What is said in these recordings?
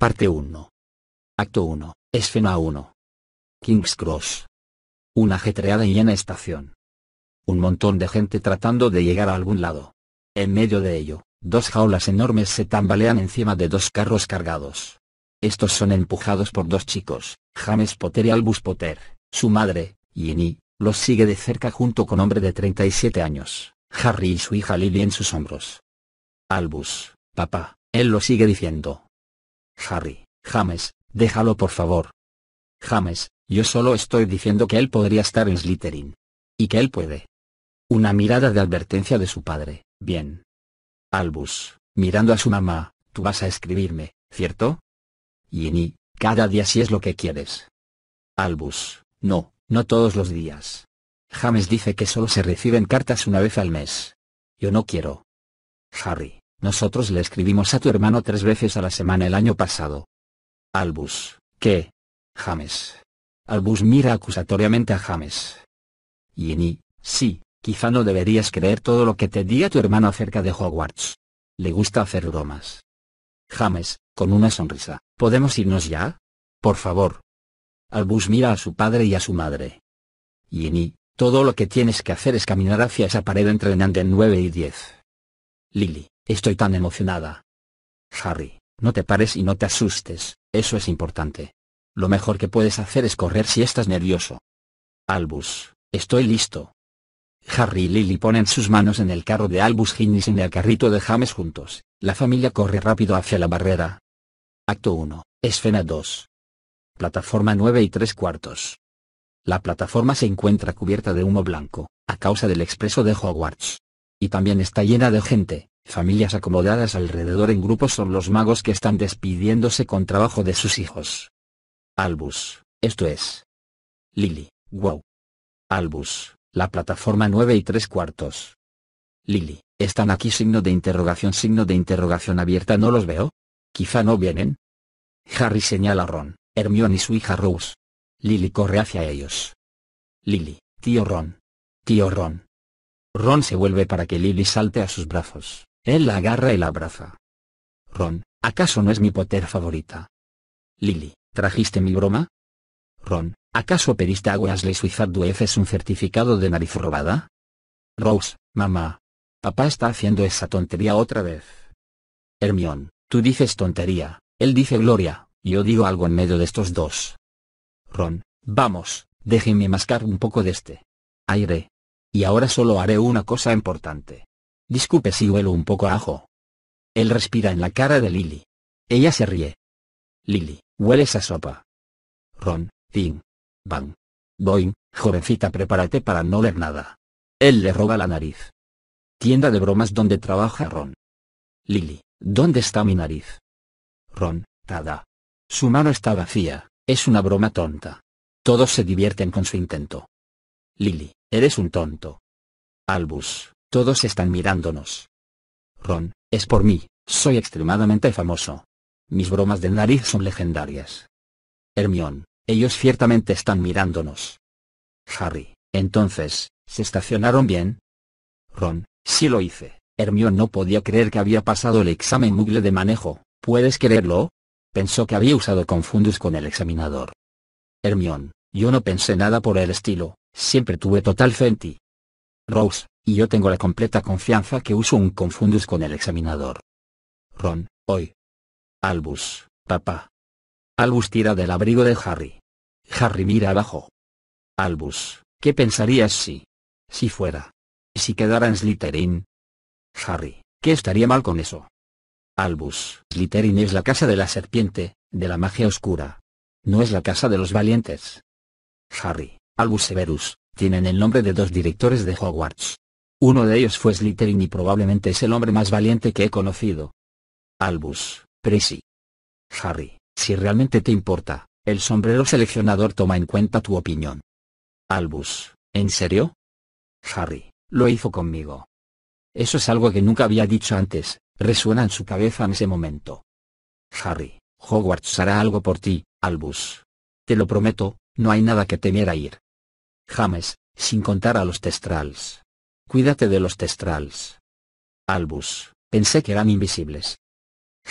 Parte 1. Acto 1. Escena 1. King's Cross. Una ajetreada y llena estación. Un montón de gente tratando de llegar a algún lado. En medio de ello, dos jaulas enormes se tambalean encima de dos carros cargados. Estos son empujados por dos chicos, James Potter y Albus Potter, su madre, Jenny, los sigue de cerca junto con hombre de 37 años, Harry y su hija Lily en sus hombros. Albus, papá, él lo sigue diciendo. Harry, James, déjalo por favor. James, yo solo estoy diciendo que él podría estar en Slytherin. Y que él puede. Una mirada de advertencia de su padre, bien. Albus, mirando a su mamá, tú vas a escribirme, ¿cierto? Ginny, cada día si es lo que quieres. Albus, no, no todos los días. James dice que solo se reciben cartas una vez al mes. Yo no quiero. Harry, nosotros le escribimos a tu hermano tres veces a la semana el año pasado. Albus, ¿qué? James. Albus mira acusatoriamente a James. Ginny, sí, quizá no deberías creer todo lo que te diga tu hermano acerca de Hogwarts. Le gusta hacer bromas. James, con una sonrisa, ¿podemos irnos ya? Por favor. Albus mira a su padre y a su madre. Ginny, todo lo que tienes que hacer es caminar hacia esa pared entre Nanden 9 y 10. Lily, estoy tan emocionada. Harry, no te pares y no te asustes, eso es importante. Lo mejor que puedes hacer es correr si estás nervioso. Albus, estoy listo. Harry y Lily ponen sus manos en el carro de Albus Higgins en el carrito de James juntos. La familia corre rápido hacia la barrera. Acto 1, escena 2. Plataforma 9 y 3 cuartos. La plataforma se encuentra cubierta de humo blanco, a causa del expreso de Hogwarts. Y también está llena de gente, familias acomodadas alrededor en grupos son los magos que están despidiéndose con trabajo de sus hijos. Albus, esto es. Lily, wow. Albus, la plataforma 9 y 3 cuartos. Lily, ¿están aquí signo de interrogación signo de interrogación abierta no los veo? Quizá no vienen. Harry señala a Ron, Hermione y su hija Rose. Lily corre hacia ellos. Lily, tío Ron. Tío Ron. Ron se vuelve para que Lily salte a sus brazos. Él la agarra y la abraza. Ron, ¿acaso no es mi Potter favorita? Lily, ¿trajiste mi broma? Ron, ¿acaso pediste a Weasley Wizard es un certificado de nariz robada? Rose, mamá. Papá está haciendo esa tontería otra vez. Hermione, tú dices tontería, él dice gloria, yo digo algo en medio de estos dos. Ron, vamos, déjenme mascar un poco de este aire. Y ahora solo haré una cosa importante. Disculpe si huelo un poco a ajo. Él respira en la cara de Lily. Ella se ríe. Lily, hueles a sopa. Ron, Ting. Bang. Boing, jovencita prepárate para no leer nada. Él le roba la nariz. Tienda de bromas donde trabaja Ron. Lily, ¿dónde está mi nariz? Ron, nada. Su mano está vacía, es una broma tonta. Todos se divierten con su intento. Lily, eres un tonto. Albus, todos están mirándonos. Ron, es por mí, soy extremadamente famoso. Mis bromas de nariz son legendarias. Hermione, ellos ciertamente están mirándonos. Harry, entonces, ¿se estacionaron bien? Ron, sí lo hice. Hermione no podía creer que había pasado el examen Mugle de manejo, ¿puedes creerlo? Pensó que había usado Confundus con el examinador. Hermione, yo no pensé nada por el estilo, siempre tuve total fe en ti. Rose, y yo tengo la completa confianza que uso un Confundus con el examinador. Ron, hoy. Albus, papá. Albus tira del abrigo de Harry. Harry mira abajo. Albus, ¿qué pensarías si? Si fuera. Si quedara en Slytherin. Harry, ¿qué estaría mal con eso? Albus, Slytherin es la casa de la serpiente, de la magia oscura. No es la casa de los valientes. Harry, Albus Severus, tienen el nombre de dos directores de Hogwarts. Uno de ellos fue Slytherin y probablemente es el hombre más valiente que he conocido. Albus, Presi. Harry, si realmente te importa, el sombrero seleccionador toma en cuenta tu opinión. Albus, ¿en serio? Harry, lo hizo conmigo. Eso es algo que nunca había dicho antes, resuena en su cabeza en ese momento. Harry, Hogwarts hará algo por ti, Albus. Te lo prometo, no hay nada que temer a ir. James, sin contar a los testrals. Cuídate de los testrals. Albus, pensé que eran invisibles.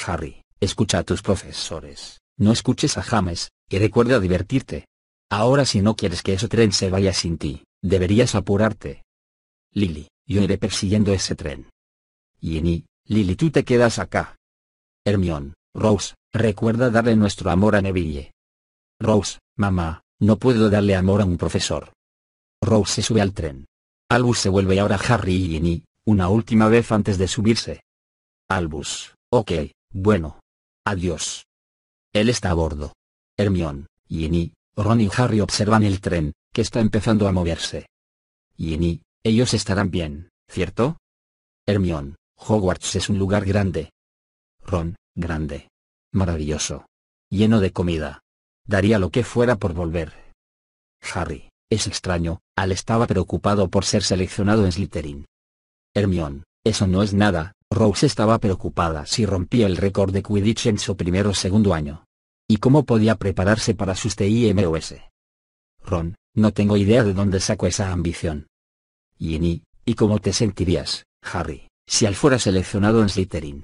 Harry, escucha a tus profesores, no escuches a James, y recuerda divertirte. Ahora si no quieres que ese tren se vaya sin ti, deberías apurarte. Lily, yo iré persiguiendo ese tren. Ginny, Lily tú te quedas acá. Hermione, Rose, recuerda darle nuestro amor a Neville. Rose, mamá, no puedo darle amor a un profesor. Rose se sube al tren. Albus se vuelve ahora Harry y Ginny, una última vez antes de subirse. Albus, ok, bueno. Adiós. Él está a bordo. Hermione, Ginny, Ron y Harry observan el tren, que está empezando a moverse. Ginny, ellos estarán bien, ¿cierto? Hermione, Hogwarts es un lugar grande. Ron, grande. Maravilloso. Lleno de comida. Daría lo que fuera por volver. Harry, es extraño, Al estaba preocupado por ser seleccionado en Slytherin. Hermione, eso no es nada, Rose estaba preocupada si rompía el récord de Quidditch en su primer o segundo año. ¿Y cómo podía prepararse para sus TIMOS? Ron, no tengo idea de dónde sacó esa ambición. Ginny, ¿y cómo te sentirías, Harry, si al fuera seleccionado en Slytherin?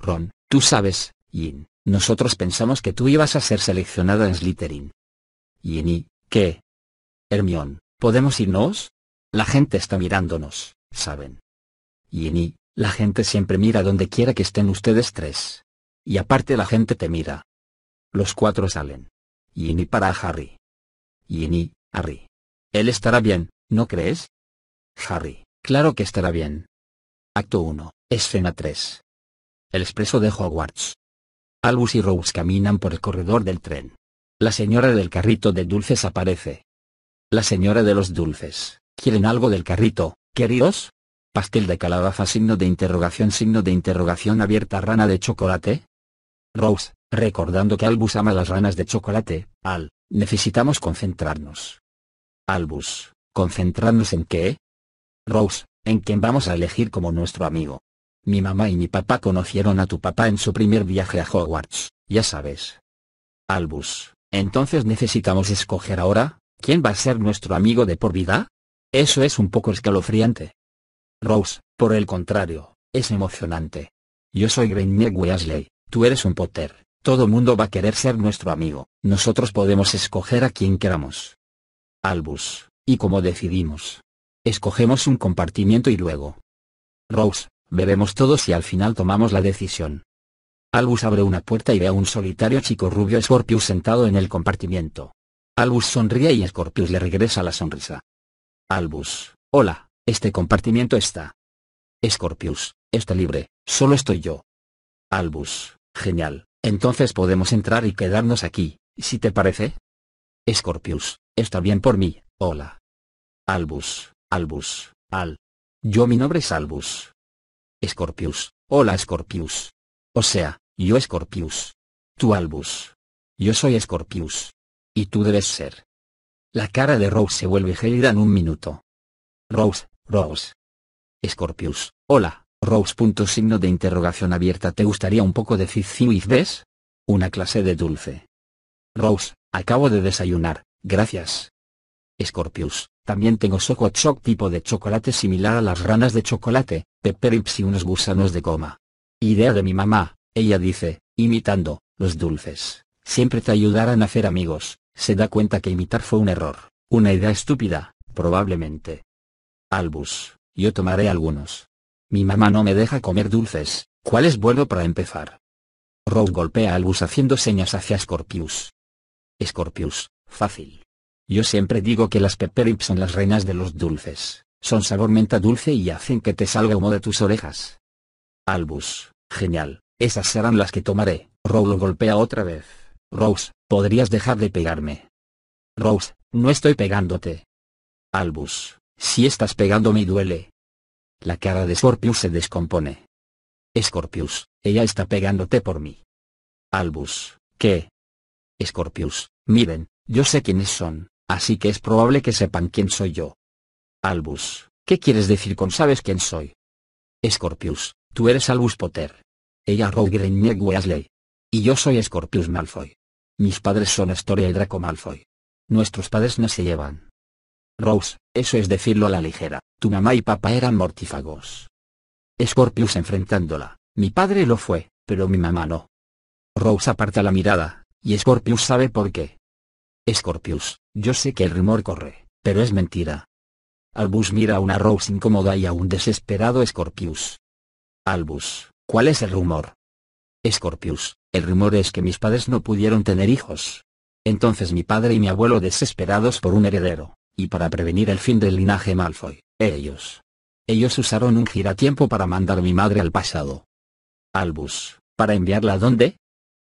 Ron, tú sabes, Yin, nosotros pensamos que tú ibas a ser seleccionada en Slytherin. Ginny, ¿qué? Hermione, ¿podemos irnos? La gente está mirándonos, ¿saben? Ginny, la gente siempre mira donde quiera que estén ustedes tres. Y aparte la gente te mira. Los cuatro salen. Ginny para Harry. Ginny, Harry. Él estará bien, ¿no crees? Harry, claro que estará bien. Acto 1, escena 3. El expreso de Hogwarts. Albus y Rose caminan por el corredor del tren. La señora del carrito de dulces aparece. La señora de los dulces, ¿quieren algo del carrito, queridos? Pastel de calabaza signo de interrogación signo de interrogación abierta rana de chocolate. Rose, recordando que Albus ama las ranas de chocolate, Al, necesitamos concentrarnos. Albus, ¿concentrarnos en qué? Rose, en quién vamos a elegir como nuestro amigo. Mi mamá y mi papá conocieron a tu papá en su primer viaje a Hogwarts, ya sabes. Albus, entonces necesitamos escoger ahora, ¿quién va a ser nuestro amigo de por vida? Eso es un poco escalofriante. Rose, por el contrario, es emocionante. Yo soy Granger Weasley, tú eres un Potter, todo mundo va a querer ser nuestro amigo, nosotros podemos escoger a quien queramos. Albus, ¿y cómo decidimos? Escogemos un compartimiento y luego. Rose, bebemos todos y al final tomamos la decisión. Albus abre una puerta y ve a un solitario chico rubio Scorpius sentado en el compartimiento. Albus sonríe y Scorpius le regresa la sonrisa. Albus, hola, este compartimiento está. Scorpius, está libre, solo estoy yo. Albus, genial, entonces podemos entrar y quedarnos aquí, si te parece. Scorpius, está bien por mí, hola. Albus, Albus, Al. Yo mi nombre es Albus. Scorpius, hola Scorpius. O sea, yo Scorpius. Tú Albus. Yo soy Scorpius. Y tú debes ser. La cara de Rose se vuelve gélida en un minuto. Rose, Rose. Scorpius, hola, Rose. Punto signo de interrogación abierta. ¿Te gustaría un poco de ves? Una clase de dulce. Rose, acabo de desayunar, gracias. Scorpius, también tengo Soco Choc tipo de chocolate similar a las ranas de chocolate, Pepperips y unos gusanos de goma. Idea de mi mamá, ella dice, imitando, los dulces, siempre te ayudarán a hacer amigos, se da cuenta que imitar fue un error, una idea estúpida, probablemente. Albus, yo tomaré algunos. Mi mamá no me deja comer dulces, ¿cuál es bueno para empezar? Rose golpea a Albus haciendo señas hacia Scorpius. Scorpius, fácil. Yo siempre digo que las Pepperips son las reinas de los dulces, son sabor menta dulce y hacen que te salga humo de tus orejas. Albus, genial, esas serán las que tomaré. Rose lo golpea otra vez. Rose, podrías dejar de pegarme. Rose, no estoy pegándote. Albus, si estás pegándome duele. La cara de Scorpius se descompone. Scorpius, ella está pegándote por mí. Albus, ¿qué? Scorpius, miren, yo sé quiénes son, así que es probable que sepan quién soy yo. Albus, ¿qué quieres decir con sabes quién soy? Scorpius, tú eres Albus Potter. Ella Rogue Weasley. Y yo soy Scorpius Malfoy. Mis padres son Astoria y Draco Malfoy. Nuestros padres no se llevan. Rose, eso es decirlo a la ligera, tu mamá y papá eran mortífagos. Scorpius enfrentándola, mi padre lo fue, pero mi mamá no. Rose aparta la mirada, y Scorpius sabe por qué. Scorpius, yo sé que el rumor corre, pero es mentira. Albus mira a una Rose incómoda y a un desesperado Scorpius. Albus, ¿cuál es el rumor? Scorpius, el rumor es que mis padres no pudieron tener hijos. Entonces mi padre y mi abuelo desesperados por un heredero, y para prevenir el fin del linaje Malfoy, ellos. Ellos usaron un giratiempo para mandar a mi madre al pasado. Albus, ¿para enviarla a dónde?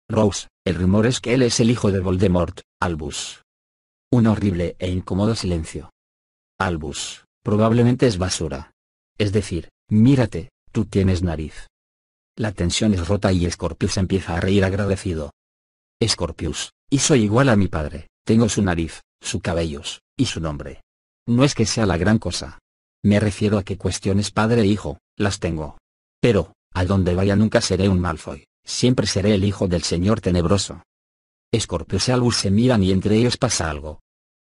Rose, el rumor es que él es el hijo de Voldemort, Albus. Un horrible e incómodo silencio. Albus, probablemente es basura. Es decir, mírate, tú tienes nariz. La tensión es rota y Scorpius empieza a reír agradecido. Scorpius, y soy igual a mi padre, tengo su nariz, su cabellos, y su nombre. No es que sea la gran cosa. Me refiero a que cuestiones padre e hijo, las tengo. Pero, a donde vaya nunca seré un Malfoy, siempre seré el hijo del señor tenebroso. Scorpius y Albus se miran y entre ellos pasa algo.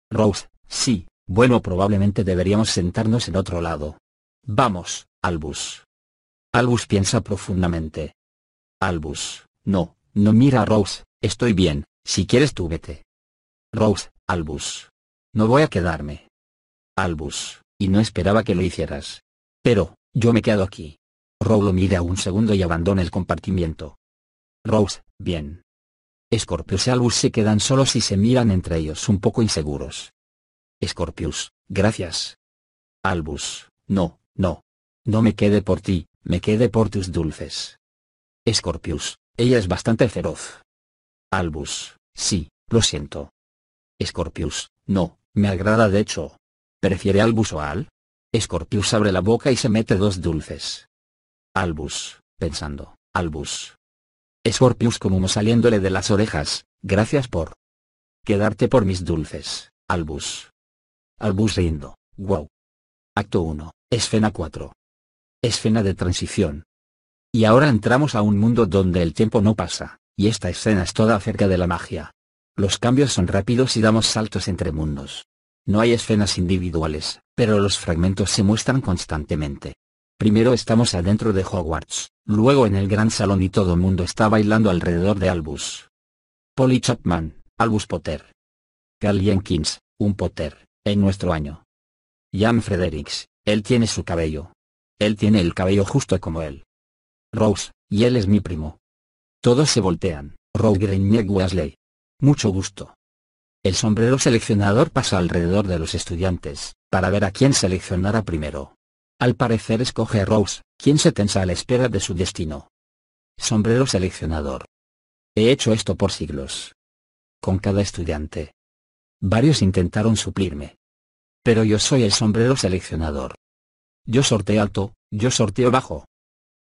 Rose, sí, bueno probablemente deberíamos sentarnos en otro lado. Vamos, Albus. Albus piensa profundamente. Albus, no, no mira a Rose, estoy bien, si quieres tú vete. Rose, Albus. No voy a quedarme. Albus, y no esperaba que lo hicieras. Pero, yo me quedo aquí. Rose lo mira un segundo y abandona el compartimiento. Rose, bien. Scorpius y Albus se quedan solos y se miran entre ellos un poco inseguros. Scorpius, gracias. Albus, no, no. No me quede por ti, me quede por tus dulces. Scorpius, ella es bastante feroz. Albus, sí, lo siento. Scorpius, no, me agrada de hecho. ¿Prefiere Albus o Al? Scorpius abre la boca y se mete dos dulces. Albus, pensando, Albus. Scorpius con humo saliéndole de las orejas, gracias por quedarte por mis dulces, Albus. Albus riendo, wow. Acto 1, escena 4 escena de transición. Y ahora entramos a un mundo donde el tiempo no pasa, y esta escena es toda acerca de la magia. Los cambios son rápidos y damos saltos entre mundos. No hay escenas individuales, pero los fragmentos se muestran constantemente. Primero estamos adentro de Hogwarts, luego en el gran salón y todo el mundo está bailando alrededor de Albus. Polly Chapman, Albus Potter. Carl Jenkins, un Potter, en nuestro año. Jan Fredericks, él tiene su cabello, él tiene el cabello justo como él. Rose, y él es mi primo. Todos se voltean, Rose Greenweg Weasley. Mucho gusto. El sombrero seleccionador pasa alrededor de los estudiantes, para ver a quién seleccionará primero. Al parecer escoge a Rose, quien se tensa a la espera de su destino. Sombrero seleccionador. He hecho esto por siglos. Con cada estudiante. Varios intentaron suplirme. Pero yo soy el sombrero seleccionador. Yo sorteo alto, yo sorteo bajo.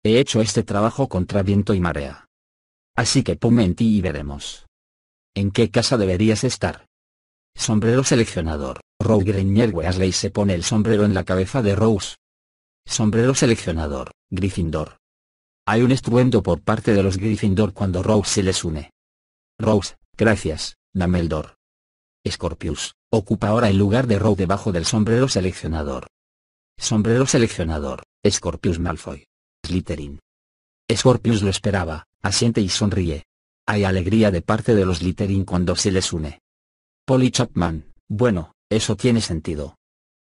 He hecho este trabajo contra viento y marea. Así que ponme en ti y veremos. ¿En qué casa deberías estar? Sombrero seleccionador. Rose Grenier Weasley se pone el sombrero en la cabeza de Rose. Sombrero seleccionador, Gryffindor. Hay un estruendo por parte de los Gryffindor cuando Rose se les une. Rose, gracias, Dumbledore. Scorpius, ocupa ahora el lugar de Rose debajo del sombrero seleccionador. Sombrero seleccionador, Scorpius Malfoy. Slytherin. Scorpius lo esperaba, asiente y sonríe. Hay alegría de parte de los Slytherin cuando se les une. Polly Chapman, bueno, eso tiene sentido.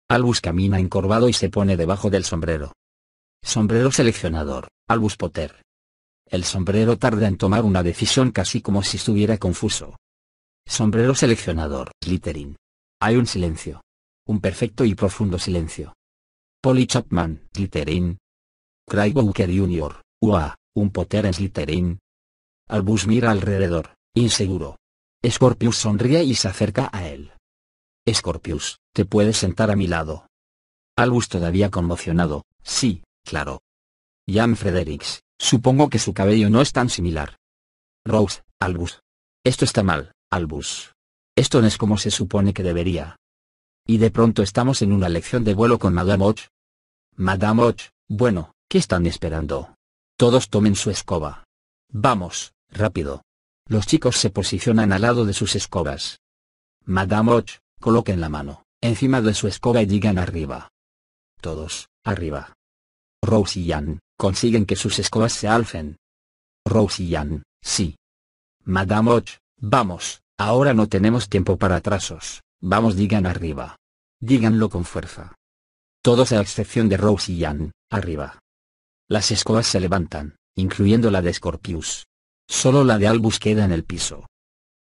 Albus camina encorvado y se pone debajo del sombrero. Sombrero seleccionador, Albus Potter. El sombrero tarda en tomar una decisión casi como si estuviera confuso. Sombrero seleccionador, Slytherin. Hay un silencio. Un perfecto y profundo silencio. Polly Chapman, Slytherin. Craig Walker Jr., UA, un Potter en Slytherin. Albus mira alrededor, inseguro. Scorpius sonríe y se acerca a él. Scorpius, ¿te puedes sentar a mi lado? Albus todavía conmocionado, sí, claro. Jan Fredericks, supongo que su cabello no es tan similar. Rose, Albus. Esto está mal, Albus. Esto no es como se supone que debería. Y de pronto estamos en una lección de vuelo con Madame Och. Madame Och, bueno, ¿qué están esperando? Todos tomen su escoba. Vamos, rápido. Los chicos se posicionan al lado de sus escobas. Madame Och, coloquen la mano, encima de su escoba y digan arriba. Todos, arriba. Rose y Jan, consiguen que sus escobas se alfen. Rose y Jan, sí, Madame Och, vamos, ahora no tenemos tiempo para atrasos, vamos digan arriba. Díganlo con fuerza. Todos a excepción de Rose y Jan, arriba. Las escobas se levantan, incluyendo la de Scorpius. Solo la de Albus queda en el piso.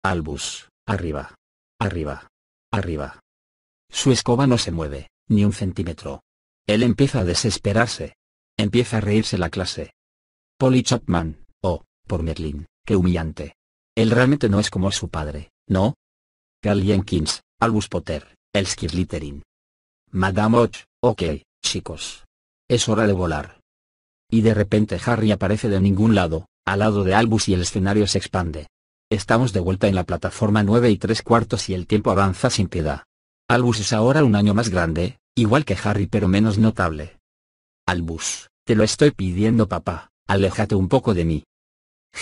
Albus, arriba. Arriba. Arriba. Su escoba no se mueve, ni un centímetro. Él empieza a desesperarse. Empieza a reírse la clase. Polly Chapman, oh, por Merlin, qué humillante. Él realmente no es como su padre, ¿no? Carl Jenkins, Albus Potter, el Skirlittering. Madame Och, ok, chicos. Es hora de volar. Y de repente Harry aparece de ningún lado, al lado de Albus y el escenario se expande. Estamos de vuelta en la plataforma 9 y tres cuartos y el tiempo avanza sin piedad. Albus es ahora un año más grande, igual que Harry pero menos notable. Albus, te lo estoy pidiendo papá, aléjate un poco de mí.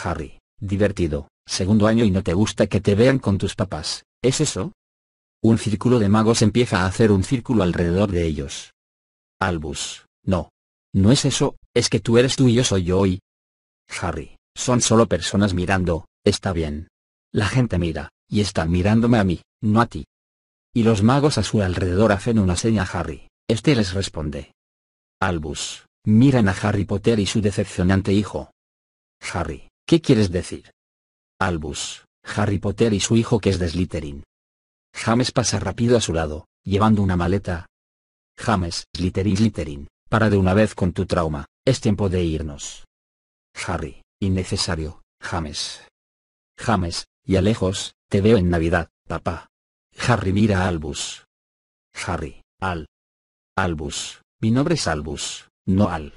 Harry, divertido, segundo año y no te gusta que te vean con tus papás, ¿es eso? Un círculo de magos empieza a hacer un círculo alrededor de ellos. Albus, no. No es eso, es que tú eres tú y yo soy yo y... Harry, son solo personas mirando, está bien. La gente mira, y están mirándome a mí, no a ti. Y los magos a su alrededor hacen una seña a Harry, este les responde. Albus, miran a Harry Potter y su decepcionante hijo. Harry, ¿qué quieres decir? Albus, Harry Potter y su hijo que es de Slytherin. James pasa rápido a su lado, llevando una maleta. James, Slytherin Slytherin, para de una vez con tu trauma, es tiempo de irnos. Harry, innecesario, James. James, y a lejos, te veo en Navidad, papá. Harry mira a Albus. Harry, Al. Albus, mi nombre es Albus, no Al.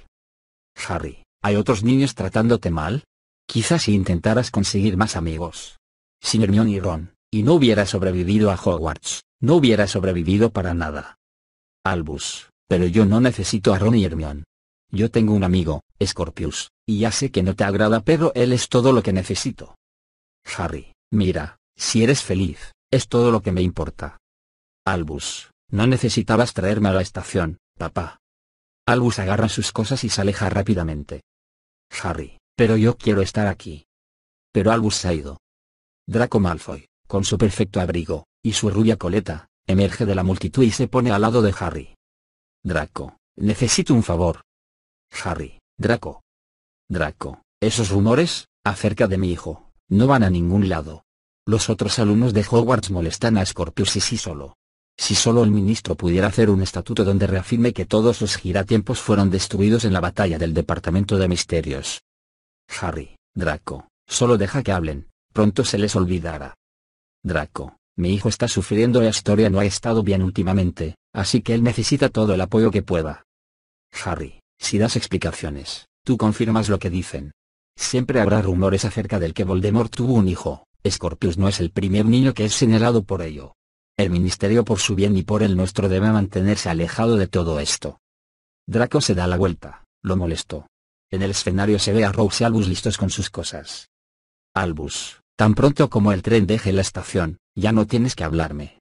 Harry, ¿hay otros niños tratándote mal? Quizás si intentaras conseguir más amigos. Sin Hermione y Ron, y no hubiera sobrevivido a Hogwarts, no hubiera sobrevivido para nada. Albus, pero yo no necesito a Ron y Hermione. Yo tengo un amigo, Scorpius, y ya sé que no te agrada pero él es todo lo que necesito. Harry, mira, si eres feliz, es todo lo que me importa. Albus, no necesitabas traerme a la estación, papá. Albus agarra sus cosas y se aleja rápidamente. Harry, pero yo quiero estar aquí. Pero Albus se ha ido. Draco Malfoy, con su perfecto abrigo, y su rubia coleta, emerge de la multitud y se pone al lado de Harry. Draco, necesito un favor. Harry, Draco. Draco, esos rumores, acerca de mi hijo, no van a ningún lado. Los otros alumnos de Hogwarts molestan a Scorpius y si solo. Si solo el ministro pudiera hacer un estatuto donde reafirme que todos los giratiempos fueron destruidos en la batalla del Departamento de Misterios. Harry, Draco, solo deja que hablen, pronto se les olvidará. Draco, mi hijo está sufriendo y Astoria no ha estado bien últimamente, así que él necesita todo el apoyo que pueda. Harry, si das explicaciones, tú confirmas lo que dicen. Siempre habrá rumores acerca del que Voldemort tuvo un hijo, Scorpius no es el primer niño que es señalado por ello. El ministerio por su bien y por el nuestro debe mantenerse alejado de todo esto. Draco se da la vuelta, lo molestó. En el escenario se ve a Rose y Albus listos con sus cosas. Albus, tan pronto como el tren deje la estación, ya no tienes que hablarme.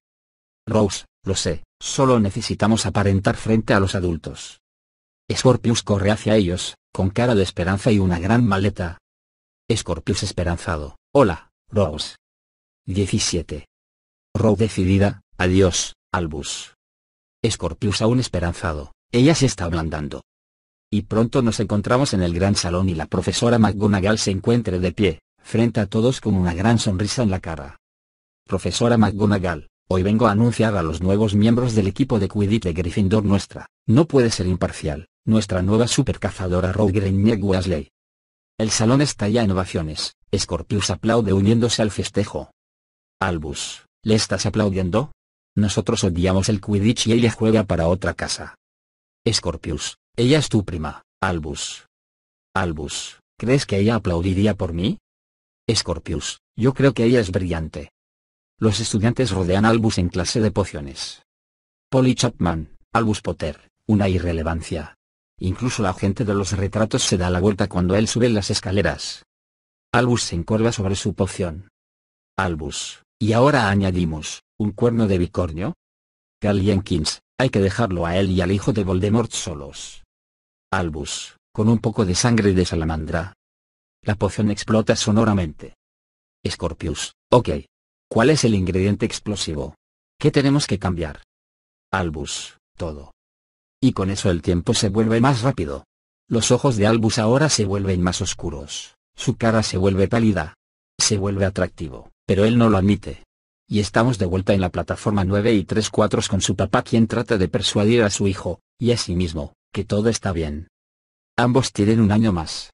Rose, lo sé, solo necesitamos aparentar frente a los adultos. Scorpius corre hacia ellos, con cara de esperanza y una gran maleta. Scorpius esperanzado, hola, Rose. 17. Rose decidida, adiós, Albus. Scorpius aún esperanzado, ella se está ablandando. Y pronto nos encontramos en el gran salón y la profesora McGonagall se encuentra de pie, frente a todos con una gran sonrisa en la cara. Profesora McGonagall, hoy vengo a anunciar a los nuevos miembros del equipo de Quidditch de Gryffindor nuestra, no puede ser imparcial, nuestra nueva supercazadora Granger Weasley. El salón estalla en ovaciones, Scorpius aplaude uniéndose al festejo. Albus, ¿le estás aplaudiendo? Nosotros odiamos el Quidditch y ella juega para otra casa. Scorpius, ella es tu prima, Albus. Albus, ¿crees que ella aplaudiría por mí? Scorpius, yo creo que ella es brillante. Los estudiantes rodean a Albus en clase de pociones. Polly Chapman, Albus Potter, una irrelevancia. Incluso la gente de los retratos se da la vuelta cuando él sube las escaleras. Albus se encorva sobre su poción. Albus, y ahora añadimos, ¿un cuerno de bicornio? Carl Jenkins, hay que dejarlo a él y al hijo de Voldemort solos. Albus, con un poco de sangre de salamandra. La poción explota sonoramente. Scorpius, ok. ¿Cuál es el ingrediente explosivo? ¿Qué tenemos que cambiar? Albus, todo. Y con eso el tiempo se vuelve más rápido. Los ojos de Albus ahora se vuelven más oscuros, su cara se vuelve pálida. Se vuelve atractivo, pero él no lo admite. Y estamos de vuelta en la plataforma 9 y 3 cuatros con su papá quien trata de persuadir a su hijo, y a sí mismo, que todo está bien. Ambos tienen un año más.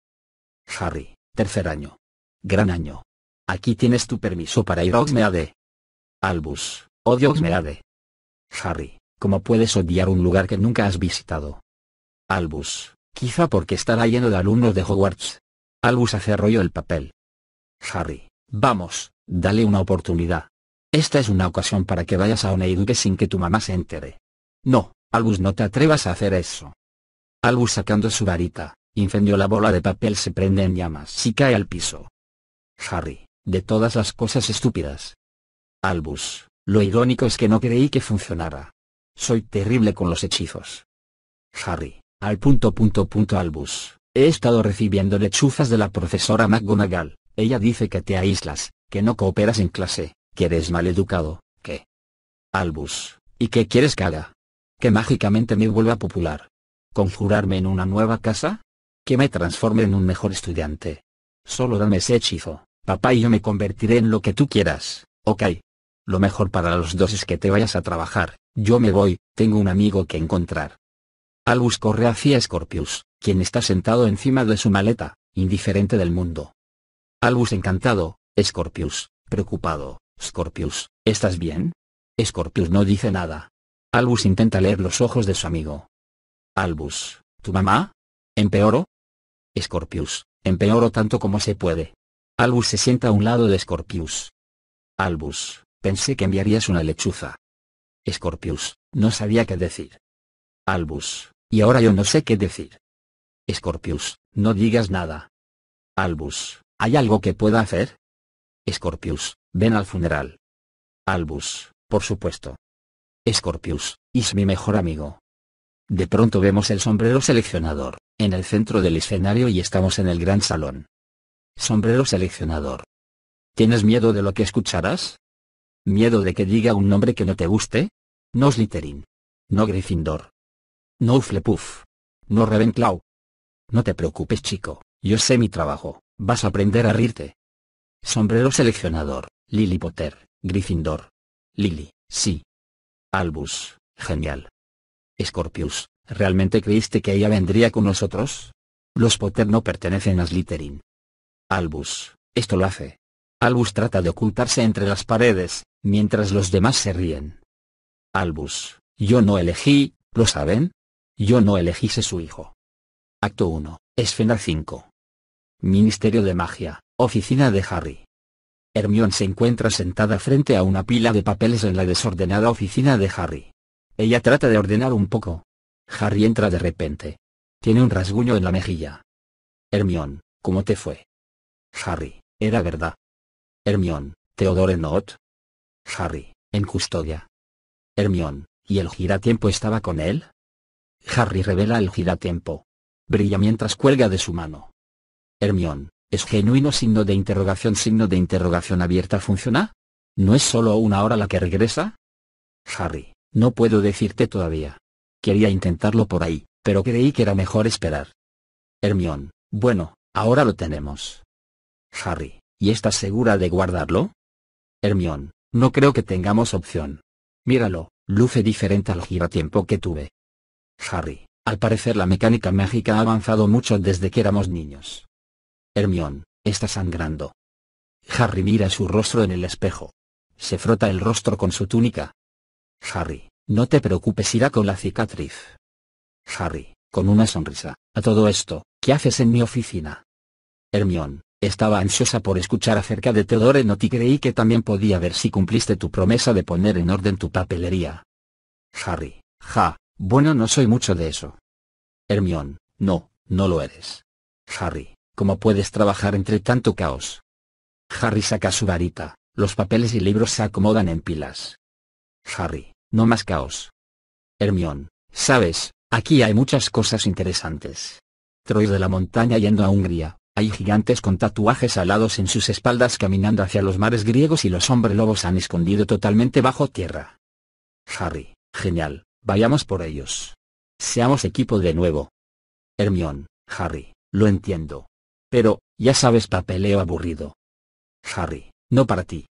Harry, tercer año. Gran año. Aquí tienes tu permiso para ir a Oxmeade. Albus, odio Oxmeade. Harry, ¿cómo puedes odiar un lugar que nunca has visitado? Albus, quizá porque estará lleno de alumnos de Hogwarts. Albus hace rollo el papel. Harry, vamos, dale una oportunidad. Esta es una ocasión para que vayas a Oneiduque sin que tu mamá se entere. No, Albus no te atrevas a hacer eso. Albus sacando su varita, incendio la bola de papel se prende en llamas y cae al piso. Harry, de todas las cosas estúpidas. Albus, lo irónico es que no creí que funcionara. Soy terrible con los hechizos. Harry, al punto punto punto Albus, he estado recibiendo lechuzas de la profesora McGonagall, ella dice que te aíslas, que no cooperas en clase, que eres maleducado, que... Albus, ¿y qué quieres que haga? Que mágicamente me vuelva popular. ¿Conjurarme en una nueva casa? Que me transforme en un mejor estudiante. Solo dame ese hechizo. Papá y yo me convertiré en lo que tú quieras, ok. Lo mejor para los dos es que te vayas a trabajar, yo me voy, tengo un amigo que encontrar. Albus corre hacia Scorpius, quien está sentado encima de su maleta, indiferente del mundo. Albus encantado, Scorpius, preocupado, Scorpius, ¿estás bien? Scorpius no dice nada. Albus intenta leer los ojos de su amigo. Albus, ¿tu mamá? ¿Empeoro? Scorpius, empeoro tanto como se puede. Albus se sienta a un lado de Scorpius. Albus, pensé que enviarías una lechuza. Scorpius, no sabía qué decir. Albus, y ahora yo no sé qué decir. Scorpius, no digas nada. Albus, ¿hay algo que pueda hacer? Scorpius, ven al funeral. Albus, por supuesto. Scorpius, es mi mejor amigo. De pronto vemos el sombrero seleccionador, en el centro del escenario y estamos en el gran salón. Sombrero seleccionador. ¿Tienes miedo de lo que escucharás? ¿Miedo de que diga un nombre que no te guste? No Slytherin. No Gryffindor. No Hufflepuff. No Ravenclaw. No te preocupes chico, yo sé mi trabajo, vas a aprender a rirte. Sombrero seleccionador, Lily Potter, Gryffindor. Lily, sí. Albus, genial. Scorpius, ¿realmente creíste que ella vendría con nosotros? Los Potter no pertenecen a Slytherin. Albus, esto lo hace. Albus trata de ocultarse entre las paredes, mientras los demás se ríen. Albus, yo no elegí, ¿lo saben? Yo no elegí ser su hijo. Acto 1, Escena 5. Ministerio de Magia, Oficina de Harry. Hermione se encuentra sentada frente a una pila de papeles en la desordenada oficina de Harry. Ella trata de ordenar un poco. Harry entra de repente. Tiene un rasguño en la mejilla. Hermione, ¿cómo te fue? Harry, era verdad. Hermione, Theodore Not. Harry, en custodia. Hermione, ¿y el giratiempo estaba con él? Harry revela el giratiempo. Brilla mientras cuelga de su mano. Hermione, ¿es genuino signo de interrogación signo de interrogación abierta funciona? ¿No es solo una hora la que regresa? Harry, no puedo decirte todavía. Quería intentarlo por ahí, pero creí que era mejor esperar. Hermione, bueno, ahora lo tenemos. Harry, ¿y estás segura de guardarlo? Hermione, no creo que tengamos opción. Míralo, luce diferente al giratiempo que tuve. Harry, al parecer la mecánica mágica ha avanzado mucho desde que éramos niños. Hermione, está sangrando. Harry mira su rostro en el espejo. Se frota el rostro con su túnica. Harry, no te preocupes irá con la cicatriz. Harry, con una sonrisa, a todo esto, ¿qué haces en mi oficina? Hermione, estaba ansiosa por escuchar acerca de Theodore Not y creí que también podía ver si cumpliste tu promesa de poner en orden tu papelería. Harry, ja, bueno no soy mucho de eso. Hermione, no, no lo eres. Harry, ¿cómo puedes trabajar entre tanto caos? Harry saca su varita, los papeles y libros se acomodan en pilas. Harry, no más caos. Hermione, sabes, aquí hay muchas cosas interesantes. Troy de la montaña yendo a Hungría, Hay gigantes con tatuajes alados en sus espaldas caminando hacia los mares griegos y los hombres lobos han escondido totalmente bajo tierra. Harry, genial, vayamos por ellos. Seamos equipo de nuevo. Hermión, Harry, lo entiendo. Pero, ya sabes papeleo aburrido. Harry, no para ti.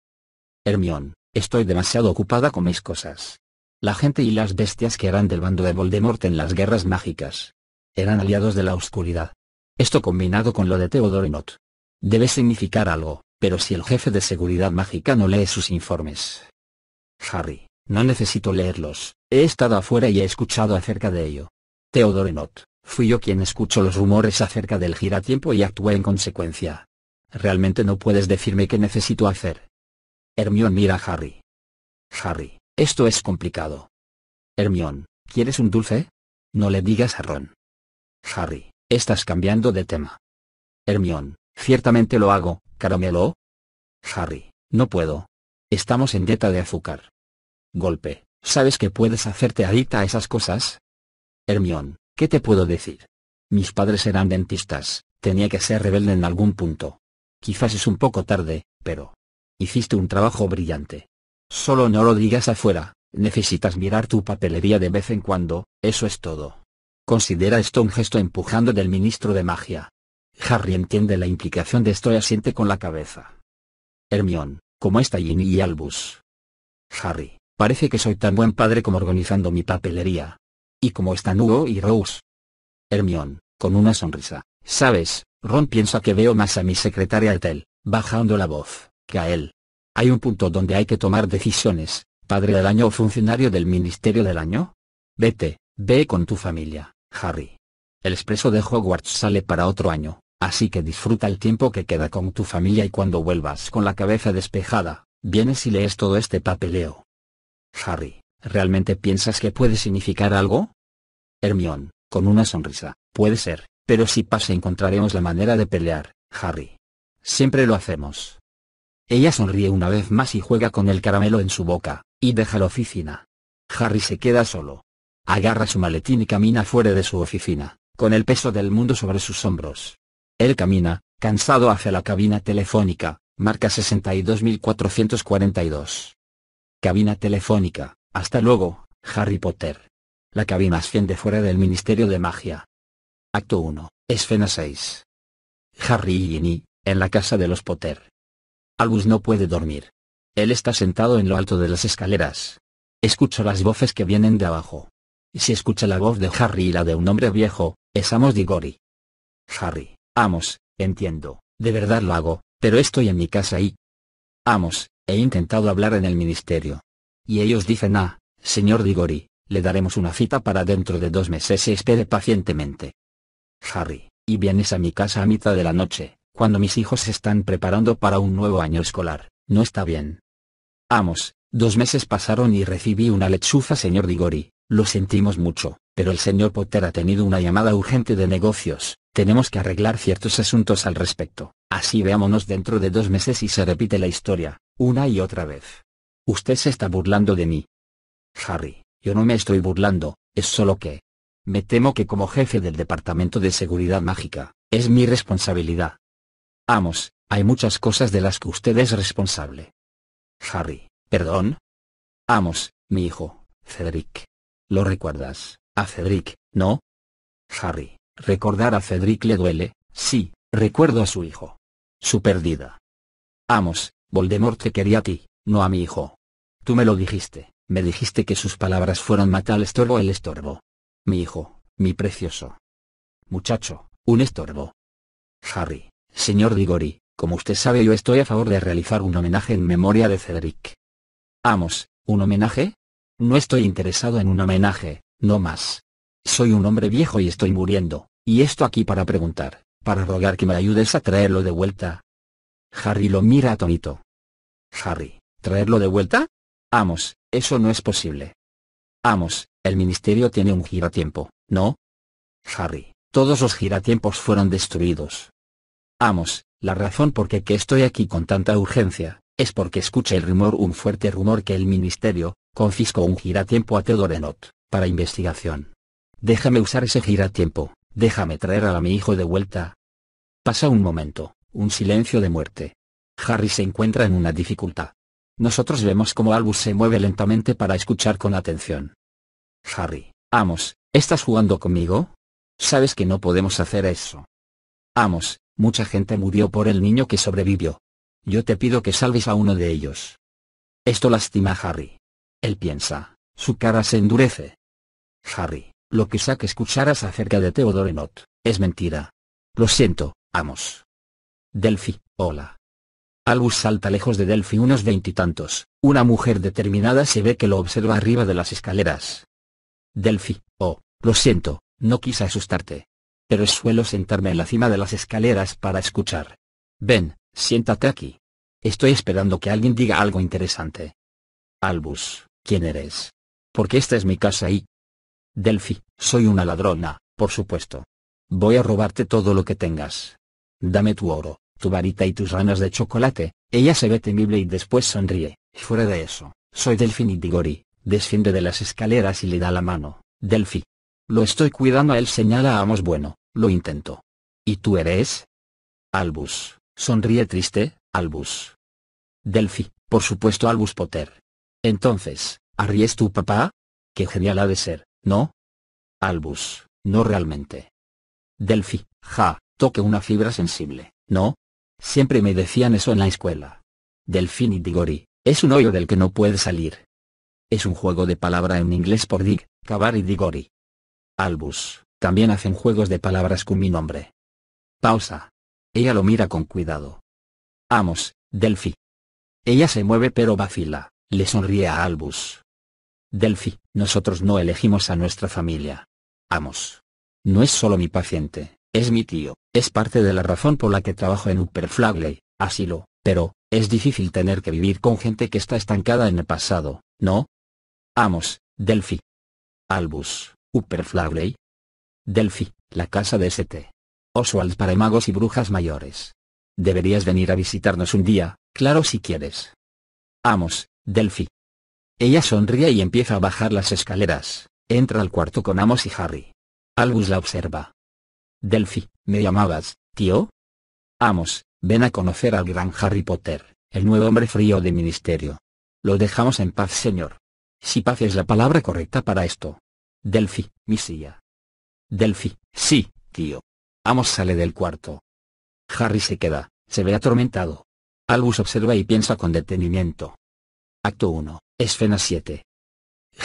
Hermión, estoy demasiado ocupada con mis cosas. La gente y las bestias que eran del bando de Voldemort en las guerras mágicas. Eran aliados de la oscuridad. Esto combinado con lo de Theodore Not. Debe significar algo, pero si el jefe de seguridad mágica no lee sus informes. Harry, no necesito leerlos, he estado afuera y he escuchado acerca de ello. Theodore Not, fui yo quien escuchó los rumores acerca del giratiempo y actué en consecuencia. Realmente no puedes decirme qué necesito hacer. Hermión mira a Harry. Harry, esto es complicado. Hermión, ¿quieres un dulce? No le digas a Ron. Harry, estás cambiando de tema. Hermión, ciertamente lo hago, caramelo. Harry, no puedo. Estamos en dieta de azúcar. Golpe, ¿sabes que puedes hacerte adicta a esas cosas? Hermión, ¿qué te puedo decir? Mis padres eran dentistas, tenía que ser rebelde en algún punto. Quizás es un poco tarde, pero... Hiciste un trabajo brillante. Solo no lo digas afuera, necesitas mirar tu papelería de vez en cuando, eso es todo. Considera esto un gesto empujando del ministro de magia. Harry entiende la implicación de esto y asiente con la cabeza. Hermión, ¿cómo está Ginny y Albus? Harry, parece que soy tan buen padre como organizando mi papelería. ¿Y cómo están Hugo y Rose? Hermión, con una sonrisa, sabes, Ron piensa que veo más a mi secretaria Ethel, bajando la voz, que a él. Hay un punto donde hay que tomar decisiones, padre del año o funcionario del Ministerio del año. Vete, ve con tu familia, Harry. El expreso de Hogwarts sale para otro año, así que disfruta el tiempo que queda con tu familia y cuando vuelvas con la cabeza despejada, vienes y lees todo este papeleo. Harry, ¿realmente piensas que puede significar algo? Hermión, con una sonrisa, puede ser, pero si pasa encontraremos la manera de pelear, Harry. Siempre lo hacemos. Ella sonríe una vez más y juega con el caramelo en su boca, y deja la oficina. Harry se queda solo. Agarra su maletín y camina fuera de su oficina, con el peso del mundo sobre sus hombros. Él camina, cansado hacia la cabina telefónica, marca 62442. Cabina telefónica, hasta luego, Harry Potter. La cabina asciende fuera del Ministerio de Magia. Acto 1, Escena 6. Harry y Ginny, en la casa de los Potter. Albus no puede dormir. Él está sentado en lo alto de las escaleras. Escucha las voces que vienen de abajo. Y si escucha la voz de Harry y la de un hombre viejo, es Amos Diggory. Harry, Amos, entiendo, de verdad lo hago, pero estoy en mi casa y... Amos, he intentado hablar en el ministerio. Y ellos dicen ah, señor Diggory, le daremos una cita para dentro de dos meses y espere pacientemente. Harry, y vienes a mi casa a mitad de la noche, cuando mis hijos se están preparando para un nuevo año escolar, no está bien. Amos, dos meses pasaron y recibí una lechuza señor Digori, lo sentimos mucho, pero el señor Potter ha tenido una llamada urgente de negocios, tenemos que arreglar ciertos asuntos al respecto, así veámonos dentro de dos meses y se repite la historia, una y otra vez. Usted se está burlando de mí. Harry, yo no me estoy burlando, es solo que... Me temo que como jefe del Departamento de Seguridad Mágica, es mi responsabilidad. Amos, hay muchas cosas de las que usted es responsable. Harry, ¿perdón? Amos, mi hijo, Cedric. ¿Lo recuerdas, a Cedric, no? Harry, recordar a Cedric le duele, sí, recuerdo a su hijo. Su pérdida. Amos, Voldemort te quería a ti, no a mi hijo. Tú me lo dijiste, me dijiste que sus palabras fueron matar estorbo el estorbo. Mi hijo, mi precioso. Muchacho, un estorbo. Harry, Señor Digori, como usted sabe yo estoy a favor de realizar un homenaje en memoria de Cedric. Amos, ¿un homenaje? No estoy interesado en un homenaje, no más. Soy un hombre viejo y estoy muriendo, y esto aquí para preguntar, para rogar que me ayudes a traerlo de vuelta. Harry lo mira atónito. Harry, ¿traerlo de vuelta? Amos, eso no es posible. Amos, el ministerio tiene un giratiempo, ¿no? Harry, todos los giratiempos fueron destruidos. Amos, la razón por que estoy aquí con tanta urgencia, es porque escuché el rumor un fuerte rumor que el ministerio, confiscó un giratiempo a Teodorenot, para investigación. Déjame usar ese giratiempo, déjame traer a mi hijo de vuelta. Pasa un momento, un silencio de muerte. Harry se encuentra en una dificultad. Nosotros vemos cómo Albus se mueve lentamente para escuchar con atención. Harry, Amos, ¿estás jugando conmigo? Sabes que no podemos hacer eso. Amos, mucha gente murió por el niño que sobrevivió. Yo te pido que salves a uno de ellos. Esto lastima a Harry. Él piensa, su cara se endurece. Harry, lo que que escucharas acerca de Theodore Not, es mentira. Lo siento, Amos. Delphi, hola. Albus salta lejos de Delphi unos veintitantos, una mujer determinada se ve que lo observa arriba de las escaleras. Delphi, oh, lo siento, no quise asustarte. Pero suelo sentarme en la cima de las escaleras para escuchar. Ven, siéntate aquí. Estoy esperando que alguien diga algo interesante. Albus, ¿quién eres? Porque esta es mi casa y... Delphi, soy una ladrona, por supuesto. Voy a robarte todo lo que tengas. Dame tu oro, tu varita y tus ranas de chocolate. Ella se ve temible y después sonríe. Fuera de eso, soy Delfín Digori, desciende de las escaleras y le da la mano. Delphi. Lo estoy cuidando a él señala a Amos bueno, lo intento. ¿Y tú eres? Albus, sonríe triste, Albus. Delphi, por supuesto Albus Potter. Entonces, ¿Harry es tu papá? Qué genial ha de ser, ¿no? Albus, no realmente. Delphi, ja, toque una fibra sensible, ¿no? Siempre me decían eso en la escuela. Delfín y Digori, es un hoyo del que no puede salir. Es un juego de palabra en inglés por dig, cavar y digori. Albus, también hacen juegos de palabras con mi nombre. Pausa. Ella lo mira con cuidado. Amos, Delphi. Ella se mueve pero vacila, le sonríe a Albus. Delphi, nosotros no elegimos a nuestra familia. Amos. No es solo mi paciente, es mi tío, es parte de la razón por la que trabajo en Upper Flagley, asilo, pero, es difícil tener que vivir con gente que está estancada en el pasado, ¿no? Amos, Delphi. Albus, Upper Flagley. Delphi, la casa de St. Oswald para magos y brujas mayores. Deberías venir a visitarnos un día, claro si quieres. Amos, Delphi. Ella sonríe y empieza a bajar las escaleras, entra al cuarto con Amos y Harry. Albus la observa. Delphi, ¿me llamabas, tío? Amos, ven a conocer al gran Harry Potter, el nuevo hombre frío de ministerio. Lo dejamos en paz señor. Si paz es la palabra correcta para esto. Delphi, mi silla. Delphi, sí, tío. Amos sale del cuarto. Harry se queda, se ve atormentado. Albus observa y piensa con detenimiento. Acto 1, Escena 7.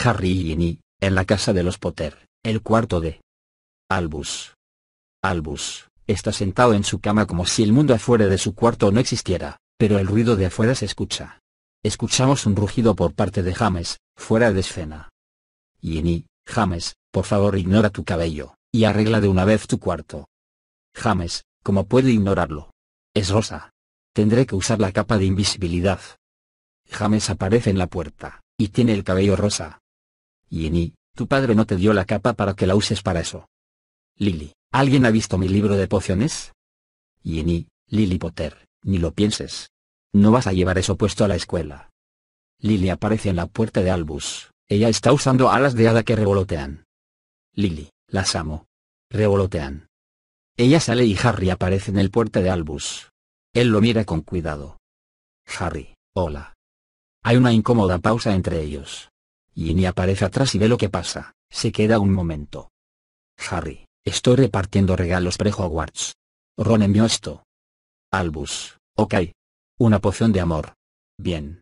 Harry y Ginny, en la casa de los Potter, el cuarto de Albus. Albus, está sentado en su cama como si el mundo afuera de su cuarto no existiera, pero el ruido de afuera se escucha. Escuchamos un rugido por parte de James, fuera de escena. Ginny, James, por favor ignora tu cabello, y arregla de una vez tu cuarto. James, ¿cómo puedo ignorarlo? Es rosa. Tendré que usar la capa de invisibilidad. James aparece en la puerta, y tiene el cabello rosa. Ginny, tu padre no te dio la capa para que la uses para eso. Lily, ¿alguien ha visto mi libro de pociones? Ginny, Lily Potter, ni lo pienses. No vas a llevar eso puesto a la escuela. Lily aparece en la puerta de Albus, ella está usando alas de hada que revolotean. Lily, las amo. Revolotean. Ella sale y Harry aparece en el puerta de Albus. Él lo mira con cuidado. Harry, hola. Hay una incómoda pausa entre ellos. Ginny aparece atrás y ve lo que pasa, se queda un momento. Harry, estoy repartiendo regalos pre-Hogwarts. Ron envió esto. Albus, ok. Una poción de amor. Bien.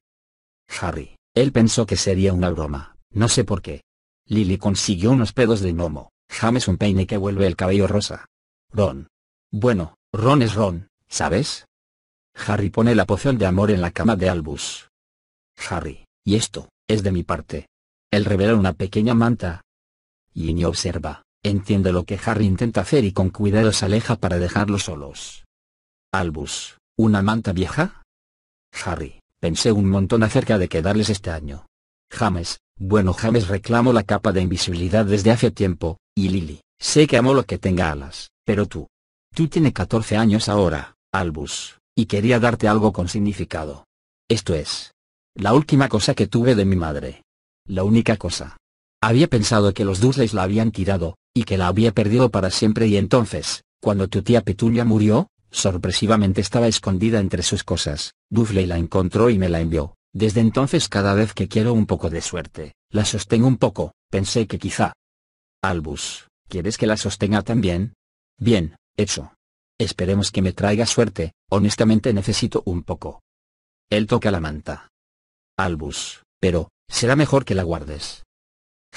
Harry, él pensó que sería una broma, no sé por qué. Lily consiguió unos pedos de gnomo, James un peine que vuelve el cabello rosa. Ron. Bueno, Ron es Ron, ¿sabes? Harry pone la poción de amor en la cama de Albus. Harry, y esto, es de mi parte. Él revela una pequeña manta. Ginny observa, entiende lo que Harry intenta hacer y con cuidado se aleja para dejarlos solos. Albus, ¿una manta vieja? Harry, pensé un montón acerca de quedarles este año. James, bueno James reclamo la capa de invisibilidad desde hace tiempo, y Lily, sé que amo lo que tenga alas, pero tú. Tú tienes 14 años ahora, Albus, y quería darte algo con significado. Esto es. La última cosa que tuve de mi madre. La única cosa. Había pensado que los Dursleys la habían tirado, y que la había perdido para siempre y entonces, cuando tu tía Petunia murió, sorpresivamente estaba escondida entre sus cosas. Dudley la encontró y me la envió. Desde entonces cada vez que quiero un poco de suerte, la sostengo un poco, pensé que quizá. Albus, ¿quieres que la sostenga también? Bien, hecho. Esperemos que me traiga suerte, honestamente necesito un poco. Él toca la manta. Albus, pero, será mejor que la guardes.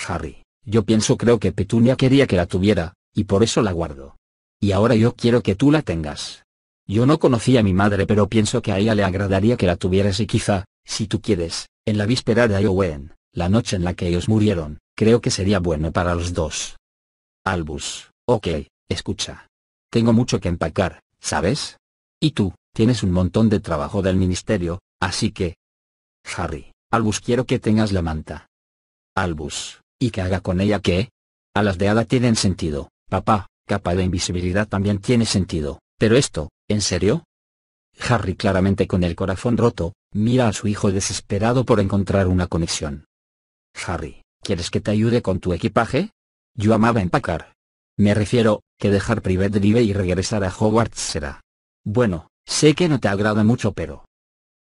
Harry, yo pienso creo que Petunia quería que la tuviera, y por eso la guardo. Y ahora yo quiero que tú la tengas. Yo no conocí a mi madre pero pienso que a ella le agradaría que la tuvieras y quizá, si tú quieres, en la víspera de Halloween, la noche en la que ellos murieron, creo que sería bueno para los dos. Albus, ok, escucha. Tengo mucho que empacar, ¿sabes? Y tú, tienes un montón de trabajo del ministerio, así que... Harry, Albus quiero que tengas la manta. Albus, ¿y que haga con ella qué? A las de hada tienen sentido, papá, capa de invisibilidad también tiene sentido, pero esto, ¿en serio? Harry claramente con el corazón roto, mira a su hijo desesperado por encontrar una conexión. Harry, ¿quieres que te ayude con tu equipaje? Yo amaba empacar. Me refiero, que dejar Private Drive y regresar a Hogwarts será. Bueno, sé que no te agrada mucho pero...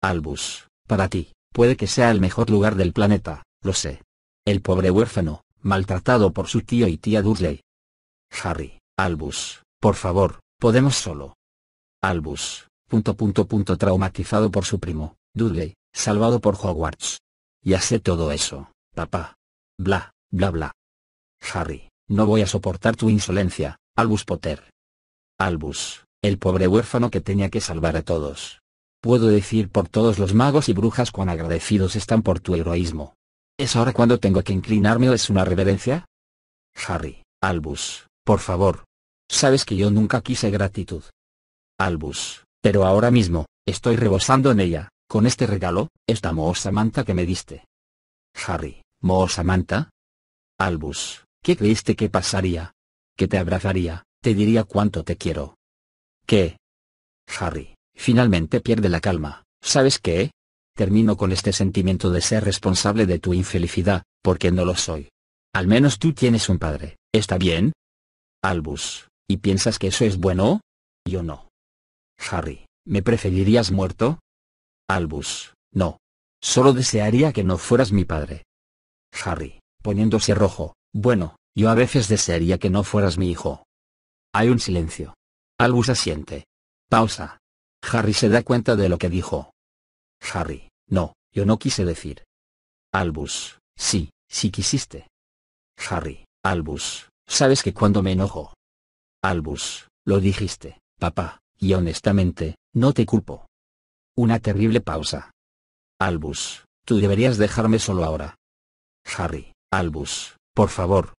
Albus, para ti, puede que sea el mejor lugar del planeta, lo sé. El pobre huérfano, maltratado por su tío y tía Dudley. Harry, Albus, por favor, podemos solo. Albus, punto punto punto traumatizado por su primo, Dudley, salvado por Hogwarts. Ya sé todo eso, papá. Bla, bla bla. Harry, no voy a soportar tu insolencia, Albus Potter. Albus, el pobre huérfano que tenía que salvar a todos. Puedo decir por todos los magos y brujas cuán agradecidos están por tu heroísmo. ¿Es ahora cuando tengo que inclinarme o es una reverencia? Harry, Albus, por favor. Sabes que yo nunca quise gratitud. Albus, pero ahora mismo, estoy rebosando en ella, con este regalo, esta mohosa manta que me diste. Harry, ¿mohosa manta? Albus, ¿qué creíste que pasaría? Que te abrazaría, te diría cuánto te quiero. ¿Qué? Harry, finalmente pierde la calma, ¿sabes qué? Termino con este sentimiento de ser responsable de tu infelicidad, porque no lo soy. Al menos tú tienes un padre, ¿está bien? Albus, ¿y piensas que eso es bueno? Yo no. Harry, ¿me preferirías muerto? Albus, no. Solo desearía que no fueras mi padre. Harry, poniéndose rojo, bueno, yo a veces desearía que no fueras mi hijo. Hay un silencio. Albus asiente. Pausa. Harry se da cuenta de lo que dijo. Harry, no, yo no quise decir. Albus, sí, sí quisiste. Harry, Albus, sabes que cuando me enojo. Albus, lo dijiste, papá, y honestamente, no te culpo. Una terrible pausa. Albus, tú deberías dejarme solo ahora. Harry, Albus, por favor.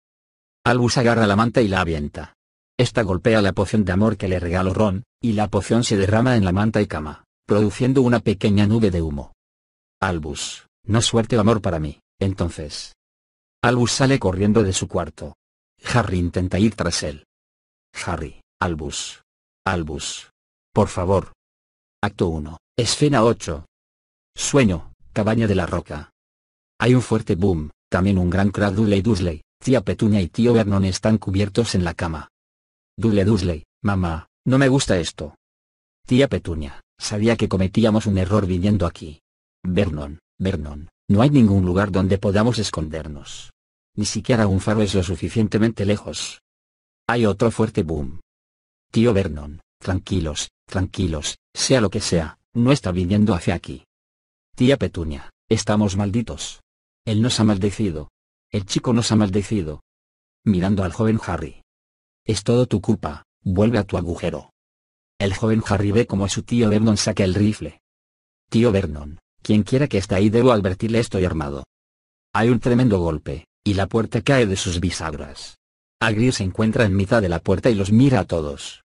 Albus agarra la manta y la avienta. Esta golpea la poción de amor que le regaló Ron, y la poción se derrama en la manta y cama produciendo una pequeña nube de humo. Albus, no suerte o amor para mí, entonces. Albus sale corriendo de su cuarto. Harry intenta ir tras él. Harry, Albus. Albus. Por favor. Acto 1, escena 8. Sueño, cabaña de la roca. Hay un fuerte boom, también un gran crack Dudley Dursley, tía Petunia y tío Vernon están cubiertos en la cama. Dudley Dursley, mamá, no me gusta esto. Tía Petunia, Sabía que cometíamos un error viniendo aquí. Vernon, Vernon, no hay ningún lugar donde podamos escondernos. Ni siquiera un faro es lo suficientemente lejos. Hay otro fuerte boom. Tío Vernon, tranquilos, tranquilos, sea lo que sea, no está viniendo hacia aquí. Tía Petunia, estamos malditos. Él nos ha maldecido. El chico nos ha maldecido. Mirando al joven Harry. Es todo tu culpa, vuelve a tu agujero. El joven Harry ve como su tío Vernon saca el rifle. Tío Vernon, quien quiera que esté ahí debo advertirle estoy armado. Hay un tremendo golpe, y la puerta cae de sus bisagras. Agri se encuentra en mitad de la puerta y los mira a todos.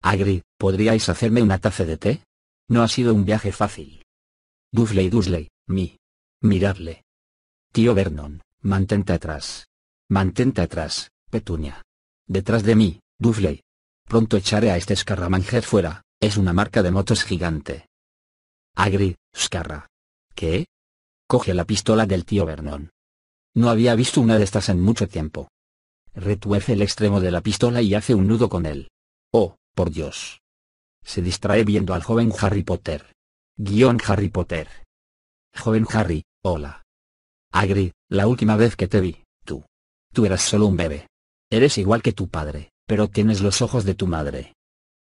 Agri, ¿podríais hacerme una taza de té? No ha sido un viaje fácil. Dudley Dudley, mi. Miradle. Tío Vernon, mantente atrás. Mantente atrás, Petunia. Detrás de mí, Dudley. Pronto echaré a este escarramanger fuera, es una marca de motos gigante. Agri, Scarra. ¿Qué? Coge la pistola del tío Vernon. No había visto una de estas en mucho tiempo. Retuerce el extremo de la pistola y hace un nudo con él. Oh, por Dios. se distrae viendo al joven Harry Potter. Guión Harry Potter. Joven Harry, hola. Hagrid, la última vez que te vi, tú. Tú eras solo un bebé. Eres igual que tu padre, pero tienes los ojos de tu madre.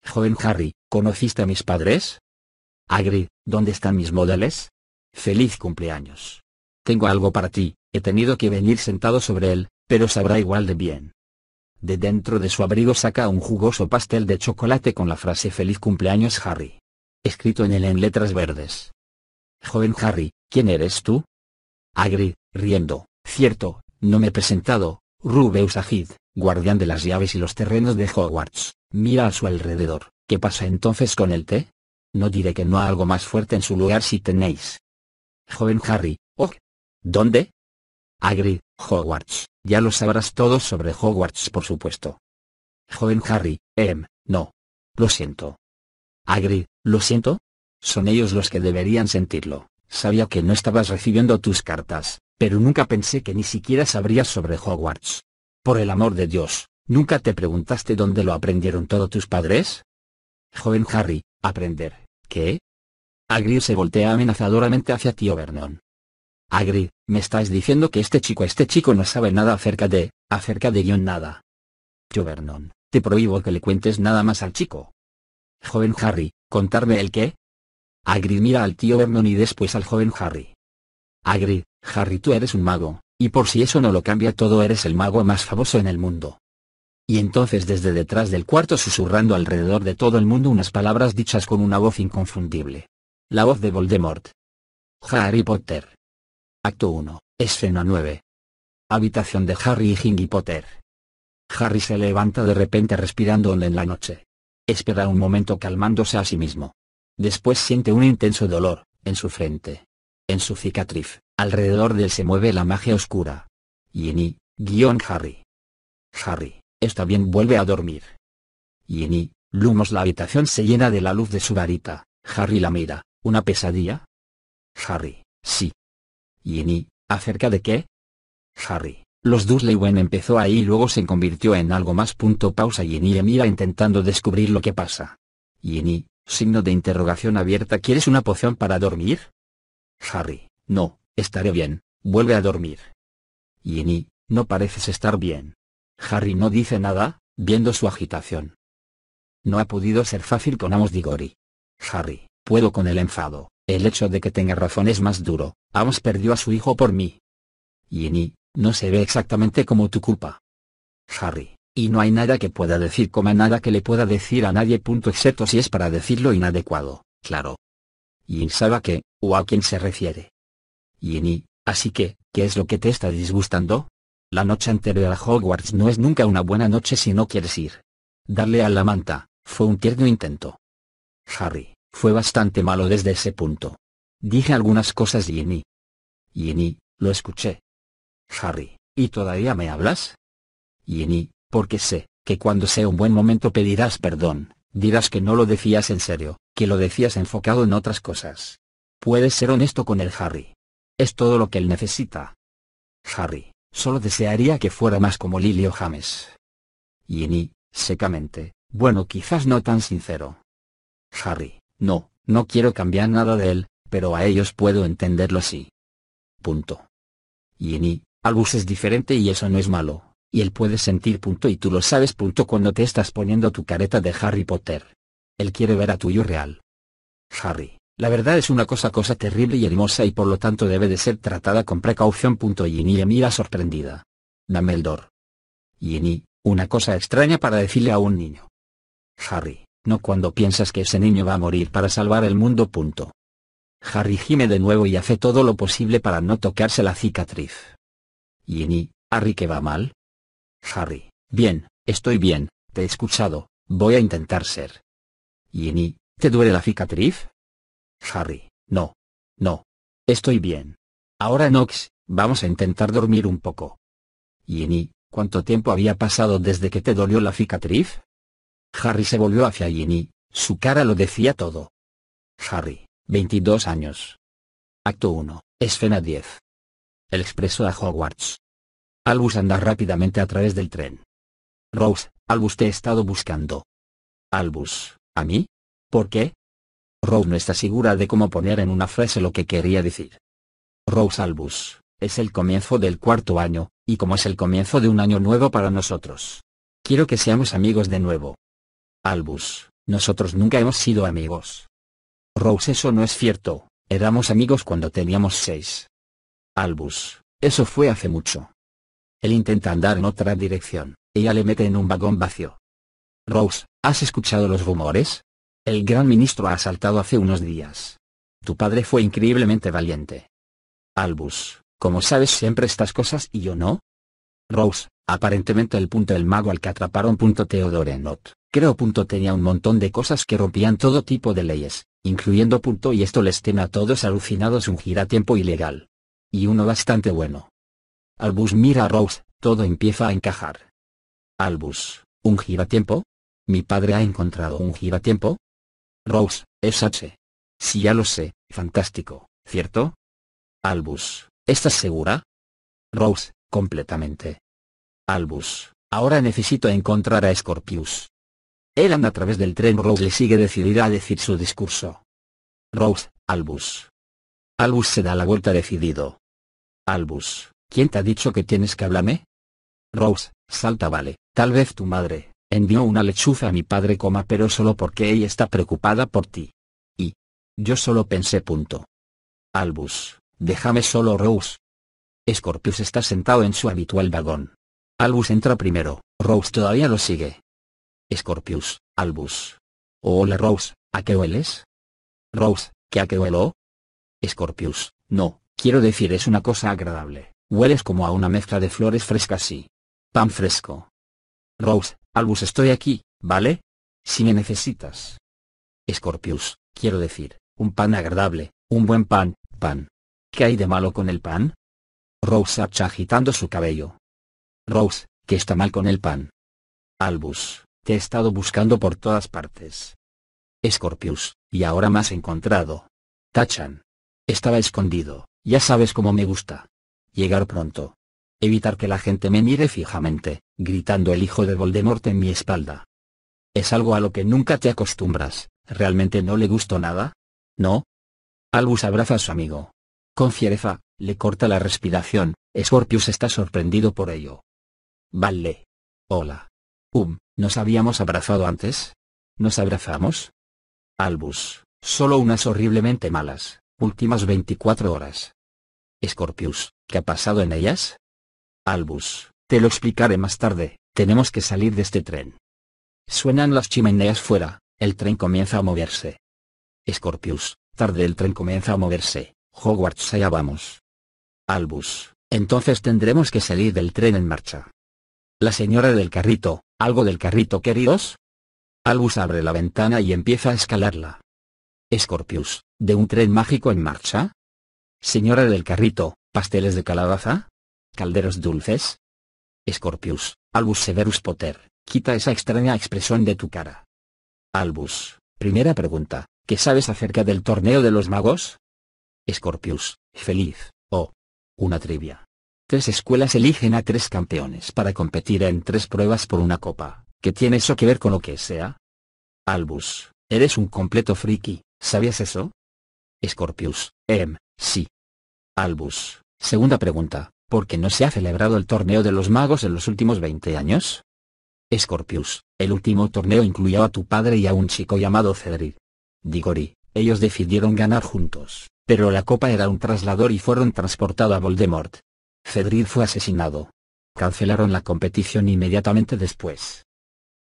Joven Harry, ¿conociste a mis padres? Hagrid, ¿dónde están mis modelos? Feliz cumpleaños. Tengo algo para ti, he tenido que venir sentado sobre él, pero sabrá igual de bien. De dentro de su abrigo saca un jugoso pastel de chocolate con la frase Feliz cumpleaños Harry. Escrito en él en letras verdes. Joven Harry, ¿quién eres tú? Hagrid, riendo, cierto, no me he presentado, Rubeus Agid, guardián de las llaves y los terrenos de Hogwarts, mira a su alrededor, ¿qué pasa entonces con el té? No diré que no algo más fuerte en su lugar si tenéis. Joven Harry, oh. ¿Dónde? Hagrid, Hogwarts, ya lo sabrás todo sobre Hogwarts por supuesto. Joven Harry, em, no. Lo siento. Hagrid, ¿lo siento? Son ellos los que deberían sentirlo. Sabía que no estabas recibiendo tus cartas, pero nunca pensé que ni siquiera sabrías sobre Hogwarts. Por el amor de Dios, ¿nunca te preguntaste dónde lo aprendieron todos tus padres? Joven Harry, aprender, ¿qué? Hagrid se voltea amenazadoramente hacia tío Vernon. Hagrid, me estás diciendo que este chico este chico no sabe nada acerca de, acerca de guion nada. Tío Vernon, te prohíbo que le cuentes nada más al chico. Joven Harry, ¿contarme el qué? Hagrid mira al tío Vernon y después al joven Harry. Hagrid, Harry tú eres un mago, y por si eso no lo cambia todo eres el mago más famoso en el mundo. Y entonces desde detrás del cuarto susurrando alrededor de todo el mundo unas palabras dichas con una voz inconfundible. La voz de Voldemort. Harry Potter. Acto 1, escena 9. Habitación de Harry y Gingy Potter. Harry se levanta de repente respirando en la noche. Espera un momento calmándose a sí mismo. Después siente un intenso dolor, en su frente. En su cicatriz, alrededor de él se mueve la magia oscura. Ginny, guion Harry. Harry, está bien vuelve a dormir. Ginny, Lumos la habitación se llena de la luz de su varita, Harry la mira, ¿una pesadilla? Harry, sí. Ginny, ¿acerca de qué? Harry, los Dursleywen empezó ahí y luego se convirtió en algo más. Punto pausa Ginny le mira intentando descubrir lo que pasa. Ginny, signo de interrogación abierta ¿Quieres una poción para dormir? Harry, no, estaré bien, vuelve a dormir. Ginny, no pareces estar bien. Harry no dice nada, viendo su agitación. No ha podido ser fácil con Amos Diggory. Harry, puedo con el enfado, el hecho de que tenga razón es más duro, Amos perdió a su hijo por mí. Ginny, no se ve exactamente como tu culpa. Harry, y no hay nada que pueda decir como nada que le pueda decir a nadie. Punto excepto si es para decirlo inadecuado, claro. Y sabe a qué, o a quién se refiere. Ginny, así que, ¿qué es lo que te está disgustando? La noche anterior a Hogwarts no es nunca una buena noche si no quieres ir. Darle a la manta, fue un tierno intento. Harry, fue bastante malo desde ese punto. Dije algunas cosas Ginny. Ginny, lo escuché. Harry, ¿y todavía me hablas? Ginny, porque sé, que cuando sea un buen momento pedirás perdón, dirás que no lo decías en serio, que lo decías enfocado en otras cosas. Puedes ser honesto con el Harry. Es todo lo que él necesita. Harry, solo desearía que fuera más como Lily o James. Ginny, secamente, bueno quizás no tan sincero. Harry, no, no quiero cambiar nada de él, pero a ellos puedo entenderlo así. Punto. Ginny, Albus es diferente y eso no es malo, y él puede sentir punto y tú lo sabes punto cuando te estás poniendo tu careta de Harry Potter. Él quiere ver a tuyo real. Harry, la verdad es una cosa cosa terrible y hermosa y por lo tanto debe de ser tratada con precaución. Punto Ginny mira sorprendida. Dumbledore. Ginny, una cosa extraña para decirle a un niño. Harry, no cuando piensas que ese niño va a morir para salvar el mundo. Punto. Harry gime de nuevo y hace todo lo posible para no tocarse la cicatriz. Ginny, Harry que va mal. Harry, bien, estoy bien, te he escuchado, voy a intentar ser. Ginny, ¿te duele la cicatriz? Harry, no. No. Estoy bien. Ahora Nox, vamos a intentar dormir un poco. Ginny, ¿cuánto tiempo había pasado desde que te dolió la cicatriz? Harry se volvió hacia Ginny, su cara lo decía todo. Harry, 22 años. Acto 1, escena 10. El expreso a Hogwarts. Albus anda rápidamente a través del tren. Rose, Albus te he estado buscando. Albus, ¿a mí? ¿Por qué? Rose no está segura de cómo poner en una frase lo que quería decir. Rose Albus, es el comienzo del cuarto año, y como es el comienzo de un año nuevo para nosotros. Quiero que seamos amigos de nuevo. Albus, nosotros nunca hemos sido amigos. Rose eso no es cierto, éramos amigos cuando teníamos seis. Albus, eso fue hace mucho. Él intenta andar en otra dirección, ella le mete en un vagón vacío. Rose, ¿has escuchado los rumores? El gran ministro ha asaltado hace unos días. Tu padre fue increíblemente valiente. Albus, ¿cómo sabes siempre estas cosas y yo no? Rose, aparentemente el punto del mago al que atraparon. Punto Theodore Not, creo. Tenía un montón de cosas que rompían todo tipo de leyes, incluyendo y esto les tiene a todos alucinados un giratiempo ilegal. Y uno bastante bueno. Albus mira a Rose, todo empieza a encajar. Albus, ¿un giratiempo? ¿Mi padre ha encontrado un giratiempo? Rose, es H. Si ya lo sé, fantástico, ¿cierto? Albus, ¿estás segura? Rose, completamente. Albus, ahora necesito encontrar a Scorpius. Él anda a través del tren. Rose le sigue decidida a decir su discurso. Rose, Albus. Albus se da la vuelta decidido. Albus, ¿quién te ha dicho que tienes que hablarme? Rose, salta vale, tal vez tu madre, envió una lechuza a mi padre coma pero solo porque ella está preocupada por ti. Y. Yo solo pensé punto. Albus, déjame solo Rose. Scorpius está sentado en su habitual vagón. Albus entra primero, Rose todavía lo sigue. Scorpius, Albus. Hola Rose, ¿a qué hueles? Rose, ¿qué a qué huelo? Scorpius, no, quiero decir es una cosa agradable, hueles como a una mezcla de flores frescas y... pan fresco. Rose, Albus estoy aquí, ¿vale? Si me necesitas. Scorpius, quiero decir, un pan agradable, un buen pan, pan. ¿Qué hay de malo con el pan? Rose agitando su cabello. Rose, ¿qué está mal con el pan? Albus, te he estado buscando por todas partes. Scorpius, y ahora has encontrado. Tachan. Estaba escondido, ya sabes cómo me gusta. Llegar pronto. Evitar que la gente me mire fijamente, gritando el hijo de Voldemort en mi espalda. Es algo a lo que nunca te acostumbras, ¿realmente no le gustó nada? ¿No? Albus abraza a su amigo. Con fiereza, le corta la respiración, Scorpius está sorprendido por ello. Vale. Hola. Um, ¿nos habíamos abrazado antes? ¿Nos abrazamos? Albus, solo unas horriblemente malas, últimas 24 horas. Scorpius, ¿qué ha pasado en ellas? Albus, te lo explicaré más tarde, tenemos que salir de este tren. Suenan las chimeneas fuera, el tren comienza a moverse. Scorpius, tarde el tren comienza a moverse, Hogwarts allá vamos. Albus, entonces tendremos que salir del tren en marcha. La señora del carrito, ¿algo del carrito queridos? Albus abre la ventana y empieza a escalarla. Scorpius, ¿de un tren mágico en marcha? Señora del carrito, ¿pasteles de calabaza? ¿Calderos dulces? Scorpius, Albus Severus Potter, quita esa extraña expresión de tu cara. Albus, primera pregunta, ¿qué sabes acerca del torneo de los magos? Scorpius, feliz, oh. Una trivia. Tres escuelas eligen a tres campeones para competir en tres pruebas por una copa. ¿Qué tiene eso que ver con lo que sea? Albus, eres un completo friki, ¿sabías eso? Scorpius, em, sí. Albus, segunda pregunta, ¿por qué no se ha celebrado el torneo de los magos en los últimos 20 años? Scorpius, el último torneo incluyó a tu padre y a un chico llamado Cedric. Digori, ellos decidieron ganar juntos, pero la copa era un traslador y fueron transportados a Voldemort. Cedric fue asesinado. Cancelaron la competición inmediatamente después.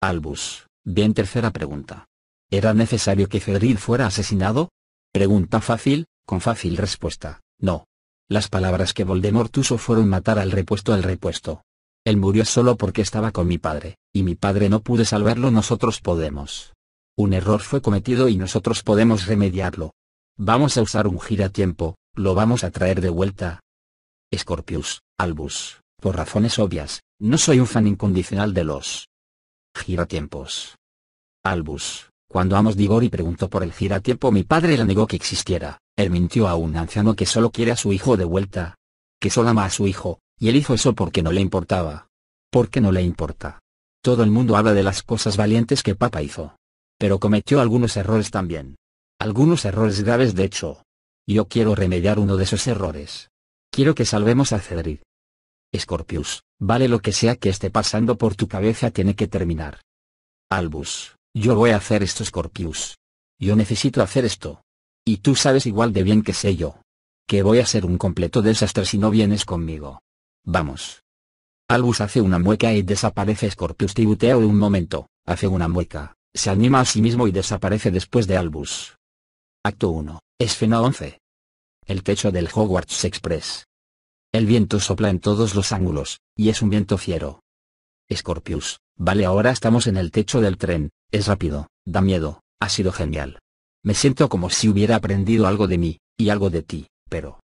Albus, bien tercera pregunta. ¿Era necesario que Cedric fuera asesinado? Pregunta fácil, con fácil respuesta, no. Las palabras que Voldemort usó fueron matar al repuesto al repuesto. Él murió solo porque estaba con mi padre, y mi padre no pude salvarlo nosotros podemos. Un error fue cometido y nosotros podemos remediarlo. Vamos a usar un giratiempo, lo vamos a traer de vuelta. Scorpius, Albus, por razones obvias, no soy un fan incondicional de los giratiempos. Albus, cuando Amos Digori preguntó por el giratiempo mi padre le negó que existiera, él mintió a un anciano que solo quiere a su hijo de vuelta. Que solo ama a su hijo, y él hizo eso porque no le importaba. ¿Por qué no le importa? Todo el mundo habla de las cosas valientes que papá hizo. Pero cometió algunos errores también. Algunos errores graves de hecho. Yo quiero remediar uno de esos errores. Quiero que salvemos a Cedric. Scorpius, vale lo que sea que esté pasando por tu cabeza tiene que terminar. Albus, yo voy a hacer esto Scorpius. Yo necesito hacer esto. Y tú sabes igual de bien que sé yo. Que voy a ser un completo desastre si no vienes conmigo. Vamos. Albus hace una mueca y desaparece Scorpius tibutea un momento, hace una mueca, se anima a sí mismo y desaparece después de Albus. Acto 1, Escena 11. El techo del Hogwarts Express. El viento sopla en todos los ángulos, y es un viento fiero. Scorpius, vale ahora estamos en el techo del tren, es rápido, da miedo, ha sido genial. Me siento como si hubiera aprendido algo de mí, y algo de ti, pero...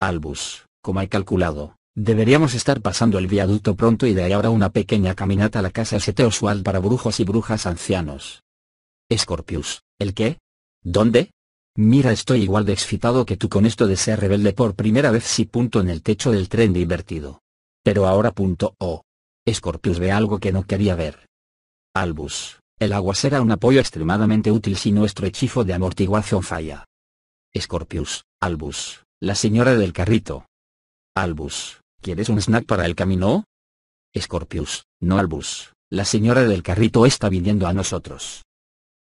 Albus, como he calculado, deberíamos estar pasando el viaducto pronto y de ahí ahora una pequeña caminata a la casa St. Oswald para brujos y brujas ancianos. Scorpius, ¿el qué? ¿Dónde? Mira estoy igual de excitado que tú con esto de ser rebelde por primera vez sí punto en el techo del tren divertido. Pero ahora punto oh. Scorpius ve algo que no quería ver. Albus, el agua será un apoyo extremadamente útil si nuestro hechizo de amortiguación falla. Scorpius, Albus, la señora del carrito. Albus, ¿quieres un snack para el camino? Scorpius, no Albus, la señora del carrito está viniendo a nosotros.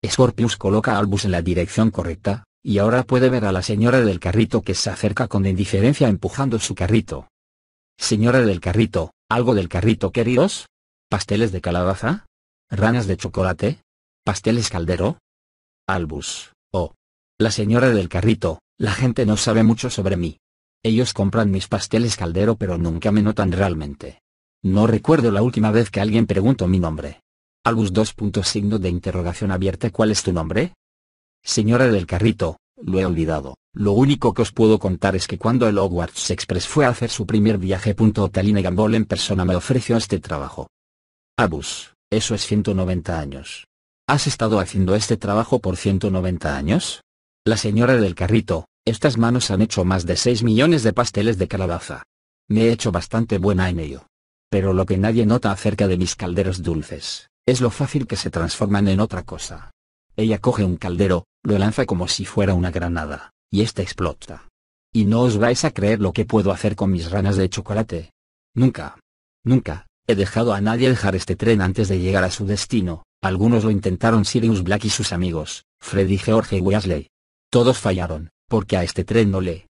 Scorpius coloca a Albus en la dirección correcta, y ahora puede ver a la señora del carrito que se acerca con indiferencia empujando su carrito. Señora del carrito, ¿algo del carrito queridos? ¿Pasteles de calabaza? ¿Ranas de chocolate? ¿Pasteles caldero? Albus, oh. La señora del carrito, la gente no sabe mucho sobre mí. Ellos compran mis pasteles caldero pero nunca me notan realmente. No recuerdo la última vez que alguien preguntó mi nombre. Albus 2. Signo de interrogación abierta ¿Cuál es tu nombre? Señora del carrito, lo he olvidado. Lo único que os puedo contar es que cuando el Hogwarts Express fue a hacer su primer viaje. Talina Gamble en persona me ofreció este trabajo. Albus, eso es 190 años. ¿Has estado haciendo este trabajo por 190 años? La señora del carrito, estas manos han hecho más de 6 millones de pasteles de calabaza. Me he hecho bastante buena en ello. Pero lo que nadie nota acerca de mis calderos dulces, es lo fácil que se transforman en otra cosa. Ella coge un caldero, lo lanza como si fuera una granada, y este explota. Y no os vais a creer lo que puedo hacer con mis ranas de chocolate. Nunca. Nunca, he dejado a nadie dejar este tren antes de llegar a su destino, algunos lo intentaron Sirius Black y sus amigos, Freddy George y Weasley. Todos fallaron, porque a este tren no le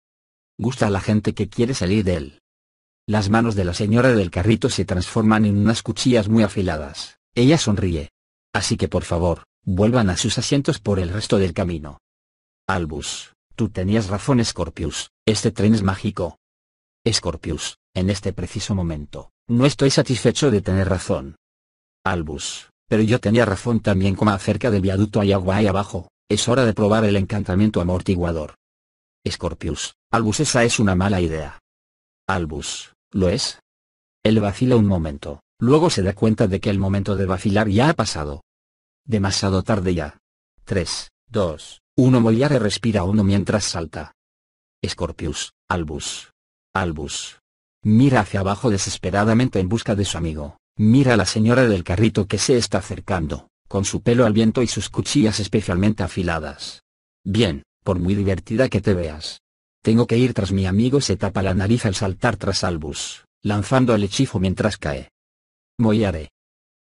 gusta la gente que quiere salir de él. Las manos de la señora del carrito se transforman en unas cuchillas muy afiladas, ella sonríe. Así que por favor, vuelvan a sus asientos por el resto del camino. Albus, tú tenías razón Scorpius, este tren es mágico. Scorpius, en este preciso momento, no estoy satisfecho de tener razón. Albus, pero yo tenía razón también como acerca del viaducto hay agua ahí abajo, es hora de probar el encantamiento amortiguador. Scorpius, Albus esa es una mala idea. Albus, ¿lo es? Él vacila un momento, Luego se da cuenta de que el momento de vacilar ya ha pasado. Demasiado tarde ya. 3, 2, 1 Moliare respira uno mientras salta. Scorpius, Albus. Albus. Mira hacia abajo desesperadamente en busca de su amigo. Mira a la señora del carrito que se está acercando, con su pelo al viento y sus cuchillas especialmente afiladas. Bien, por muy divertida que te veas. Tengo que ir tras mi amigo se tapa la nariz al saltar tras Albus, lanzando el hechizo mientras cae. Moyare.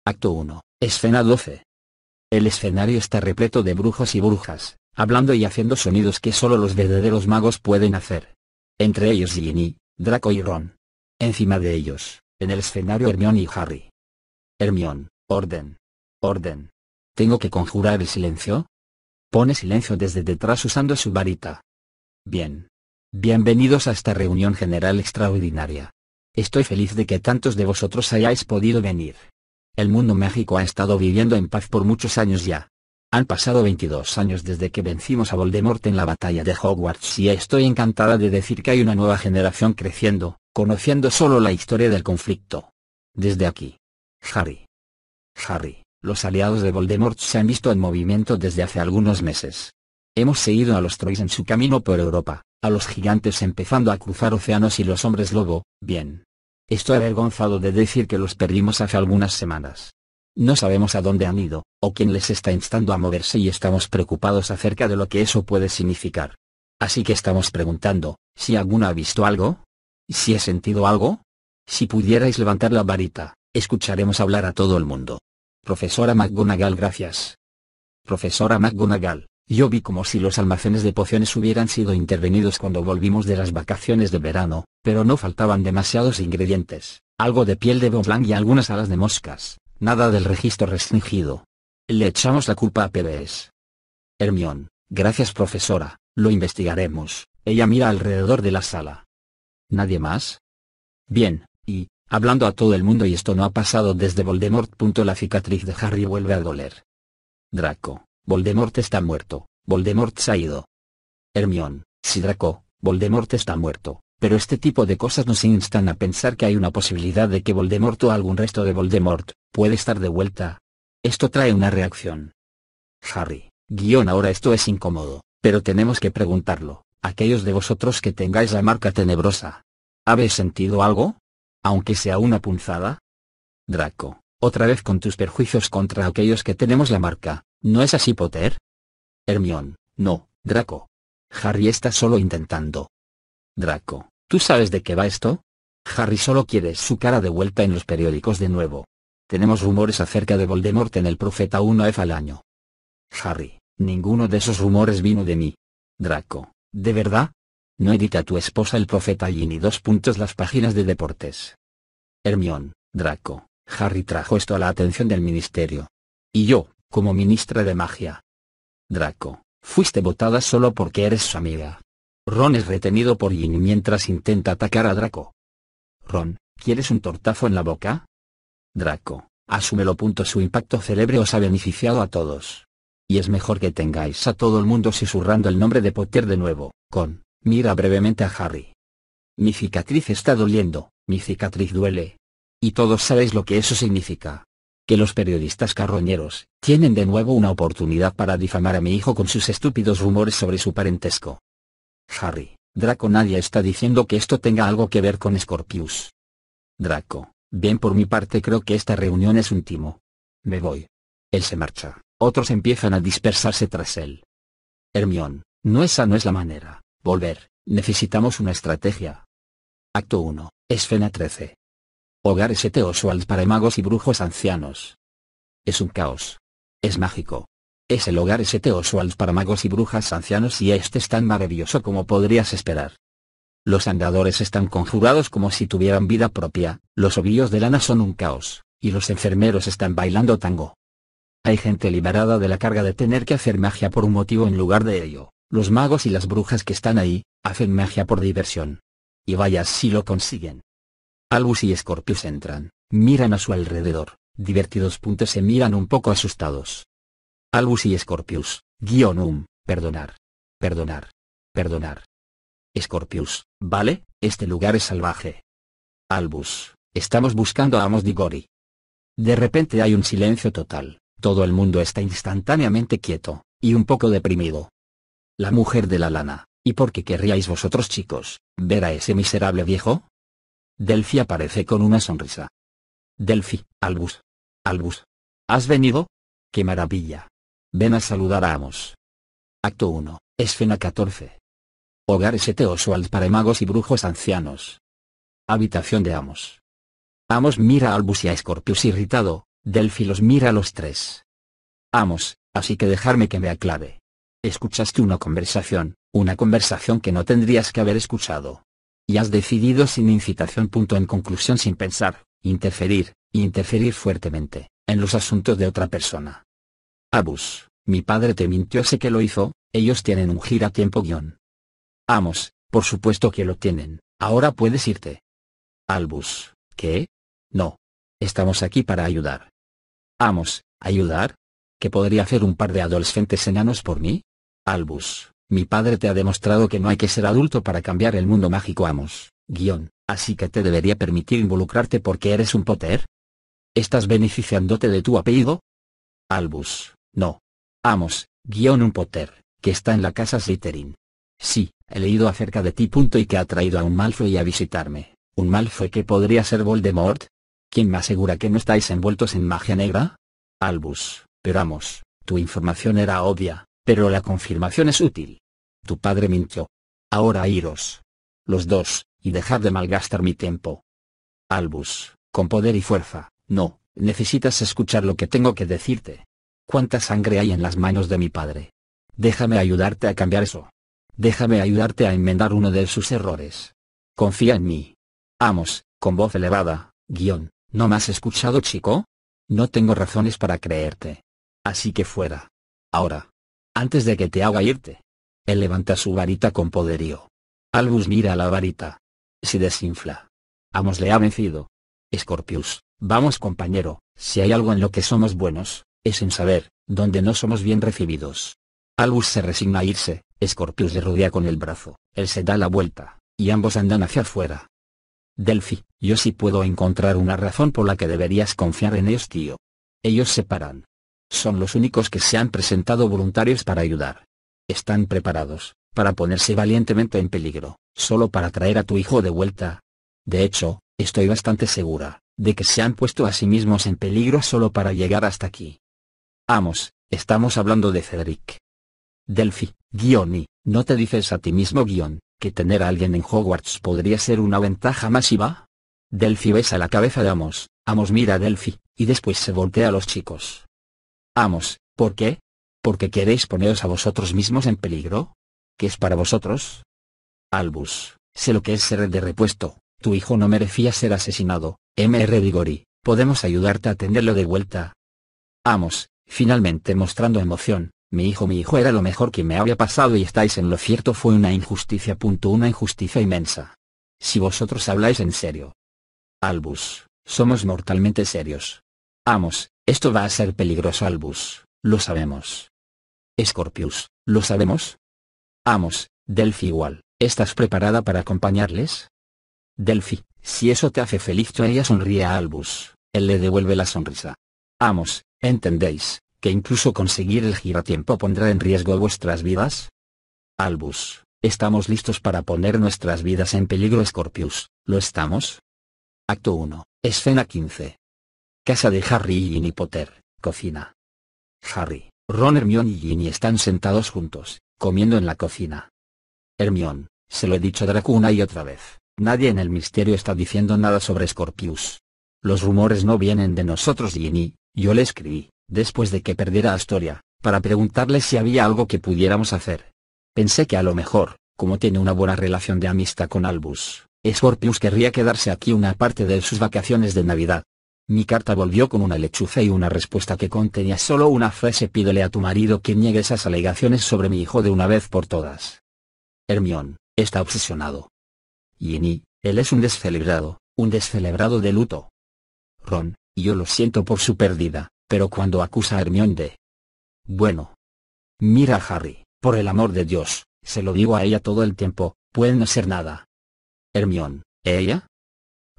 Acto 1, escena 12. El escenario está repleto de brujos y brujas, hablando y haciendo sonidos que solo los verdaderos magos pueden hacer. Entre ellos Ginny, Draco y Ron. Encima de ellos, en el escenario Hermione y Harry. Hermione, orden. Orden. ¿Tengo que conjurar el silencio? Pone silencio desde detrás usando su varita. Bien. Bienvenidos a esta reunión general extraordinaria. Estoy feliz de que tantos de vosotros hayáis podido venir. El mundo mágico ha estado viviendo en paz por muchos años ya. Han pasado 22 años desde que vencimos a Voldemort en la batalla de Hogwarts y estoy encantada de decir que hay una nueva generación creciendo, conociendo solo la historia del conflicto. Desde aquí. Harry. Harry, los aliados de Voldemort se han visto en movimiento desde hace algunos meses. Hemos seguido a los Troys en su camino por Europa, a los gigantes empezando a cruzar océanos y los hombres lobo, bien. Estoy avergonzado de decir que los perdimos hace algunas semanas. No sabemos a dónde han ido, o quién les está instando a moverse y estamos preocupados acerca de lo que eso puede significar. Así que estamos preguntando, si alguno ha visto algo? ¿Si he sentido algo? Si pudierais levantar la varita, escucharemos hablar a todo el mundo. Profesora McGonagall gracias. Profesora McGonagall, yo vi como si los almacenes de pociones hubieran sido intervenidos cuando volvimos de las vacaciones de verano, pero no faltaban demasiados ingredientes, algo de piel de blanc y algunas alas de moscas, nada del registro restringido. Le echamos la culpa a PBS. Hermión, gracias profesora, lo investigaremos, ella mira alrededor de la sala. ¿Nadie más? Bien, y, hablando a todo el mundo y esto no ha pasado desde Voldemort. La cicatriz de Harry vuelve a doler. Draco, Voldemort está muerto, Voldemort se ha ido. Hermión, sí Draco, Voldemort está muerto, pero este tipo de cosas nos instan a pensar que hay una posibilidad de que Voldemort o algún resto de Voldemort, puede estar de vuelta. Esto trae una reacción. Harry, guion ahora esto es incómodo, pero tenemos que preguntarlo, aquellos de vosotros que tengáis la marca tenebrosa. ¿Habéis sentido algo? Aunque sea una punzada. Draco, otra vez con tus perjuicios contra aquellos que tenemos la marca, ¿no es así Potter? Hermión, no, Draco. Harry está solo intentando. Draco, ¿tú sabes de qué va esto? Harry solo quiere su cara de vuelta en los periódicos de nuevo. Tenemos rumores acerca de Voldemort en el Profeta 1F al año. Harry, ninguno de esos rumores vino de mí. Draco, ¿de verdad? No edita tu esposa el Profeta Ginny dos puntos las páginas de deportes. Hermión, Draco, Harry trajo esto a la atención del ministerio. Y yo, como ministra de magia. Draco, fuiste votada solo porque eres su amiga. Ron es retenido por Ginny mientras intenta atacar a Draco. Ron, ¿quieres un tortazo en la boca? Draco, asúmelo. Su impacto célebre os ha beneficiado a todos. Y es mejor que tengáis a todo el mundo susurrando el nombre de Potter de nuevo, con, mira brevemente a Harry. Mi cicatriz está doliendo, mi cicatriz duele, y todos sabéis lo que eso significa. Que los periodistas carroñeros, tienen de nuevo una oportunidad para difamar a mi hijo con sus estúpidos rumores sobre su parentesco. Harry, Draco nadie está diciendo que esto tenga algo que ver con Scorpius. Draco, bien por mi parte creo que esta reunión es un timo. Me voy. Él se marcha, otros empiezan a dispersarse tras él. Hermión, no esa no es la manera, volver, necesitamos una estrategia. Acto 1, Escena 13. Hogar St. Oswald para magos y brujos ancianos. Es un caos. Es mágico. Es el hogar St. Oswald para magos y brujas ancianos y este es tan maravilloso como podrías esperar. Los andadores están conjurados como si tuvieran vida propia, los ovillos de lana son un caos, y los enfermeros están bailando tango. Hay gente liberada de la carga de tener que hacer magia por un motivo en lugar de ello, los magos y las brujas que están ahí, hacen magia por diversión. Y vaya si lo consiguen. Albus y Scorpius entran, miran a su alrededor, divertidos. Puntos se miran un poco asustados. Albus y Scorpius, guion um, perdonar. Perdonar. Perdonar. Scorpius, vale, este lugar es salvaje. Albus, estamos buscando a Amos Digori. De repente hay un silencio total, todo el mundo está instantáneamente quieto, y un poco deprimido. La mujer de la lana, ¿y por qué querríais vosotros chicos, ver a ese miserable viejo? Delphi aparece con una sonrisa. Delphi, Albus. Albus. ¿Has venido? ¡Qué maravilla! Ven a saludar a Amos. Acto 1, Escena 14. Hogar St. Oswald para magos y brujos ancianos. Habitación de Amos. Amos mira a Albus y a Scorpius irritado, Delphi los mira a los tres. Amos, así que dejarme que me aclare. Escuchaste una conversación, una conversación que no tendrías que haber escuchado. Y has decidido sin incitación. Punto en conclusión sin pensar, interferir, interferir fuertemente, en los asuntos de otra persona. Abus, mi padre te mintió sé que lo hizo, ellos tienen un tiempo guion. Amos, por supuesto que lo tienen, ahora puedes irte. Albus, ¿qué? No. Estamos aquí para ayudar. Amos, ¿ayudar? ¿Qué podría hacer un par de adolescentes enanos por mí? Albus, mi padre te ha demostrado que no hay que ser adulto para cambiar el mundo mágico Amos, guion, así que te debería permitir involucrarte porque eres un Potter. ¿Estás beneficiándote de tu apellido? Albus, no. Amos, guion un Potter, que está en la casa Slytherin. Sí, he leído acerca de ti. Punto y que ha traído a un Malfoy a visitarme. ¿Un Malfoy que podría ser Voldemort? ¿Quién me asegura que no estáis envueltos en magia negra? Albus, pero vamos, tu información era obvia, pero la confirmación es útil. Tu padre mintió. Ahora iros. Los dos, y dejar de malgastar mi tiempo. Albus, con poder y fuerza, no, necesitas escuchar lo que tengo que decirte. ¿Cuánta sangre hay en las manos de mi padre? Déjame ayudarte a cambiar eso. Déjame ayudarte a enmendar uno de sus errores. Confía en mí. Amos, con voz elevada, guion, ¿no me has escuchado chico? No tengo razones para creerte. Así que fuera. Ahora. Antes de que te haga irte. Él levanta su varita con poderío. Albus mira la varita. Se desinfla. Amos le ha vencido. Scorpius, vamos compañero, si hay algo en lo que somos buenos, es en saber, donde no somos bien recibidos. Albus se resigna a irse, Scorpius le rodea con el brazo, él se da la vuelta, y ambos andan hacia afuera. Delphi, yo sí puedo encontrar una razón por la que deberías confiar en ellos tío. Ellos se paran. Son los únicos que se han presentado voluntarios para ayudar. Están preparados, para ponerse valientemente en peligro, solo para traer a tu hijo de vuelta. De hecho, estoy bastante segura, de que se han puesto a sí mismos en peligro solo para llegar hasta aquí. Amos, estamos hablando de Cedric. Delphi, guion y, ¿no te dices a ti mismo guion, que tener a alguien en Hogwarts podría ser una ventaja masiva? Delphi besa la cabeza de Amos, Amos mira a Delphi, y después se voltea a los chicos. Amos, ¿por qué? ¿Porque queréis poneros a vosotros mismos en peligro? ¿Qué es para vosotros? Albus, sé lo que es ser de repuesto, tu hijo no merecía ser asesinado, M.R. Digori, podemos ayudarte a tenerlo de vuelta. Amos, finalmente mostrando emoción, mi hijo mi hijo era lo mejor que me había pasado y estáis en lo cierto fue una injusticia. Punto una injusticia inmensa. Si vosotros habláis en serio. Albus, somos mortalmente serios. Amos, esto va a ser peligroso Albus, lo sabemos. Scorpius, ¿lo sabemos? Amos, Delphi igual, ¿estás preparada para acompañarles? Delphi, si eso te hace feliz ella sonríe a Albus, él le devuelve la sonrisa. Amos, ¿entendéis? que incluso conseguir el giratiempo pondrá en riesgo vuestras vidas? Albus, ¿estamos listos para poner nuestras vidas en peligro Scorpius, ¿lo estamos? Acto 1, escena 15. Casa de Harry y Ginny Potter, cocina. Harry, Ron, Hermione y Ginny están sentados juntos, comiendo en la cocina. Hermione, se lo he dicho Draco una y otra vez, nadie en el misterio está diciendo nada sobre Scorpius. Los rumores no vienen de nosotros Ginny, yo le escribí, después de que perdiera Astoria, para preguntarle si había algo que pudiéramos hacer. Pensé que a lo mejor, como tiene una buena relación de amistad con Albus, Scorpius querría quedarse aquí una parte de sus vacaciones de Navidad. Mi carta volvió con una lechuza y una respuesta que contenía solo una frase pídele a tu marido que niegue esas alegaciones sobre mi hijo de una vez por todas. Hermión, está obsesionado. Ginny, él es un descelebrado, un descelebrado de luto. Ron, yo lo siento por su pérdida, pero cuando acusa a Hermione de... Bueno. Mira Harry, por el amor de Dios, se lo digo a ella todo el tiempo, puede no ser nada. Hermione, ¿ella?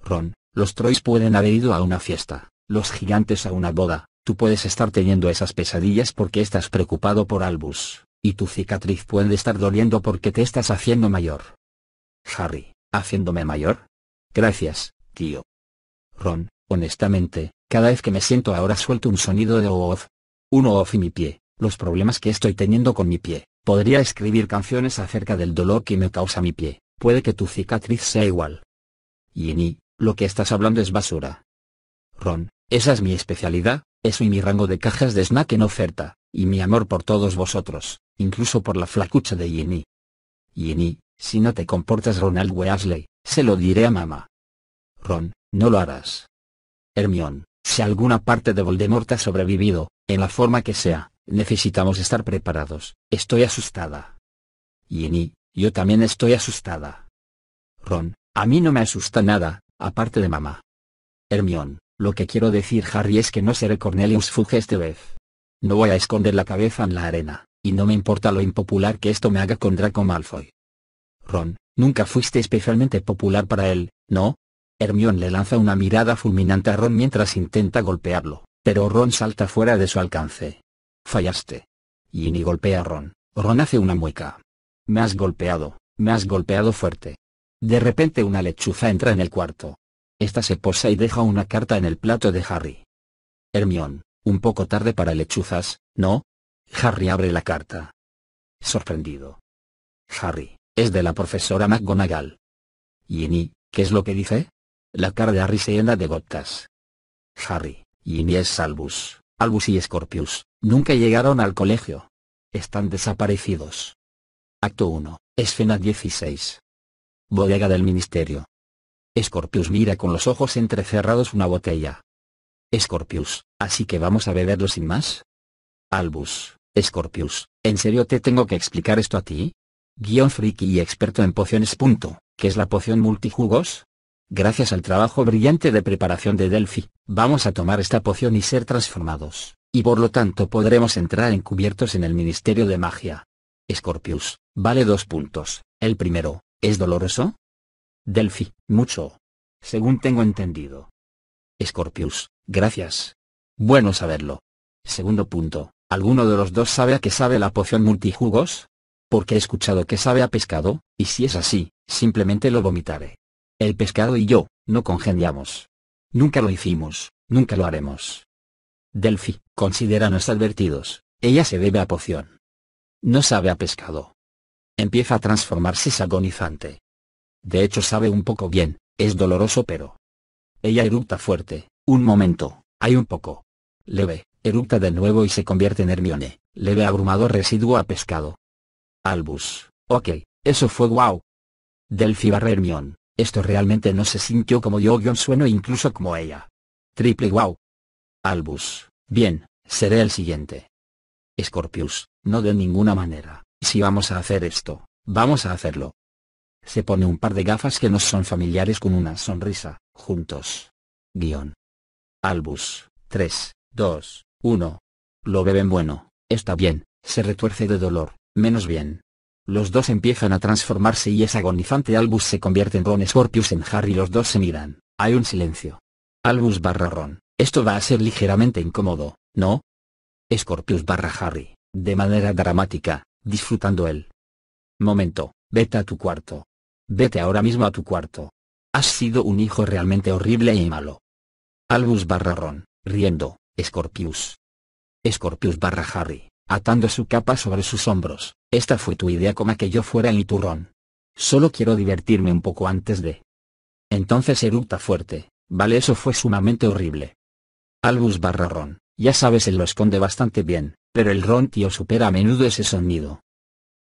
Ron, los Troys pueden haber ido a una fiesta, los gigantes a una boda, tú puedes estar teniendo esas pesadillas porque estás preocupado por Albus, y tu cicatriz puede estar doliendo porque te estás haciendo mayor. Harry, ¿haciéndome mayor? Gracias, tío. Ron, honestamente, cada vez que me siento ahora suelto un sonido de off. Un off y mi pie, los problemas que estoy teniendo con mi pie. Podría escribir canciones acerca del dolor que me causa mi pie, puede que tu cicatriz sea igual. Ginny, lo que estás hablando es basura. Ron, esa es mi especialidad, eso y mi rango de cajas de snack en oferta, y mi amor por todos vosotros, incluso por la flacucha de Ginny. Ginny, si no te comportas Ronald Weasley, se lo diré a mamá. Ron, no lo harás. Hermione, si alguna parte de Voldemort ha sobrevivido, en la forma que sea, necesitamos estar preparados. Estoy asustada. Ginny, yo también estoy asustada. Ron, a mí no me asusta nada, aparte de mamá. Hermione, lo que quiero decir Harry es que no seré Cornelius Fudge esta vez. No voy a esconder la cabeza en la arena, y no me importa lo impopular que esto me haga con Draco Malfoy. Ron, nunca fuiste especialmente popular para él, ¿no? Hermione le lanza una mirada fulminante a Ron mientras intenta golpearlo, pero Ron salta fuera de su alcance. Fallaste. Ginny golpea a Ron. Ron hace una mueca. Me has golpeado, me has golpeado fuerte. De repente una lechuza entra en el cuarto. Esta se posa y deja una carta en el plato de Harry. Hermione, Un poco tarde para lechuzas, ¿no? Harry abre la carta. Sorprendido. Harry, es de la profesora McGonagall. Ginny, ¿qué es lo que dice? La cara de Harry se llena de gotas. Harry, Ginny es Albus. Albus y Scorpius, nunca llegaron al colegio. Están desaparecidos. Acto 1, escena 16. Bodega del Ministerio. Scorpius mira con los ojos entrecerrados una botella. Scorpius, ¿así que vamos a beberlo sin más? Albus, Scorpius, ¿en serio te tengo que explicar esto a ti? Guión friki y experto en pociones. Punto, ¿Qué es la poción multijugos? Gracias al trabajo brillante de preparación de Delphi, vamos a tomar esta poción y ser transformados, y por lo tanto podremos entrar encubiertos en el Ministerio de Magia. Scorpius, vale dos puntos. El primero, ¿es doloroso? Delphi, mucho. Según tengo entendido. Scorpius, gracias. Bueno saberlo. Segundo punto, ¿alguno de los dos sabe a qué sabe la poción multijugos? Porque he escuchado que sabe a pescado, y si es así, simplemente lo vomitaré. El pescado y yo, no congeniamos. Nunca lo hicimos, nunca lo haremos. Delphi, considéranos advertidos, ella se bebe a poción. No sabe a pescado. Empieza a transformarse es agonizante. De hecho sabe un poco bien, es doloroso pero... Ella eructa fuerte, un momento, hay un poco. Leve, eructa de nuevo y se convierte en Hermione, leve abrumador residuo a pescado. Albus, ok, eso fue wow. Delphi barra Hermione, esto realmente no se sintió como yo guion sueno incluso como ella. Triple wow. Albus, bien, seré el siguiente. Scorpius, no de ninguna manera, si vamos a hacer esto, vamos a hacerlo. Se pone un par de gafas que nos son familiares con una sonrisa, juntos. Guión. Albus, 3, 2, 1. Lo beben bueno, está bien, se retuerce de dolor, menos bien. Los dos empiezan a transformarse y es agonizante Albus se convierte en Ron Scorpius en Harry los dos se miran, hay un silencio. Albus barra Ron, esto va a ser ligeramente incómodo, ¿no? Scorpius barra Harry, de manera dramática, disfrutando él. Momento, vete a tu cuarto. Vete ahora mismo a tu cuarto. Has sido un hijo realmente horrible y malo. Albus barra Ron, riendo, Scorpius. Scorpius barra Harry, atando su capa sobre sus hombros, esta fue tu idea como que yo fuera el turrón. Solo quiero divertirme un poco antes de... Entonces eructa fuerte, vale eso fue sumamente horrible. Albus barra Ron, ya sabes él lo esconde bastante bien, pero el Ron tío supera a menudo ese sonido.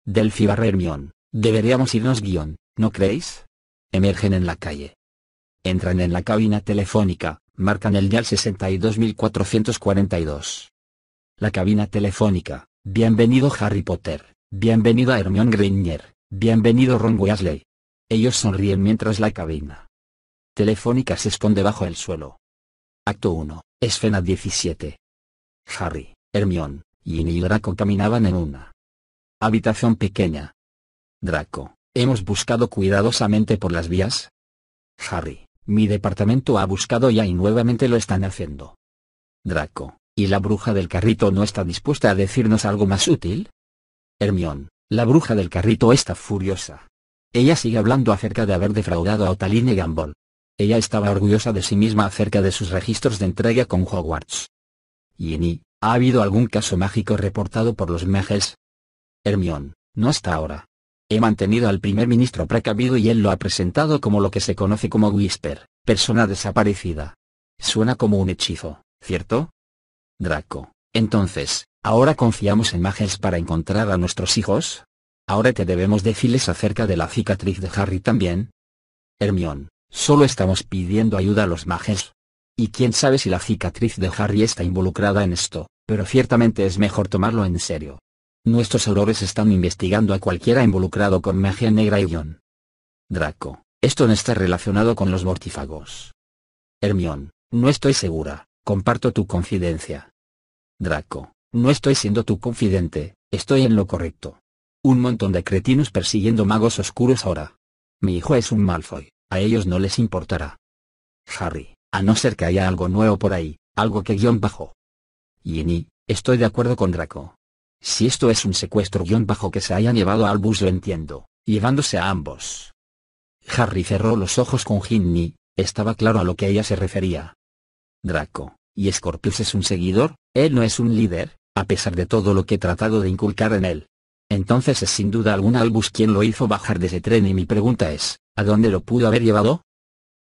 Delphi barra Hermione, deberíamos irnos guion, ¿no creéis? Emergen en la calle. Entran en la cabina telefónica, marcan el dial 62442. La cabina telefónica, bienvenido Harry Potter, bienvenido a Hermione Granger, bienvenido Ron Weasley. Ellos sonríen mientras la cabina telefónica se esconde bajo el suelo. Acto 1, escena 17. Harry, Hermione, Ginny y Draco caminaban en una habitación pequeña. Draco, ¿hemos buscado cuidadosamente por las vías? Harry, mi departamento ha buscado ya y nuevamente lo están haciendo. Draco, ¿Y la bruja del carrito no está dispuesta a decirnos algo más útil? Hermión, la bruja del carrito está furiosa. Ella sigue hablando acerca de haber defraudado a Otaline Gamble. Ella estaba orgullosa de sí misma acerca de sus registros de entrega con Hogwarts. Ginny, ¿ha habido algún caso mágico reportado por los Mejes? Hermión, no hasta ahora. He mantenido al primer ministro precavido y él lo ha presentado como lo que se conoce como Whisper, persona desaparecida. Suena como un hechizo, ¿cierto? Draco, entonces, ¿ahora confiamos en Magels para encontrar a nuestros hijos? ¿Ahora te debemos decirles acerca de la cicatriz de Harry también? Hermión, solo estamos pidiendo ayuda a los Magels. Y quién sabe si la cicatriz de Harry está involucrada en esto, pero ciertamente es mejor tomarlo en serio. Nuestros aurores están investigando a cualquiera involucrado con magia negra y guion. Draco, esto no está relacionado con los mortífagos. Hermión, no estoy segura. Comparto tu confidencia. Draco, no estoy siendo tu confidente, estoy en lo correcto. Un montón de cretinos persiguiendo magos oscuros ahora. Mi hijo es un Malfoy, a ellos no les importará. Harry, a no ser que haya algo nuevo por ahí, algo que guion bajo. Ginny, estoy de acuerdo con Draco. Si esto es un secuestro guion bajo que se hayan llevado a Albus lo entiendo, llevándose a ambos. Harry cerró los ojos con Ginny, estaba claro a lo que ella se refería. Draco, y Scorpius es un seguidor, él no es un líder, a pesar de todo lo que he tratado de inculcar en él. Entonces es sin duda alguna Albus quien lo hizo bajar de ese tren y mi pregunta es, ¿a dónde lo pudo haber llevado?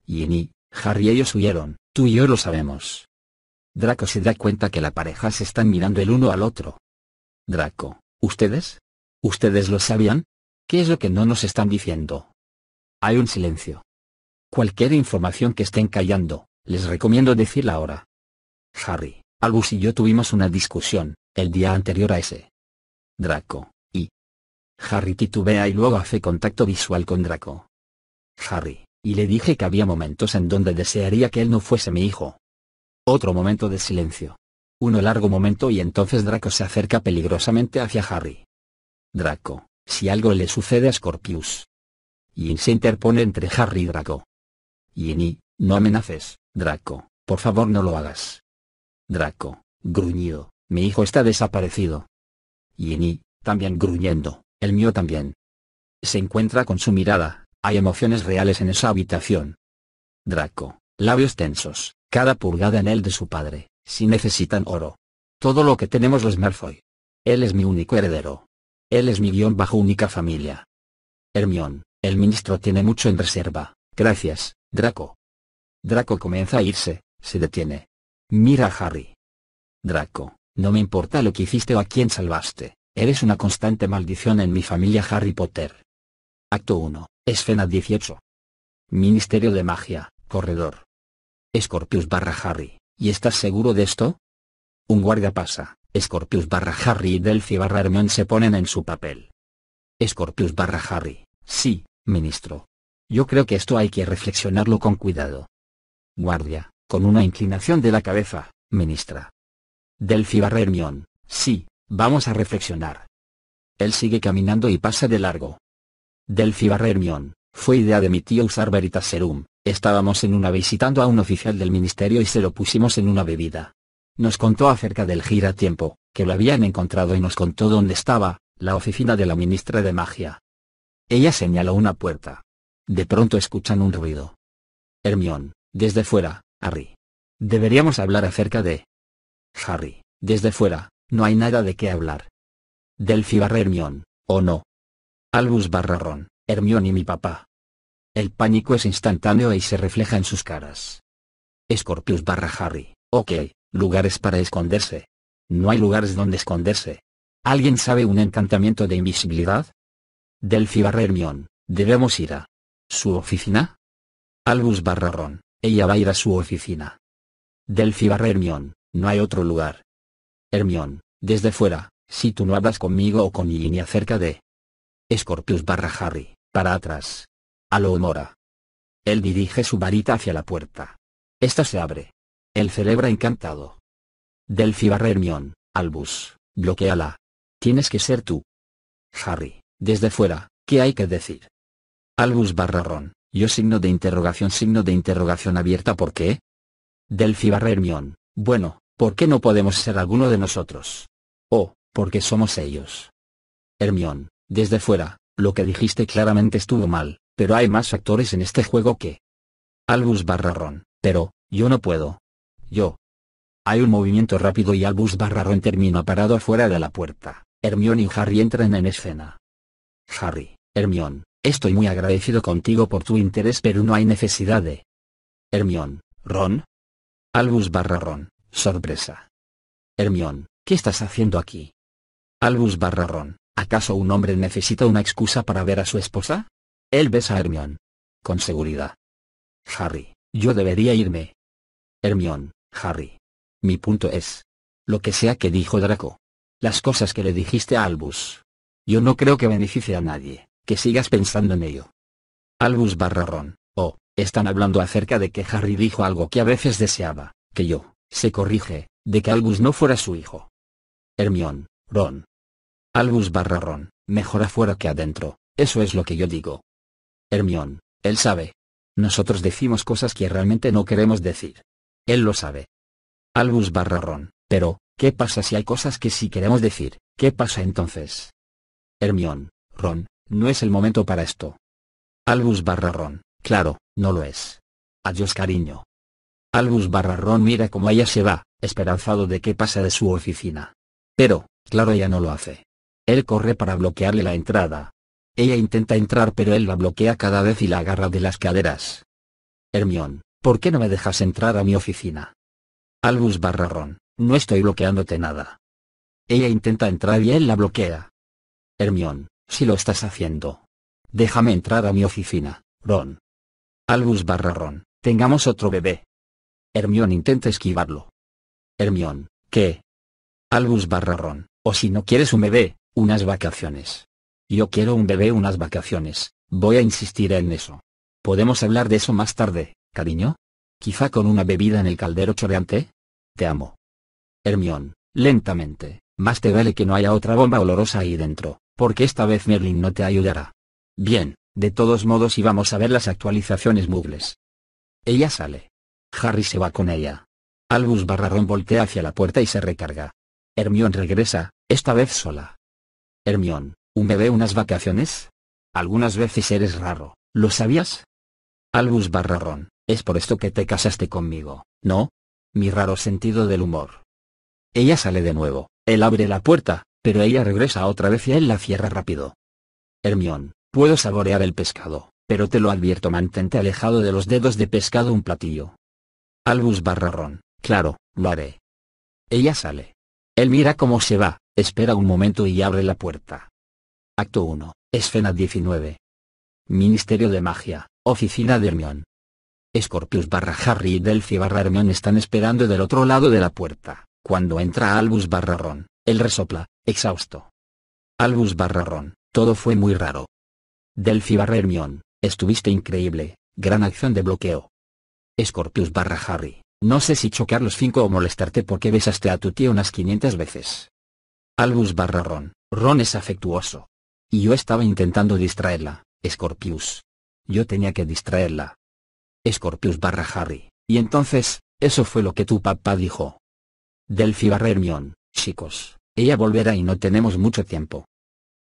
Ginny, Harry ellos huyeron, tú y yo lo sabemos. Draco se da cuenta que la pareja se están mirando el uno al otro. Draco, ¿ustedes? ¿Ustedes lo sabían? ¿Qué es lo que no nos están diciendo? Hay un silencio. Cualquier información que estén callando, les recomiendo decirla ahora. Harry, Albus y yo tuvimos una discusión, el día anterior a ese. Draco, y... Harry titubea y luego hace contacto visual con Draco. Harry, y le dije que había momentos en donde desearía que él no fuese mi hijo. Otro momento de silencio. Uno largo momento y entonces Draco se acerca peligrosamente hacia Harry. Draco, si algo le sucede a Scorpius. Yin se interpone entre Harry y Draco. Ginny, no amenaces, Draco, por favor no lo hagas. Draco, gruñido, mi hijo está desaparecido. Ginny, también gruñendo, el mío también. Se encuentra con su mirada, hay emociones reales en esa habitación. Draco, labios tensos, cada pulgada en él de su padre, si necesitan oro. Todo lo que tenemos los Malfoy. Él es mi único heredero. Él es mi guion bajo única familia. Hermión, el ministro tiene mucho en reserva, gracias, Draco. Draco comienza a irse, se detiene. Mira a Harry. Draco, no me importa lo que hiciste o a quién salvaste, eres una constante maldición en mi familia Harry Potter. Acto 1, Escena 18. Ministerio de Magia, Corredor. Scorpius barra Harry, ¿y estás seguro de esto? Un guardia pasa, Scorpius barra Harry y Delphi barra Hermione se ponen en su papel. Scorpius barra Harry, sí, ministro. Yo creo que esto hay que reflexionarlo con cuidado. Guardia, con una inclinación de la cabeza, ministra. Delphi barra Hermione, sí, vamos a reflexionar. Él sigue caminando y pasa de largo. Delphi barra Hermione, fue idea de mi tío usar Veritaserum, estábamos en una visitando a un oficial del ministerio y se lo pusimos en una bebida. Nos contó acerca del giratiempo, que lo habían encontrado y nos contó dónde estaba, la oficina de la ministra de magia. Ella señaló una puerta. De pronto escuchan un ruido. Hermión, desde fuera, Harry. Deberíamos hablar acerca de... Harry, desde fuera, no hay nada de qué hablar. Delphi barra Hermión, ¿o no? Albus barra Ron, Hermión y mi papá. El pánico es instantáneo y se refleja en sus caras. Scorpius barra Harry, ok, lugares para esconderse. No hay lugares donde esconderse. ¿Alguien sabe un encantamiento de invisibilidad? Delphi barra Hermión, debemos ir a... ¿Su oficina? Albus barra Ron, ella va a ir a su oficina. Delphi barra Hermión, no hay otro lugar. Hermión, desde fuera, si tú no hablas conmigo o con Ginny acerca de... Scorpius barra Harry, para atrás. A lo Mora. Él dirige su varita hacia la puerta. Esta se abre. Él celebra encantado. Delphi barra Hermión, Albus, bloqueala. Tienes que ser tú. Harry, desde fuera, ¿qué hay que decir? Albus barra Ron, yo signo de interrogación signo de interrogación abierta ¿por qué? Delphi barra Hermión, bueno, ¿por qué no podemos ser alguno de nosotros? Oh, porque somos ellos. Hermión, desde fuera, lo que dijiste claramente estuvo mal, pero hay más factores en este juego que... Albus barra Ron, pero, yo no puedo. Yo. Hay un movimiento rápido y Albus barra Ron termina parado afuera de la puerta. Hermione y Harry entran en escena. Harry, Hermione, Estoy muy agradecido contigo por tu interés pero no hay necesidad de... Hermión, Ron. Albus barra Ron, sorpresa. Hermión, ¿qué estás haciendo aquí? Albus barra Ron, ¿acaso un hombre necesita una excusa para ver a su esposa? Él besa a Hermión. Con seguridad. Harry, yo debería irme. Hermión, Harry. Mi punto es. Lo que sea que dijo Draco. Las cosas que le dijiste a Albus. Yo no creo que beneficie a nadie que sigas pensando en ello. Albus Barrarón, oh, están hablando acerca de que Harry dijo algo que a veces deseaba, que yo, se corrige, de que Albus no fuera su hijo. Hermión, Ron. Albus Barrarón, mejor afuera que adentro, eso es lo que yo digo. Hermión, él sabe. Nosotros decimos cosas que realmente no queremos decir. Él lo sabe. Albus Barrarón, pero, ¿qué pasa si hay cosas que sí queremos decir? ¿Qué pasa entonces? Hermión, Ron, no es el momento para esto. Albus Barrarón, claro, no lo es. Adiós cariño. Albus barra Ron mira cómo ella se va, esperanzado de que pase de su oficina. Pero, claro ella no lo hace. Él corre para bloquearle la entrada. Ella intenta entrar pero él la bloquea cada vez y la agarra de las caderas. Hermión, ¿por qué no me dejas entrar a mi oficina? Albus barra Ron, no estoy bloqueándote nada. Ella intenta entrar y él la bloquea. Hermión, si lo estás haciendo. Déjame entrar a mi oficina, Ron. Albus barra Ron, tengamos otro bebé. Hermión intenta esquivarlo. Hermión, ¿qué? Albus barra Ron, o si no quieres un bebé, unas vacaciones. Yo quiero un bebé unas vacaciones, voy a insistir en eso. ¿Podemos hablar de eso más tarde, cariño? Quizá con una bebida en el caldero choreante. Te amo. Hermión, lentamente, más te vale que no haya otra bomba olorosa ahí dentro, porque esta vez Merlin no te ayudará. Bien, de todos modos íbamos a ver las actualizaciones mugles. Ella sale. Harry se va con ella. Albus Barrarón voltea hacia la puerta y se recarga. Hermión regresa, esta vez sola. Hermión, ¿un bebé unas vacaciones? Algunas veces eres raro, ¿lo sabías? Albus Barrarón, es por esto que te casaste conmigo, ¿no? Mi raro sentido del humor. Ella sale de nuevo, él abre la puerta, pero ella regresa otra vez y él la cierra rápido. Hermión, puedo saborear el pescado, pero te lo advierto mantente alejado de los dedos de pescado un platillo. Albus Barrarón, claro, lo haré. Ella sale. Él mira cómo se va, espera un momento y abre la puerta. Acto 1, Escena 19. Ministerio de Magia, Oficina de Hermión. Scorpius barra Harry y Delphi barra Hermión están esperando del otro lado de la puerta, cuando entra Albus barra Ron, él resopla, exhausto. Albus barra Ron, todo fue muy raro. Delphi barra Hermión, estuviste increíble, gran acción de bloqueo. Scorpius barra Harry, no sé si chocar los cinco o molestarte porque besaste a tu tía unas 500 veces. Albus barra Ron, Ron es afectuoso. Y yo estaba intentando distraerla, Scorpius. Yo tenía que distraerla. Scorpius barra Harry, y entonces, eso fue lo que tu papá dijo. Delphi barra Hermión, chicos, ella volverá y no tenemos mucho tiempo.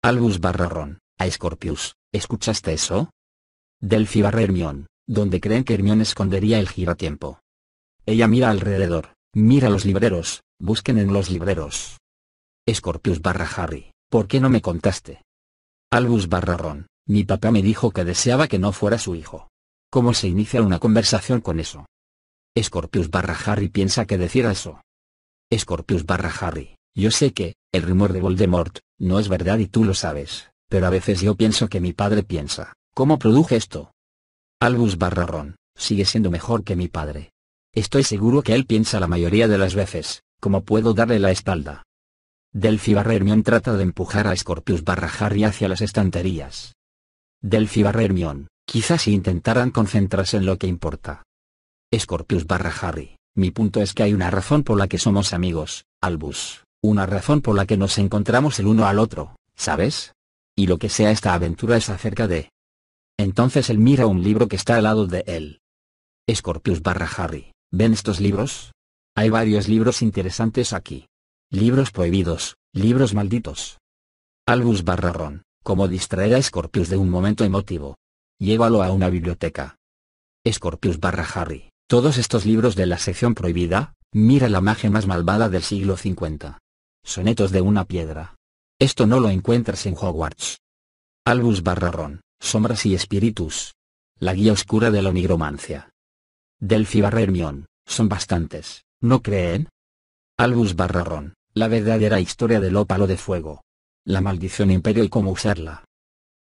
Albus barra Ron, a Scorpius, ¿escuchaste eso? Delphi barra Hermión, donde creen que Hermión escondería el giratiempo. Ella mira alrededor, mira los libreros, busquen en los libreros. Scorpius barra Harry, ¿por qué no me contaste? Albus barra Ron, mi papá me dijo que deseaba que no fuera su hijo. ¿Cómo se inicia una conversación con eso? Scorpius barra Harry piensa que decir eso. Scorpius barra Harry, yo sé que, el rumor de Voldemort, no es verdad y tú lo sabes, pero a veces yo pienso que mi padre piensa, ¿cómo produje esto? Albus barra Ron, sigue siendo mejor que mi padre. Estoy seguro que él piensa la mayoría de las veces, ¿cómo puedo darle la espalda? Delphi barra Hermión trata de empujar a Scorpius barra Harry hacia las estanterías. Delphi barra Hermión, quizás si intentaran concentrarse en lo que importa. Scorpius barra Harry, mi punto es que hay una razón por la que somos amigos, Albus, una razón por la que nos encontramos el uno al otro, ¿sabes? Y lo que sea esta aventura es acerca de... Entonces él mira un libro que está al lado de él. Scorpius barra Harry, ¿ven estos libros? Hay varios libros interesantes aquí. Libros prohibidos, libros malditos. Albus barra Ron, como distraer a Scorpius de un momento emotivo. Llévalo a una biblioteca. Scorpius barra Harry, todos estos libros de la sección prohibida, mira la magia más malvada del siglo 50. Sonetos de una piedra. Esto no lo encuentras en Hogwarts. Albus barra Ron, sombras y espíritus. La guía oscura de la nigromancia. Delphi barra Hermión, son bastantes, ¿no creen? Albus barra Ron, la verdadera historia del ópalo de fuego. La maldición imperio y cómo usarla.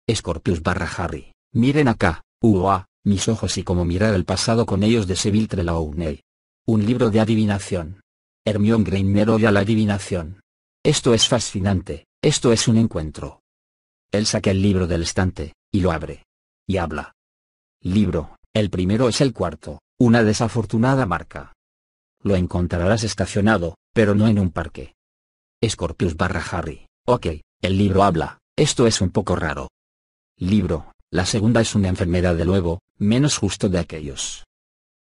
Scorpius barra Harry, miren acá, uah, mis ojos y cómo mirar el pasado con ellos de Seville Trelawney. Un libro de adivinación. Hermione Granger odia la adivinación. Esto es fascinante, esto es un encuentro. Él saca el libro del estante, y lo abre. Y habla. Libro, el primero es el cuarto, una desafortunada marca. Lo encontrarás estacionado, pero no en un parque. Scorpius barra Harry, ok, el libro habla, esto es un poco raro. Libro, la segunda es una enfermedad de nuevo, menos justo de aquellos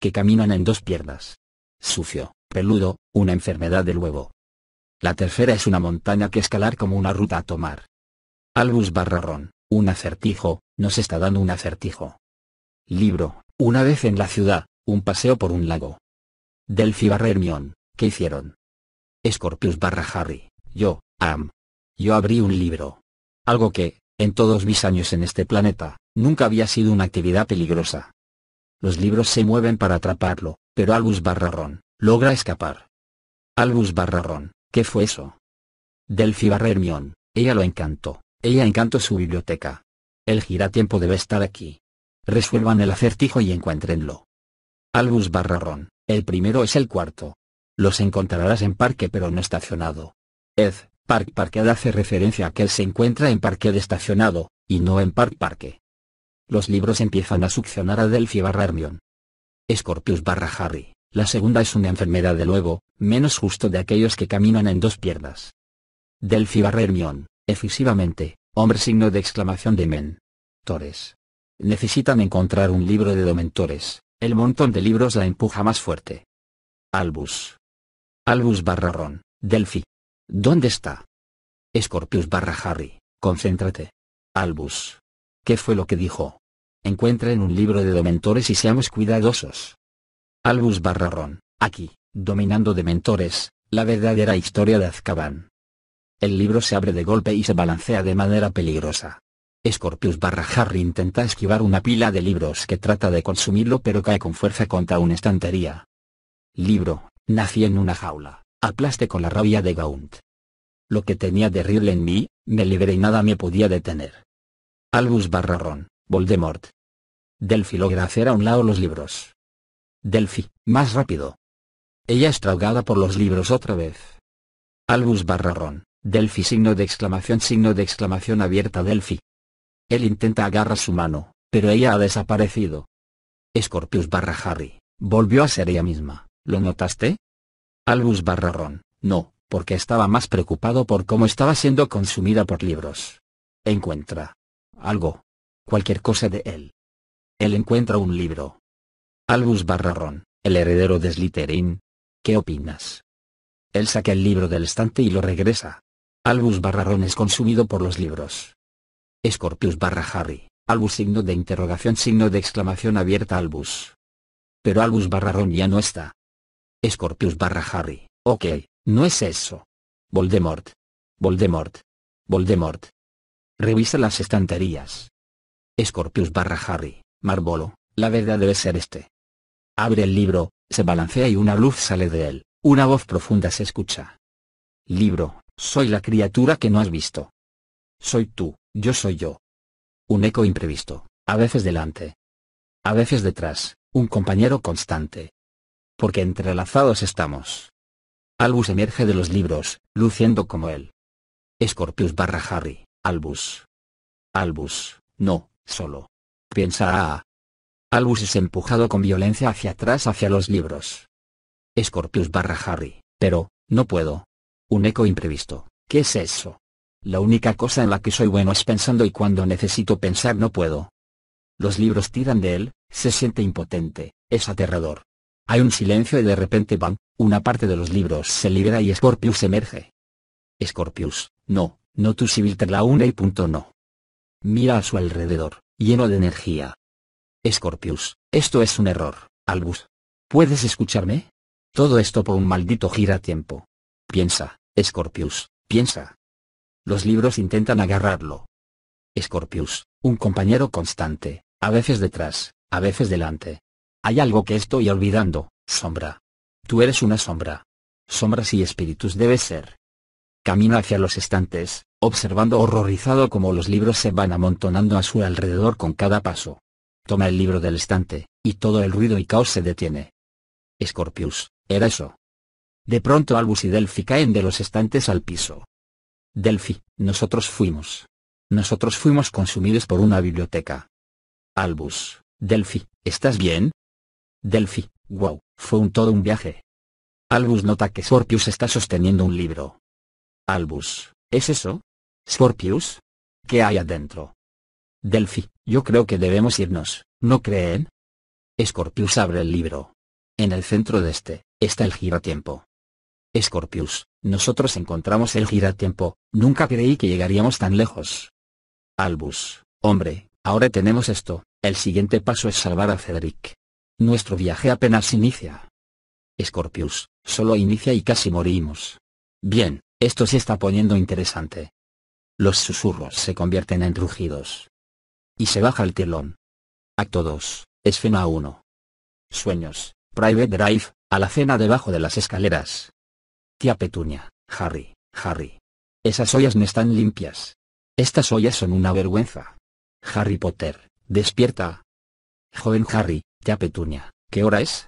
que caminan en dos piernas. Sucio, peludo, una enfermedad del huevo. La tercera es una montaña que escalar como una ruta a tomar. Albus Barrarón, un acertijo, nos está dando un acertijo. Libro, una vez en la ciudad, un paseo por un lago. Delphi barra Hermione, ¿qué hicieron? Scorpius barra Harry, yo, Am. Yo abrí un libro. Algo que, en todos mis años en este planeta, nunca había sido una actividad peligrosa. Los libros se mueven para atraparlo, pero Albus Barrarón, logra escapar. Albus Barrarón, ¿qué fue eso? Delphi barra Hermione, ella lo encantó, ella encantó su biblioteca. El giratiempo debe estar aquí. Resuelvan el acertijo y encuéntrenlo. Albus Barrarón, el primero es el cuarto. Los encontrarás en parque pero no estacionado. Ed, Park Parquead hace referencia a que él se encuentra en parque estacionado, y no en Park Parque. Los libros empiezan a succionar a Delphi barra Hermione. Scorpius barra Harry, la segunda es una enfermedad de luego, menos justo de aquellos que caminan en dos piernas. Delphi barra Hermione, efusivamente, hombre signo de exclamación de men. Tores. Necesitan encontrar un libro de Domentores, el montón de libros la empuja más fuerte. Albus. Albus barra Ron, Delphi, ¿Dónde está? Scorpius barra Harry, concéntrate. Albus. ¿Qué fue lo que dijo? Encuentren un libro de dementores y seamos cuidadosos. Albus barra Ron, aquí, dominando dementores, la verdadera historia de Azkaban. El libro se abre de golpe y se balancea de manera peligrosa. Scorpius barra Harry intenta esquivar una pila de libros que trata de consumirlo pero cae con fuerza contra una estantería. Libro, nací en una jaula aplaste con la rabia de Gaunt. Lo que tenía de terrible en mí, me liberé y nada me podía detener. Albus Barrarón, Voldemort. Delphi logra hacer a un lado los libros. Delphi, más rápido. Ella es tragada por los libros otra vez. Albus Barrarón, Delphi signo de exclamación signo de exclamación abierta Delphi. Él intenta agarrar su mano, pero ella ha desaparecido. Scorpius barra Harry, volvió a ser ella misma, ¿lo notaste? Albus Barrarón, no, porque estaba más preocupado por cómo estaba siendo consumida por libros. Encuentra. Algo. Cualquier cosa de él. Él encuentra un libro. Albus Barrarón, el heredero de Slytherin. ¿Qué opinas? Él saca el libro del estante y lo regresa. Albus Barrarón es consumido por los libros. Scorpius barra Harry, Albus signo de interrogación signo de exclamación abierta Albus. Pero Albus Barrarón ya no está. Scorpius barra Harry, ok, no es eso. Voldemort. Voldemort. Voldemort. Revisa las estanterías. Scorpius barra Harry, Marbolo, la verdad debe ser este. Abre el libro, se balancea y una luz sale de él, una voz profunda se escucha. Libro, soy la criatura que no has visto. Soy tú, yo soy yo. Un eco imprevisto, a veces delante. A veces detrás, un compañero constante, porque entrelazados estamos. Albus emerge de los libros, luciendo como él. Scorpius barra Harry, Albus. Albus, no, solo. Piensa a. Albus es empujado con violencia hacia atrás hacia los libros. Scorpius barra Harry, pero, no puedo. Un eco imprevisto, ¿qué es eso? La única cosa en la que soy bueno es pensando y cuando necesito pensar no puedo. Los libros tiran de él, se siente impotente, es aterrador. Hay un silencio y de repente ¡bam! una parte de los libros se libera y Scorpius emerge. Scorpius, no, no tu una y punto no. Mira a su alrededor, lleno de energía. Scorpius, esto es un error, Albus. ¿Puedes escucharme? Todo esto por un maldito giratiempo. Piensa, Scorpius, piensa. Los libros intentan agarrarlo. Scorpius, un compañero constante, a veces detrás, a veces delante, hay algo que estoy olvidando, sombra. Tú eres una sombra. Sombras y espíritus debes ser. Camina hacia los estantes, observando horrorizado cómo los libros se van amontonando a su alrededor con cada paso. Toma el libro del estante, y todo el ruido y caos se detiene. Scorpius, era eso. De pronto Albus y Delphi caen de los estantes al piso. Delphi, nosotros fuimos. Nosotros fuimos consumidos por una biblioteca. Albus, Delphi, ¿estás bien? Delphi, wow, fue un todo un viaje. Albus nota que Scorpius está sosteniendo un libro. Albus, ¿es eso? Scorpius? ¿Qué hay adentro? Delphi, yo creo que debemos irnos, ¿no creen? Scorpius abre el libro. En el centro de este, está el giratiempo. Scorpius, nosotros encontramos el giratiempo, nunca creí que llegaríamos tan lejos. Albus, hombre, ahora tenemos esto, el siguiente paso es salvar a Cedric. Nuestro viaje apenas inicia. Scorpius, solo inicia y casi morimos. Bien, esto se está poniendo interesante. Los susurros se convierten en rugidos. Y se baja el telón. Acto 2, escena 1. Sueños, Private Drive, a la cena debajo de las escaleras. Tía Petunia, Harry, Harry. Esas ollas no están limpias. Estas ollas son una vergüenza. Harry Potter, despierta. Joven Harry, tía Petunia, ¿qué hora es?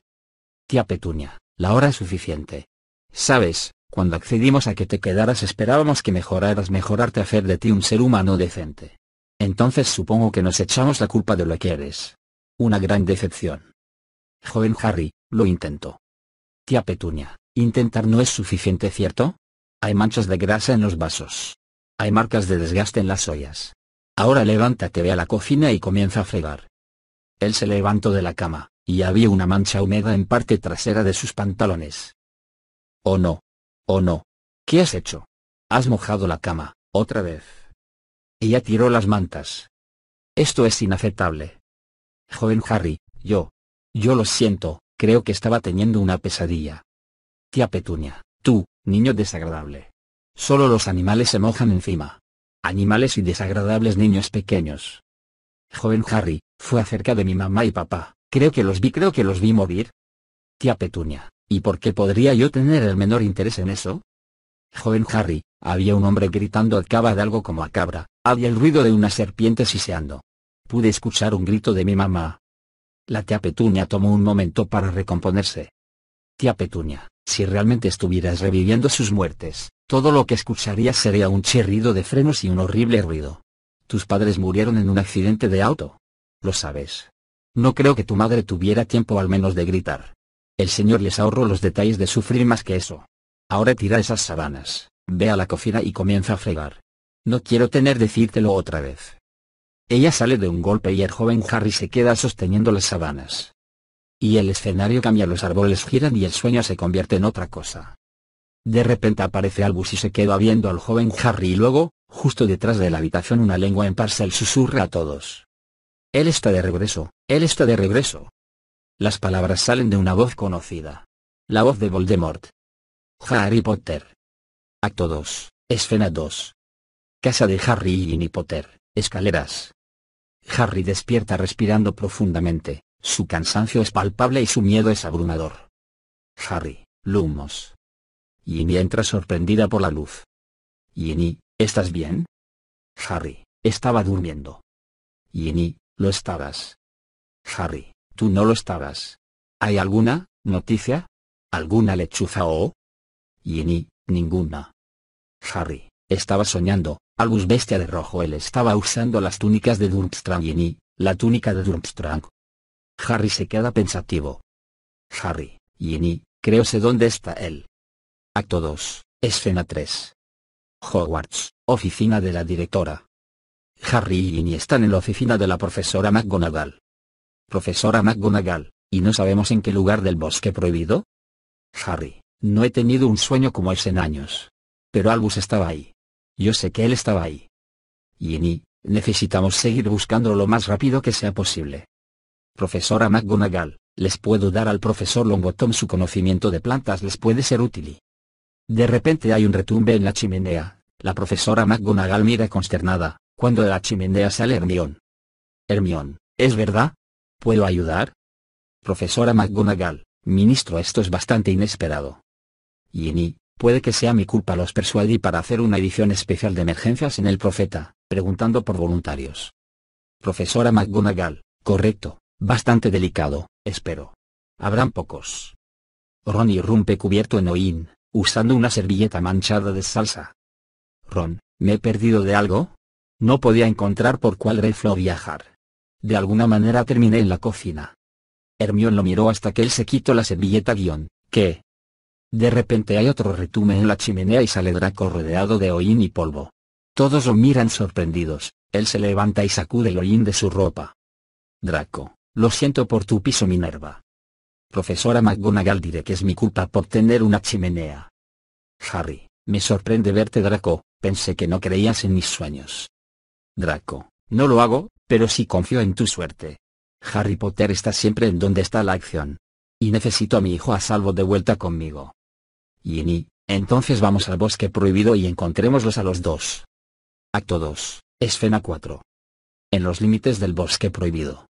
Tía Petunia, la hora es suficiente. Sabes, cuando accedimos a que te quedaras esperábamos que mejoraras mejorarte a hacer de ti un ser humano decente. Entonces supongo que nos echamos la culpa de lo que eres. Una gran decepción. Joven Harry, lo intento. Tía Petunia, intentar no es suficiente, ¿cierto? Hay manchas de grasa en los vasos. Hay marcas de desgaste en las ollas. Ahora levántate, ve a la cocina y comienza a fregar. Él se levantó de la cama, y había una mancha húmeda en parte trasera de sus pantalones. Oh no. Oh no. ¿Qué has hecho? Has mojado la cama, otra vez. Ella tiró las mantas. Esto es inaceptable. Joven Harry, yo. Yo lo siento, creo que estaba teniendo una pesadilla. Tía Petunia, tú, niño desagradable. Solo los animales se mojan encima. Animales y desagradables niños pequeños. Joven Harry, fue acerca de mi mamá y papá, creo que los vi, creo que los vi morir. Tía Petunia, ¿y por qué podría yo tener el menor interés en eso? Joven Harry, había un hombre gritando al cava de algo como a cabra, había el ruido de una serpiente siseando. Pude escuchar un grito de mi mamá. La tía Petunia tomó un momento para recomponerse. Tía Petunia, si realmente estuvieras reviviendo sus muertes, todo lo que escucharías sería un chirrido de frenos y un horrible ruido. Tus padres murieron en un accidente de auto. Lo sabes. No creo que tu madre tuviera tiempo al menos de gritar. El Señor les ahorró los detalles de sufrir más que eso. Ahora tira esas sábanas, ve a la cocina y comienza a fregar. No quiero tener decírtelo otra vez. Ella sale de un golpe y el joven Harry se queda sosteniendo las sábanas. Y el escenario cambia, los árboles giran y el sueño se convierte en otra cosa. De repente aparece Albus y se queda viendo al joven Harry y luego, justo detrás de la habitación una lengua en parcel susurra a todos. Él está de regreso, él está de regreso. Las palabras salen de una voz conocida. La voz de Voldemort. Harry Potter. Acto 2, escena 2. Casa de Harry y Ginny Potter, escaleras. Harry despierta respirando profundamente, su cansancio es palpable y su miedo es abrumador. Harry, Lumos. Ginny entra sorprendida por la luz. Ginny, ¿estás bien? Harry, estaba durmiendo. Ginny, lo estabas. Harry, tú no lo estabas. ¿Hay alguna noticia? ¿Alguna lechuza o? Ginny, ninguna. Harry, estaba soñando, Albus bestia de rojo él estaba usando las túnicas de Durmstrang Ginny, la túnica de Durmstrang, Harry se queda pensativo. Harry, Ginny, creo sé dónde está él. Acto 2, escena 3. Hogwarts, oficina de la directora. Harry y Ginny están en la oficina de la profesora McGonagall. Profesora McGonagall, ¿y no sabemos en qué lugar del bosque prohibido? Harry, no he tenido un sueño como ese en años. Pero Albus estaba ahí. Yo sé que él estaba ahí. Ginny, necesitamos seguir buscándolo lo más rápido que sea posible. Profesora McGonagall, les puedo dar al profesor Longbottom su conocimiento de plantas les puede ser útil. De repente hay un retumbe en la chimenea, la profesora McGonagall mira consternada, cuando de la chimenea sale Hermión. Hermión, ¿es verdad? ¿Puedo ayudar? Profesora McGonagall, ministro esto es bastante inesperado. Ginny, puede que sea mi culpa los persuadí para hacer una edición especial de emergencias en el profeta, preguntando por voluntarios. Profesora McGonagall, correcto, Bastante delicado, espero. Habrán pocos. Ron irrumpe cubierto en hoín, usando una servilleta manchada de salsa. Ron, ¿me he perdido de algo? No podía encontrar por cuál reflo viajar. De alguna manera terminé en la cocina. Hermión lo miró hasta que él se quitó la servilleta guion, ¿qué? De repente hay otro retume en la chimenea y sale Draco rodeado de hollín y polvo. Todos lo miran sorprendidos, él se levanta y sacude el hollín de su ropa. Draco, lo siento por tu piso Minerva. Profesora McGonagall diré que es mi culpa por tener una chimenea. Harry, me sorprende verte Draco, pensé que no creías en mis sueños. Draco, no lo hago, pero sí confío en tu suerte. Harry Potter está siempre en donde está la acción. y necesito a mi hijo a salvo de vuelta conmigo. Ginny, entonces vamos al bosque prohibido y encontrémoslos a los dos. Acto 2, Escena 4. En los límites del bosque prohibido.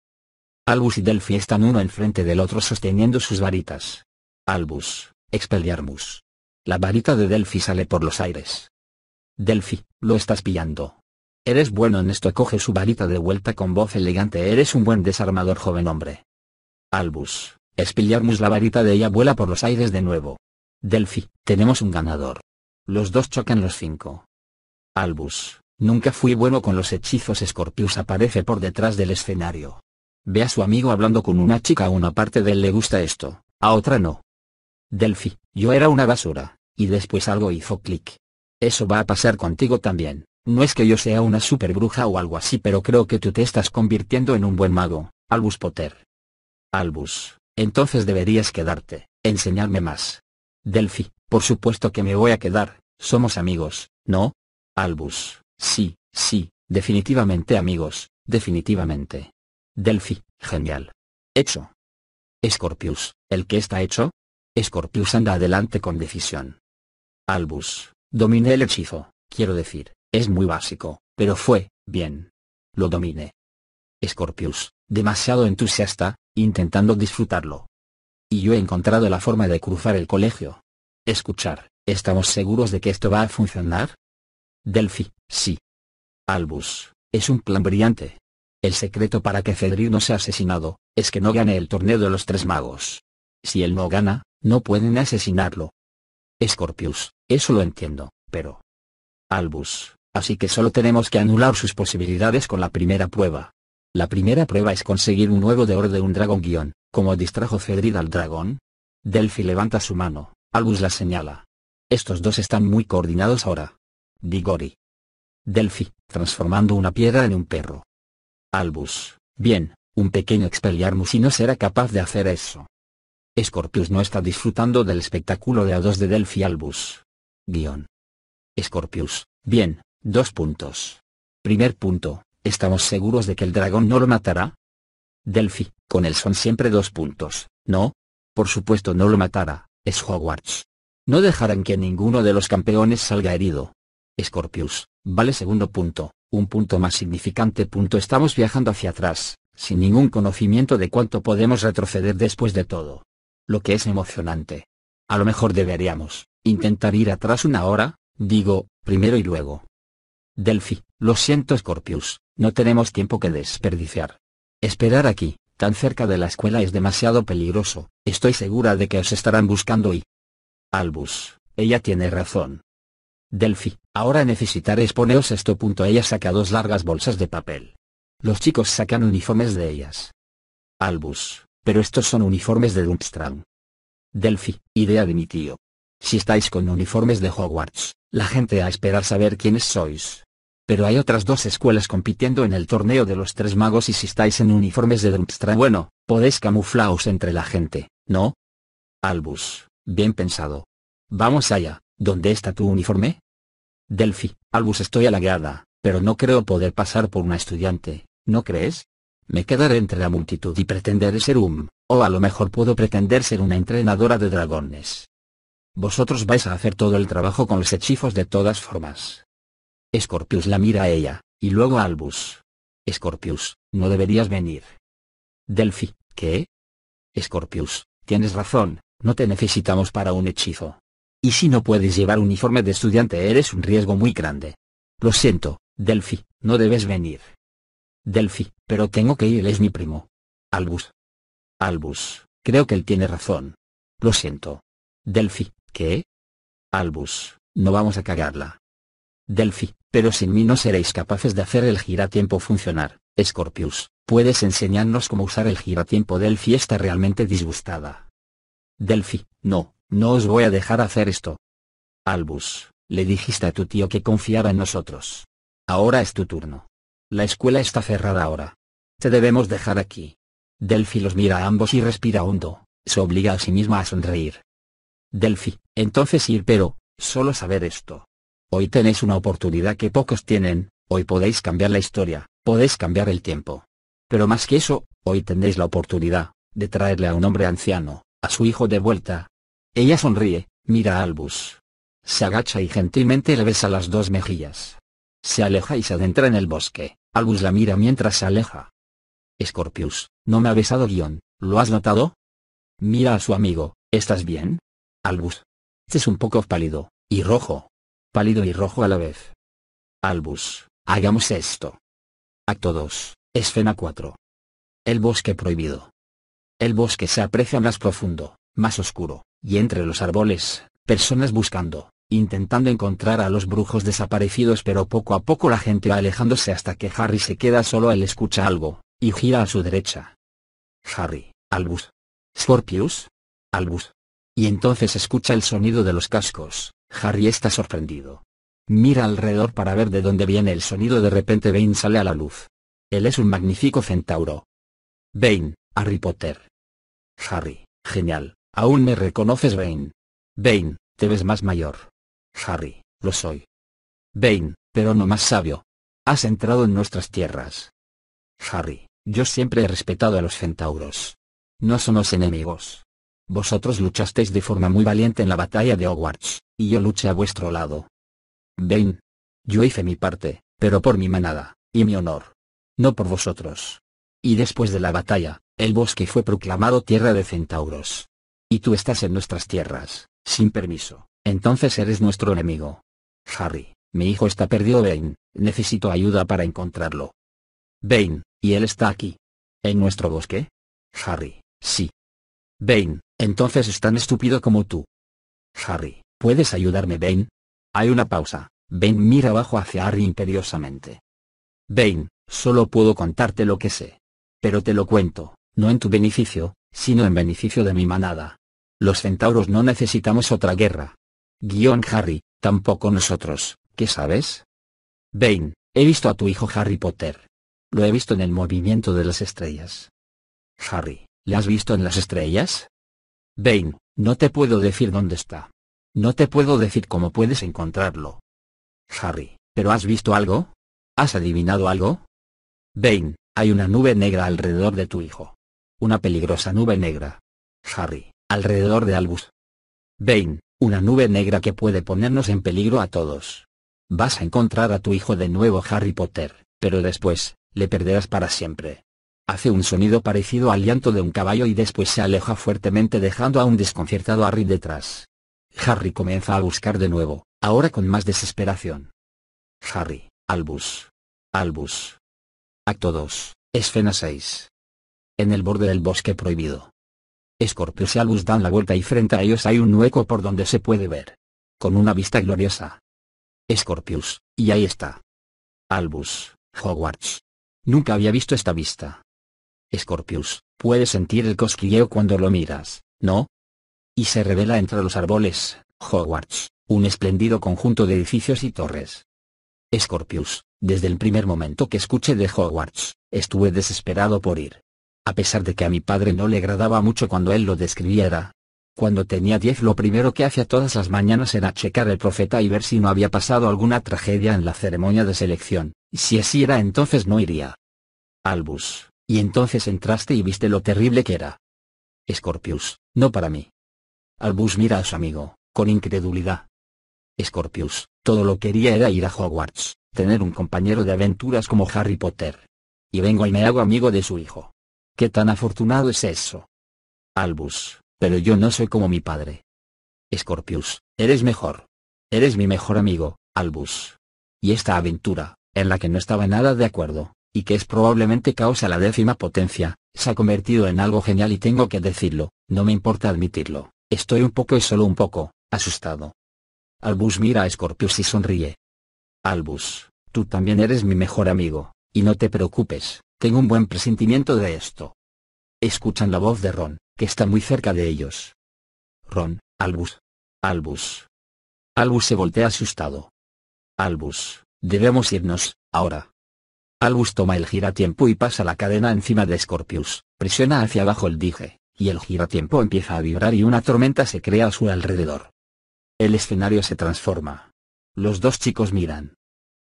Albus y Delphi están uno enfrente del otro sosteniendo sus varitas. Albus, Expelliarmus. La varita de Delphi sale por los aires. Delphi, lo estás pillando. Eres bueno en esto. Coge su varita de vuelta con voz elegante. Eres un buen desarmador, joven hombre. Albus, Expelliarmus. La varita de ella vuela por los aires de nuevo. Delphi, tenemos un ganador. Los dos chocan los cinco. Albus, nunca fui bueno con los hechizos. Scorpius aparece por detrás del escenario. Ve a su amigo hablando con una chica. A una parte de él le gusta esto, a otra no. Delphi, yo era una basura, y después algo hizo clic. Eso va a pasar contigo también. No es que yo sea una super bruja o algo así, pero creo que tú te estás convirtiendo en un buen mago, Albus Potter. Albus, entonces deberías quedarte, enseñarme más. Delphi, por supuesto que me voy a quedar, somos amigos, ¿no? Albus, sí, sí, definitivamente amigos, definitivamente. Delphi, genial. Hecho. Scorpius, ¿el que está hecho? Scorpius anda adelante con decisión. Albus, dominé el hechizo, quiero decir, es muy básico, pero fue, bien. Lo dominé. Scorpius, demasiado entusiasta, intentando disfrutarlo. Y yo he encontrado la forma de cruzar el colegio. Escuchar, ¿estamos seguros de que esto va a funcionar? Delphi, sí. Albus, es un plan brillante. El secreto para que Cedric no sea asesinado, es que no gane el torneo de los tres magos. Si él no gana, no pueden asesinarlo. Scorpius, eso lo entiendo, pero... Albus, así que solo tenemos que anular sus posibilidades con la primera prueba. La primera prueba es conseguir un huevo de oro de un dragón guion, como distrajo Cedrid al dragón. Delphi levanta su mano, Albus la señala. Estos dos están muy coordinados ahora. Digori. Delphi, transformando una piedra en un perro. Albus, bien, un pequeño Expelliarmus y no será capaz de hacer eso. Scorpius no está disfrutando del espectáculo de A2 de Delphi Albus. Guión. Scorpius, bien, dos puntos. Primer punto, ¿estamos seguros de que el dragón no lo matará? Delphi, con él son siempre dos puntos, ¿no? Por supuesto no lo matará, es Hogwarts. No dejarán que ninguno de los campeones salga herido. Scorpius, vale segundo punto, un punto más significante punto estamos viajando hacia atrás, sin ningún conocimiento de cuánto podemos retroceder después de todo lo que es emocionante. A lo mejor deberíamos, intentar ir atrás una hora, digo, primero y luego. Delphi, lo siento Scorpius, no tenemos tiempo que desperdiciar. Esperar aquí, tan cerca de la escuela es demasiado peligroso, estoy segura de que os estarán buscando y... Albus, ella tiene razón. Delphi, ahora necesitaré exponeros esto. Ella saca dos largas bolsas de papel. Los chicos sacan uniformes de ellas. Albus, pero estos son uniformes de Durmstrang. Delphi, idea de mi tío. Si estáis con uniformes de Hogwarts, la gente a esperar saber quiénes sois. Pero hay otras dos escuelas compitiendo en el torneo de los tres magos y si estáis en uniformes de Durmstrang bueno, podéis camuflaos entre la gente, ¿no? Albus, bien pensado. Vamos allá, ¿dónde está tu uniforme? Delphi, Albus estoy halagada, pero no creo poder pasar por una estudiante, ¿no crees? Me quedaré entre la multitud y pretenderé ser un, o a lo mejor puedo pretender ser una entrenadora de dragones. Vosotros vais a hacer todo el trabajo con los hechizos de todas formas. Scorpius la mira a ella, y luego a Albus. Scorpius, no deberías venir. Delphi, ¿qué? Scorpius, tienes razón, no te necesitamos para un hechizo. Y si no puedes llevar uniforme de estudiante eres un riesgo muy grande. Lo siento, Delphi, no debes venir. Delphi, pero tengo que ir, es mi primo. Albus. Albus, creo que él tiene razón. Lo siento. Delphi, ¿qué? Albus, no vamos a cagarla. Delphi, pero sin mí no seréis capaces de hacer el giratiempo funcionar. Scorpius, ¿puedes enseñarnos cómo usar el giratiempo? Delphi está realmente disgustada. Delphi, no, no os voy a dejar hacer esto. Albus, le dijiste a tu tío que confiara en nosotros. Ahora es tu turno. La escuela está cerrada ahora. Te debemos dejar aquí. Delphi los mira a ambos y respira hondo, se obliga a sí misma a sonreír. Delphi, entonces ir pero, solo saber esto. Hoy tenéis una oportunidad que pocos tienen, hoy podéis cambiar la historia, podéis cambiar el tiempo. Pero más que eso, hoy tendréis la oportunidad, de traerle a un hombre anciano, a su hijo de vuelta. Ella sonríe, mira a Albus. Se agacha y gentilmente le besa las dos mejillas. Se aleja y se adentra en el bosque. Albus la mira mientras se aleja. Scorpius, no me ha besado guion, ¿lo has notado? Mira a su amigo, ¿estás bien? Albus. Este es un poco pálido, y rojo. Pálido y rojo a la vez. Albus, hagamos esto. Acto 2, escena 4. El bosque prohibido. El bosque se aprecia más profundo, más oscuro, y entre los árboles, personas buscando, intentando encontrar a los brujos desaparecidos pero poco a poco la gente va alejándose hasta que Harry se queda solo él escucha algo, y gira a su derecha. Harry, Albus. Scorpius. Albus. Y entonces escucha el sonido de los cascos, Harry está sorprendido. Mira alrededor para ver de dónde viene el sonido de repente Bane sale a la luz. Él es un magnífico centauro. Bane, Harry Potter. Harry, genial, aún me reconoces Bane. Bane, te ves más mayor. Harry, lo soy. Bane, pero no más sabio. Has entrado en nuestras tierras. Harry, yo siempre he respetado a los centauros. No somos enemigos. Vosotros luchasteis de forma muy valiente en la batalla de Hogwarts, y yo luché a vuestro lado. Bane. Yo hice mi parte, pero por mi manada, y mi honor. No por vosotros. Y después de la batalla, el bosque fue proclamado tierra de centauros. Y tú estás en nuestras tierras, sin permiso. Entonces eres nuestro enemigo. Harry, mi hijo está perdido Bane, necesito ayuda para encontrarlo. Bane, y él está aquí. ¿En nuestro bosque? Harry, sí. Bane, entonces es tan estúpido como tú. Harry, ¿puedes ayudarme Bane? Hay una pausa, Bane mira abajo hacia Harry imperiosamente. Bane, solo puedo contarte lo que sé. Pero te lo cuento, no en tu beneficio, sino en beneficio de mi manada. Los centauros no necesitamos otra guerra, Guión Harry, tampoco nosotros, ¿qué sabes? Bane, he visto a tu hijo Harry Potter. Lo he visto en el movimiento de las estrellas. Harry, ¿le has visto en las estrellas? Bane, no te puedo decir dónde está. No te puedo decir cómo puedes encontrarlo. Harry, ¿pero has visto algo? ¿Has adivinado algo? Bane, hay una nube negra alrededor de tu hijo. Una peligrosa nube negra. Harry, alrededor de Albus. Bane, una nube negra que puede ponernos en peligro a todos. Vas a encontrar a tu hijo de nuevo Harry Potter, pero después, le perderás para siempre. Hace un sonido parecido al llanto de un caballo y después se aleja fuertemente dejando a un desconcertado Harry detrás. Harry comienza a buscar de nuevo, ahora con más desesperación. Harry, Albus. Albus. Acto 2, escena 6. En el borde del bosque prohibido. Scorpius y Albus dan la vuelta y frente a ellos hay un hueco por donde se puede ver. Con una vista gloriosa. Scorpius, y ahí está. Albus, Hogwarts. Nunca había visto esta vista. Scorpius, puedes sentir el cosquilleo cuando lo miras, ¿no? Y se revela entre los árboles, Hogwarts, un espléndido conjunto de edificios y torres. Scorpius, desde el primer momento que escuché de Hogwarts, estuve desesperado por ir. A pesar de que a mi padre no le agradaba mucho cuando él lo describiera. Cuando tenía diez lo primero que hacía todas las mañanas era checar el profeta y ver si no había pasado alguna tragedia en la ceremonia de selección, y si así era entonces no iría. Albus, y entonces entraste y viste lo terrible que era. Scorpius, no para mí. Albus mira a su amigo, con incredulidad. Scorpius, todo lo quería era ir a Hogwarts, tener un compañero de aventuras como Harry Potter. Y vengo y me hago amigo de su hijo. ¿Qué tan afortunado es eso? Albus, pero yo no soy como mi padre. Scorpius, eres mejor. Eres mi mejor amigo, Albus. Y esta aventura, en la que no estaba nada de acuerdo, y que es probablemente causa la décima potencia, se ha convertido en algo genial y tengo que decirlo, no me importa admitirlo, estoy un poco y solo un poco, asustado. Albus mira a Scorpius y sonríe. Albus, tú también eres mi mejor amigo, y no te preocupes, tengo un buen presentimiento de esto. Escuchan la voz de Ron, que está muy cerca de ellos. Ron, Albus. Albus. Albus se voltea asustado. Albus, debemos irnos, ahora. Albus toma el giratiempo y pasa la cadena encima de Scorpius, presiona hacia abajo el dije, y el giratiempo empieza a vibrar y una tormenta se crea a su alrededor. El escenario se transforma. Los dos chicos miran.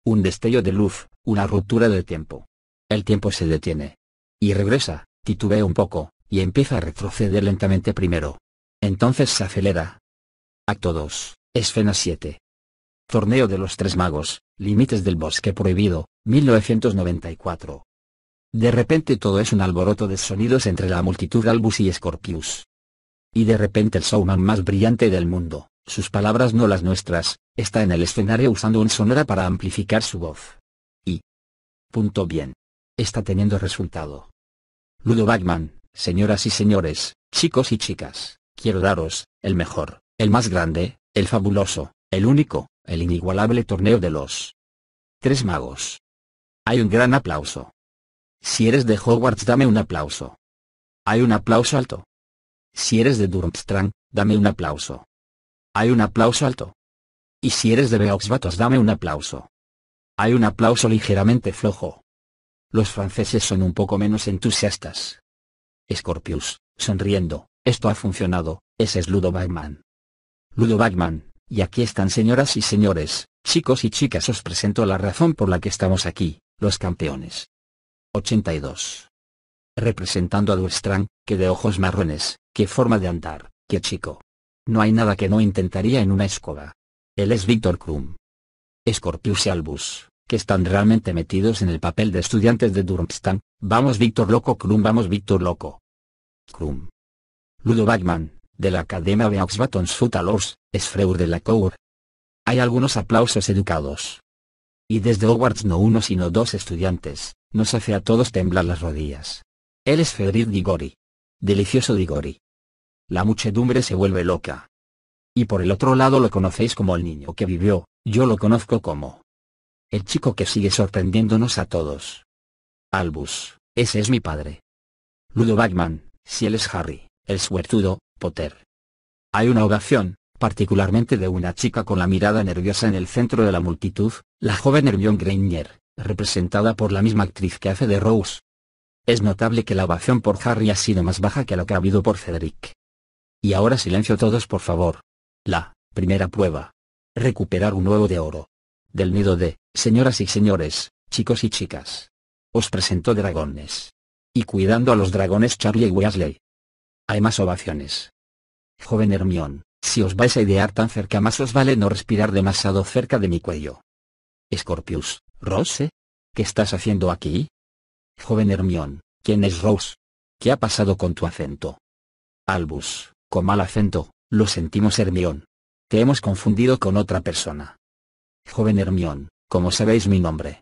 Un destello de luz, una ruptura de tiempo. El tiempo se detiene. Y regresa, titubea un poco, y empieza a retroceder lentamente primero. Entonces se acelera. Acto 2, Escena 7. Torneo de los Tres Magos, Límites del Bosque Prohibido, 1994. De repente todo es un alboroto de sonidos entre la multitud Albus y Scorpius. Y de repente el showman más brillante del mundo, sus palabras no las nuestras, está en el escenario usando un sonora para amplificar su voz. Y... Punto bien. Está teniendo resultado. Ludo Bagman, señoras y señores, chicos y chicas, quiero daros, el mejor, el más grande, el fabuloso, el único, el inigualable torneo de los tres magos. Hay un gran aplauso. Si eres de Hogwarts dame un aplauso. Hay un aplauso alto. Si eres de Durmstrang, dame un aplauso. Hay un aplauso alto. Y si eres de Beauxbatos dame un aplauso. Hay un aplauso ligeramente flojo. Los franceses son un poco menos entusiastas. Scorpius, sonriendo, esto ha funcionado, ese es Ludo Bagman. Ludo Bagman, y aquí están señoras y señores, chicos y chicas os presento la razón por la que estamos aquí, los campeones. 82. Representando a Durstrang, que de ojos marrones, qué forma de andar, qué chico. No hay nada que no intentaría en una escoba. Él es Víctor Krum. Scorpius y Albus, que están realmente metidos en el papel de estudiantes de Durmstrang, vamos Víctor Loco Krum vamos Víctor Loco. Krum. Ludo Bagman, de la Academia Futalors, es Freur de la Cour. Hay algunos aplausos educados. Y desde Hogwarts no uno sino dos estudiantes, nos hace a todos temblar las rodillas. Él es Fedrid Digori. Delicioso Digori. La muchedumbre se vuelve loca. Y por el otro lado lo conocéis como el niño que vivió, yo lo conozco como. El chico que sigue sorprendiéndonos a todos. Albus, ese es mi padre. Ludo Bagman, si él es Harry, el suertudo, Potter. Hay una ovación, particularmente de una chica con la mirada nerviosa en el centro de la multitud, la joven Hermione Granger, representada por la misma actriz que hace de Rose. Es notable que la ovación por Harry ha sido más baja que lo que ha habido por Cedric. Y ahora silencio todos por favor. La, primera prueba. Recuperar un huevo de oro. Del nido de, señoras y señores, chicos y chicas. Os presento dragones. Y cuidando a los dragones Charlie y Weasley. Hay más ovaciones. Joven Hermión, si os vais a idear tan cerca más os vale no respirar demasiado cerca de mi cuello. Scorpius, Rose? ¿Qué estás haciendo aquí? Joven Hermión, ¿quién es Rose? ¿Qué ha pasado con tu acento? Albus, con mal acento, lo sentimos Hermión. Te hemos confundido con otra persona. Joven Hermión, ¿cómo sabéis mi nombre?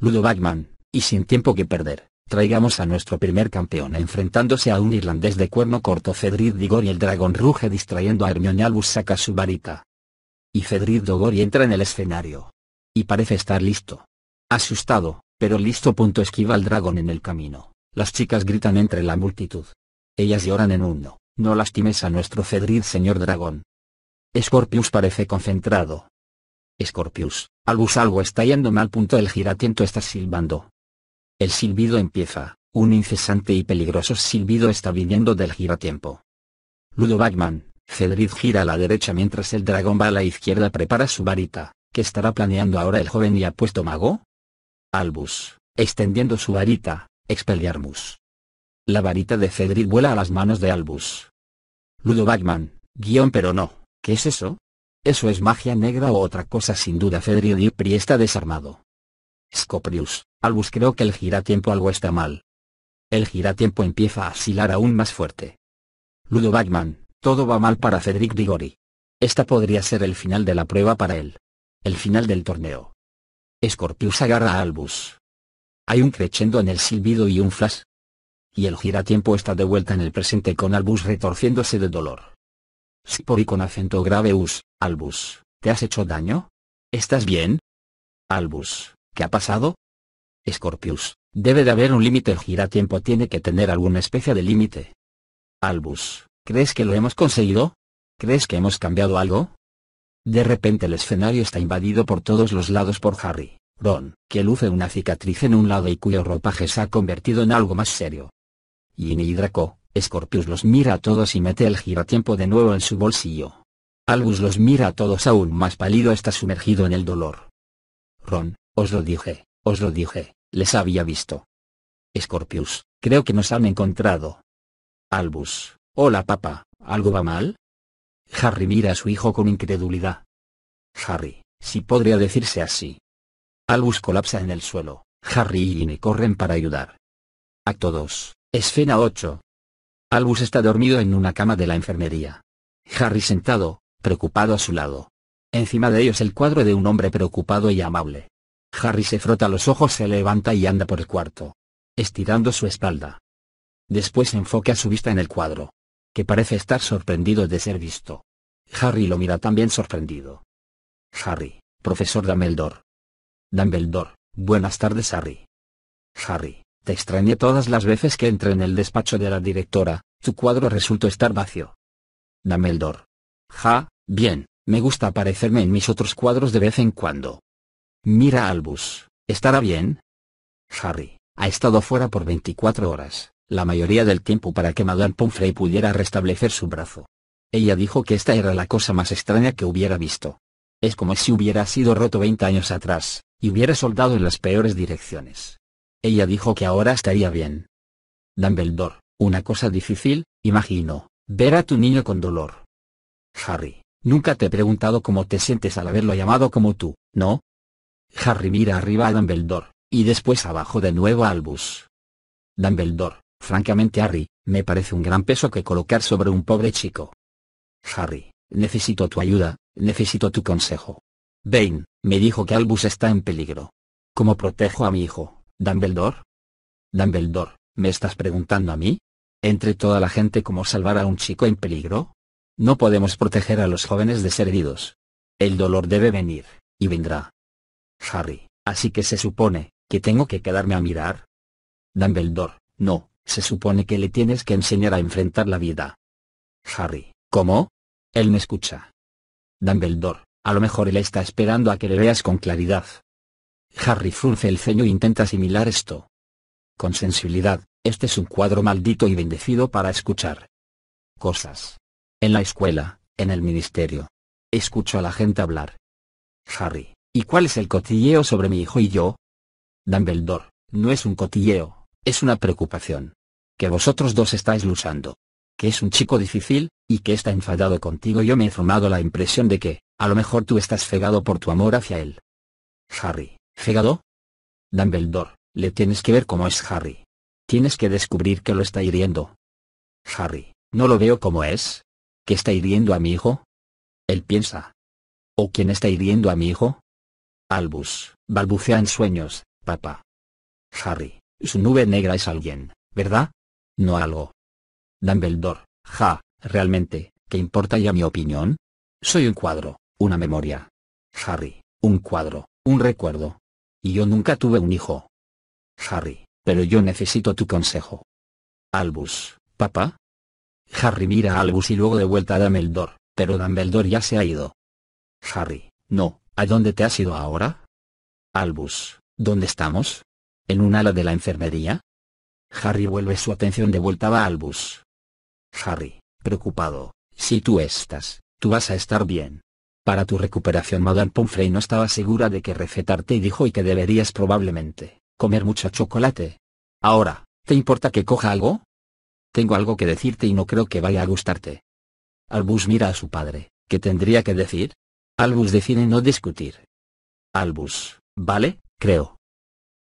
Ludo Bagman, y sin tiempo que perder, Traigamos a nuestro primer campeón enfrentándose a un irlandés de cuerno corto Cedric Diggory el dragón ruge distrayendo a Hermione Albus saca su varita. Y Cedric Diggory entra en el escenario. Y parece estar listo. Asustado, pero listo. Punto esquiva al dragón en el camino. Las chicas gritan entre la multitud. Ellas lloran en uno, no lastimes a nuestro Cedric señor dragón. Scorpius parece concentrado. Scorpius, Albus algo está yendo mal. Punto el giratiento está silbando. El silbido empieza, un incesante y peligroso silbido está viniendo del giratiempo. Ludo Bagman, Cedric gira a la derecha mientras el dragón va a la izquierda prepara su varita, ¿qué estará planeando ahora el joven y apuesto mago? Albus, extendiendo su varita, Expelliarmus. La varita de Cedric vuela a las manos de Albus. Ludo Bagman, guion pero no, ¿qué es eso? Eso es magia negra o otra cosa sin duda Cedric Dipri está desarmado. Scoprius, Albus creo que el giratiempo algo está mal. El giratiempo empieza a asilar aún más fuerte. Ludo Bagman, todo va mal para Cedric Diggory. Esta podría ser el final de la prueba para él. El final del torneo. Scorpius agarra a Albus. Hay un crescendo en el silbido y un flash. Y el giratiempo está de vuelta en el presente con Albus retorciéndose de dolor. Sipori con acento grave us, Albus, ¿te has hecho daño? ¿Estás bien? Albus, ¿qué ha pasado? Scorpius, debe de haber un límite el giratiempo tiene que tener alguna especie de límite. Albus, ¿crees que lo hemos conseguido? ¿Crees que hemos cambiado algo? De repente el escenario está invadido por todos los lados por Harry, Ron, que luce una cicatriz en un lado y cuyo ropaje se ha convertido en algo más serio. Ginny y Draco, Scorpius los mira a todos y mete el giratiempo de nuevo en su bolsillo. Albus los mira a todos aún más pálido está sumergido en el dolor. Ron, os lo dije, os lo dije, les había visto. Scorpius, creo que nos han encontrado. Albus, hola papá, ¿algo va mal? Harry mira a su hijo con incredulidad. Harry, si podría decirse así. Albus colapsa en el suelo, Harry y Ginny corren para ayudar. Acto 2, escena 8. Albus está dormido en una cama de la enfermería. Harry sentado, preocupado a su lado. Encima de ellos el cuadro de un hombre preocupado y amable. Harry se frota los ojos, se levanta y anda por el cuarto. Estirando su espalda. Después enfoca su vista en el cuadro. Que parece estar sorprendido de ser visto. Harry lo mira también sorprendido. Harry, profesor Dumbledore. Dumbledore, buenas tardes Harry. Harry, te extrañé todas las veces que entré en el despacho de la directora, tu cuadro resultó estar vacío. Dumbledore. Ja, bien, me gusta aparecerme en mis otros cuadros de vez en cuando. Mira Albus, ¿estará bien? Harry, ha estado fuera por 24 horas, la mayoría del tiempo para que Madame Pomfrey pudiera restablecer su brazo. Ella dijo que esta era la cosa más extraña que hubiera visto. Es como si hubiera sido roto 20 años atrás, y hubiera soldado en las peores direcciones. Ella dijo que ahora estaría bien. Dumbledore, una cosa difícil, imagino, ver a tu niño con dolor. Harry, nunca te he preguntado cómo te sientes al haberlo llamado como tú, ¿no? Harry mira arriba a Dumbledore, y después abajo de nuevo a Albus. Dumbledore, francamente Harry, me parece un gran peso que colocar sobre un pobre chico. Harry, necesito tu ayuda, necesito tu consejo. Bane, me dijo que Albus está en peligro. ¿Cómo protejo a mi hijo, Dumbledore? Dumbledore, ¿me estás preguntando a mí? ¿Entre toda la gente cómo salvar a un chico en peligro? No podemos proteger a los jóvenes de ser heridos. El dolor debe venir, y vendrá. Harry, así que se supone, que tengo que quedarme a mirar. Dumbledore, no, se supone que le tienes que enseñar a enfrentar la vida. Harry, ¿cómo? Él me escucha. Dumbledore, a lo mejor él está esperando a que le veas con claridad. Harry frunce el ceño e intenta asimilar esto. Con sensibilidad, este es un cuadro maldito y bendecido para escuchar. Cosas. En la escuela, en el ministerio. Escucho a la gente hablar. Harry, ¿y cuál es el cotilleo sobre mi hijo y yo? Dumbledore, no es un cotilleo, es una preocupación. Que vosotros dos estáis luchando. Que es un chico difícil, y que está enfadado contigo. Yo me he formado la impresión de que, a lo mejor tú estás cegado por tu amor hacia él. Harry, ¿cegado? Dumbledore, le tienes que ver cómo es Harry. Tienes que descubrir que lo está hiriendo. Harry, no lo veo como es. ¿Que está hiriendo a mi hijo? Él piensa. ¿O quién está hiriendo a mi hijo? Albus, balbucea en sueños, papá. Harry, su nube negra es alguien, ¿verdad? No algo. Dumbledore, ja, realmente, ¿qué importa ya mi opinión? Soy un cuadro, una memoria. Harry, un cuadro, un recuerdo. Y yo nunca tuve un hijo. Harry, pero yo necesito tu consejo. Albus, papá. Harry mira a Albus y luego de vuelta a Dumbledore, pero Dumbledore ya se ha ido. Harry, no, ¿a dónde te has ido ahora? Albus, ¿dónde estamos? ¿En un ala de la enfermería? Harry vuelve su atención de vuelta a Albus. Harry, preocupado, si tú estás, tú vas a estar bien. Para tu recuperación Madame Pomfrey no estaba segura de qué recetarte y dijo y que deberías probablemente, comer mucho chocolate. Ahora, ¿te importa que coja algo? Tengo algo que decirte y no creo que vaya a gustarte. Albus mira a su padre, ¿qué tendría que decir? Albus decide no discutir. Albus, vale, creo.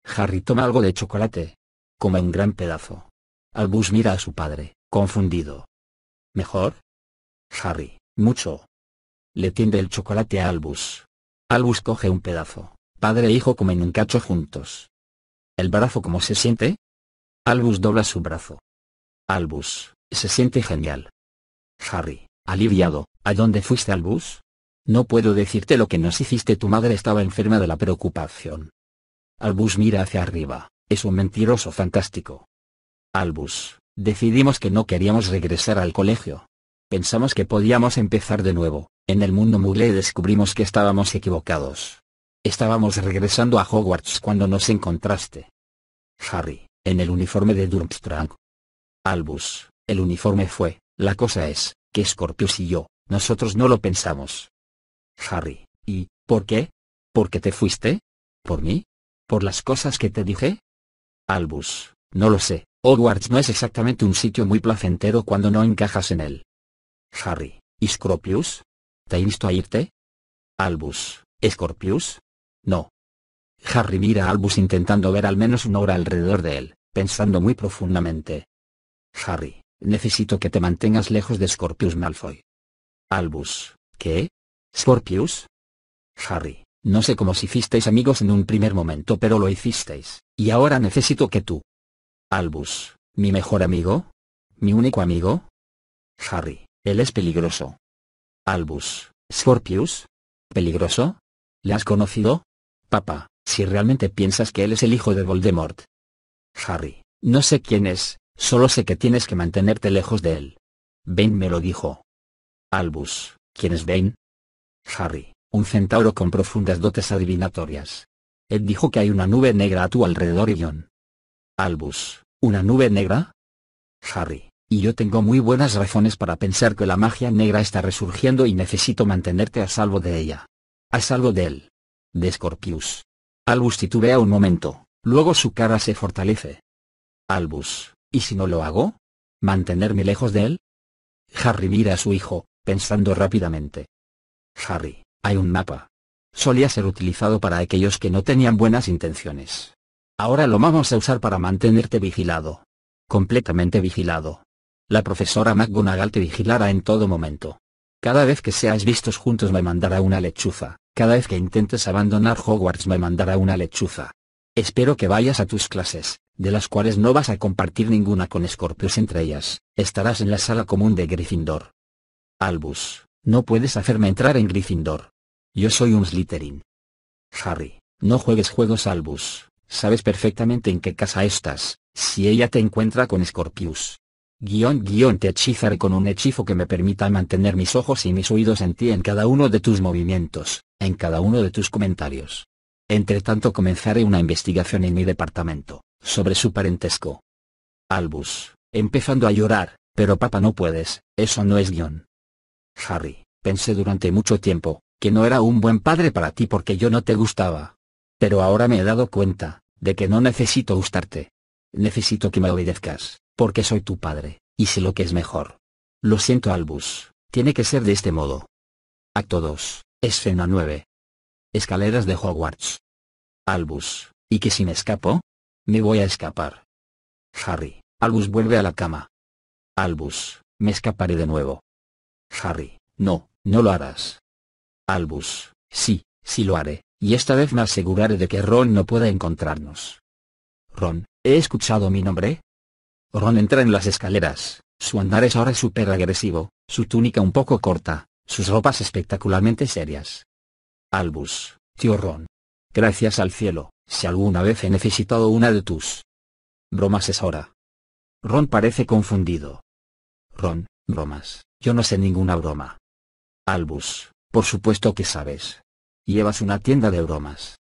Harry toma algo de chocolate. Come un gran pedazo. Albus mira a su padre, confundido. ¿Mejor? Harry, mucho. Le tiende el chocolate a Albus. Albus coge un pedazo. Padre e hijo comen un cacho juntos. ¿El brazo cómo se siente? Albus dobla su brazo. Albus, se siente genial. Harry, aliviado, ¿a dónde fuiste Albus? No puedo decirte lo que nos hiciste tu madre estaba enferma de la preocupación. Albus mira hacia arriba, es un mentiroso fantástico. Albus, decidimos que no queríamos regresar al colegio. Pensamos que podíamos empezar de nuevo, en el mundo mugle descubrimos que estábamos equivocados. Estábamos regresando a Hogwarts cuando nos encontraste. Harry, en el uniforme de Durmstrang. Albus, el uniforme fue, la cosa es, que Scorpius y yo, nosotros no lo pensamos. Harry, ¿y, por qué? ¿Por qué te fuiste? ¿Por mí? ¿Por las cosas que te dije? Albus, no lo sé, Hogwarts no es exactamente un sitio muy placentero cuando no encajas en él. Harry, ¿y Scorpius? ¿Te insto a irte? Albus, ¿Scorpius? No. Harry mira a Albus intentando ver al menos una hora alrededor de él, pensando muy profundamente. Harry, necesito que te mantengas lejos de Scorpius Malfoy. Albus, ¿qué? ¿Scorpius? Harry, no sé cómo si hicisteis amigos en un primer momento pero lo hicisteis, y ahora necesito que tú. Albus, ¿mi mejor amigo? ¿Mi único amigo? Harry, él es peligroso. Albus, ¿Scorpius? ¿Peligroso? ¿Le has conocido? Papá, si realmente piensas que él es el hijo de Voldemort. Harry, no sé quién es, solo sé que tienes que mantenerte lejos de él. Bane me lo dijo. Albus, ¿quién es Bane? Harry, un centauro con profundas dotes adivinatorias. Él dijo que hay una nube negra a tu alrededor y. Albus, ¿una nube negra? Harry, y yo tengo muy buenas razones para pensar que la magia negra está resurgiendo y necesito mantenerte a salvo de ella. A salvo de él. De Scorpius. Albus titubea un momento, luego su cara se fortalece. Albus, ¿y si no lo hago? ¿Mantenerme lejos de él? Harry mira a su hijo, pensando rápidamente. Harry, hay un mapa. Solía ser utilizado para aquellos que no tenían buenas intenciones. Ahora lo vamos a usar para mantenerte vigilado. Completamente vigilado. La profesora McGonagall te vigilará en todo momento. Cada vez que seáis vistos juntos me mandará una lechuza, cada vez que intentes abandonar Hogwarts me mandará una lechuza. Espero que vayas a tus clases, de las cuales no vas a compartir ninguna con Scorpius entre ellas, estarás en la sala común de Gryffindor. Albus, no puedes hacerme entrar en Gryffindor. Yo soy un Slytherin. Harry, no juegues juegos Albus, sabes perfectamente en qué casa estás, si ella te encuentra con Scorpius. Guión guion te hechizaré con un hechizo que me permita mantener mis ojos y mis oídos en ti en cada uno de tus movimientos, en cada uno de tus comentarios. Entre tanto comenzaré una investigación en mi departamento, sobre su parentesco. Albus, empezando a llorar, pero papá no puedes, eso no es guion. Harry, pensé durante mucho tiempo, que no era un buen padre para ti porque yo no te gustaba. Pero ahora me he dado cuenta, de que no necesito gustarte. Necesito que me obedezcas porque soy tu padre, y sé lo que es mejor. Lo siento Albus, tiene que ser de este modo. Acto 2, escena 9. Escaleras de Hogwarts. Albus, ¿y que si me escapo? Me voy a escapar. Harry, Albus vuelve a la cama. Albus, me escaparé de nuevo. Harry, no, no lo harás. Albus, sí, sí lo haré, y esta vez me aseguraré de que Ron no pueda encontrarnos. Ron, ¿he escuchado mi nombre? Ron entra en las escaleras, su andar es ahora súper agresivo, su túnica un poco corta, sus ropas espectacularmente serias. Albus, tío Ron. Gracias al cielo, si alguna vez he necesitado una de tus bromas es ahora. Ron parece confundido. Ron, bromas, yo no sé ninguna broma. Albus, por supuesto que sabes. Llevas una tienda de bromas.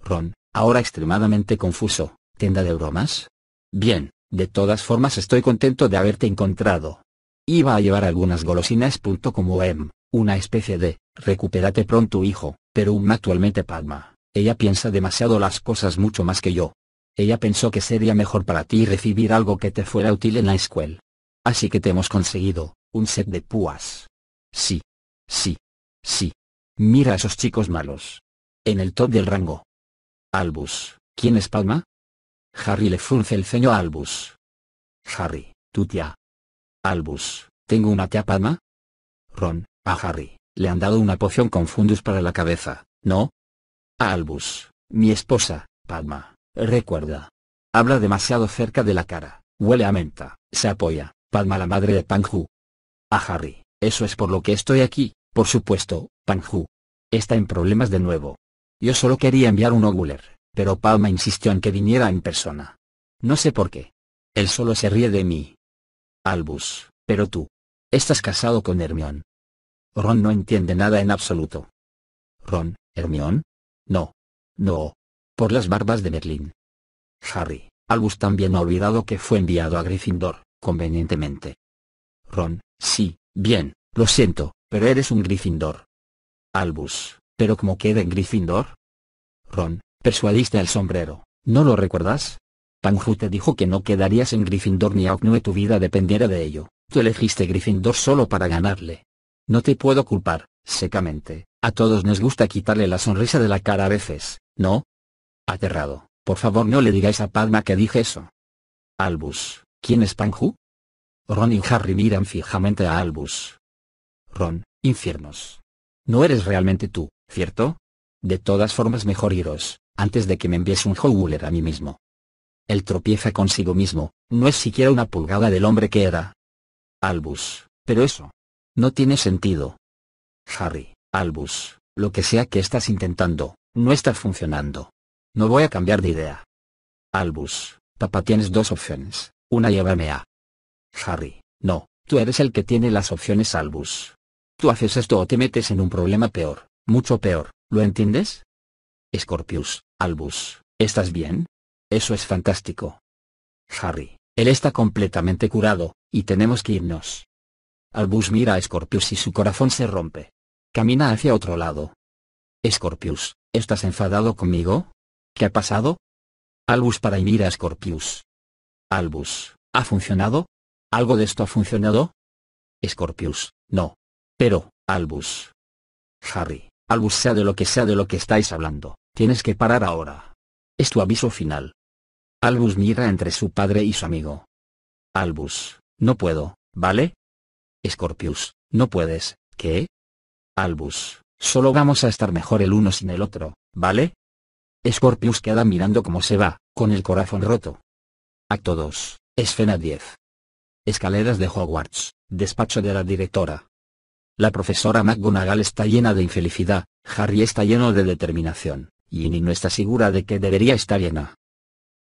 Ron, ahora extremadamente confuso, ¿tienda de bromas? Bien, de todas formas estoy contento de haberte encontrado. Iba a llevar algunas golosinas. Como em, una especie de, recupérate pronto hijo, pero un actualmente Padma, ella piensa demasiado las cosas mucho más que yo. Ella pensó que sería mejor para ti recibir algo que te fuera útil en la escuela. Así que te hemos conseguido, un set de púas. Sí. Sí. Sí. Mira a esos chicos malos. En el top del rango. Albus, ¿quién es Padma? Harry le frunce el ceño a Albus. Harry, tu tía. Albus, ¿tengo una tía Padma? Ron, a Harry, le han dado una poción con fundus para la cabeza, ¿no? A Albus, mi esposa, Padma, recuerda. Habla demasiado cerca de la cara, huele a menta, se apoya, Padma la madre de Panghu. A Harry, eso es por lo que estoy aquí, por supuesto, Panghu. Está en problemas de nuevo. Yo solo quería enviar un Oguler pero Palma insistió en que viniera en persona. No sé por qué. Él solo se ríe de mí. Albus, pero tú. Estás casado con Hermión. Ron no entiende nada en absoluto. Ron, ¿Hermión? No. No. Por las barbas de Merlín. Harry, Albus también ha olvidado que fue enviado a Gryffindor, convenientemente. Ron, sí, bien, lo siento, pero eres un Gryffindor. Albus, ¿pero cómo queda en Gryffindor? Ron, Persuadiste al sombrero, ¿no lo recuerdas? Panju te dijo que no quedarías en Gryffindor ni aunque tu vida dependiera de ello. Tú elegiste Gryffindor solo para ganarle. No te puedo culpar, secamente. A todos nos gusta quitarle la sonrisa de la cara a veces, ¿no? Aterrado, por favor no le digáis a Padma que dije eso. Albus, ¿quién es Panju? Ron y Harry miran fijamente a Albus. Ron, infiernos. No eres realmente tú, ¿cierto? De todas formas mejor iros, antes de que me envíes un Howler a mí mismo. Él tropieza consigo mismo, no es siquiera una pulgada del hombre que era. Albus, pero eso. No tiene sentido. Harry, Albus, lo que sea que estás intentando, no está funcionando. No voy a cambiar de idea. Albus, papá tienes dos opciones, una llévame a... Harry, no, tú eres el que tiene las opciones Albus. Tú haces esto o te metes en un problema peor, mucho peor, ¿lo entiendes? Scorpius, Albus, ¿estás bien? Eso es fantástico. Harry, él está completamente curado, y tenemos que irnos. Albus mira a Scorpius y su corazón se rompe. Camina hacia otro lado. Scorpius, ¿estás enfadado conmigo? ¿Qué ha pasado? Albus para y mira a Scorpius. Albus, ¿ha funcionado? ¿Algo de esto ha funcionado? Scorpius, no. Pero, Albus. Harry, Albus sea de lo que sea de lo que estáis hablando, tienes que parar ahora. Es tu aviso final. Albus mira entre su padre y su amigo. Albus, no puedo, ¿vale? Scorpius, no puedes, ¿qué? Albus, solo vamos a estar mejor el uno sin el otro, ¿vale? Scorpius queda mirando cómo se va, con el corazón roto. Acto 2, escena 10. Escaleras de Hogwarts, despacho de la directora. La profesora McGonagall está llena de infelicidad, Harry está lleno de determinación, y Ginny no está segura de que debería estar llena.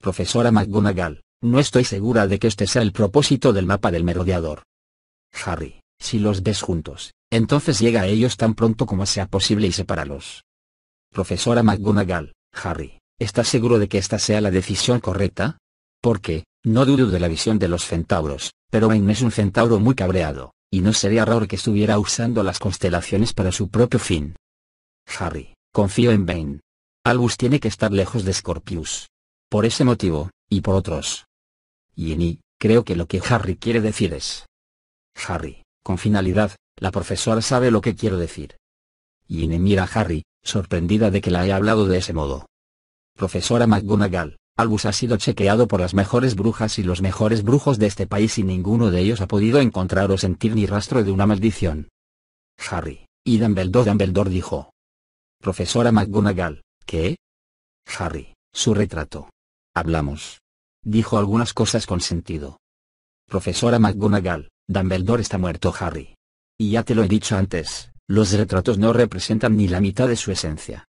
Profesora McGonagall, no estoy segura de que este sea el propósito del mapa del merodeador. Harry, si los ves juntos, entonces llega a ellos tan pronto como sea posible y sepáralos. Profesora McGonagall, Harry, ¿estás seguro de que esta sea la decisión correcta? Porque, no dudo de la visión de los centauros, pero Bane es un centauro muy cabreado, y no sería raro que estuviera usando las constelaciones para su propio fin. Harry, confío en Bane. Albus tiene que estar lejos de Scorpius. Por ese motivo, y por otros. Ginny, creo que lo que Harry quiere decir es... Harry, con finalidad, la profesora sabe lo que quiero decir. Ginny mira a Harry, sorprendida de que la haya hablado de ese modo. Profesora McGonagall, Albus ha sido chequeado por las mejores brujas y los mejores brujos de este país y ninguno de ellos ha podido encontrar o sentir ni rastro de una maldición. Harry, y Dumbledore Dumbledore dijo. Profesora McGonagall, ¿qué? Harry, su retrato. Hablamos. Dijo algunas cosas con sentido. Profesora McGonagall, Dumbledore está muerto Harry. Y ya te lo he dicho antes, los retratos no representan ni la mitad de su esencia.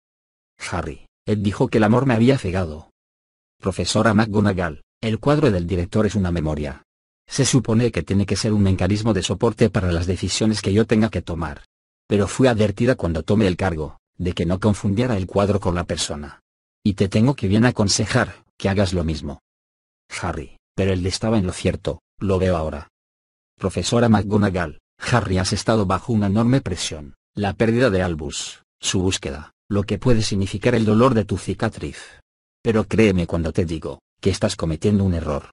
Harry, él dijo que el amor me había cegado. Profesora McGonagall, el cuadro del director es una memoria. Se supone que tiene que ser un mecanismo de soporte para las decisiones que yo tenga que tomar. Pero fui advertida cuando tomé el cargo, de que no confundiera el cuadro con la persona. Y te tengo que bien aconsejar, que hagas lo mismo. Harry, pero él estaba en lo cierto, lo veo ahora. Profesora McGonagall, Harry has estado bajo una enorme presión, la pérdida de Albus, su búsqueda, lo que puede significar el dolor de tu cicatriz. Pero créeme cuando te digo, que estás cometiendo un error.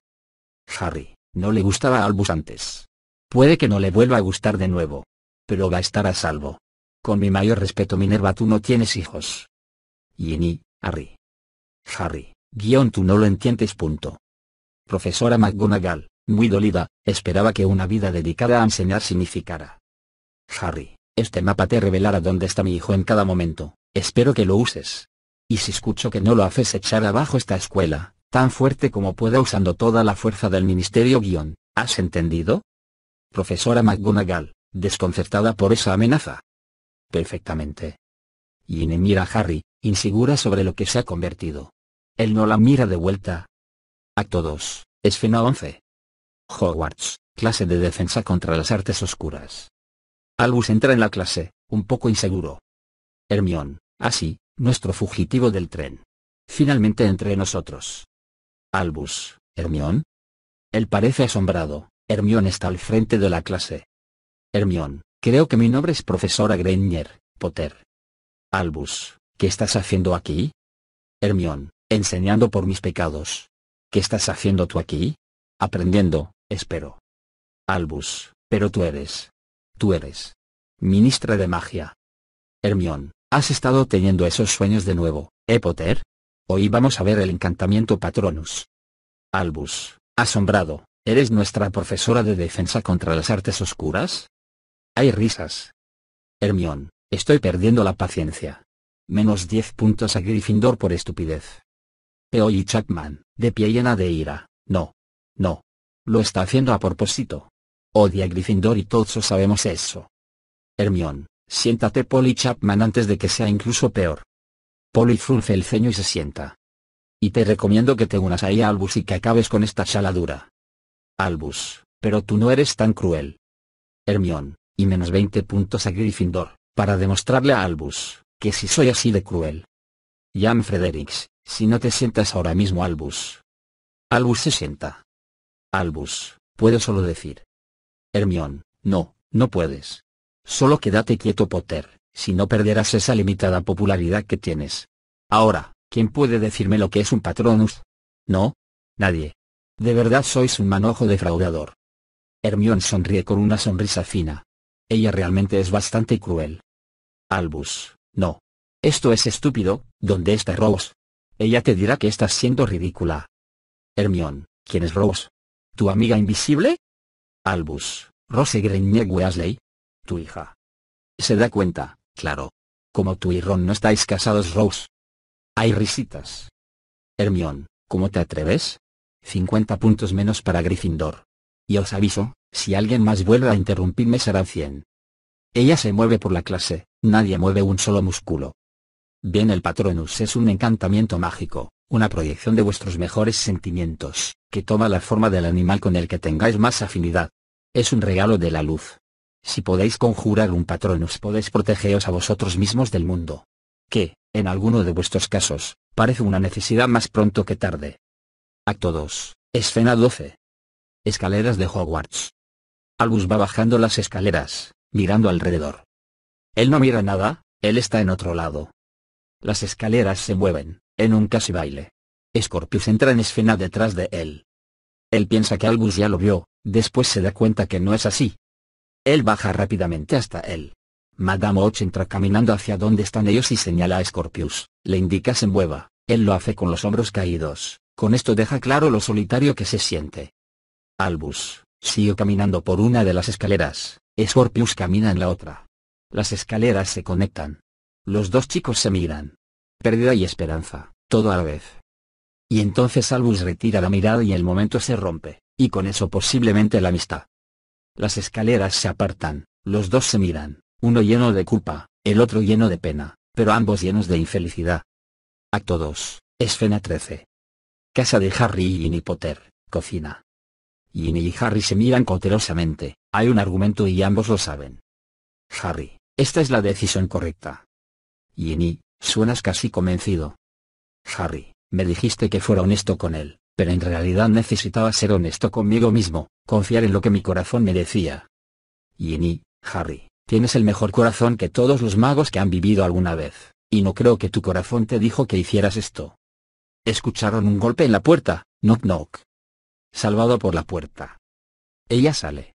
Harry, no le gustaba a Albus antes. Puede que no le vuelva a gustar de nuevo. Pero va a estar a salvo. Con mi mayor respeto Minerva tú no tienes hijos. Ginny, Harry. Harry, guion tú no lo entiendes punto. Profesora McGonagall, muy dolida, esperaba que una vida dedicada a enseñar significara. Harry, este mapa te revelará dónde está mi hijo en cada momento, espero que lo uses. Y si escucho que no lo haces echar abajo esta escuela, tan fuerte como pueda usando toda la fuerza del ministerio guion, ¿has entendido? Profesora McGonagall, desconcertada por esa amenaza. Perfectamente. Ginny mira a Harry, insegura sobre lo que se ha convertido. Él no la mira de vuelta. Acto 2, escena 11. Hogwarts, clase de defensa contra las artes oscuras. Albus entra en la clase, un poco inseguro. Hermión, así, nuestro fugitivo del tren. Finalmente entre nosotros. Albus, Hermión. Él parece asombrado, Hermión está al frente de la clase. Hermión, creo que mi nombre es profesora Granger, Potter. Albus, ¿qué estás haciendo aquí? Hermión, enseñando por mis pecados. ¿qué estás haciendo tú aquí? Aprendiendo, espero. Albus, pero tú eres. Tú eres. Ministra de magia. Hermión, has estado teniendo esos sueños de nuevo, ¿eh Potter? Hoy vamos a ver el encantamiento Patronus. Albus, asombrado, ¿eres nuestra profesora de defensa contra las artes oscuras? Hay risas. Hermión, estoy perdiendo la paciencia. Menos 10 puntos a Gryffindor por estupidez. Peoy y Chapman, de pie llena de ira, no. No. Lo está haciendo a propósito. Odia a Gryffindor y todos sabemos eso. Hermión, siéntate Polly Chapman antes de que sea incluso peor. Polly frunce el ceño y se sienta. Y te recomiendo que te unas ahí a Albus y que acabes con esta chaladura. Albus, pero tú no eres tan cruel. Hermión, y menos 20 puntos a Gryffindor, para demostrarle a Albus, que si soy así de cruel. Jan Fredericks, si no te sientas ahora mismo Albus. Albus se sienta. Albus, puedo solo decir. Hermión, no, no puedes. Solo quédate quieto Potter, si no perderás esa limitada popularidad que tienes. Ahora, ¿quién puede decirme lo que es un patronus? ¿No? Nadie. De verdad sois un manojo defraudador. Hermión sonríe con una sonrisa fina. Ella realmente es bastante cruel. Albus, no. Esto es estúpido, ¿dónde está Rose? Ella te dirá que estás siendo ridícula. Hermión, ¿quién es Rose? ¿Tu amiga invisible? Albus, Rose Grenier Weasley. Tu hija. Se da cuenta, claro. Como tú y Ron no estáis casados Rose. Hay risitas. Hermión, ¿cómo te atreves? 50 puntos menos para Gryffindor. Y os aviso, si alguien más vuelve a interrumpirme será 100. Ella se mueve por la clase, nadie mueve un solo músculo. Bien el Patronus es un encantamiento mágico, una proyección de vuestros mejores sentimientos, que toma la forma del animal con el que tengáis más afinidad. Es un regalo de la luz. Si podéis conjurar un Patronus podéis protegeros a vosotros mismos del mundo. Que, en alguno de vuestros casos, parece una necesidad más pronto que tarde. Acto 2, escena 12. Escaleras de Hogwarts. Albus va bajando las escaleras, mirando alrededor. Él no mira nada, él está en otro lado. Las escaleras se mueven, en un casi baile. Scorpius entra en escena detrás de él. Él piensa que Albus ya lo vio, después se da cuenta que no es así. Él baja rápidamente hasta él. Madame Och entra caminando hacia donde están ellos y señala a Scorpius, le indica se mueva, él lo hace con los hombros caídos, con esto deja claro lo solitario que se siente. Albus, sigue caminando por una de las escaleras, Scorpius camina en la otra. Las escaleras se conectan. Los dos chicos se miran. Pérdida y esperanza, todo a la vez. Y entonces Albus retira la mirada y el momento se rompe, y con eso posiblemente la amistad. Las escaleras se apartan, los dos se miran, uno lleno de culpa, el otro lleno de pena, pero ambos llenos de infelicidad. Acto 2, escena 13. Casa de Harry y Ginny Potter, cocina. Ginny y Harry se miran cautelosamente, hay un argumento y ambos lo saben. Harry, esta es la decisión correcta. Ginny, suenas casi convencido. Harry, me dijiste que fuera honesto con él, pero en realidad necesitaba ser honesto conmigo mismo, confiar en lo que mi corazón me decía. Ginny, Harry, tienes el mejor corazón que todos los magos que han vivido alguna vez, y no creo que tu corazón te dijo que hicieras esto. Escucharon un golpe en la puerta, knock knock. Salvado por la puerta. Ella sale.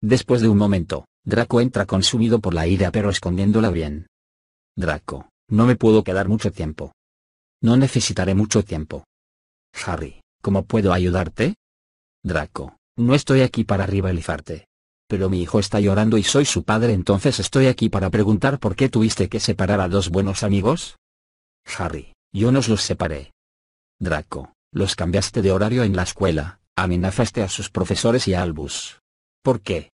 Después de un momento, Draco entra consumido por la ira pero escondiéndola bien. Draco, no me puedo quedar mucho tiempo. No necesitaré mucho tiempo. Harry, ¿cómo puedo ayudarte? Draco, no estoy aquí para rivalizarte. Pero mi hijo está llorando y soy su padre entonces estoy aquí para preguntar por qué tuviste que separar a dos buenos amigos. Harry, yo nos los separé. Draco, los cambiaste de horario en la escuela, amenazaste a sus profesores y a Albus. ¿Por qué?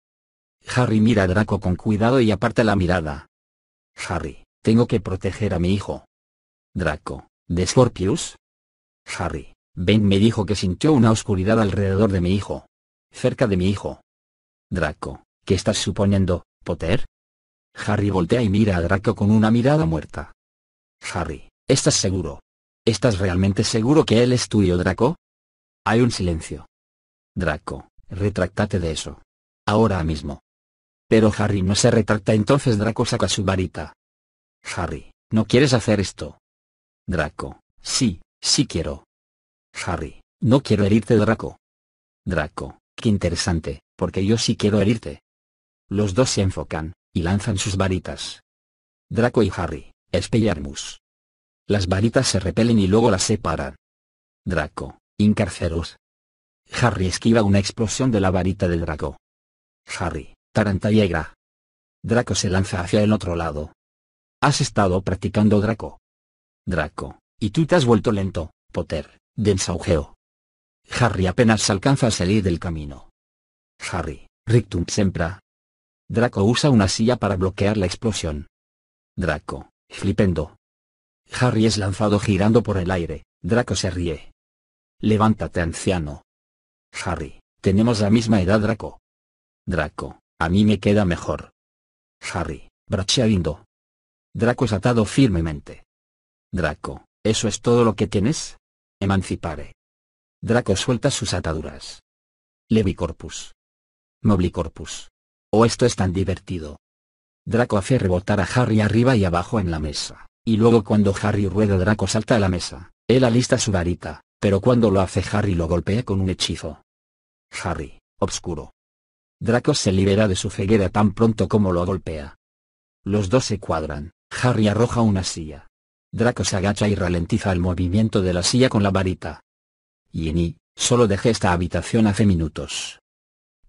Harry mira a Draco con cuidado y aparta la mirada. Harry, tengo que proteger a mi hijo. Draco, ¿de Scorpius? Harry, Ben me dijo que sintió una oscuridad alrededor de mi hijo. Cerca de mi hijo. Draco, ¿qué estás suponiendo, Potter? Harry voltea y mira a Draco con una mirada muerta. Harry, ¿estás seguro? ¿Estás realmente seguro que él es tuyo, Draco? Hay un silencio. Draco, retráctate de eso. Ahora mismo. Pero Harry no se retracta entonces Draco saca su varita. Harry, ¿no quieres hacer esto? Draco, sí, sí quiero. Harry, No quiero herirte Draco. Draco, qué interesante, porque yo sí quiero herirte. Los dos se enfocan, y lanzan sus varitas. Draco y Harry, Expelliarmus. Las varitas se repelen y luego las separan. Draco, Incarcerus. Harry esquiva una explosión de la varita del Draco. Harry, Tarantallegra. Draco se lanza hacia el otro lado. Has estado practicando Draco. Draco, y tú te has vuelto lento, Potter, densaugeo. Harry apenas alcanza a salir del camino. Harry, Rictum Sempra. Draco usa una silla para bloquear la explosión. Draco, flipendo. Harry es lanzado girando por el aire, Draco se ríe. Levántate anciano. Harry, tenemos la misma edad Draco. Draco, a mí me queda mejor. Harry, bracheando. Draco es atado firmemente. Draco, ¿eso es todo lo que tienes? Emancipare. Draco suelta sus ataduras. Levicorpus. Moblicorpus. ¿O esto es tan divertido? Draco hace rebotar a Harry arriba y abajo en la mesa, y luego cuando Harry rueda Draco salta a la mesa, él alista su varita, pero cuando lo hace Harry lo golpea con un hechizo. Harry, obscuro. Draco se libera de su ceguera tan pronto como lo golpea. Los dos se cuadran, Harry arroja una silla. Draco se agacha y ralentiza el movimiento de la silla con la varita. Ginny, solo dejé esta habitación hace minutos.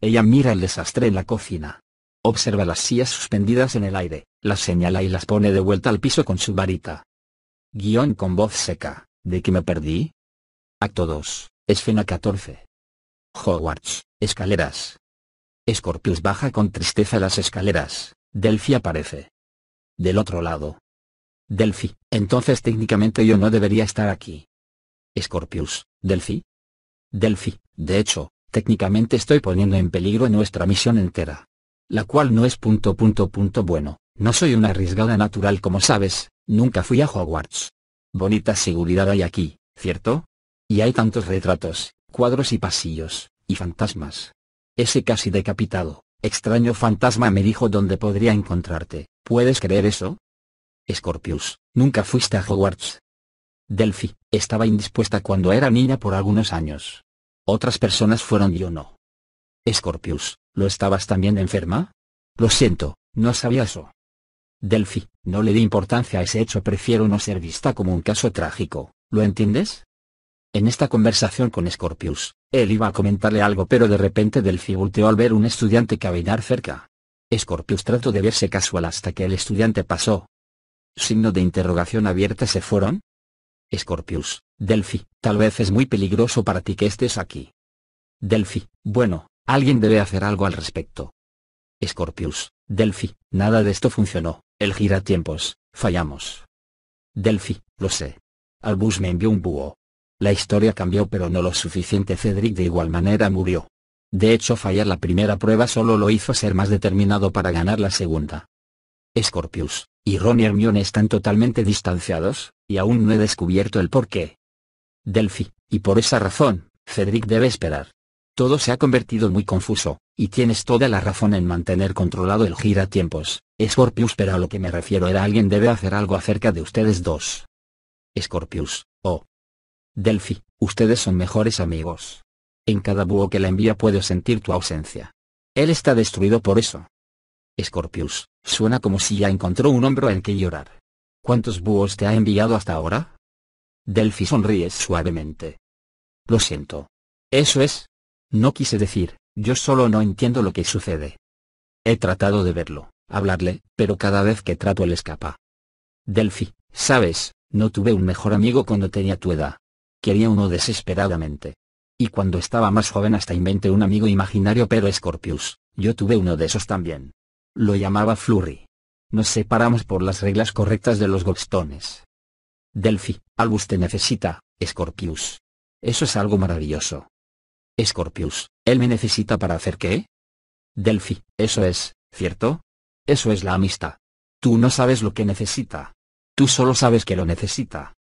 Ella mira el desastre en la cocina. Observa las sillas suspendidas en el aire, las señala y las pone de vuelta al piso con su varita. Guión con voz seca, ¿de qué me perdí? Acto 2, escena 14. Hogwarts, escaleras. Scorpius baja con tristeza las escaleras, Delphi aparece. Del otro lado. Delphi, entonces técnicamente yo no debería estar aquí. Scorpius, Delphi. Delphi, de hecho, técnicamente estoy poniendo en peligro nuestra misión entera. La cual no es punto punto punto bueno, no soy una arriesgada natural como sabes, nunca fui a Hogwarts. Bonita seguridad hay aquí, ¿cierto? Y hay tantos retratos, cuadros y pasillos, y fantasmas. Ese casi decapitado, extraño fantasma me dijo dónde podría encontrarte, ¿puedes creer eso? Scorpius, nunca fuiste a Hogwarts. Delphi, estaba indispuesta cuando era niña por algunos años. Otras personas fueron yo no. Scorpius, ¿lo estabas también enferma? Lo siento, no sabía eso. Delphi, no le di importancia a ese hecho, prefiero no ser vista como un caso trágico, ¿lo entiendes? En esta conversación con Scorpius, él iba a comentarle algo pero de repente Delphi volteó al ver un estudiante caminar cerca. Scorpius trató de verse casual hasta que el estudiante pasó. Signo de interrogación abierta se fueron. Scorpius, Delphi, tal vez es muy peligroso para ti que estés aquí. Delphi, bueno, alguien debe hacer algo al respecto. Scorpius, Delphi, nada de esto funcionó, el giratiempos, fallamos. Delphi, lo sé. Albus me envió un búho. La historia cambió pero no lo suficiente Cedric de igual manera murió. De hecho fallar la primera prueba solo lo hizo ser más determinado para ganar la segunda. Scorpius, y Ron y Hermione están totalmente distanciados, y aún no he descubierto el porqué. Delphi, y por esa razón, Cedric debe esperar. Todo se ha convertido muy confuso, y tienes toda la razón en mantener controlado el giratiempos, Scorpius pero a lo que me refiero era alguien debe hacer algo acerca de ustedes dos. Scorpius, oh, Delphi, ustedes son mejores amigos. En cada búho que la envía puedo sentir tu ausencia. Él está destruido por eso. Scorpius, suena como si ya encontró un hombro en que llorar. ¿Cuántos búhos te ha enviado hasta ahora? Delphi sonríe suavemente. Lo siento. Eso es. No quise decir, yo solo no entiendo lo que sucede. He tratado de verlo, hablarle, pero cada vez que trato él escapa. Delphi, sabes, no tuve un mejor amigo cuando tenía tu edad. Quería uno desesperadamente. Y cuando estaba más joven hasta inventé un amigo imaginario pero Scorpius, yo tuve uno de esos también. Lo llamaba Flurry. Nos separamos por las reglas correctas de los Goldstones. Delphi, Albus te necesita, Scorpius. Eso es algo maravilloso. Scorpius, ¿él me necesita para hacer qué? Delphi, eso es, ¿cierto? Eso es la amistad. Tú no sabes lo que necesita. Tú solo sabes que lo necesita.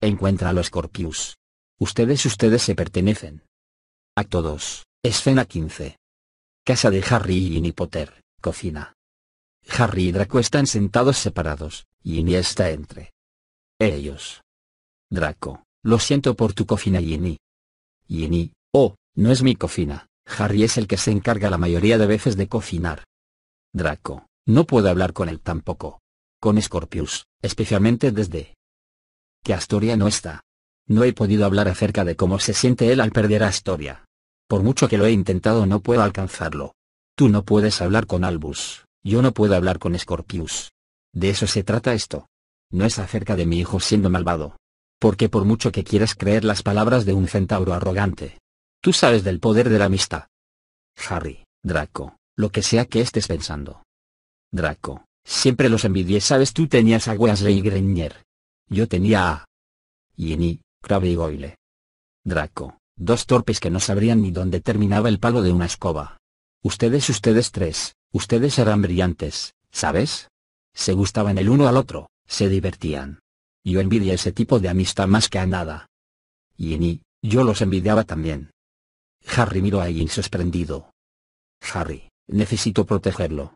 Encuéntralo Scorpius. Ustedes ustedes se pertenecen. Acto 2, escena 15. Casa de Harry y Potter, cocina. Harry y Draco están sentados separados, y está entre ellos. Draco, lo siento por tu cocina Ginny. Ginny, oh, no es mi cocina, Harry es el que se encarga la mayoría de veces de cocinar. Draco, no puedo hablar con él tampoco. Con Scorpius, especialmente desde que Astoria no está. No he podido hablar acerca de cómo se siente él al perder a Astoria. Por mucho que lo he intentado no puedo alcanzarlo. Tú no puedes hablar con Albus, yo no puedo hablar con Scorpius. De eso se trata esto. No es acerca de mi hijo siendo malvado. Porque por mucho que quieras creer las palabras de un centauro arrogante, tú sabes del poder de la amistad. Harry, Draco, lo que sea que estés pensando. Draco, siempre los envidié, sabes tú tenías a Weasley y Grenier. Yo tenía a Ginny, Crabbe y Goyle. Draco, dos torpes que no sabrían ni dónde terminaba el palo de una escoba. Ustedes, ustedes tres, ustedes eran brillantes, ¿sabes? Se gustaban el uno al otro, se divertían. Yo envidia ese tipo de amistad más que a nada. Ginny, yo los envidiaba también. Harry miró a Ginny sorprendido. Harry, necesito protegerlo.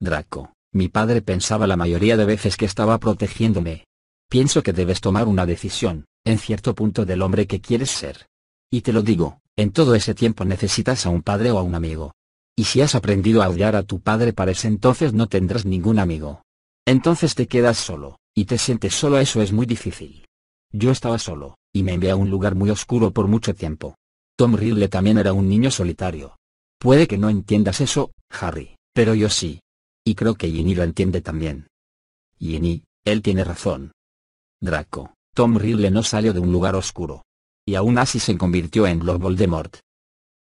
Draco, mi padre pensaba la mayoría de veces que estaba protegiéndome. Pienso que debes tomar una decisión, en cierto punto del hombre que quieres ser. Y te lo digo, en todo ese tiempo necesitas a un padre o a un amigo. Y si has aprendido a odiar a tu padre para ese entonces no tendrás ningún amigo. Entonces te quedas solo, y te sientes solo eso es muy difícil. Yo estaba solo, y me envié a un lugar muy oscuro por mucho tiempo. Tom Riddle también era un niño solitario. Puede que no entiendas eso, Harry, pero yo sí. Y creo que Ginny lo entiende también. Ginny, él tiene razón. Draco, Tom Riddle no salió de un lugar oscuro. Y aún así se convirtió en Lord Voldemort.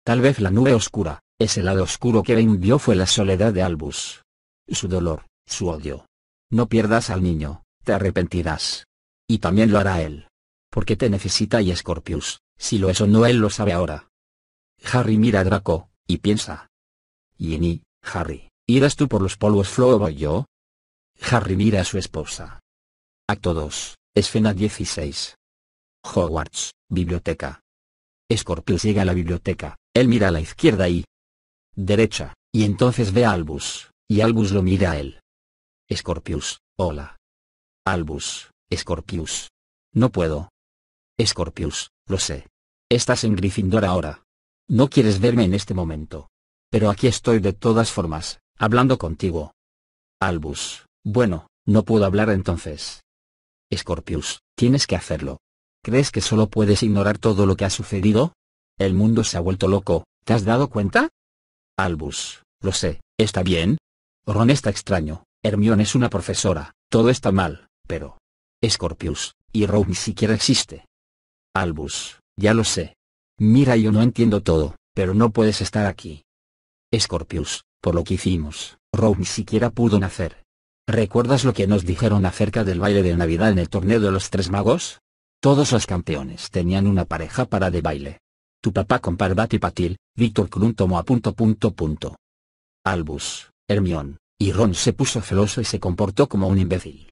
Tal vez la nube oscura, ese lado oscuro que Ben vio fue la soledad de Albus. Su dolor, su odio. No pierdas al niño, te arrepentirás. Y también lo hará él. Porque te necesita y Scorpius, si lo es o no él lo sabe ahora. Harry mira a Draco, y piensa. Ginny, Harry, ¿irás tú por los polvos Flo o yo? Harry mira a su esposa. Acto 2, escena 16. Hogwarts, biblioteca. Scorpius llega a la biblioteca, él mira a la izquierda y derecha, y entonces ve a Albus, y Albus lo mira a él. Scorpius, hola. Albus, Scorpius. No puedo. Scorpius, lo sé. Estás en Gryffindor ahora. No quieres verme en este momento. Pero aquí estoy de todas formas, hablando contigo. Albus, bueno, no puedo hablar entonces. Scorpius, tienes que hacerlo. ¿Crees que solo puedes ignorar todo lo que ha sucedido? El mundo se ha vuelto loco, ¿te has dado cuenta? Albus, lo sé, ¿está bien? Ron está extraño, Hermione es una profesora, todo está mal, pero... Scorpius, y Ron ni siquiera existe. Albus, ya lo sé. Mira yo no entiendo todo, pero no puedes estar aquí. Scorpius, por lo que hicimos, Ron ni siquiera pudo nacer. ¿Recuerdas lo que nos dijeron acerca del baile de Navidad en el torneo de los tres magos? Todos los campeones tenían una pareja para de baile. Tu papá con Parvati Patil, Víctor Krum tomó a punto punto punto. Albus, Hermión, y Ron se puso celoso y se comportó como un imbécil.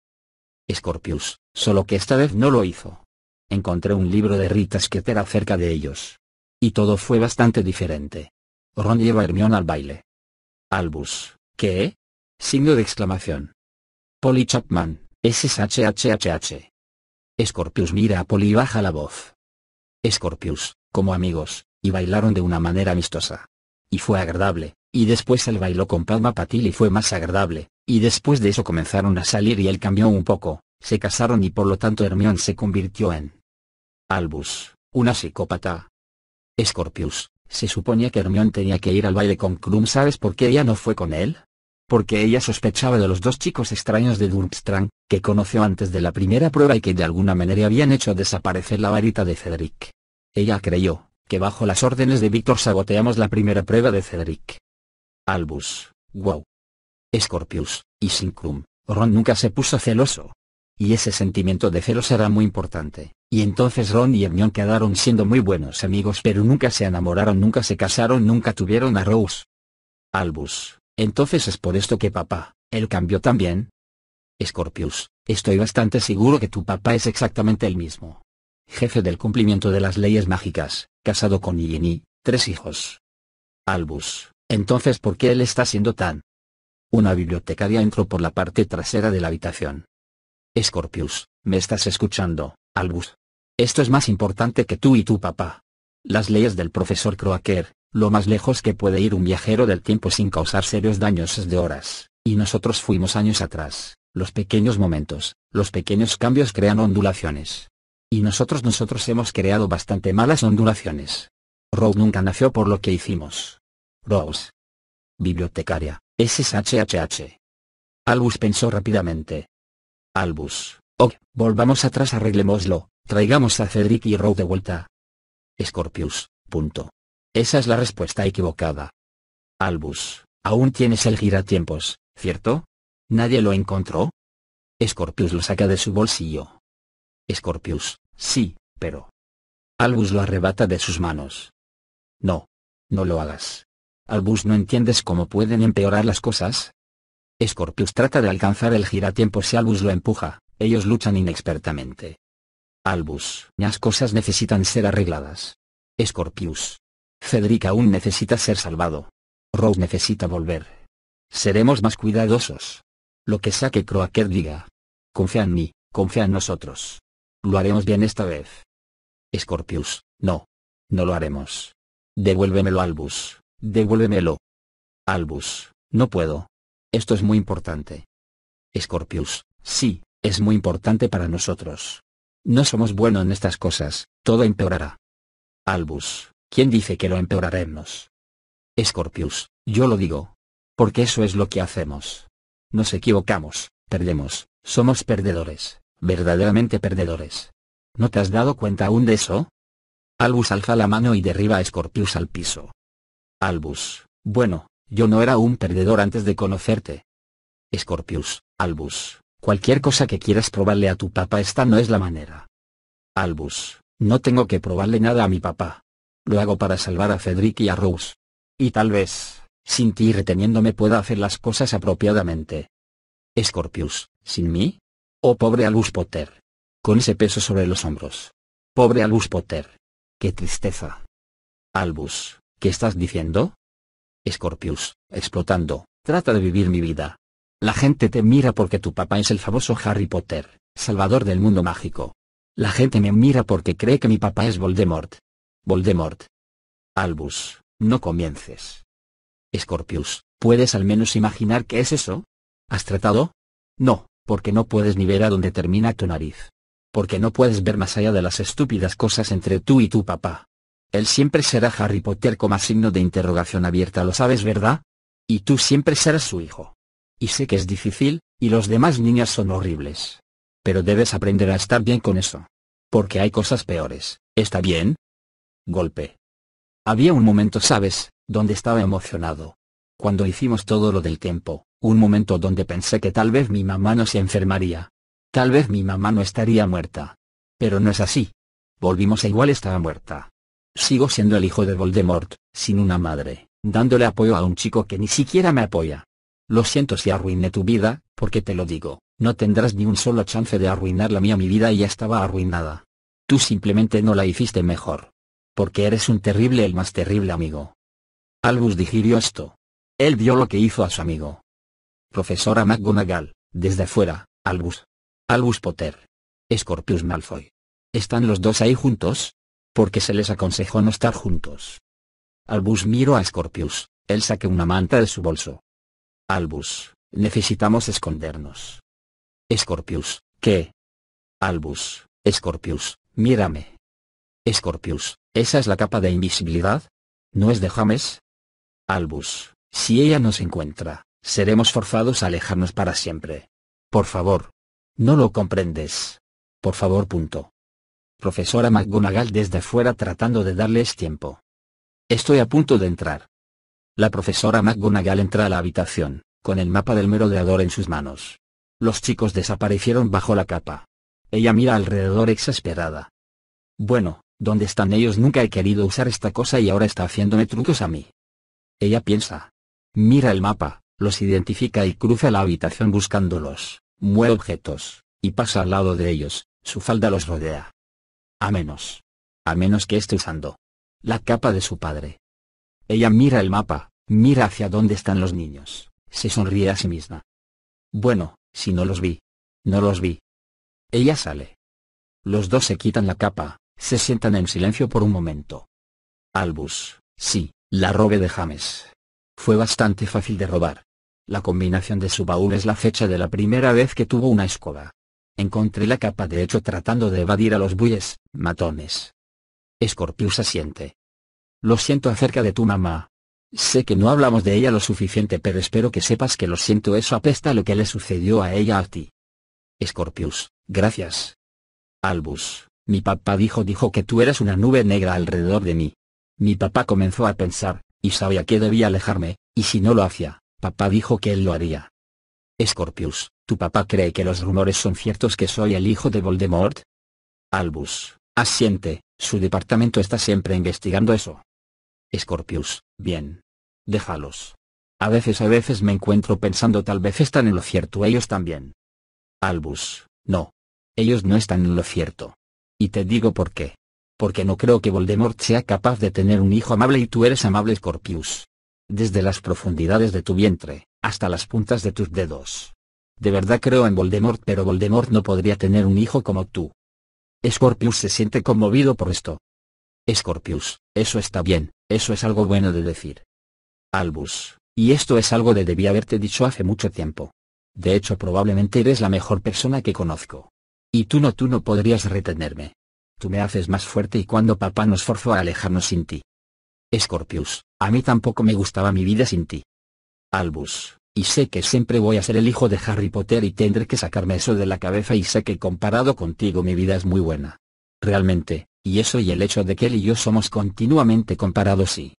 Scorpius, solo que esta vez no lo hizo. Encontré un libro de Rita Skeeter acerca de ellos. Y todo fue bastante diferente. Ron lleva a Hermione al baile. Albus, ¿qué? Signo de exclamación. Polly Chapman, SSHHHH. Scorpius mira a Polly y baja la voz. Scorpius, como amigos, y bailaron de una manera amistosa. Y fue agradable, y después él bailó con Padma Patil y fue más agradable, y después de eso comenzaron a salir y él cambió un poco, se casaron y por lo tanto Hermione se convirtió en Albus, una psicópata. Scorpius, se suponía que Hermione tenía que ir al baile con Krum ¿sabes por qué ella no fue con él? Porque ella sospechaba de los dos chicos extraños de Durmstrang, que conoció antes de la primera prueba y que de alguna manera habían hecho desaparecer la varita de Cedric. Ella creyó, que bajo las órdenes de Víctor saboteamos la primera prueba de Cedric. Albus, wow. Scorpius, y Krum, Ron nunca se puso celoso. Y ese sentimiento de celos era muy importante, y entonces Ron y Hermione quedaron siendo muy buenos amigos pero nunca se enamoraron nunca se casaron nunca tuvieron a Rose. Albus, entonces es por esto que papá, él cambió también. Scorpius, estoy bastante seguro que tu papá es exactamente el mismo. Jefe del cumplimiento de las leyes mágicas, casado con Ginny, tres hijos. Albus, entonces ¿por qué él está siendo tan? Una bibliotecaria entró por la parte trasera de la habitación. Scorpius, ¿me estás escuchando, Albus? Esto es más importante que tú y tu papá. Las leyes del profesor Croaker, lo más lejos que puede ir un viajero del tiempo sin causar serios daños es de horas, y nosotros fuimos años atrás. Los pequeños momentos, los pequeños cambios crean ondulaciones. Y nosotros nosotros hemos creado bastante malas ondulaciones. Rose nunca nació por lo que hicimos. Rose. Bibliotecaria, SSHHH. Albus pensó rápidamente. Albus, ok, volvamos atrás arreglémoslo, traigamos a Cedric y Rose de vuelta. Scorpius, punto. Esa es la respuesta equivocada. Albus, aún tienes el giratiempos, ¿cierto? ¿Nadie lo encontró? Scorpius lo saca de su bolsillo. Scorpius, sí, pero... Albus lo arrebata de sus manos. No. No lo hagas. Albus no entiendes cómo pueden empeorar las cosas. Scorpius trata de alcanzar el giratiempo si Albus lo empuja, ellos luchan inexpertamente. Albus, las cosas necesitan ser arregladas. Scorpius. Cedric aún necesita ser salvado. Rose necesita volver. Seremos más cuidadosos. Lo que sea que Croaker diga. Confía en mí, confía en nosotros. Lo haremos bien esta vez. Scorpius, no. No lo haremos. Devuélvemelo Albus, devuélvemelo. Albus, no puedo. Esto es muy importante. Scorpius, sí, es muy importante para nosotros. No somos buenos en estas cosas, todo empeorará. Albus, ¿quién dice que lo empeoraremos? Scorpius, yo lo digo. Porque eso es lo que hacemos. Nos equivocamos, perdemos, somos perdedores, verdaderamente perdedores. ¿No te has dado cuenta aún de eso? Albus alza la mano y derriba a Scorpius al piso. Albus, bueno, yo no era un perdedor antes de conocerte. Scorpius, Albus, cualquier cosa que quieras probarle a tu papá esta no es la manera. Albus, no tengo que probarle nada a mi papá. Lo hago para salvar a Cedric y a Rose. Y tal vez, sin ti reteniéndome pueda hacer las cosas apropiadamente. Scorpius, ¿sin mí? Oh pobre Albus Potter. Con ese peso sobre los hombros. Pobre Albus Potter. Qué tristeza. Albus, ¿qué estás diciendo? Scorpius, explotando, trata de vivir mi vida. La gente te mira porque tu papá es el famoso Harry Potter, salvador del mundo mágico. La gente me mira porque cree que mi papá es Voldemort. Voldemort. Albus, no comiences. Scorpius, ¿puedes al menos imaginar qué es eso? ¿Has tratado? No, porque no puedes ni ver a dónde termina tu nariz. Porque no puedes ver más allá de las estúpidas cosas entre tú y tu papá. Él siempre será Harry Potter como signo de interrogación abierta, lo sabes, ¿verdad? Y tú siempre serás su hijo. Y sé que es difícil, y los demás niños son horribles. Pero debes aprender a estar bien con eso. Porque hay cosas peores, ¿está bien? Golpe. Había un momento, ¿sabes?, donde estaba emocionado. Cuando hicimos todo lo del tiempo, un momento donde pensé que tal vez mi mamá no se enfermaría. Tal vez mi mamá no estaría muerta. Pero no es así. Volvimos a igual estaba muerta. Sigo siendo el hijo de Voldemort, sin una madre, dándole apoyo a un chico que ni siquiera me apoya. Lo siento si arruiné tu vida, porque te lo digo, no tendrás ni un solo chance de arruinar la mía mi vida ya estaba arruinada. Tú simplemente no la hiciste mejor porque eres un terrible el más terrible amigo. Albus digirió esto. Él vio lo que hizo a su amigo. Profesora McGonagall, desde fuera, Albus. Albus Potter. Scorpius Malfoy. ¿Están los dos ahí juntos? Porque se les aconsejó no estar juntos. Albus miró a Scorpius, él saque una manta de su bolso. Albus, necesitamos escondernos. Scorpius, ¿qué? Albus, Scorpius, mírame. Scorpius, ¿esa es la capa de invisibilidad? ¿No es de James? Albus, si ella nos encuentra, seremos forzados a alejarnos para siempre. Por favor. No lo comprendes. Por favor. Punto. Profesora McGonagall desde fuera tratando de darles tiempo. Estoy a punto de entrar. La profesora McGonagall entra a la habitación, con el mapa del merodeador en sus manos. Los chicos desaparecieron bajo la capa. Ella mira alrededor exasperada. Bueno, ¿Dónde están ellos? Nunca he querido usar esta cosa y ahora está haciéndome trucos a mí. Ella piensa. Mira el mapa, los identifica y cruza la habitación buscándolos, mueve objetos, y pasa al lado de ellos, su falda los rodea. A menos. A menos que esté usando la capa de su padre. Ella mira el mapa, mira hacia dónde están los niños, se sonríe a sí misma. Bueno, si no los vi. No los vi. Ella sale. Los dos se quitan la capa, se sientan en silencio por un momento. Albus, sí, la robé de James. Fue bastante fácil de robar. La combinación de su baúl es la fecha de la primera vez que tuvo una escoba. Encontré la capa de hecho tratando de evadir a los bueyes, matones. Scorpius asiente. Lo siento acerca de tu mamá. Sé que no hablamos de ella lo suficiente pero espero que sepas que lo siento eso apesta lo que le sucedió a ella a ti. Scorpius, gracias. Albus, mi papá dijo dijo que tú eras una nube negra alrededor de mí. Mi papá comenzó a pensar, y sabía que debía alejarme, y si no lo hacía, papá dijo que él lo haría. Scorpius, ¿tu papá cree que los rumores son ciertos que soy el hijo de Voldemort? Albus, asiente, su departamento está siempre investigando eso. Scorpius, bien. Déjalos. A veces a veces me encuentro pensando tal vez están en lo cierto ellos también. Albus, no. Ellos no están en lo cierto. Y te digo por qué porque no creo que Voldemort sea capaz de tener un hijo amable y tú eres amable Scorpius. Desde las profundidades de tu vientre, hasta las puntas de tus dedos. De verdad creo en Voldemort pero Voldemort no podría tener un hijo como tú. Scorpius se siente conmovido por esto. Scorpius, eso está bien, eso es algo bueno de decir. Albus, y esto es algo de debí haberte dicho hace mucho tiempo. De hecho probablemente eres la mejor persona que conozco. Y tú no tú no podrías retenerme. Tú me haces más fuerte y cuando papá nos forzó a alejarnos sin ti. Scorpius, a mí tampoco me gustaba mi vida sin ti. Albus, y sé que siempre voy a ser el hijo de Harry Potter y tendré que sacarme eso de la cabeza y sé que comparado contigo mi vida es muy buena. Realmente, y eso y el hecho de que él y yo somos continuamente comparados sí.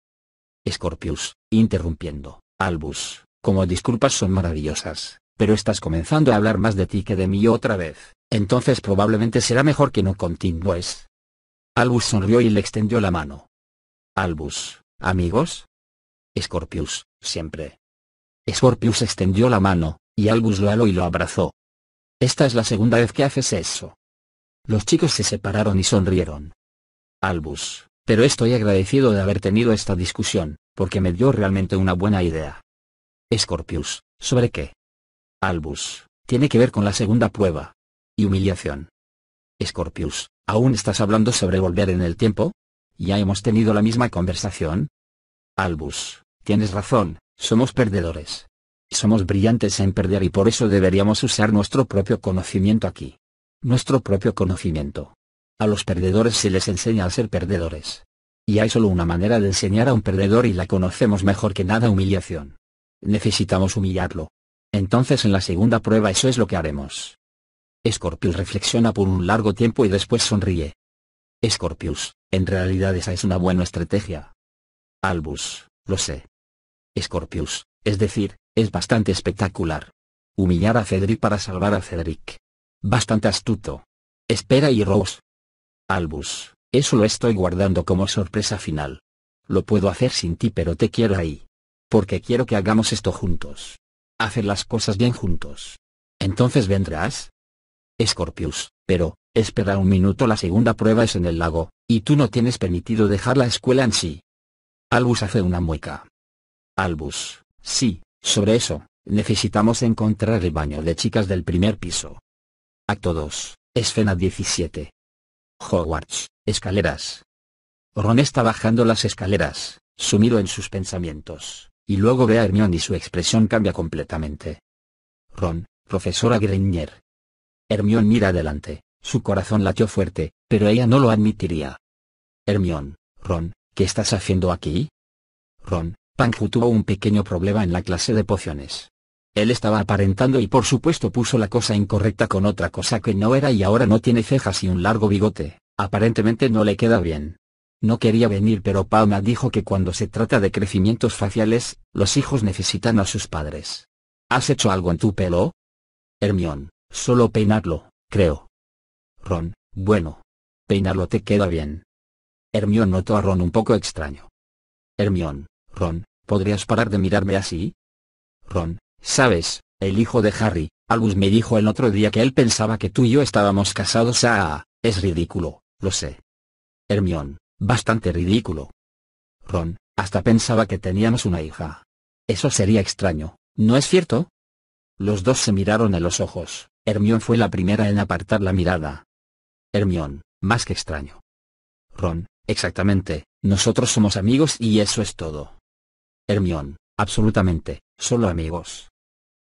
Scorpius, interrumpiendo, Albus, como disculpas son maravillosas, pero estás comenzando a hablar más de ti que de mí otra vez. Entonces probablemente será mejor que no continúes. Albus sonrió y le extendió la mano. Albus, ¿amigos? Scorpius, siempre. Scorpius extendió la mano, y Albus lo aló y lo abrazó. Esta es la segunda vez que haces eso. Los chicos se separaron y sonrieron. Albus, pero estoy agradecido de haber tenido esta discusión, porque me dio realmente una buena idea. Scorpius, ¿sobre qué? Albus, tiene que ver con la segunda prueba y humillación. Scorpius, ¿aún estás hablando sobre volver en el tiempo? ¿Ya hemos tenido la misma conversación? Albus, tienes razón, somos perdedores. Somos brillantes en perder y por eso deberíamos usar nuestro propio conocimiento aquí. Nuestro propio conocimiento. A los perdedores se les enseña a ser perdedores. Y hay solo una manera de enseñar a un perdedor y la conocemos mejor que nada humillación. Necesitamos humillarlo. Entonces en la segunda prueba eso es lo que haremos. Scorpius reflexiona por un largo tiempo y después sonríe. Scorpius, en realidad esa es una buena estrategia. Albus, lo sé. Scorpius, es decir, es bastante espectacular. Humillar a Cedric para salvar a Cedric. Bastante astuto. Espera y Rose. Albus, eso lo estoy guardando como sorpresa final. Lo puedo hacer sin ti pero te quiero ahí. Porque quiero que hagamos esto juntos. Hacer las cosas bien juntos. Entonces vendrás, Scorpius, pero, espera un minuto la segunda prueba es en el lago, y tú no tienes permitido dejar la escuela en sí. Albus hace una mueca. Albus, sí, sobre eso, necesitamos encontrar el baño de chicas del primer piso. Acto 2, escena 17. Hogwarts, escaleras. Ron está bajando las escaleras, sumido en sus pensamientos, y luego ve a Hermione y su expresión cambia completamente. Ron, profesora Granger, Hermión mira adelante, su corazón latió fuerte, pero ella no lo admitiría. Hermión, Ron, ¿qué estás haciendo aquí? Ron, Panghu tuvo un pequeño problema en la clase de pociones. Él estaba aparentando y por supuesto puso la cosa incorrecta con otra cosa que no era y ahora no tiene cejas y un largo bigote, aparentemente no le queda bien. No quería venir pero Palma dijo que cuando se trata de crecimientos faciales, los hijos necesitan a sus padres. ¿Has hecho algo en tu pelo? Hermión, Solo peinarlo, creo. Ron, bueno. Peinarlo te queda bien. Hermión notó a Ron un poco extraño. Hermión, Ron, ¿podrías parar de mirarme así? Ron, sabes, el hijo de Harry, Albus me dijo el otro día que él pensaba que tú y yo estábamos casados. Ah, es ridículo, lo sé. Hermión, bastante ridículo. Ron, hasta pensaba que teníamos una hija. Eso sería extraño, ¿no es cierto? Los dos se miraron a los ojos. Hermión fue la primera en apartar la mirada. Hermión, más que extraño. Ron, exactamente, Nosotros somos amigos y eso es todo. Hermión, absolutamente, solo amigos.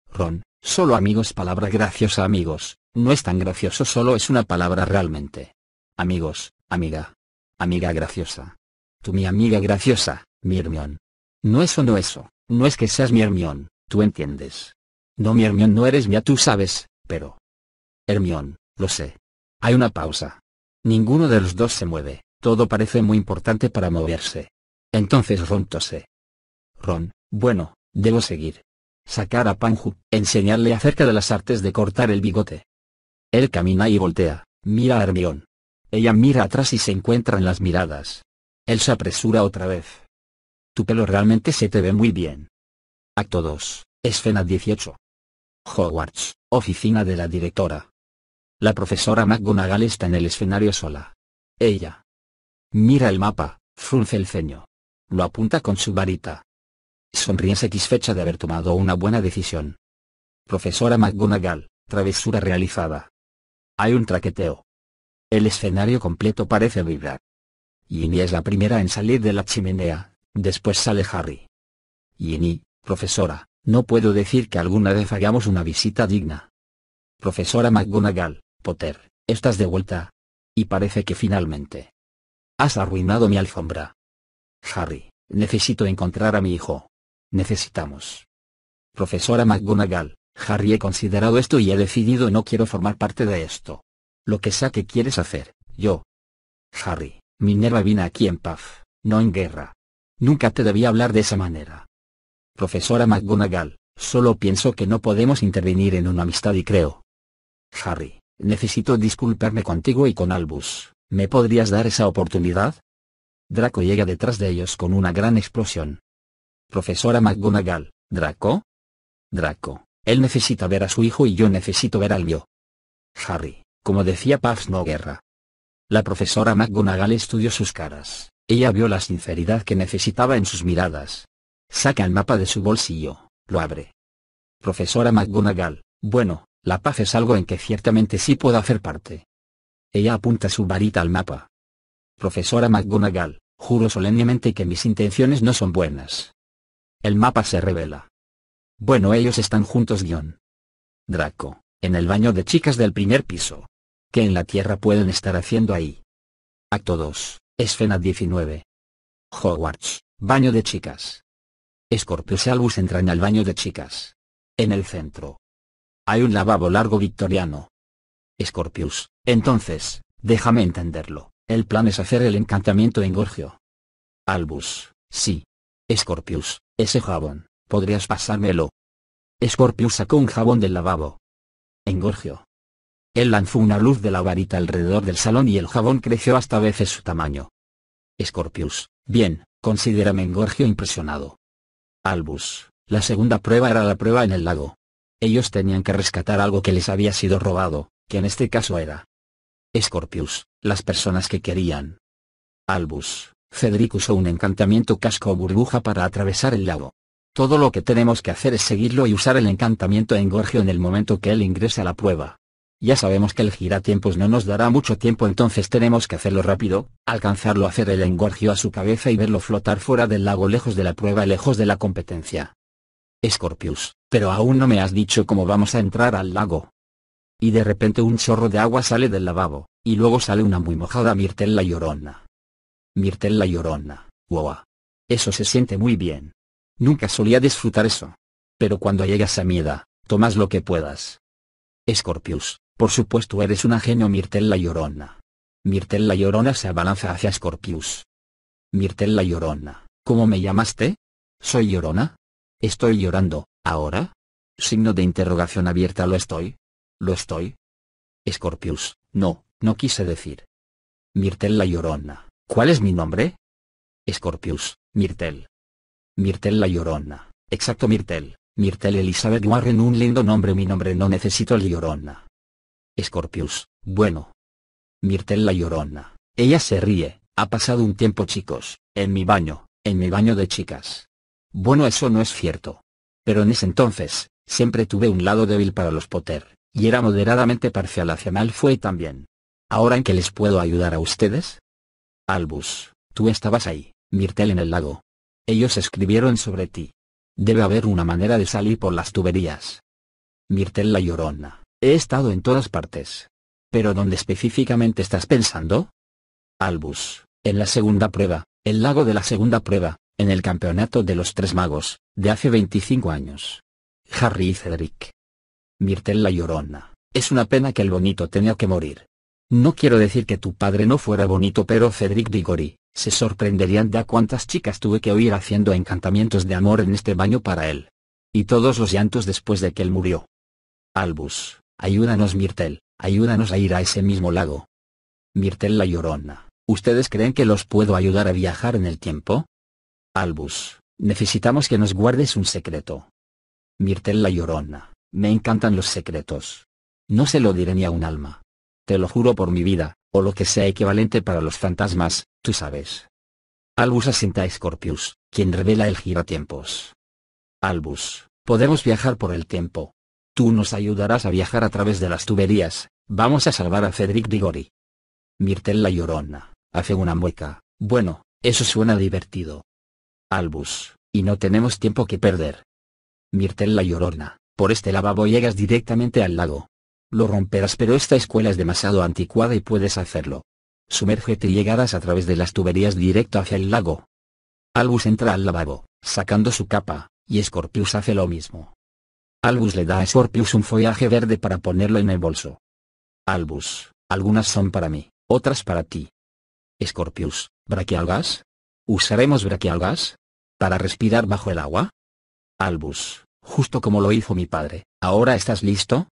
Ron, solo amigos palabra graciosa amigos, no es tan gracioso solo es una palabra realmente. Amigos, amiga. Amiga graciosa. Tú mi amiga graciosa, mi Hermión. No eso no eso, no es que seas mi Hermión, tú entiendes. No mi Hermión no eres mía tú sabes, pero... Hermión, lo sé. Hay una pausa. Ninguno de los dos se mueve, todo parece muy importante para moverse. Entonces Ron tose. Ron, bueno, debo seguir. Sacar a Panju, enseñarle acerca de las artes de cortar el bigote. Él camina y voltea, mira a Hermión. Ella mira atrás y se encuentran las miradas. Él se apresura otra vez. Tu pelo realmente se te ve muy bien. Acto 2, escena 18. Hogwarts, oficina de la directora. La profesora McGonagall está en el escenario sola. Ella. Mira el mapa, frunce el ceño. Lo apunta con su varita. Sonríe satisfecha de haber tomado una buena decisión. Profesora McGonagall, travesura realizada. Hay un traqueteo. El escenario completo parece vibrar. Ginny es la primera en salir de la chimenea, después sale Harry. Ginny, profesora, no puedo decir que alguna vez hagamos una visita digna. Profesora McGonagall, Potter, estás de vuelta. Y parece que finalmente. Has arruinado mi alfombra. Harry, necesito encontrar a mi hijo. Necesitamos. Profesora McGonagall, Harry he considerado esto y he decidido no quiero formar parte de esto. Lo que sea que quieres hacer, yo. Harry, Minerva vine aquí en paz, no en guerra. Nunca te debía hablar de esa manera. Profesora McGonagall, solo pienso que no podemos intervenir en una amistad y creo. Harry, necesito disculparme contigo y con Albus, ¿me podrías dar esa oportunidad? Draco llega detrás de ellos con una gran explosión. Profesora McGonagall, ¿Draco? Draco, él necesita ver a su hijo y yo necesito ver al mío. Harry, como decía Puffs no guerra. La profesora McGonagall estudió sus caras. Ella vio la sinceridad que necesitaba en sus miradas. Saca el mapa de su bolsillo, lo abre. Profesora McGonagall, bueno, la paz es algo en que ciertamente sí puedo hacer parte. Ella apunta su varita al mapa. Profesora McGonagall, juro solemnemente que mis intenciones no son buenas. El mapa se revela. Bueno ellos están juntos guion. Draco, en el baño de chicas del primer piso. ¿Qué en la Tierra pueden estar haciendo ahí? Acto 2, escena 19. Hogwarts, baño de chicas. Scorpius y Albus entran al baño de chicas. En el centro. Hay un lavabo largo victoriano. Scorpius, entonces, déjame entenderlo, el plan es hacer el encantamiento en Gorgio. Albus, sí. Scorpius, ese jabón, ¿podrías pasármelo? Scorpius sacó un jabón del lavabo. Engorgio. Él lanzó una luz de la varita alrededor del salón y el jabón creció hasta veces su tamaño. Scorpius, bien, considérame Engorgio impresionado. Albus, la segunda prueba era la prueba en el lago. Ellos tenían que rescatar algo que les había sido robado, que en este caso era. Scorpius, las personas que querían. Albus, Cedric usó un encantamiento casco o burbuja para atravesar el lago. Todo lo que tenemos que hacer es seguirlo y usar el encantamiento Engorgio en el momento que él ingrese a la prueba. Ya sabemos que el giratiempos no nos dará mucho tiempo entonces tenemos que hacerlo rápido, alcanzarlo hacer el engorgio a su cabeza y verlo flotar fuera del lago lejos de la prueba lejos de la competencia. Scorpius, pero aún no me has dicho cómo vamos a entrar al lago. Y de repente un chorro de agua sale del lavabo, y luego sale una muy mojada Mirtel la llorona. Mirtel la llorona, wow. Eso se siente muy bien. Nunca solía disfrutar eso. Pero cuando llegas a mi edad, tomas lo que puedas. Scorpius, por supuesto eres una genio Mirtel la Llorona. Mirtel la Llorona se abalanza hacia Scorpius. Mirtel la Llorona, ¿cómo me llamaste? ¿Soy Llorona? Estoy llorando, ¿ahora? Signo de interrogación abierta ¿lo estoy? ¿Lo estoy? Scorpius, no, no quise decir. Mirtel la Llorona, ¿cuál es mi nombre? Scorpius, Mirtel. Mirtel la Llorona, exacto Mirtel, Mirtel Elizabeth Warren un lindo nombre mi nombre no necesito el Llorona. Scorpius, bueno. Mirtel la llorona. Ella se ríe, ha pasado un tiempo chicos, en mi baño, en mi baño de chicas. Bueno eso no es cierto. Pero en ese entonces, siempre tuve un lado débil para los Potter, y era moderadamente parcial hacia Malfoy también. ¿Ahora en qué les puedo ayudar a ustedes? Albus, Tú estabas ahí, Myrtle en el lago. Ellos escribieron sobre ti. Debe haber una manera de salir por las tuberías. Myrtle la llorona. He estado en todas partes. ¿Pero dónde específicamente estás pensando? Albus, en la segunda prueba, el lago de la segunda prueba, en el campeonato de los tres magos, de hace 25 años. Harry y Cedric. Myrtle la llorona. Es una pena que el bonito tenga que morir. No quiero decir que tu padre no fuera bonito pero Cedric Diggory, se sorprenderían de a cuántas chicas tuve que oír haciendo encantamientos de amor en este baño para él. Y todos los llantos después de que él murió. Albus, ayúdanos Myrtle, ayúdanos a ir a ese mismo lago. Myrtle la llorona, ¿ustedes creen que los puedo ayudar a viajar en el tiempo? Albus, necesitamos que nos guardes un secreto. Myrtle la llorona, me encantan los secretos. No se lo diré ni a un alma. Te lo juro por mi vida, o lo que sea equivalente para los fantasmas, tú sabes. Albus asienta a Scorpius, quien revela el giratiempos. Albus, podemos viajar por el tiempo. Tú nos ayudarás a viajar a través de las tuberías, vamos a salvar a Cedric Diggory. Myrtle la llorona, hace una mueca, bueno, eso suena divertido. Albus, y no tenemos tiempo que perder. Myrtle la llorona, por este lavabo llegas directamente al lago. Lo romperás pero esta escuela es demasiado anticuada y puedes hacerlo. Sumérgete y llegarás a través de las tuberías directo hacia el lago. Albus entra al lavabo, sacando su capa, y Scorpius hace lo mismo. Albus le da a Scorpius un follaje verde para ponerlo en el bolso. Albus, algunas son para mí, otras para ti. Scorpius, ¿braquialgas? ¿Usaremos braquialgas? ¿Para respirar bajo el agua? Albus, justo como lo hizo mi padre, ¿ahora estás listo?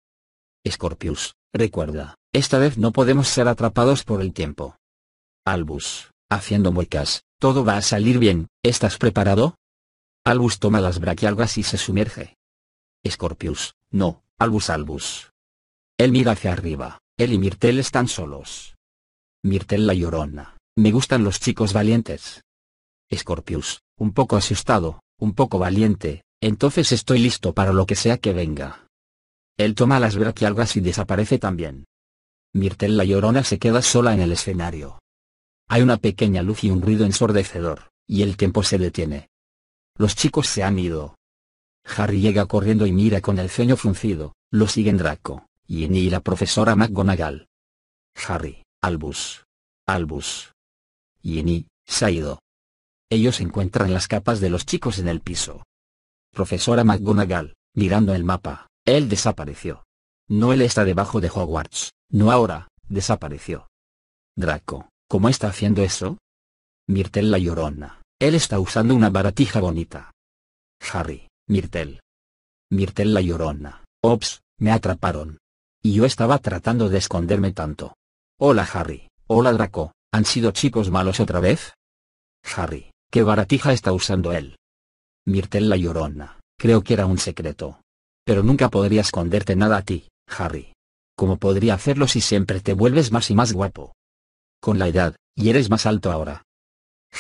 Scorpius, recuerda, esta vez no podemos ser atrapados por el tiempo. Albus, haciendo muecas, todo va a salir bien, ¿estás preparado? Albus toma las braquialgas y se sumerge. Scorpius, no, Albus Albus. Él mira hacia arriba, él y Myrtle están solos. Myrtle la llorona, me gustan los chicos valientes. Scorpius, un poco asustado, un poco valiente, entonces estoy listo para lo que sea que venga. Él toma las braquialgas y desaparece también. Myrtle la llorona se queda sola en el escenario. Hay una pequeña luz y un ruido ensordecedor, y el tiempo se detiene. Los chicos se han ido. Harry llega corriendo y mira con el ceño fruncido, lo siguen Draco, Ginny y la profesora McGonagall. Harry, Albus. Albus. Ginny, se. Ellos encuentran las capas de los chicos en el piso. Profesora McGonagall, mirando el mapa, él desapareció. No él está debajo de Hogwarts, no ahora, desapareció. Draco, ¿cómo está haciendo eso? Myrtle la llorona, él está usando una baratija bonita. Harry, Myrtle. Myrtle la llorona, ops, me atraparon. Y yo estaba tratando de esconderme tanto. Hola Harry, hola Draco, ¿han sido chicos malos otra vez? Harry, ¿qué baratija está usando él? Myrtle la llorona, creo que era un secreto. Pero nunca podría esconderte nada a ti, Harry. ¿Cómo podría hacerlo si siempre te vuelves más y más guapo? Con la edad, y eres más alto ahora.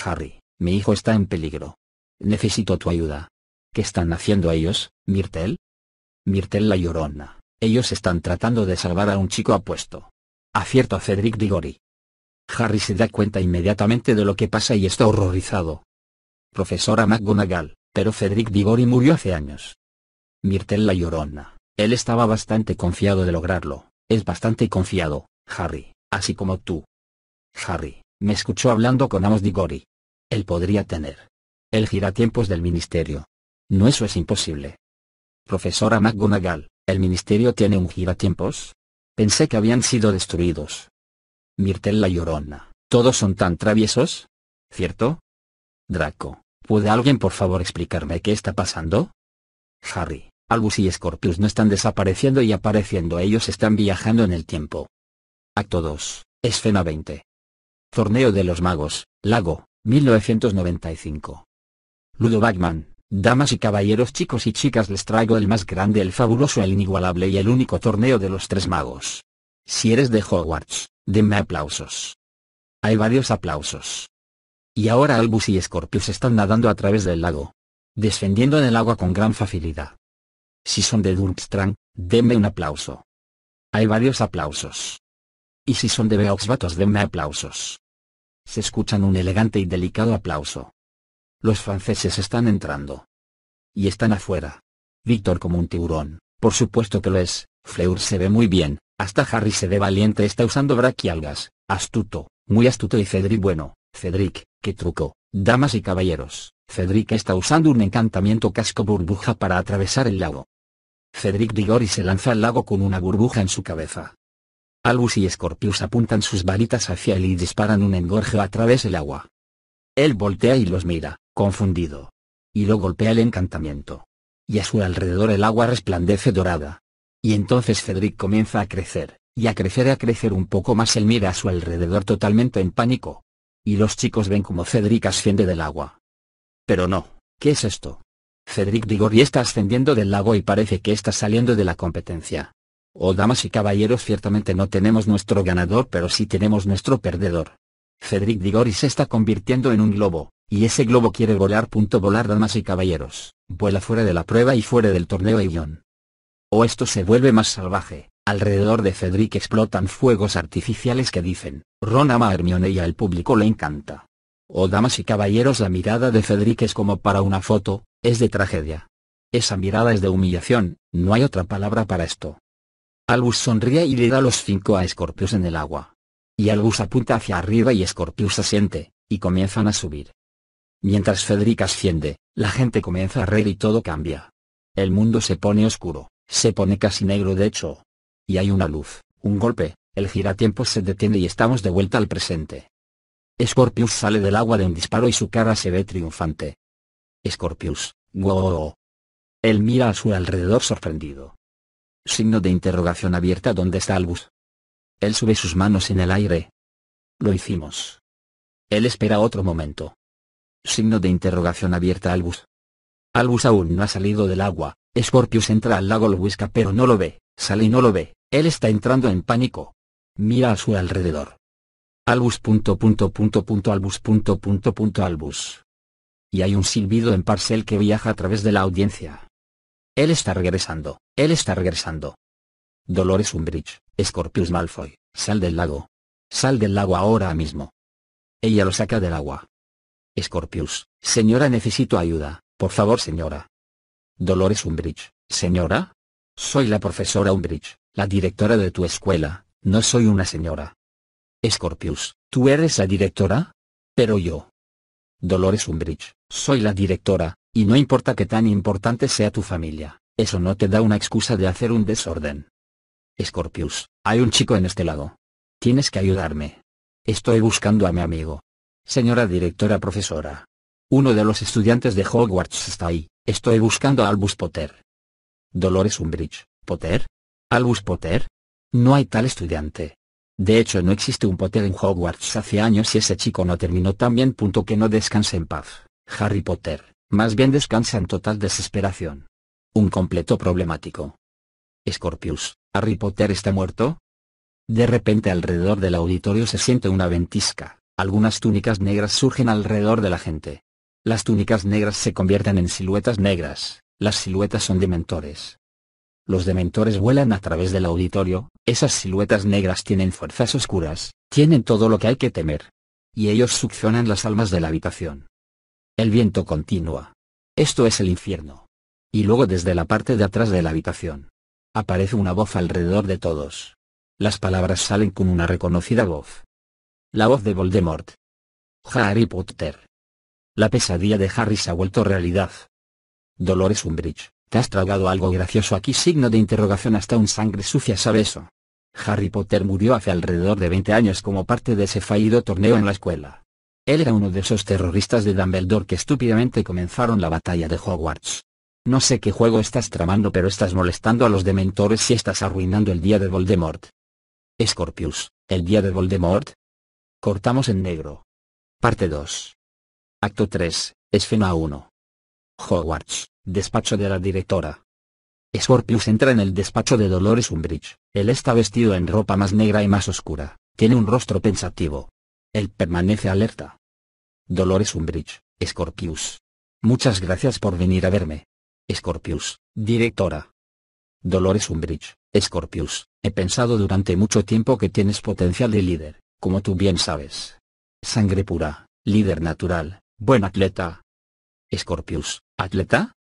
Harry, mi hijo está en peligro. Necesito tu ayuda. ¿Qué están haciendo ellos, Myrtle? Myrtle la llorona. Ellos están tratando de salvar a un chico apuesto. Acierto a Cedric Diggory. Harry se da cuenta inmediatamente de lo que pasa y está horrorizado. Profesora McGonagall, pero Cedric Diggory murió hace años. Myrtle la llorona. Él estaba bastante confiado de lograrlo, es bastante confiado, Harry, así como tú. Harry, me escuchó hablando con Amos Diggory. Él podría tener. El giratiempos del ministerio. No eso es imposible. Profesora McGonagall, ¿el ministerio tiene un giratiempos? Pensé que habían sido destruidos. Myrtle la llorona, ¿todos son tan traviesos? ¿Cierto? Draco, ¿puede alguien por favor explicarme qué está pasando? Harry, Albus y Scorpius no están desapareciendo y apareciendo ellos están viajando en el tiempo. Acto 2, Escena 20. Torneo de los Magos, Lago, 1995. Ludo Bagman, damas y caballeros chicos y chicas les traigo el más grande, el fabuloso, el inigualable y el único torneo de los tres magos. Si eres de Hogwarts, denme aplausos. Hay varios aplausos. Y ahora Albus y Scorpius están nadando a través del lago. Descendiendo en el agua con gran facilidad. Si son de Durmstrang, denme un aplauso. Hay varios aplausos. Y si son de Beauxbatos denme aplausos. Se escuchan un elegante y delicado aplauso. Los franceses están entrando. Y están afuera. Víctor como un tiburón, por supuesto que lo es, Fleur se ve muy bien, hasta Harry se ve valiente está usando braquialgas, astuto, muy astuto y Cedric bueno, Cedric, qué truco, damas y caballeros, Cedric está usando un encantamiento casco burbuja para atravesar el lago. Cedric Diggory se lanza al lago con una burbuja en su cabeza. Albus y Scorpius apuntan sus varitas hacia él y disparan un engorje a través del agua. Él voltea y los mira, confundido. Y lo golpea el encantamiento. Y a su alrededor el agua resplandece dorada. Y entonces Cedric comienza a crecer, y a crecer a crecer un poco más él mira a su alrededor totalmente en pánico. Y los chicos ven como Cedric asciende del agua. Pero no, ¿qué es esto? Cedric Diggory está ascendiendo del lago y parece que está saliendo de la competencia. Oh damas y caballeros ciertamente no tenemos nuestro ganador pero sí tenemos nuestro perdedor. Cedric Diggory se está convirtiendo en un globo, y ese globo quiere volar. Punto volar damas y caballeros, vuela fuera de la prueba y fuera del torneo guion. O esto se vuelve más salvaje, alrededor de Cedric explotan fuegos artificiales que dicen, Ron ama a Hermione y al público le encanta. Oh damas y caballeros la mirada de Cedric es como para una foto, es de tragedia. Esa mirada es de humillación, no hay otra palabra para esto. Albus sonríe y le da los cinco a Scorpius en el agua. Y Albus apunta hacia arriba y Scorpius asiente, y comienzan a subir. Mientras Federica asciende, la gente comienza a reír y todo cambia. El mundo se pone oscuro, se pone casi negro de hecho. Y hay una luz, un golpe, el giratiempo se detiene y estamos de vuelta al presente. Scorpius sale del agua de un disparo y su cara se ve triunfante. Scorpius, wow. Él mira a su alrededor sorprendido. Signo de interrogación abierta ¿Dónde está Albus? Él sube sus manos en el aire. Lo hicimos. Él espera otro momento. Signo de interrogación abierta Albus. Albus aún no ha salido del agua, Scorpius entra al lago lo busca pero no lo ve, sale y no lo ve, él está entrando en pánico. Mira a su alrededor. Albus Albus punto punto punto Albus. Y hay un silbido en parcel que viaja a través de la audiencia. Él está regresando, él está regresando. Dolores Umbridge, Scorpius Malfoy, sal del lago. Sal del lago ahora mismo. Ella lo saca del agua. Scorpius, señora necesito ayuda, por favor señora. Dolores Umbridge, señora. Soy la profesora Umbridge, la directora de tu escuela, no soy una señora. Scorpius, ¿tú eres la directora? Pero yo. Dolores Umbridge, soy la directora, y no importa que tan importante sea tu familia, eso no te da una excusa de hacer un desorden. Scorpius, hay un chico en este lago. Tienes que ayudarme. Estoy buscando a mi amigo. Señora directora profesora. Uno de los estudiantes de Hogwarts está ahí, estoy buscando a Albus Potter. Dolores Umbridge, ¿Potter? ¿Albus Potter? No hay tal estudiante. De hecho no existe un Potter en Hogwarts hace años y ese chico no terminó tan bien. Punto que no descanse en paz. Harry Potter. Más bien descansa en total desesperación. Un completo problemático. Scorpius, ¿Harry Potter está muerto? De repente alrededor del auditorio se siente una ventisca, algunas túnicas negras surgen alrededor de la gente. Las túnicas negras se convierten en siluetas negras, las siluetas son dementores. Los dementores vuelan a través del auditorio, esas siluetas negras tienen fuerzas oscuras, tienen todo lo que hay que temer. Y ellos succionan las almas de la habitación. El viento continúa. Esto es el infierno. Y luego desde la parte de atrás de la habitación. Aparece una voz alrededor de todos. Las palabras salen con una reconocida voz. La voz de Voldemort. Harry Potter. La pesadilla de Harry se ha vuelto realidad. Dolores Umbridge, ¿te has tragado algo gracioso aquí? Signo de interrogación hasta un sangre sucia sabe eso. Harry Potter murió hace alrededor de 20 años como parte de ese fallido torneo en la escuela. Él era uno de esos terroristas de Dumbledore que estúpidamente comenzaron la batalla de Hogwarts. No sé qué juego estás tramando pero estás molestando a los dementores y estás arruinando el día de Voldemort. Scorpius, ¿el día de Voldemort? Cortamos en negro. Parte 2. Acto 3, Escena 1. Hogwarts, despacho de la directora. Scorpius entra en el despacho de Dolores Umbridge. Él está vestido en ropa más negra y más oscura. Tiene un rostro pensativo, él permanece alerta. Dolores Umbridge, Scorpius. Muchas gracias por venir a verme. Scorpius, directora. Dolores Umbridge, Scorpius, he pensado durante mucho tiempo que tienes potencial de líder, como tú bien sabes. Sangre pura, líder natural, buen atleta. Scorpius, ¿atleta?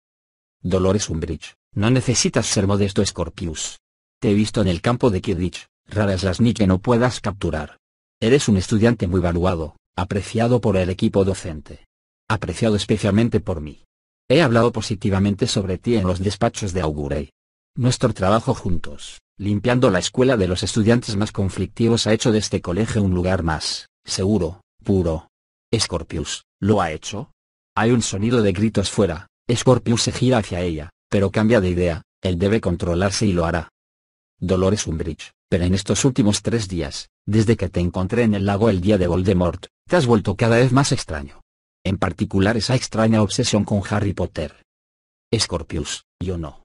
Dolores Umbridge, no necesitas ser modesto Scorpius. Te he visto en el campo de Kidditch, raras las ni que no puedas capturar. Eres un estudiante muy valuado, apreciado por el equipo docente. Apreciado especialmente por mí. He hablado positivamente sobre ti en los despachos de Augurey. Nuestro trabajo juntos, limpiando la escuela de los estudiantes más conflictivos ha hecho de este colegio un lugar más, seguro, puro. Scorpius, ¿lo ha hecho? Hay un sonido de gritos fuera, Scorpius se gira hacia ella, pero cambia de idea, él debe controlarse y lo hará. Dolores Umbridge, pero en estos últimos tres días, desde que te encontré en el lago el día de Voldemort, te has vuelto cada vez más extraño. En particular esa extraña obsesión con Harry Potter. Scorpius, yo no.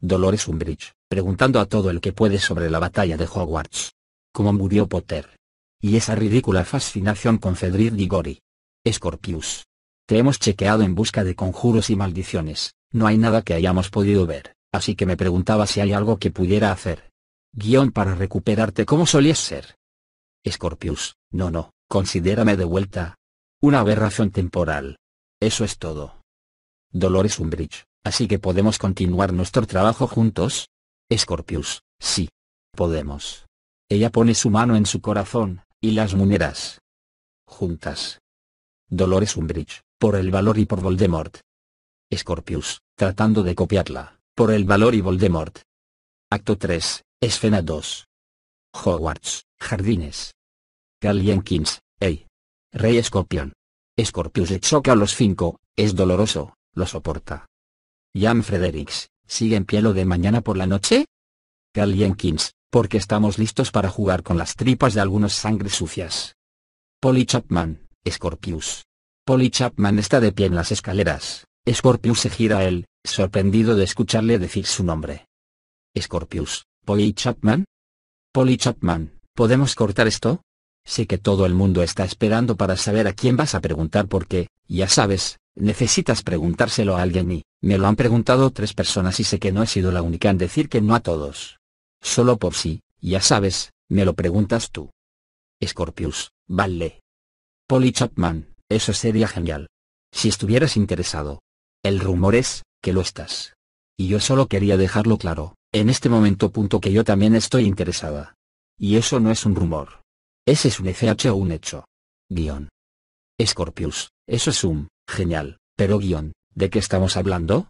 Dolores Umbridge, preguntando a todo el que puede sobre la batalla de Hogwarts. ¿Cómo murió Potter? Y esa ridícula fascinación con Cedric Diggory. Scorpius. Te hemos chequeado en busca de conjuros y maldiciones, no hay nada que hayamos podido ver, así que me preguntaba si hay algo que pudiera hacer. Guión para recuperarte como solías ser. Scorpius, no no, considérame de vuelta. Una aberración temporal. Eso es todo. Dolores Umbridge, así que podemos continuar nuestro trabajo juntos. Scorpius, sí. Podemos. Ella pone su mano en su corazón, y las muneras. Juntas. Dolores Umbridge, por el valor y por Voldemort. Scorpius, tratando de copiarla, por el valor y Voldemort. Acto 3, Escena 2. Hogwarts, Jardines. Cal Jenkins, Ey. Rey Scorpion. Scorpius le choca a los cinco, es doloroso, lo soporta. Jan Fredericks, ¿sigue en pie lo de mañana por la noche? Cal Jenkins, porque estamos listos para jugar con las tripas de algunas sangres sucias. Polly Chapman, Scorpius. Polly Chapman está de pie en las escaleras, Scorpius se gira a él, sorprendido de escucharle decir su nombre. Scorpius, Polly Chapman? Polly Chapman, ¿podemos cortar esto? Sé que todo el mundo está esperando para saber a quién vas a preguntar porque, ya sabes, necesitas preguntárselo a alguien y, me lo han preguntado tres personas y sé que no he sido la única en decir que no a todos. Solo por si, ya sabes, me lo preguntas tú. Scorpius, vale. Polly Chapman, eso sería genial. Si estuvieras interesado. El rumor es, que lo estás. Y yo solo quería dejarlo claro, en este momento punto que yo también estoy interesada. Y eso no es un rumor. Ese es un FH o un hecho. Guión. Scorpius, eso es un, genial, pero guion, ¿de qué estamos hablando?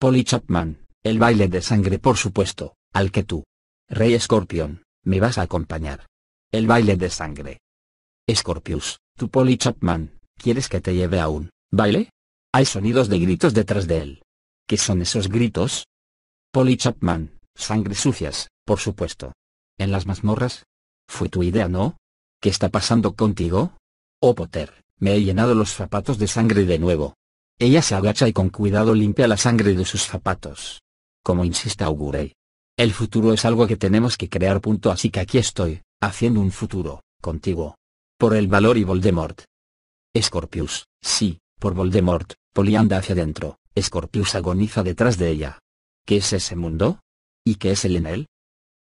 Polly Chapman, el baile de sangre por supuesto, al que tú. Rey Scorpion, me vas a acompañar. El baile de sangre. Scorpius, tu Polly Chapman, ¿quieres que te lleve a un baile? Hay sonidos de gritos detrás de él. ¿Qué son esos gritos? Polly Chapman, sangre sucias, por supuesto. ¿En las mazmorras? Fue tu idea, ¿no? ¿Qué está pasando contigo? Oh Potter, me he llenado los zapatos de sangre de nuevo. Ella se agacha y con cuidado limpia la sangre de sus zapatos. Como insiste Augurey. El futuro es algo que tenemos que crear. Punto así que aquí estoy, haciendo un futuro, contigo. Por el valor y Voldemort. Scorpius, sí, por Voldemort, Polly anda hacia adentro, Scorpius agoniza detrás de ella. ¿Qué es ese mundo? ¿Y qué es el en él?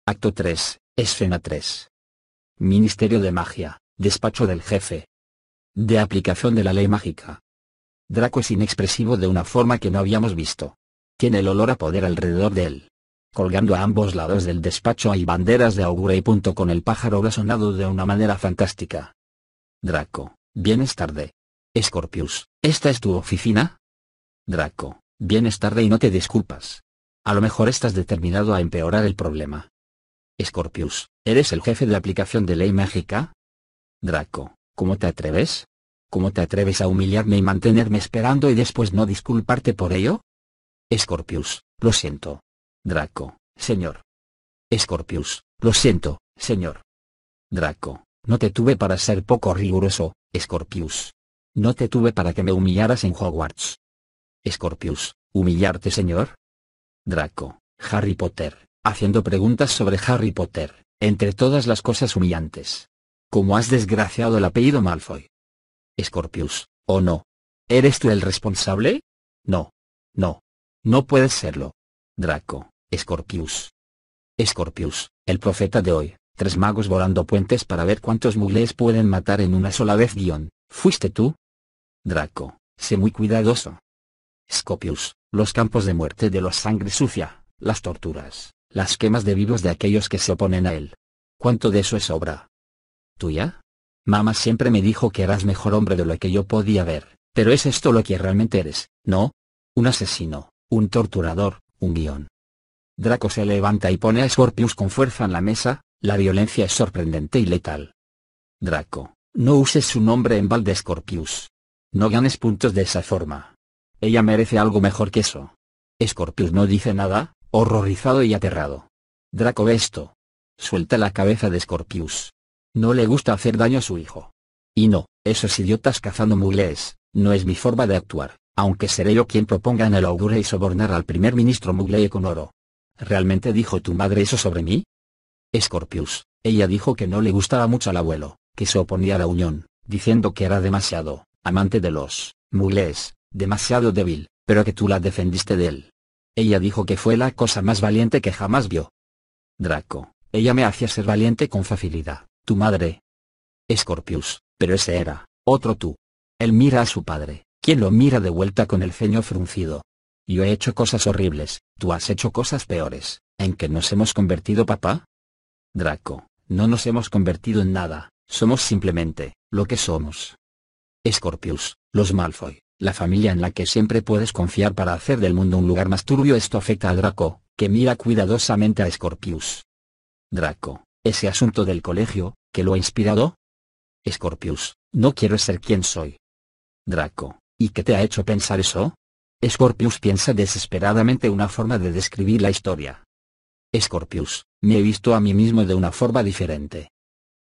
Acto 3, escena 3. Ministerio de Magia, despacho del jefe. De aplicación de la ley mágica. Draco es inexpresivo de una forma que no habíamos visto. Tiene el olor a poder alrededor de él. Colgando a ambos lados del despacho hay banderas de augura y punto con el pájaro blasonado de una manera fantástica. Draco, vienes tarde. Scorpius, ¿esta es tu oficina? Draco, vienes tarde y no te disculpas. A lo mejor estás determinado a empeorar el problema. Scorpius, ¿eres el jefe de aplicación de ley mágica? Draco, ¿cómo te atreves? ¿Cómo te atreves a humillarme y mantenerme esperando y después no disculparte por ello? Scorpius, lo siento. Draco, señor. Scorpius, lo siento, señor. Draco, no te tuve para ser poco riguroso, Scorpius. No te tuve para que me humillaras en Hogwarts. Scorpius, ¿humillarte señor? Draco, Harry Potter, haciendo preguntas sobre Harry Potter, entre todas las cosas humillantes. ¿Cómo has desgraciado el apellido Malfoy? Scorpius, ¿o no? ¿Eres tú el responsable? No. No. No puedes serlo. Draco, Scorpius. Scorpius, el profeta de hoy, Tres magos volando puentes para ver cuántos muggles pueden matar en una sola vez guion. ¿Fuiste tú? Draco, sé muy cuidadoso. Scopius, los campos de muerte de los sangre sucia, las torturas, las quemas de vivos de aquellos que se oponen a él. ¿Cuánto de eso es obra? ¿Tuya? Mamá siempre me dijo que eras mejor hombre de lo que yo podía ver, pero es esto lo que realmente eres, ¿no? Un asesino, un torturador, un guion. Draco se levanta y pone a Scorpius con fuerza en la mesa, la violencia es sorprendente y letal. Draco, no uses su nombre en balde Scorpius. No ganes puntos de esa forma. Ella merece algo mejor que eso. Scorpius no dice nada, horrorizado y aterrado. Draco ve esto. Suelta la cabeza de Scorpius. No le gusta hacer daño a su hijo. Y no, esos idiotas cazando mugles, no es mi forma de actuar, aunque seré yo quien proponga en el augure y sobornar al primer ministro mugle con oro. ¿Realmente dijo tu madre eso sobre mí? Scorpius, ella dijo que no le gustaba mucho al abuelo, que se oponía a la unión, diciendo que era demasiado, amante de los, mugles, demasiado débil, pero que tú la defendiste de él. Ella dijo que fue la cosa más valiente que jamás vio. Draco, ella me hacía ser valiente con facilidad, tu madre. Scorpius, pero ese era, otro tú. Él mira a su padre, quien lo mira de vuelta con el ceño fruncido. Yo he hecho cosas horribles, tú has hecho cosas peores, ¿en qué nos hemos convertido papá? Draco, no nos hemos convertido en nada, somos simplemente, lo que somos. Scorpius, los Malfoy, la familia en la que siempre puedes confiar para hacer del mundo un lugar más turbio. Esto afecta a Draco, que mira cuidadosamente a Scorpius. Draco, ese asunto del colegio, que lo ha inspirado? Scorpius, no quiero ser quien soy. Draco, ¿y qué te ha hecho pensar eso? Scorpius piensa desesperadamente una forma de describir la historia. Scorpius, me he visto a mí mismo de una forma diferente.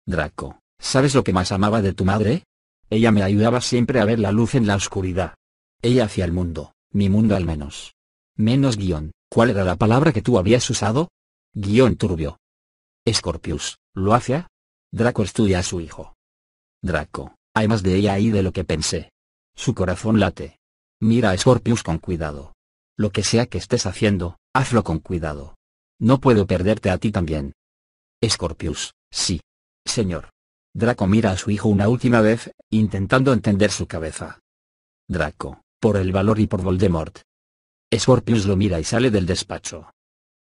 Draco, ¿sabes lo que más amaba de tu madre? Ella me ayudaba siempre a ver la luz en la oscuridad. Ella hacía el mundo, mi mundo al menos. Menos guion, ¿cuál era la palabra que tú habías usado? Guión turbio. Scorpius, ¿lo hacía? Draco estudia a su hijo. Draco, hay más de ella ahí de lo que pensé. Su corazón late. Mira a Scorpius con cuidado. Lo que sea que estés haciendo, hazlo con cuidado. No puedo perderte a ti también. Scorpius, sí. Señor. Draco mira a su hijo una última vez, intentando entender su cabeza. Draco, por el valor y por Voldemort. Scorpius lo mira y sale del despacho.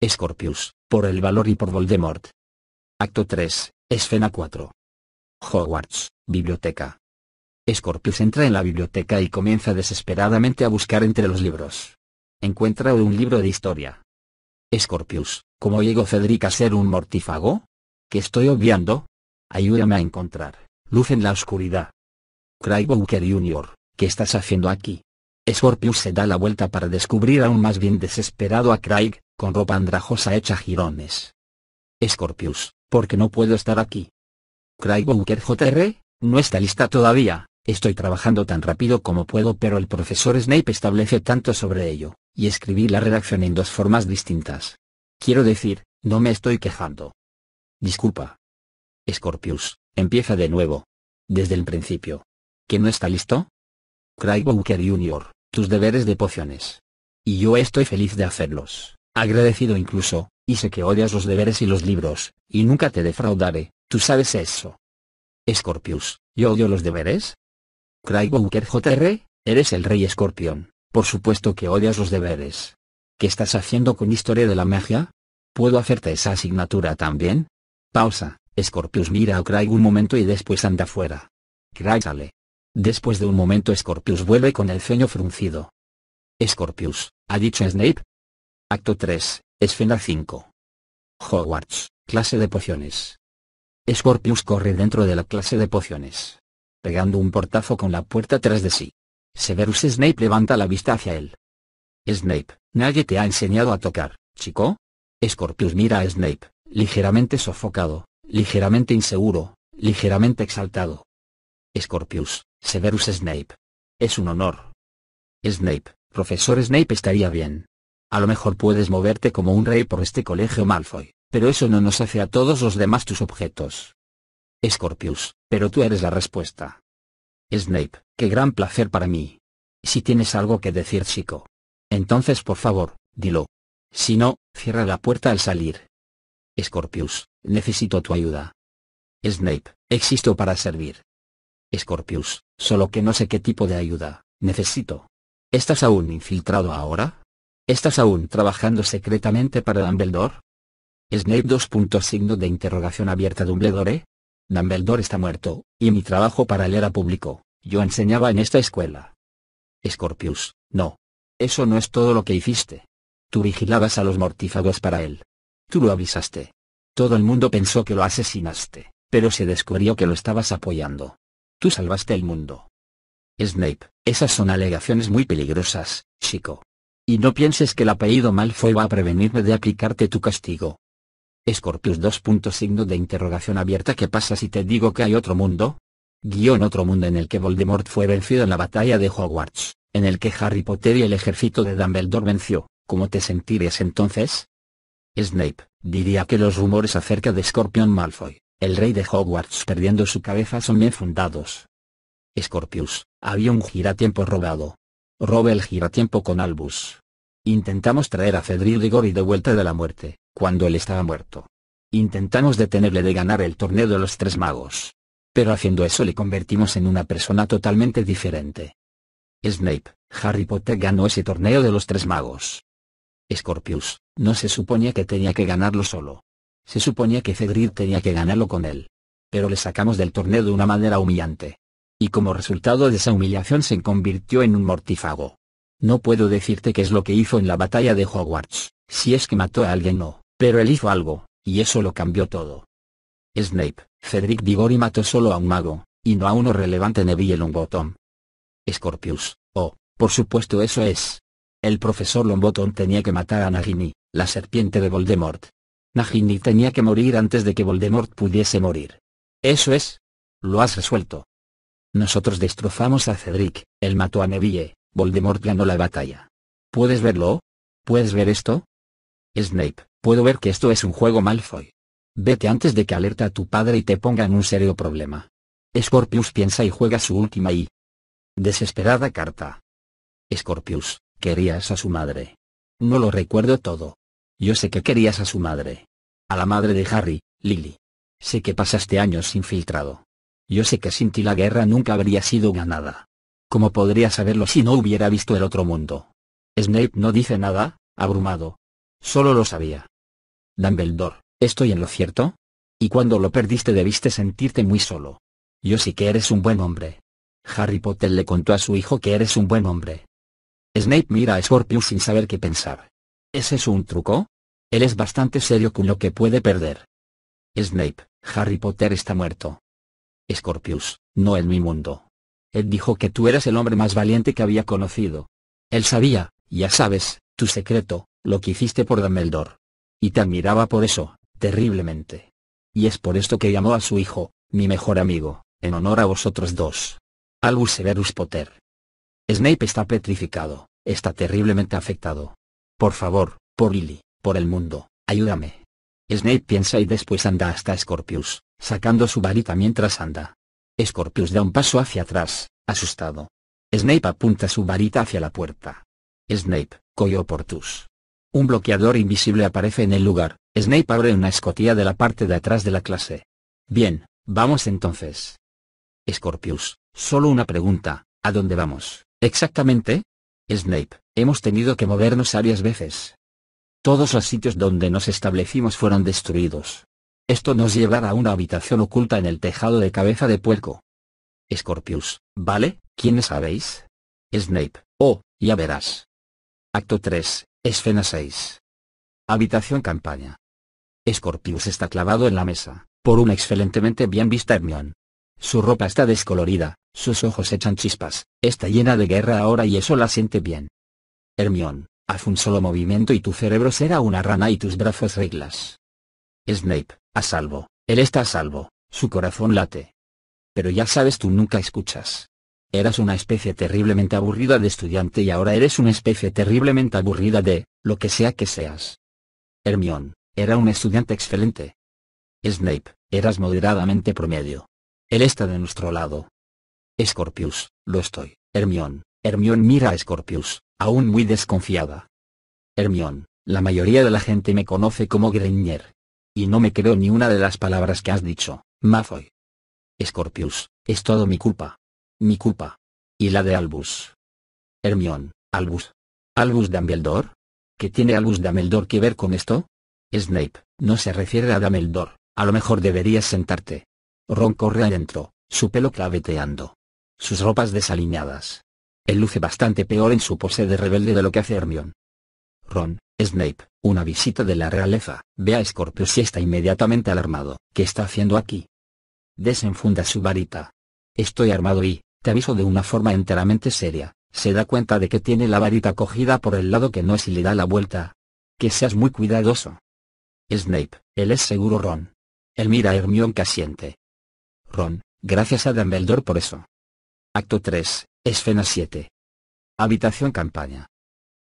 Scorpius, por el valor y por Voldemort. Acto 3, escena 4. Hogwarts, biblioteca. Scorpius entra en la biblioteca y comienza desesperadamente a buscar entre los libros. Encuentra un libro de historia. Scorpius, ¿cómo llegó Cedric a ser un mortífago? ¿Qué estoy obviando? Ayúdame a encontrar, luz en la oscuridad. Craig Walker Jr., ¿qué estás haciendo aquí? Scorpius se da la vuelta para descubrir aún más bien desesperado a Craig, con ropa andrajosa hecha jirones. Scorpius, ¿por qué no puedo estar aquí? Craig Walker Jr., no está lista todavía, estoy trabajando tan rápido como puedo pero el profesor Snape establece tanto sobre ello, y escribí la redacción en dos formas distintas. Quiero decir, no me estoy quejando. Disculpa. Scorpius, empieza de nuevo. Desde el principio. ¿Que no está listo? Craig Walker Jr., tus deberes de pociones. Y yo estoy feliz de hacerlos, agradecido incluso, y sé que odias los deberes y los libros, y nunca te defraudaré, tú sabes eso. Scorpius, ¿yo odio los deberes? Craig Walker Jr., eres el rey escorpión, por supuesto que odias los deberes. ¿Qué estás haciendo con Historia de la Magia? ¿Puedo hacerte esa asignatura también? Pausa, Scorpius mira a Craig un momento y después anda fuera. Craig sale. Después de un momento Scorpius vuelve con el ceño fruncido. Scorpius, ¿ha dicho Snape? Acto 3, escena 5. Hogwarts, clase de pociones. Scorpius corre dentro de la clase de pociones. Pegando un portazo con la puerta tras de sí. Severus Snape levanta la vista hacia él. Snape, nadie te ha enseñado a tocar, chico. Scorpius mira a Snape, ligeramente sofocado, ligeramente inseguro, ligeramente exaltado. Scorpius, Severus Snape. Es un honor. Snape, profesor Snape estaría bien. A lo mejor puedes moverte como un rey por este colegio Malfoy, pero eso no nos hace a todos los demás tus objetos. Scorpius, pero tú eres la respuesta. Snape, qué gran placer para mí. Si tienes algo que decir chico. Entonces por favor, dilo. Si no, cierra la puerta al salir. Scorpius, necesito tu ayuda. Snape, existo para servir. Scorpius, solo que no sé qué tipo de ayuda, necesito. ¿Estás aún infiltrado ahora? ¿Estás aún trabajando secretamente para Dumbledore? Snape 2. Signo de interrogación abierta Dumbledore. Dumbledore está muerto, y mi trabajo para él era público, yo enseñaba en esta escuela. Scorpius, no. Eso no es todo lo que hiciste. Tú vigilabas a los mortífagos para él. Tú lo avisaste. Todo el mundo pensó que lo asesinaste, pero se descubrió que lo estabas apoyando. Tú salvaste el mundo. Snape, esas son alegaciones muy peligrosas, chico. Y no pienses que el apellido Malfoy va a prevenirme de aplicarte tu castigo. Scorpius 2. Signo de interrogación abierta ¿Qué pasa si te digo que hay otro mundo? Guión otro mundo en el que Voldemort fue vencido en la batalla de Hogwarts, en el que Harry Potter y el ejército de Dumbledore venció, ¿cómo te sentirías entonces? Snape, diría que los rumores acerca de Scorpion Malfoy, el rey de Hogwarts perdiendo su cabeza son bien fundados. Scorpius, había un giratiempo robado. Robe el giratiempo con Albus. Intentamos traer a Cedric Diggory de vuelta de la muerte, cuando él estaba muerto. Intentamos detenerle de ganar el torneo de los tres magos. Pero haciendo eso le convertimos en una persona totalmente diferente. Snape, Harry Potter ganó ese torneo de los tres magos. Scorpius, no se suponía que tenía que ganarlo solo. Se suponía que Cedric tenía que ganarlo con él. Pero le sacamos del torneo de una manera humillante. Y como resultado de esa humillación se convirtió en un mortífago. No puedo decirte qué es lo que hizo en la batalla de Hogwarts, si es que mató a alguien no, pero él hizo algo, y eso lo cambió todo. Snape, Cedric Diggory mató solo a un mago, y no a uno relevante Neville Longbottom. Scorpius, oh, por supuesto eso es. El profesor Longbottom tenía que matar a Nagini, la serpiente de Voldemort. Nagini tenía que morir antes de que Voldemort pudiese morir. Eso es. Lo has resuelto. Nosotros destrozamos a Cedric, él mató a Neville, Voldemort ganó la batalla. ¿Puedes verlo? ¿Puedes ver esto? Snape, puedo ver que esto es un juego Malfoy. Vete antes de que alerta a tu padre y te ponga en un serio problema. Scorpius piensa y juega su última y... Desesperada carta. Scorpius, querías a su madre. No lo recuerdo todo. Yo sé que querías a su madre. A la madre de Harry, Lily. Sé que pasaste años infiltrado. Yo sé que sin ti la guerra nunca habría sido ganada. ¿Cómo podría saberlo si no hubiera visto el otro mundo? Snape no dice nada, abrumado. Solo lo sabía. Dumbledore, ¿Estoy en lo cierto? Y cuando lo perdiste debiste sentirte muy solo. Yo sí que eres un buen hombre. Harry Potter le contó a su hijo que eres un buen hombre. Snape mira a Scorpius sin saber qué pensar. ¿Es eso un truco? Él es bastante serio con lo que puede perder. Snape, Harry Potter está muerto. Scorpius, no en mi mundo. Él dijo que tú eras el hombre más valiente que había conocido. Él sabía, ya sabes, tu secreto, lo que hiciste por Dumbledore. Y te admiraba por eso, terriblemente. Y es por esto que llamó a su hijo, mi mejor amigo, en honor a vosotros dos. Albus Severus Potter. Snape está petrificado, está terriblemente afectado. Por favor, por Lily, por el mundo, ayúdame. Snape piensa y después anda hasta Scorpius, sacando su varita mientras anda. Scorpius da un paso hacia atrás, asustado. Snape apunta su varita hacia la puerta. Snape, Coyo Portus. Un bloqueador invisible aparece en el lugar, Snape abre una escotilla de la parte de atrás de la clase. Bien, vamos entonces. Scorpius, solo una pregunta, ¿a dónde vamos, exactamente? Snape, hemos tenido que movernos varias veces. Todos los sitios donde nos establecimos fueron destruidos. Esto nos llevará a una habitación oculta en el tejado de cabeza de puerco. Scorpius, ¿vale? ¿Quiénes sabéis? Snape, oh, ya verás. Acto 3, Escena 6. Habitación campaña. Scorpius está clavado en la mesa, por una excelentemente bien vista Hermione. Su ropa está descolorida, sus ojos echan chispas, está llena de guerra ahora y eso la siente bien. Hermione, haz un solo movimiento y tu cerebro será una rana y tus brazos reglas. Snape, a salvo, él está a salvo, su corazón late. Pero ya sabes tú nunca escuchas. Eras una especie terriblemente aburrida de estudiante y ahora eres una especie terriblemente aburrida de, lo que sea que seas. Hermione, era un estudiante excelente. Snape, eras moderadamente promedio. Él está de nuestro lado. Scorpius, lo estoy, Hermione. Hermione mira a Scorpius, aún muy desconfiada. Hermione, la mayoría de la gente me conoce como Granger. Y no me creo ni una de las palabras que has dicho, Malfoy. Scorpius, es todo mi culpa. Mi culpa. Y la de Albus. Hermión, Albus. ¿Albus Dumbledore? ¿Qué tiene Albus Dumbledore que ver con esto? Snape, no se refiere a Dumbledore, a lo mejor deberías sentarte. Ron corre adentro, su pelo claveteando. Sus ropas desalineadas. Él luce bastante peor en su pose de rebelde de lo que hace Hermione. Ron, Snape, una visita de la realeza, ve a Scorpius y está inmediatamente alarmado. ¿Qué está haciendo aquí? Desenfunda su varita. Estoy armado y, te aviso de una forma enteramente seria, se da cuenta de que tiene la varita cogida por el lado que no es y le da la vuelta. Que seas muy cuidadoso. Snape, él es seguro Ron. Él mira a Hermione que asiente. Ron, gracias a Dumbledore por eso. Acto 3, Escena 7. Habitación campaña.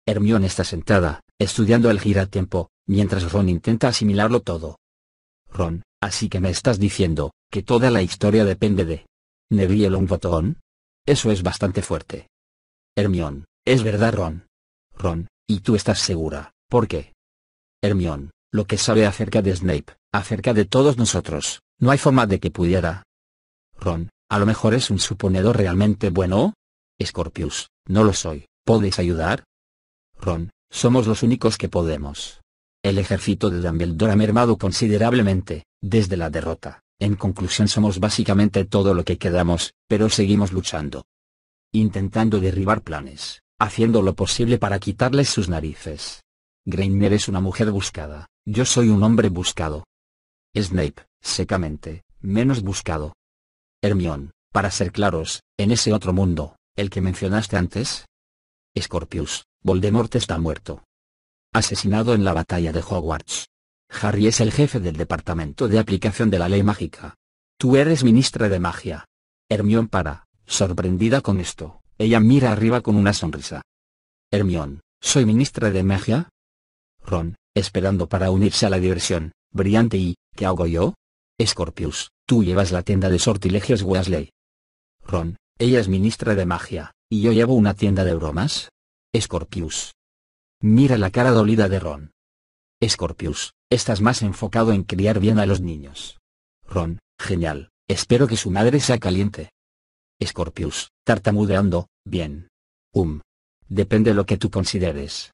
Hermione está sentada, estudiando el giratiempo, mientras Ron intenta asimilarlo todo. Ron, así que me estás diciendo, que toda la historia depende de... Neville Longbottom? Eso es bastante fuerte. Hermione, es verdad Ron. Ron, y tú estás segura, ¿por qué? Hermione, lo que sabe acerca de Snape, acerca de todos nosotros, no hay forma de que pudiera. Ron, a lo mejor es un suponedor realmente bueno. Scorpius, no lo soy, ¿podéis ayudar? Ron, somos los únicos que podemos. El ejército de Dumbledore ha mermado considerablemente, desde la derrota. En conclusión somos básicamente todo lo que quedamos, pero seguimos luchando. Intentando derribar planes, haciendo lo posible para quitarles sus narices. Granger es una mujer buscada, yo soy un hombre buscado. Snape, secamente, menos buscado. Hermione, para ser claros, en ese otro mundo, el que mencionaste antes. Scorpius, Voldemort está muerto. Asesinado en la batalla de Hogwarts. Harry es el jefe del departamento de aplicación de la ley mágica. Tú eres ministra de magia. Hermione para, sorprendida con esto, ella mira arriba con una sonrisa. Hermione, ¿soy ministra de magia? Ron, esperando para unirse a la diversión, brillante y, ¿qué hago yo? Scorpius, tú llevas la tienda de sortilegios Weasley. Ron, ella es ministra de magia, ¿y yo llevo una tienda de bromas? Scorpius. Mira la cara dolida de Ron. Scorpius, estás más enfocado en criar bien a los niños. Ron, genial, espero que su madre sea caliente. Scorpius, tartamudeando, bien. Um. Depende lo que tú consideres.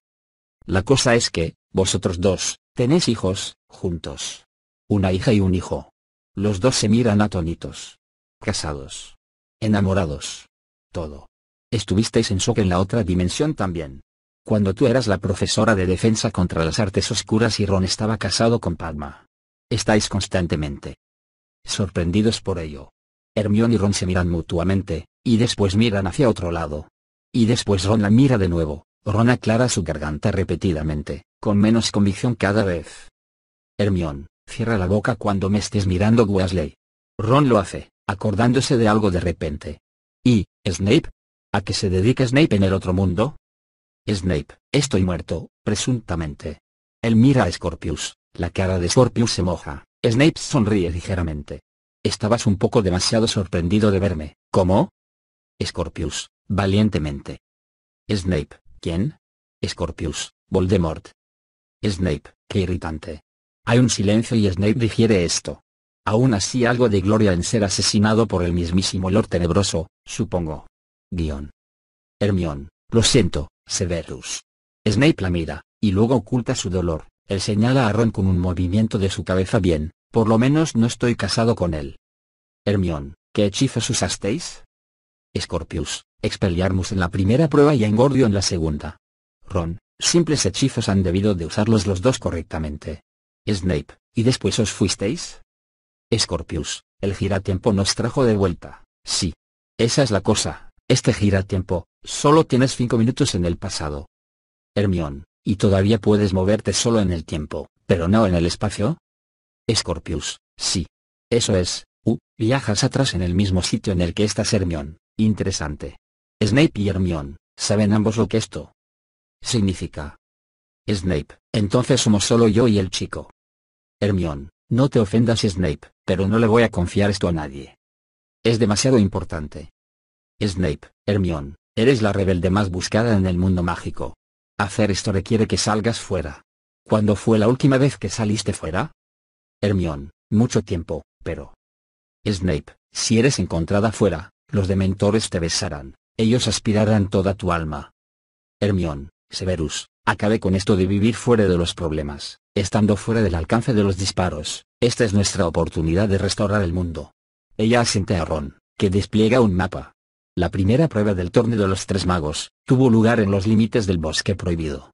La cosa es que, vosotros dos, tenéis hijos, juntos. Una hija y un hijo. Los dos se miran atónitos. Casados. Enamorados. Todo. Estuvisteis en shock en la otra dimensión también. Cuando tú eras la profesora de defensa contra las artes oscuras y Ron estaba casado con Padma. Estáis constantemente sorprendidos por ello. Hermione y Ron se miran mutuamente, y después miran hacia otro lado. Y después Ron la mira de nuevo, Ron aclara su garganta repetidamente, con menos convicción cada vez. Hermione, cierra la boca cuando me estés mirando Weasley. Ron lo hace, acordándose de algo de repente. ¿Y, Snape? ¿A qué se dedica Snape en el otro mundo? Snape, estoy muerto, presuntamente. Él mira a Scorpius, la cara de Scorpius se moja, Snape sonríe ligeramente. Estabas un poco demasiado sorprendido de verme, ¿cómo? Scorpius, valientemente. Snape, ¿quién? Scorpius, Voldemort. Snape, qué irritante. Hay un silencio y Snape digiere esto. Aún así algo de gloria en ser asesinado por el mismísimo Lord Tenebroso, supongo. Guión. Hermión, lo siento, Severus. Snape la mira, y luego oculta su dolor, él señala a Ron con un movimiento de su cabeza bien, por lo menos no estoy casado con él. Hermión, ¿qué hechizos usasteis? Scorpius, Expelliarmus en la primera prueba y Engordio en la segunda. Ron, simples hechizos han debido de usarlos los dos correctamente. Snape, ¿y después os fuisteis? Scorpius, el giratiempo nos trajo de vuelta, sí. Esa es la cosa, este giratiempo, solo tienes cinco minutos en el pasado. Hermión, ¿y todavía puedes moverte solo en el tiempo, pero no en el espacio? Scorpius, sí. Eso es, uh, viajas atrás en el mismo sitio en el que estás Hermión, interesante. Snape y Hermión, ¿saben ambos lo que esto significa? Snape, entonces somos solo yo y el chico. Hermión, no te ofendas Snape, pero no le voy a confiar esto a nadie. Es demasiado importante. Snape, Hermione, eres la rebelde más buscada en el mundo mágico. Hacer esto requiere que salgas fuera. ¿Cuándo fue la última vez que saliste fuera? Hermión, mucho tiempo, pero... Snape, si eres encontrada fuera, los dementores te besarán, ellos aspirarán toda tu alma. Hermión, Severus, acabe con esto de vivir fuera de los problemas, estando fuera del alcance de los disparos, esta es nuestra oportunidad de restaurar el mundo. Ella asiente a Ron, que despliega un mapa. La primera prueba del torneo de los tres magos, tuvo lugar en los límites del bosque prohibido.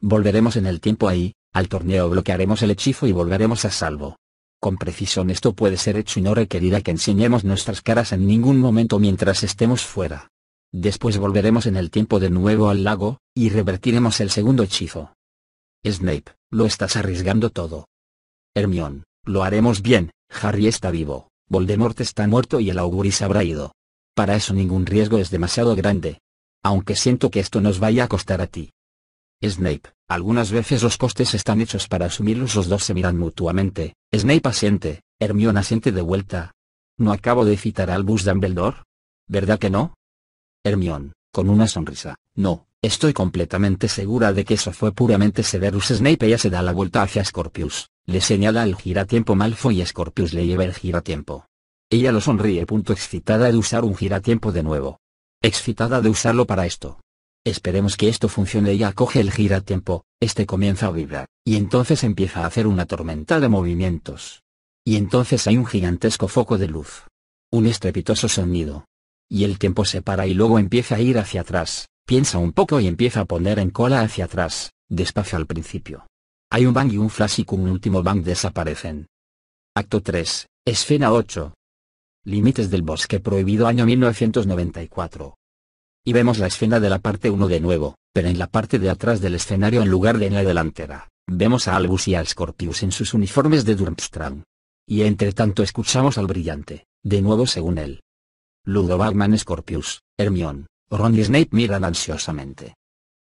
Volveremos en el tiempo ahí, al torneo bloquearemos el hechizo y volveremos a salvo. Con precisión esto puede ser hecho y no requerirá que enseñemos nuestras caras en ningún momento mientras estemos fuera. Después volveremos en el tiempo de nuevo al lago, y revertiremos el segundo hechizo. Snape, lo estás arriesgando todo. Hermión, lo haremos bien, Harry está vivo, Voldemort está muerto y el auguris habrá ido. Para eso ningún riesgo es demasiado grande. Aunque siento que esto nos vaya a costar a ti. Snape, algunas veces los costes están hechos para asumirlos los dos se miran mutuamente, Snape asiente, Hermione asiente de vuelta. ¿No acabo de citar al Albus Dumbledore? ¿Verdad que no? Hermione, con una sonrisa, no, estoy completamente segura de que eso fue puramente Severus Snape ella se da la vuelta hacia Scorpius, le señala el giratiempo Malfoy y Scorpius le lleva el giratiempo. Ella lo sonríe. Punto excitada de usar un giratiempo de nuevo. Excitada de usarlo para esto. Esperemos que esto funcione. Ella coge el giratiempo, este comienza a vibrar, y entonces empieza a hacer una tormenta de movimientos. Y entonces hay un gigantesco foco de luz. Un estrepitoso sonido, y el tiempo se para y luego empieza a ir hacia atrás, piensa un poco y empieza a poner en cola hacia atrás, despacio al principio. Hay un bang y un flash y con un último bang desaparecen. Acto 3, escena 8. Límites del bosque prohibido año 1994. Y vemos la escena de la parte 1 de nuevo, pero en la parte de atrás del escenario en lugar de en la delantera, vemos a Albus y a Scorpius en sus uniformes de Durmstrang. Y entre tanto escuchamos al brillante, de nuevo según él, Ludo Bagman Scorpius, Hermione, Ron y Snape miran ansiosamente.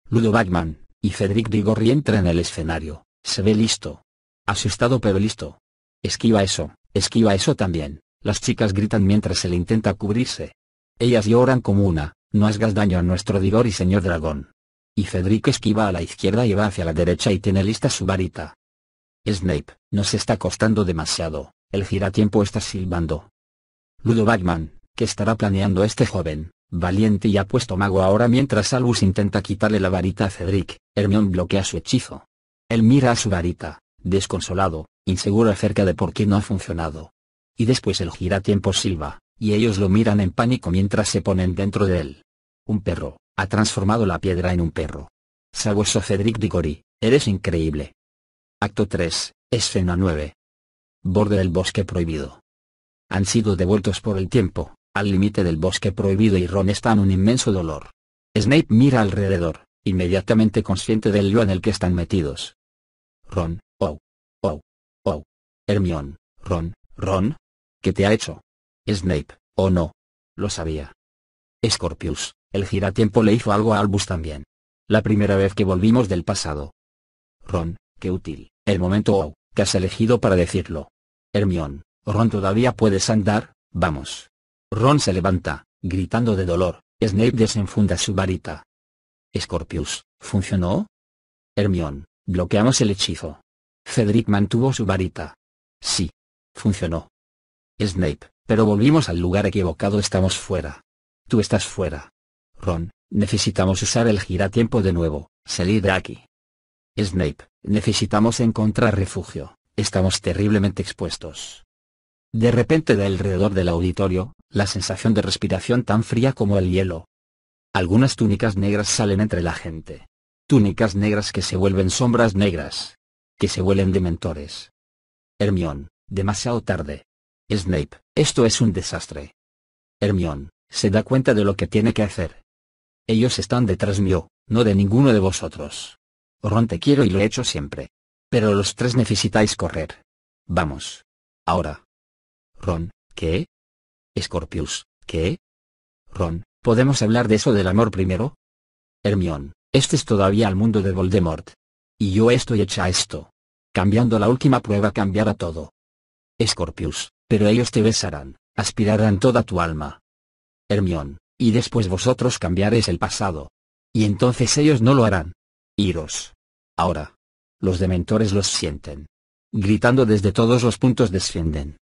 Ludo Bagman, y Cedric Diggory entra en el escenario, se ve listo. Asustado pero listo. Esquiva eso, esquiva eso también, las chicas gritan mientras él intenta cubrirse. Ellas lloran como una, no hagas daño a nuestro Digor y señor dragón. Y Cedric esquiva a la izquierda y va hacia la derecha y tiene lista su varita. Snape, nos está costando demasiado, el giratiempo está silbando. Ludo Bagman, ¿Qué estará planeando este joven, valiente y apuesto mago ahora mientras Albus intenta quitarle la varita a Cedric, Hermione bloquea su hechizo. Él mira a su varita, desconsolado, inseguro acerca de por qué no ha funcionado. Y después el tiempo silba, y ellos lo miran en pánico mientras se ponen dentro de él. Un perro, ha transformado la piedra en un perro. Sabueso Cedric Diggory, eres increíble. Acto 3, escena 9. Borde del bosque prohibido. Han sido devueltos por el tiempo, al límite del bosque prohibido y Ron está en un inmenso dolor. Snape mira alrededor, inmediatamente consciente del lío en el que están metidos. Ron, oh, oh, oh. Hermione, Ron, Ron. ¿Qué te ha hecho? Snape, oh no. Lo sabía. Scorpius, el giratiempo le hizo algo a Albus también. La primera vez que volvimos del pasado. Ron, qué útil, el momento oh, que has elegido para decirlo. Hermione, Ron todavía puedes andar, vamos. Ron se levanta, gritando de dolor, Snape desenfunda su varita. Scorpius, ¿funcionó? Hermione, bloqueamos el hechizo. Cedric mantuvo su varita. Sí. Funcionó. Snape, pero volvimos al lugar equivocado estamos fuera. Tú estás fuera. Ron, necesitamos usar el giratiempo de nuevo, salir de aquí. Snape, necesitamos encontrar refugio, estamos terriblemente expuestos. De repente de alrededor del auditorio, la sensación de respiración tan fría como el hielo. Algunas túnicas negras salen entre la gente. Túnicas negras que se vuelven sombras negras. Que se vuelven dementores. Hermión, demasiado tarde. Snape, esto es un desastre. Hermión, se da cuenta de lo que tiene que hacer. Ellos están detrás mío, no de ninguno de vosotros. Ron te quiero y lo he hecho siempre. Pero los tres necesitáis correr. Vamos. Ahora. Ron, ¿qué? Scorpius, ¿qué? Ron, ¿podemos hablar de eso del amor primero? Hermión, este es todavía al mundo de Voldemort. Y yo estoy hecha esto. Cambiando la última prueba cambiará todo. Scorpius, pero ellos te besarán, aspirarán toda tu alma. Hermión, y después vosotros cambiaréis el pasado. Y entonces ellos no lo harán. Iros. Ahora. Los dementores los sienten. gritando desde todos los puntos descienden.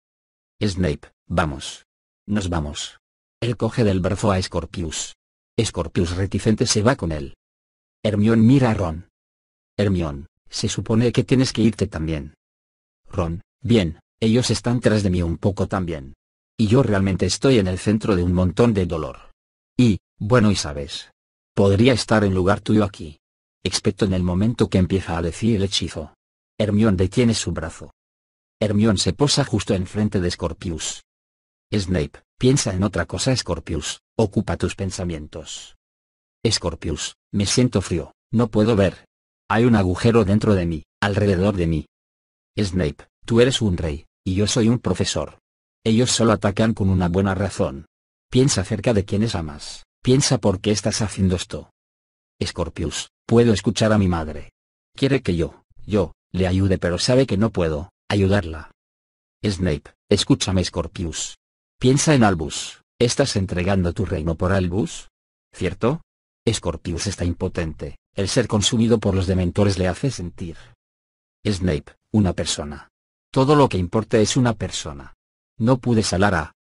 Snape, vamos. Nos vamos. Él coge del brazo a Scorpius. Scorpius reticente se va con él. Hermión mira a Ron. Hermión, se supone que tienes que irte también. Ron, bien, ellos están tras de mí un poco también. Y yo realmente estoy en el centro de un montón de dolor. Y, bueno y sabes. Podría estar en lugar tuyo aquí. Excepto en el momento que empieza a decir el hechizo. Hermión detiene su brazo. Hermión se posa justo enfrente de Scorpius. Snape, piensa en otra cosa Scorpius, ocupa tus pensamientos. Scorpius, me siento frío, no puedo ver. Hay un agujero dentro de mí, alrededor de mí. Snape, tú eres un rey, y yo soy un profesor. Ellos solo atacan con una buena razón. Piensa acerca de quienes amas, piensa por qué estás haciendo esto. Scorpius, puedo escuchar a mi madre. Quiere que yo, yo, le ayude pero sabe que no puedo, ayudarla. Snape, escúchame Scorpius. Piensa en Albus, ¿estás entregando tu reino por Albus? ¿Cierto? Scorpius está impotente, el ser consumido por los dementores le hace sentir. Snape, una persona. Todo lo que importa es una persona. No pude salar a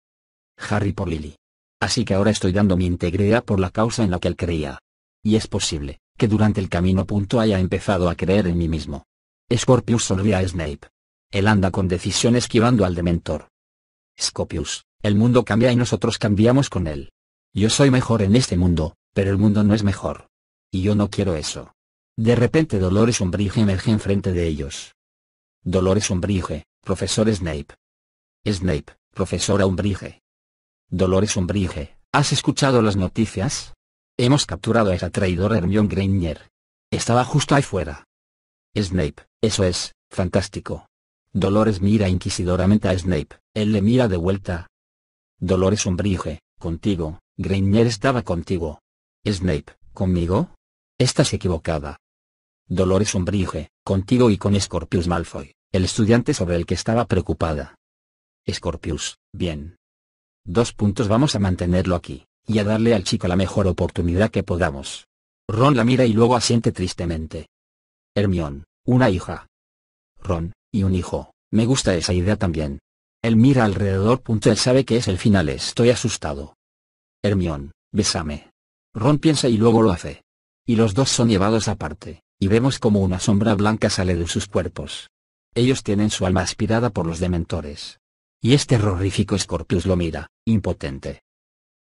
Harry por Lily. Así que ahora estoy dando mi integridad por la causa en la que él creía. Y es posible, que durante el camino punto haya empezado a creer en mí mismo. Scorpius sonríe a Snape. Él anda con decisión esquivando al dementor. Scorpius, el mundo cambia y nosotros cambiamos con él. Yo soy mejor en este mundo, pero el mundo no es mejor. Y yo no quiero eso. De repente Dolores Umbridge emerge enfrente de ellos. Dolores Umbridge, profesor Snape. Snape, profesora Umbridge. Dolores Umbridge, ¿has escuchado las noticias? Hemos capturado a esa traidora Hermione Granger. Estaba justo ahí fuera. Snape, eso es, fantástico. Dolores mira inquisidoramente a Snape, él le mira de vuelta. Dolores Umbridge, contigo, Granger estaba contigo. Snape, ¿conmigo? Estás equivocada. Dolores Umbridge, contigo y con Scorpius Malfoy, el estudiante sobre el que estaba preocupada. Scorpius, bien. Dos puntos vamos a mantenerlo aquí, y a darle al chico la mejor oportunidad que podamos. Ron la mira y luego asiente tristemente. Hermión, una hija. Ron, y un hijo, me gusta esa idea también. Él mira alrededor. Él sabe que es el final. Estoy asustado. Hermión, bésame. Ron piensa y luego lo hace. Y los dos son llevados aparte, y vemos como una sombra blanca sale de sus cuerpos. Ellos tienen su alma aspirada por los dementores. Y este terrorífico Scorpius lo mira, impotente.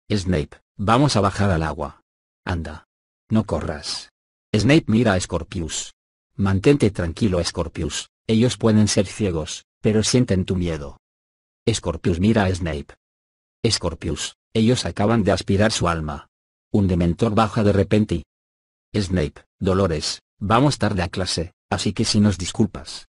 Snape, vamos a bajar al agua. Anda. No corras. Snape mira a Scorpius. Mantente tranquilo Scorpius, ellos pueden ser ciegos, pero sienten tu miedo. Scorpius mira a Snape. Scorpius, ellos acaban de aspirar su alma. Un dementor baja de repente y... Snape, Dolores, vamos tarde a clase, así que si nos disculpas.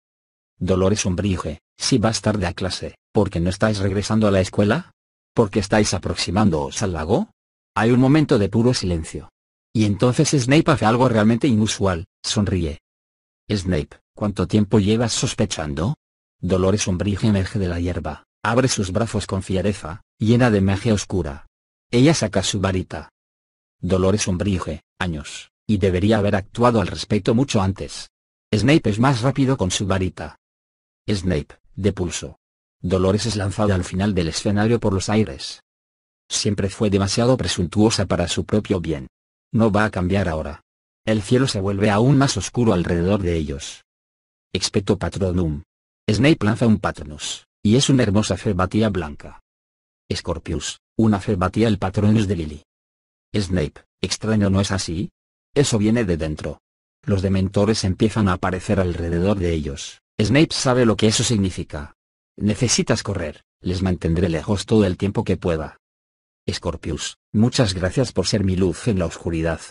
Dolores Umbridge, si vas tarde a clase, ¿por qué no estáis regresando a la escuela? ¿Por qué estáis aproximándoos al lago? Hay un momento de puro silencio. Y entonces Snape hace algo realmente inusual, sonríe. Snape, ¿cuánto tiempo llevas sospechando? Dolores Umbridge emerge de la hierba, abre sus brazos con fiereza, llena de magia oscura. Ella saca su varita. Dolores Umbridge, años, y debería haber actuado al respecto mucho antes. Snape es más rápido con su varita. Snape, de pulso. Dolores es lanzada al final del escenario por los aires. Siempre fue demasiado presuntuosa para su propio bien. No va a cambiar ahora. El cielo se vuelve aún más oscuro alrededor de ellos. Expecto Patronum. Snape lanza un Patronus, y es una hermosa febatía blanca. Scorpius, una febatía el Patronus de Lily. Snape, extraño no es así. Eso viene de dentro. Los dementores empiezan a aparecer alrededor de ellos. Snape sabe lo que eso significa. Necesitas correr, les mantendré lejos todo el tiempo que pueda. Scorpius, muchas gracias por ser mi luz en la oscuridad.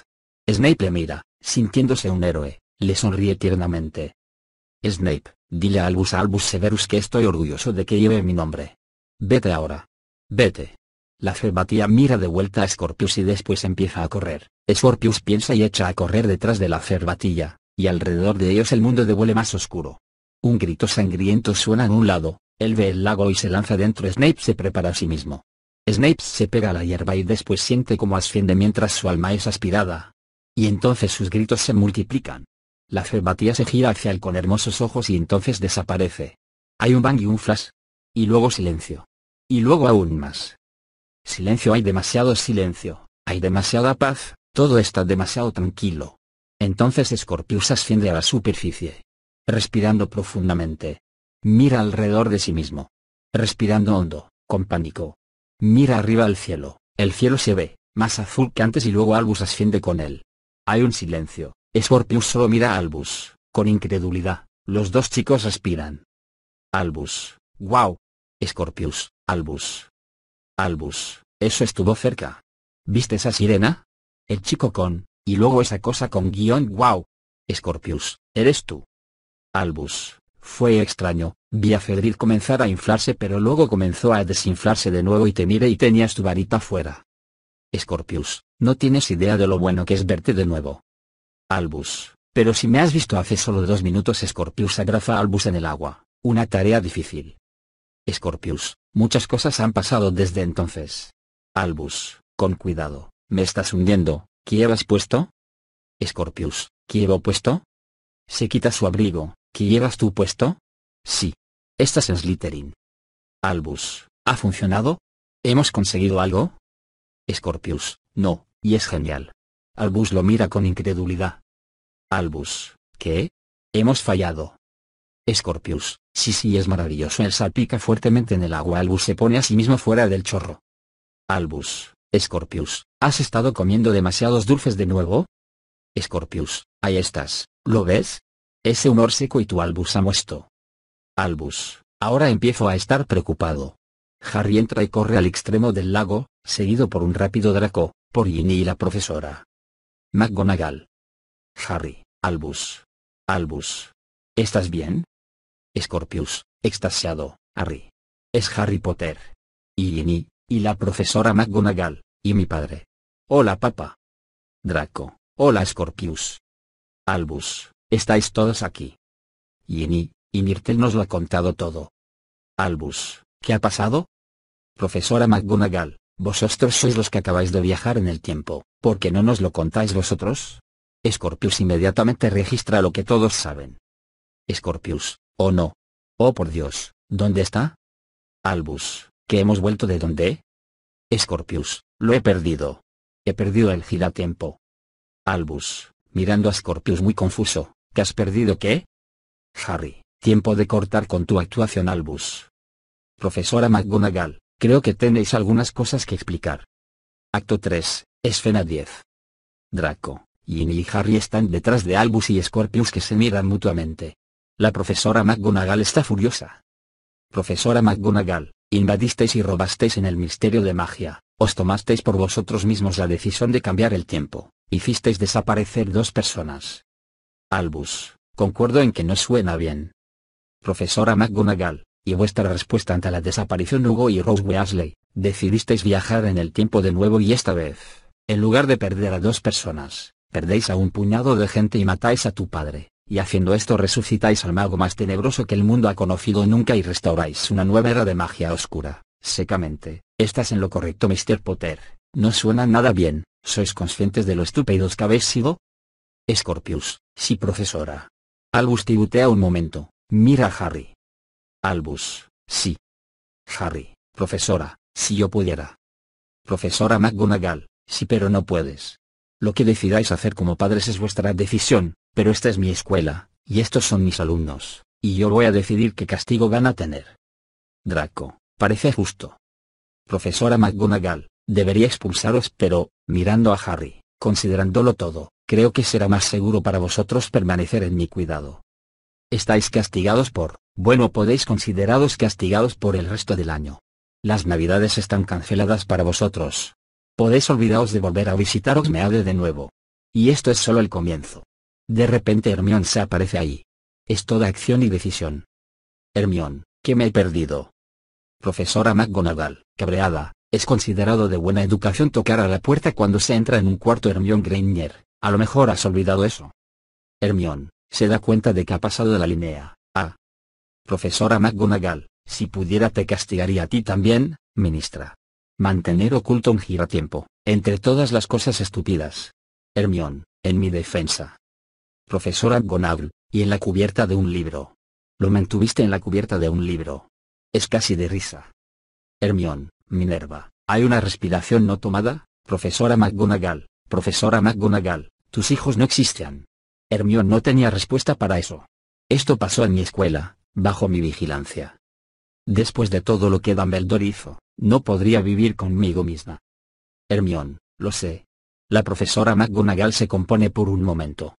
Snape le mira, sintiéndose un héroe, le sonríe tiernamente. Snape, dile a Albus Albus Severus que estoy orgulloso de que lleve mi nombre. Vete ahora. Vete. La Ferbatía mira de vuelta a Scorpius y después empieza a correr. Scorpius piensa y echa a correr detrás de la Ferbatilla, y alrededor de ellos el mundo devuelve más oscuro. Un grito sangriento suena en un lado, él ve el lago y se lanza dentro. Snape se prepara a sí mismo. Snape se pega a la hierba y después siente como asciende mientras su alma es aspirada. Y entonces sus gritos se multiplican. La febatía se gira hacia él con hermosos ojos y entonces desaparece. Hay un bang y un flash. Y luego silencio. Y luego aún más. Silencio hay demasiado silencio, hay demasiada paz, todo está demasiado tranquilo. Entonces Scorpius asciende a la superficie. Respirando profundamente. Mira alrededor de sí mismo. Respirando hondo, con pánico. Mira arriba al cielo, el cielo se ve, más azul que antes y luego Albus asciende con él. Hay un silencio, Scorpius solo mira a Albus, con incredulidad, los dos chicos respiran. Albus, wow. Scorpius, Albus. Albus, eso estuvo cerca. ¿Viste esa sirena? El chico con, y luego esa cosa con guion wow. Scorpius, eres tú. Albus, fue extraño, vi a Fedric comenzar a inflarse pero luego comenzó a desinflarse de nuevo y te miré y tenías tu varita fuera. Scorpius, no tienes idea de lo bueno que es verte de nuevo. Albus, pero si me has visto hace solo dos minutos Scorpius agrafa a Albus en el agua, una tarea difícil. Scorpius, muchas cosas han pasado desde entonces. Albus, con cuidado, me estás hundiendo, ¿qué llevas puesto? Scorpius, ¿qué llevo puesto? Se quita su abrigo, ¿qué llevas tú puesto? Sí. Estás en Slytherin. Albus, ¿ha funcionado? ¿Hemos conseguido algo? Scorpius, no, y es genial. Albus lo mira con incredulidad. Albus, ¿qué? Hemos fallado. Scorpius, sí sí es maravilloso. Él salpica fuertemente en el agua. Albus se pone a sí mismo fuera del chorro. Albus, Scorpius, ¿has estado comiendo demasiados dulces de nuevo? Scorpius, ahí estás, ¿lo ves? Ese humor seco y tu Albus ha muerto. Albus, ahora empiezo a estar preocupado. Harry entra y corre al extremo del lago, seguido por un rápido Draco, por Ginny y la profesora. McGonagall. Harry, Albus. Albus. ¿Estás bien? Scorpius, extasiado, Harry. Es Harry Potter. Y Ginny, y la profesora McGonagall, y mi padre. Hola papá. Draco, hola Scorpius. Albus, estáis todos aquí. Ginny, y Myrtle nos lo ha contado todo. Albus, ¿qué ha pasado? Profesora McGonagall, vosotros sois los que acabáis de viajar en el tiempo, ¿por qué no nos lo contáis vosotros? Scorpius inmediatamente registra lo que todos saben. Scorpius, oh no. Oh por Dios, ¿dónde está? Albus, ¿que hemos vuelto de dónde? Scorpius, lo he perdido. He perdido el giratiempo. Albus, mirando a Scorpius muy confuso, ¿qué has perdido qué? Harry, tiempo de cortar con tu actuación Albus. Profesora McGonagall, creo que tenéis algunas cosas que explicar. Acto 3, escena 10. Draco, Ginny y Harry están detrás de Albus y Scorpius que se miran mutuamente. La profesora McGonagall está furiosa. Profesora McGonagall, invadisteis y robasteis en el misterio de magia, os tomasteis por vosotros mismos la decisión de cambiar el tiempo, hicisteis desaparecer dos personas. Albus, concuerdo en que no suena bien. Profesora McGonagall, y vuestra respuesta ante la desaparición de Hugo y Rose Weasley, decidisteis viajar en el tiempo de nuevo y esta vez, en lugar de perder a dos personas, perdéis a un puñado de gente y matáis a tu padre. Y haciendo esto resucitáis al mago más tenebroso que el mundo ha conocido nunca y restauráis una nueva era de magia oscura. Secamente, estás en lo correcto Mr. Potter, no suena nada bien, ¿sois conscientes de lo estúpidos que habéis sido? Scorpius, sí profesora. Albus tibutea un momento, mira a Harry. Albus, sí. Harry, profesora, si yo pudiera. Profesora McGonagall, sí pero no puedes. Lo que decidáis hacer como padres es vuestra decisión, pero esta es mi escuela, y estos son mis alumnos, y yo voy a decidir qué castigo van a tener. Draco, parece justo. Profesora McGonagall, debería expulsaros pero, mirando a Harry, considerándolo todo, creo que será más seguro para vosotros permanecer en mi cuidado. Estáis castigados por, bueno podéis considerados castigados por el resto del año. Las navidades están canceladas para vosotros. Podéis olvidaros de volver a visitaros me hable de nuevo. Y esto es solo el comienzo. De repente Hermión se aparece ahí. Es toda acción y decisión. Hermión, ¿qué me he perdido? Profesora McGonagall, cabreada, es considerado de buena educación tocar a la puerta cuando se entra en un cuarto Hermión Granger, a lo mejor has olvidado eso. Hermión, se da cuenta de que ha pasado de la línea, ah. Profesora McGonagall, si pudiera te castigaría a ti también, ministra. Mantener oculto un giratiempo, entre todas las cosas estúpidas. Hermión, en mi defensa, profesora McGonagall, y en la cubierta de un libro. Lo mantuviste en la cubierta de un libro. Es casi de risa. Hermión, Minerva, ¿hay una respiración no tomada? Profesora McGonagall, profesora McGonagall, tus hijos no existían. Hermión no tenía respuesta para eso. Esto pasó en mi escuela, bajo mi vigilancia. Después de todo lo que Dumbledore hizo, no podría vivir conmigo misma. Hermión, lo sé. La profesora McGonagall se compone por un momento.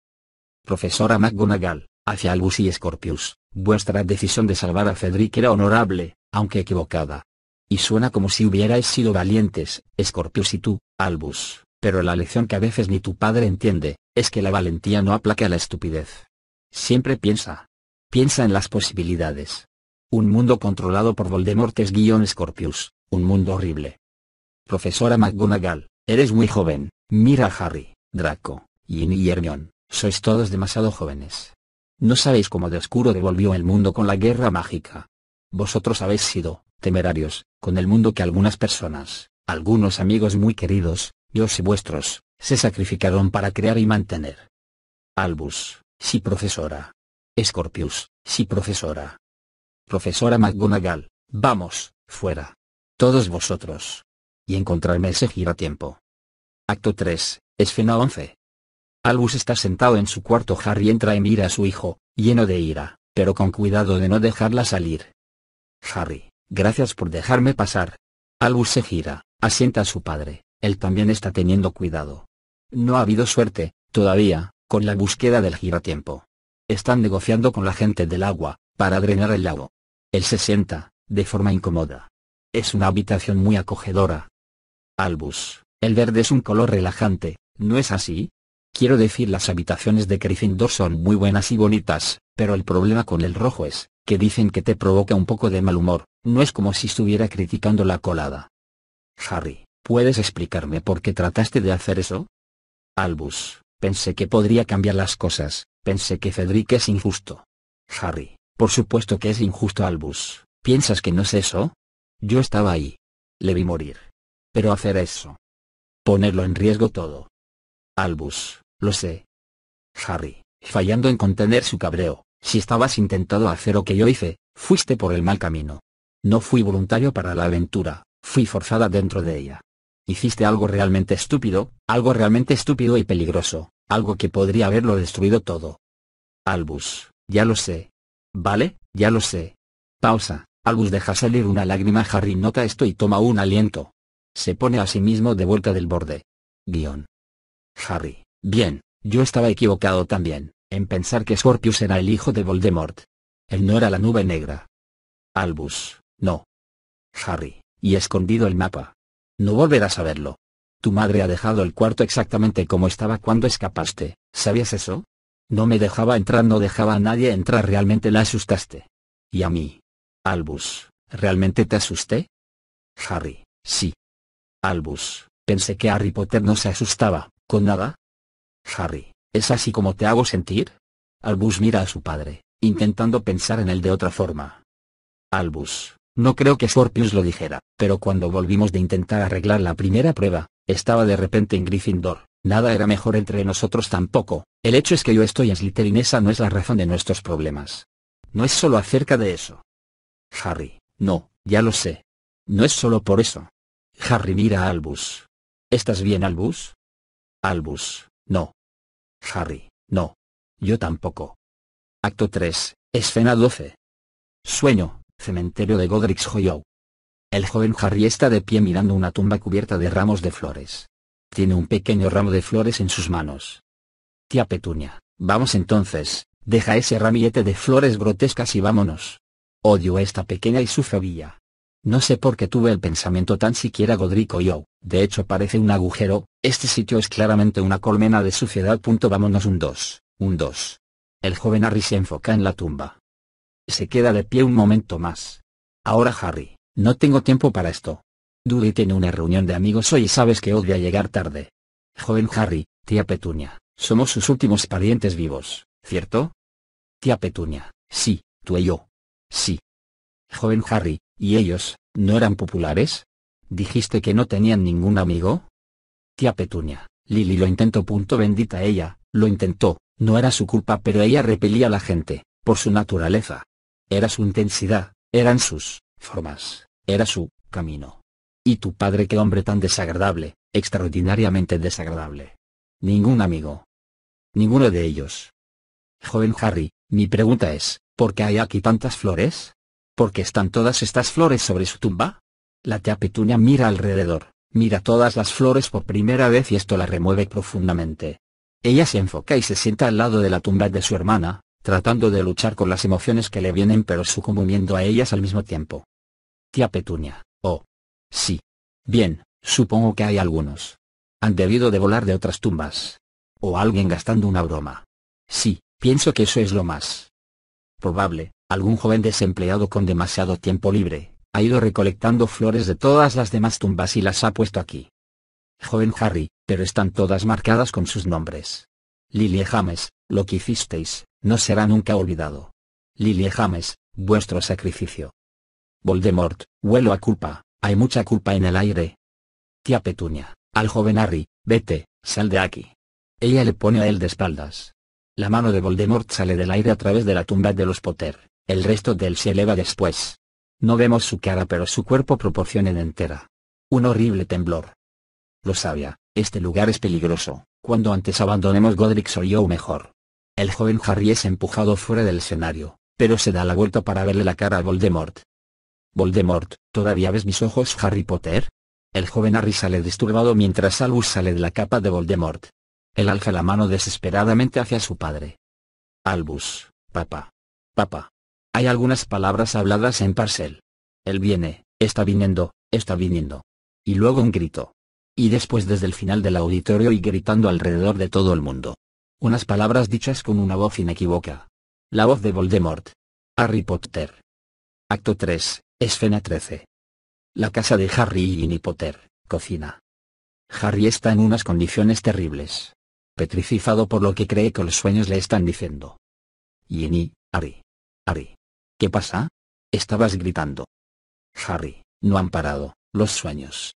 Profesora McGonagall, hacia Albus y Scorpius, vuestra decisión de salvar a Cedric era honorable, aunque equivocada. Y suena como si hubierais sido valientes, Scorpius y tú, Albus, pero la lección que a veces ni tu padre entiende, es que la valentía no aplaca la estupidez. Siempre piensa. Piensa en las posibilidades. Un mundo controlado por Voldemort es guion Scorpius, un mundo horrible. Profesora McGonagall, eres muy joven, mira a Harry, Draco, Ginny y Hermione, sois todos demasiado jóvenes. No sabéis cómo de oscuro devolvió el mundo con la guerra mágica. Vosotros habéis sido, temerarios, con el mundo que algunas personas, algunos amigos muy queridos, dios y vuestros, se sacrificaron para crear y mantener. Albus, sí profesora. Scorpius, sí profesora. Profesora McGonagall, vamos, fuera. Todos vosotros. Y encontrarme ese giratiempo. Acto 3, escena 11. Albus está sentado en su cuarto. Harry entra y mira a su hijo, lleno de ira, pero con cuidado de no dejarla salir. Harry, gracias por dejarme pasar. Albus se gira, asienta a su padre, él también está teniendo cuidado. No ha habido suerte, todavía, con la búsqueda del giratiempo. Están negociando con la gente del agua, para drenar el lago. Él se sienta, de forma incómoda. Es una habitación muy acogedora. Albus, el verde es un color relajante, ¿no es así? Quiero decir las habitaciones de Gryffindor son muy buenas y bonitas, pero el problema con el rojo es, que dicen que te provoca un poco de mal humor, no es como si estuviera criticando la colada. Harry, ¿puedes explicarme por qué trataste de hacer eso? Albus, pensé que podría cambiar las cosas, pensé que Cedric es injusto. Harry, por supuesto que es injusto Albus, ¿piensas que no es eso? Yo estaba ahí. Le vi morir. Pero hacer eso. Ponerlo en riesgo todo. Albus, lo sé. Harry, fallando en contener su cabreo, si estabas intentando hacer lo que yo hice, fuiste por el mal camino. No fui voluntario para la aventura, fui forzada dentro de ella. Hiciste algo realmente estúpido, algo realmente estúpido y peligroso, algo que podría haberlo destruido todo. Albus, ya lo sé. Vale, ya lo sé. Pausa. Albus deja salir una lágrima. Harry nota esto y toma un aliento. Se pone a sí mismo de vuelta del borde. Guión. Harry, bien, yo estaba equivocado también, en pensar que Scorpius era el hijo de Voldemort. Él no era la nube negra. Albus, no. Harry, y escondido el mapa. No volverás a verlo. Tu madre ha dejado el cuarto exactamente como estaba cuando escapaste, ¿sabías eso? No me dejaba entrar, no dejaba a nadie entrar, realmente la asustaste. Y a mí, Albus, ¿realmente te asusté? Harry, sí. Albus, pensé que Harry Potter no se asustaba, con nada. Harry, ¿es así como te hago sentir? Albus mira a su padre, intentando pensar en él de otra forma. Albus, no creo que Scorpius lo dijera, pero cuando volvimos de intentar arreglar la primera prueba, estaba de repente en Gryffindor, nada era mejor entre nosotros tampoco, el hecho es que yo estoy en Slytherin esa no es la razón de nuestros problemas. No es solo acerca de eso. Harry, no, ya lo sé. No es solo por eso. Harry mira a Albus. ¿Estás bien Albus? Albus, no. Harry, no. Yo tampoco. Acto 3, escena 12. Sueño, cementerio de Godric's Hollow. El joven Harry está de pie mirando una tumba cubierta de ramos de flores. Tiene un pequeño ramo de flores en sus manos. Tía Petunia, vamos entonces, deja ese ramillete de flores grotescas y vámonos. Odio a esta pequeña y su fobia. No sé por qué tuve el pensamiento tan siquiera Godric yo, de hecho parece un agujero, este sitio es claramente una colmena de suciedad. Vámonos un 2, un 2. El joven Harry se enfoca en la tumba. Se queda de pie un momento más. Ahora Harry, no tengo tiempo para esto. Dudy tiene una reunión de amigos hoy y sabes que odia llegar tarde. Joven Harry, tía Petunia, somos sus últimos parientes vivos, ¿cierto? Tía Petunia, sí, tú y yo. Sí. Joven Harry, ¿y ellos, no eran populares? ¿Dijiste que no tenían ningún amigo? Tía Petunia, Lily lo intentó. Punto bendita ella, Lo intentó, no era su culpa pero ella repelía a la gente, por su naturaleza. Era su intensidad, eran sus formas, era su camino. Y tu padre qué hombre tan desagradable, extraordinariamente desagradable. Ningún amigo. Ninguno de ellos. Joven Harry, mi pregunta es, ¿por qué hay aquí tantas flores? ¿Por qué están todas estas flores sobre su tumba? La tía Petunia mira alrededor, mira todas las flores por primera vez y esto la remueve profundamente. Ella se enfoca y se sienta al lado de la tumba de su hermana, tratando de luchar con las emociones que le vienen pero sucumbiendo a ellas al mismo tiempo. Tía Petunia, oh. Sí. Bien, supongo que hay algunos. Han debido de volar de otras tumbas. O alguien gastando una broma. Sí, pienso que eso es lo más probable, algún joven desempleado con demasiado tiempo libre, ha ido recolectando flores de todas las demás tumbas y las ha puesto aquí. Joven Harry, pero están todas marcadas con sus nombres. Lily James, lo que hicisteis, no será nunca olvidado. Lily James, vuestro sacrificio. Voldemort, huelo a culpa, hay mucha culpa en el aire. Tía Petunia, al joven Harry, vete, sal de aquí. Ella le pone a él de espaldas. La mano de Voldemort sale del aire a través de la tumba de los Potter, el resto de él se eleva después. No vemos su cara pero su cuerpo proporciona en entera. Un horrible temblor. Lo sabía, este lugar es peligroso, cuando antes abandonemos Godric soy yo mejor. El joven Harry es empujado fuera del escenario, pero se da la vuelta para verle la cara a Voldemort. Voldemort, ¿todavía ves mis ojos Harry Potter? El joven Harry sale disturbado mientras Albus sale de la capa de Voldemort. Él alza la mano desesperadamente hacia su padre. Albus, papá. Papá. Hay algunas palabras habladas en parcel. Él viene, está viniendo, está viniendo. Y luego un grito y después desde el final del auditorio y gritando alrededor de todo el mundo. Unas palabras dichas con una voz inequívoca. La voz de Voldemort. Harry Potter. Acto 3, escena 13. La casa de Harry y Potter, cocina. Harry está en unas condiciones terribles. Petrificado por lo que cree que los sueños le están diciendo. Ginny, Harry. Harry. ¿Qué pasa? Estabas gritando. Harry, no han parado, los sueños.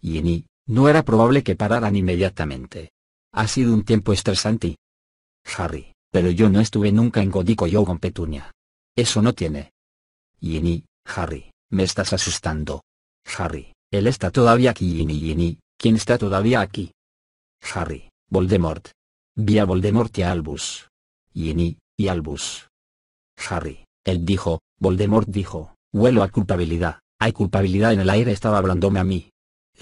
Ginny, no era probable que pararan inmediatamente. Ha sido un tiempo estresante. Harry, pero yo no estuve nunca en Godico yo con Petunia. Eso no tiene. Ginny, Harry, me estás asustando. Harry, él está todavía aquí Ginny Ginny, ¿quién está todavía aquí? Harry, Voldemort. Vi a Voldemort y a Albus. Ginny, y Albus. Harry, él dijo, Voldemort dijo, huelo a culpabilidad, hay culpabilidad en el aire estaba hablándome a mí.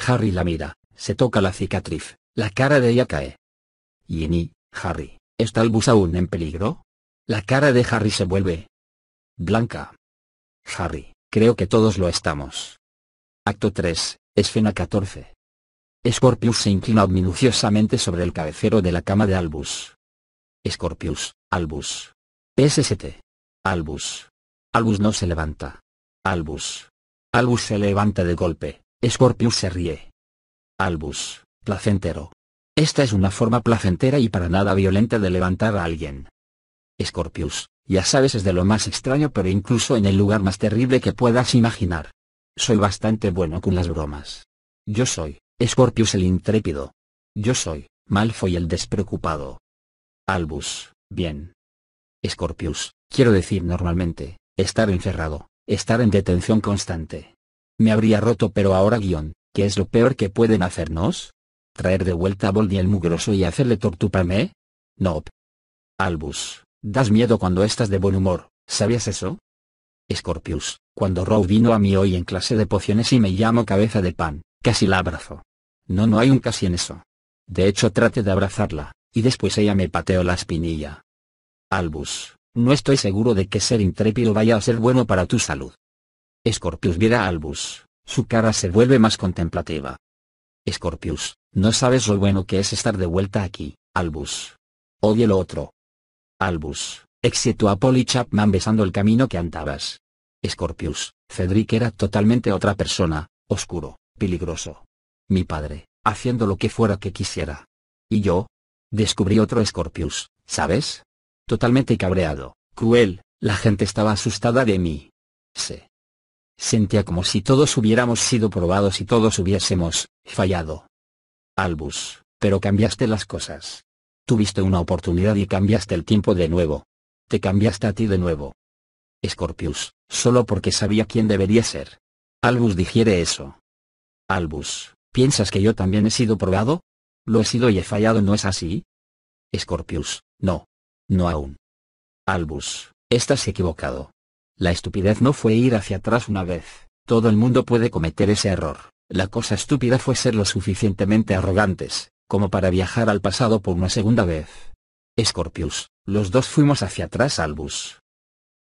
Harry la mira, se toca la cicatriz, la cara de ella cae. Ginny, Harry, ¿está el bus aún en peligro? La cara de Harry se vuelve blanca. Harry, creo que todos lo estamos. Acto 3, escena 14. Scorpius se inclina minuciosamente sobre el cabecero de la cama de Albus. Scorpius, Albus. PS7. Albus. Albus no se levanta. Albus. Albus se levanta de golpe. Scorpius se ríe. Albus, placentero. Esta es una forma placentera y para nada violenta de levantar a alguien. Scorpius, ya sabes es de lo más extraño pero incluso en el lugar más terrible que puedas imaginar. Soy bastante bueno con las bromas. Yo soy, Scorpius el intrépido. Yo soy, Malfoy el despreocupado. Albus, bien. Scorpius, quiero decir normalmente, estar encerrado, estar en detención constante. Me habría roto pero ahora guion, ¿qué es lo peor que pueden hacernos? ¿Traer de vuelta a Voldy el mugroso y hacerle tortupame? No. Albus, das miedo cuando estás de buen humor, ¿sabías eso? Scorpius, cuando Row vino a mí hoy en clase de pociones y me llamo cabeza de pan, casi la abrazo. No, no hay un casi en eso. De hecho traté de abrazarla, y después ella me pateó la espinilla. Albus, no estoy seguro de que ser intrépido vaya a ser bueno para tu salud. Scorpius mira a Albus, su cara se vuelve más contemplativa. Scorpius, no sabes lo bueno que es estar de vuelta aquí, Albus. Oye lo otro. Albus, excepto a Polly Chapman besando el camino que andabas. Scorpius, Cedric era totalmente otra persona, oscuro, peligroso. Mi padre, haciendo lo que fuera que quisiera. Y yo, descubrí otro Scorpius, ¿sabes? Totalmente cabreado, cruel, la gente estaba asustada de mí. Sé. Sentía como si todos hubiéramos sido probados y todos hubiésemos fallado. Albus, pero cambiaste las cosas. Tuviste una oportunidad y cambiaste el tiempo de nuevo. Te cambiaste a ti de nuevo. Scorpius, solo porque sabía quién debería ser. Albus digiere eso. Albus, ¿piensas que yo también he sido probado? Lo he sido y he fallado, ¿no es así? Scorpius, no. No aún. Albus, estás equivocado. La estupidez no fue ir hacia atrás una vez, todo el mundo puede cometer ese error. La cosa estúpida fue ser lo suficientemente arrogantes, como para viajar al pasado por una segunda vez. Scorpius, los dos fuimos hacia atrás Albus.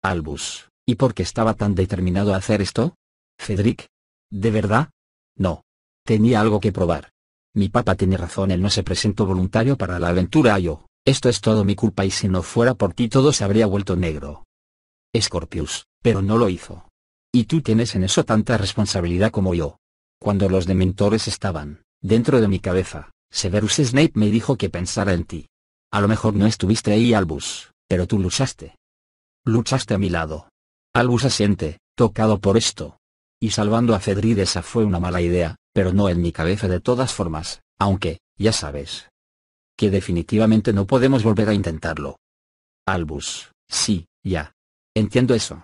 Albus, ¿y por qué estaba tan determinado a hacer esto? Federic. ¿De verdad? No. Tenía algo que probar. Mi papá tiene razón, él no se presentó voluntario para la aventura yo. Esto es todo mi culpa y si no fuera por ti todo se habría vuelto negro. Scorpius, pero no lo hizo. Y tú tienes en eso tanta responsabilidad como yo. Cuando los dementores estaban, dentro de mi cabeza, Severus Snape me dijo que pensara en ti. A lo mejor no estuviste ahí Albus, pero tú luchaste. Luchaste a mi lado. Albus asiente, tocado por esto. Y salvando a Fedrid esa fue una mala idea, pero no en mi cabeza de todas formas, aunque, ya sabes. Que definitivamente no podemos volver a intentarlo. Albus, sí, ya. Entiendo eso.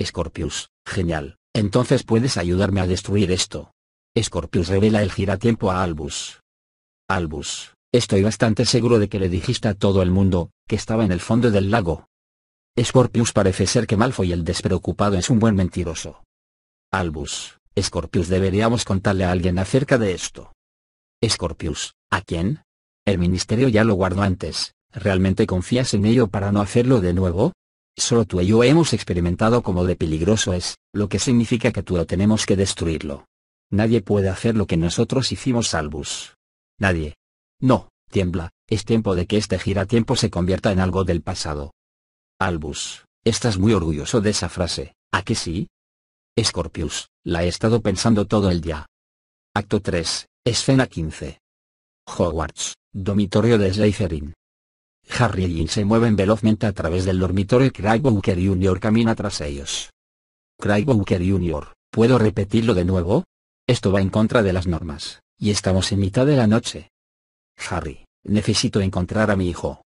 Scorpius, genial, entonces puedes ayudarme a destruir esto. Scorpius revela el giratiempo a Albus. Albus, estoy bastante seguro de que le dijiste a todo el mundo, que estaba en el fondo del lago. Scorpius parece ser que Malfoy el despreocupado es un buen mentiroso. Albus, Scorpius deberíamos contarle a alguien acerca de esto. Scorpius, ¿a quién? El ministerio ya lo guardó antes, ¿realmente confías en ello para no hacerlo de nuevo? Solo tú y yo hemos experimentado como de peligroso es, lo que significa que tú lo tenemos que destruirlo. Nadie puede hacer lo que nosotros hicimos Albus. Nadie. No, tiembla, es tiempo de que este giratiempo se convierta en algo del pasado. Albus, estás muy orgulloso de esa frase, ¿a que sí? Scorpius, la he estado pensando todo el día. Acto 3, escena 15. Hogwarts, dormitorio de Slytherin. Harry y Ginny se mueven velozmente a través del dormitorio y Craig Walker Jr. camina tras ellos. Craig Walker Jr., ¿puedo repetirlo de nuevo? Esto va en contra de las normas. Y estamos en mitad de la noche. Harry, necesito encontrar a mi hijo.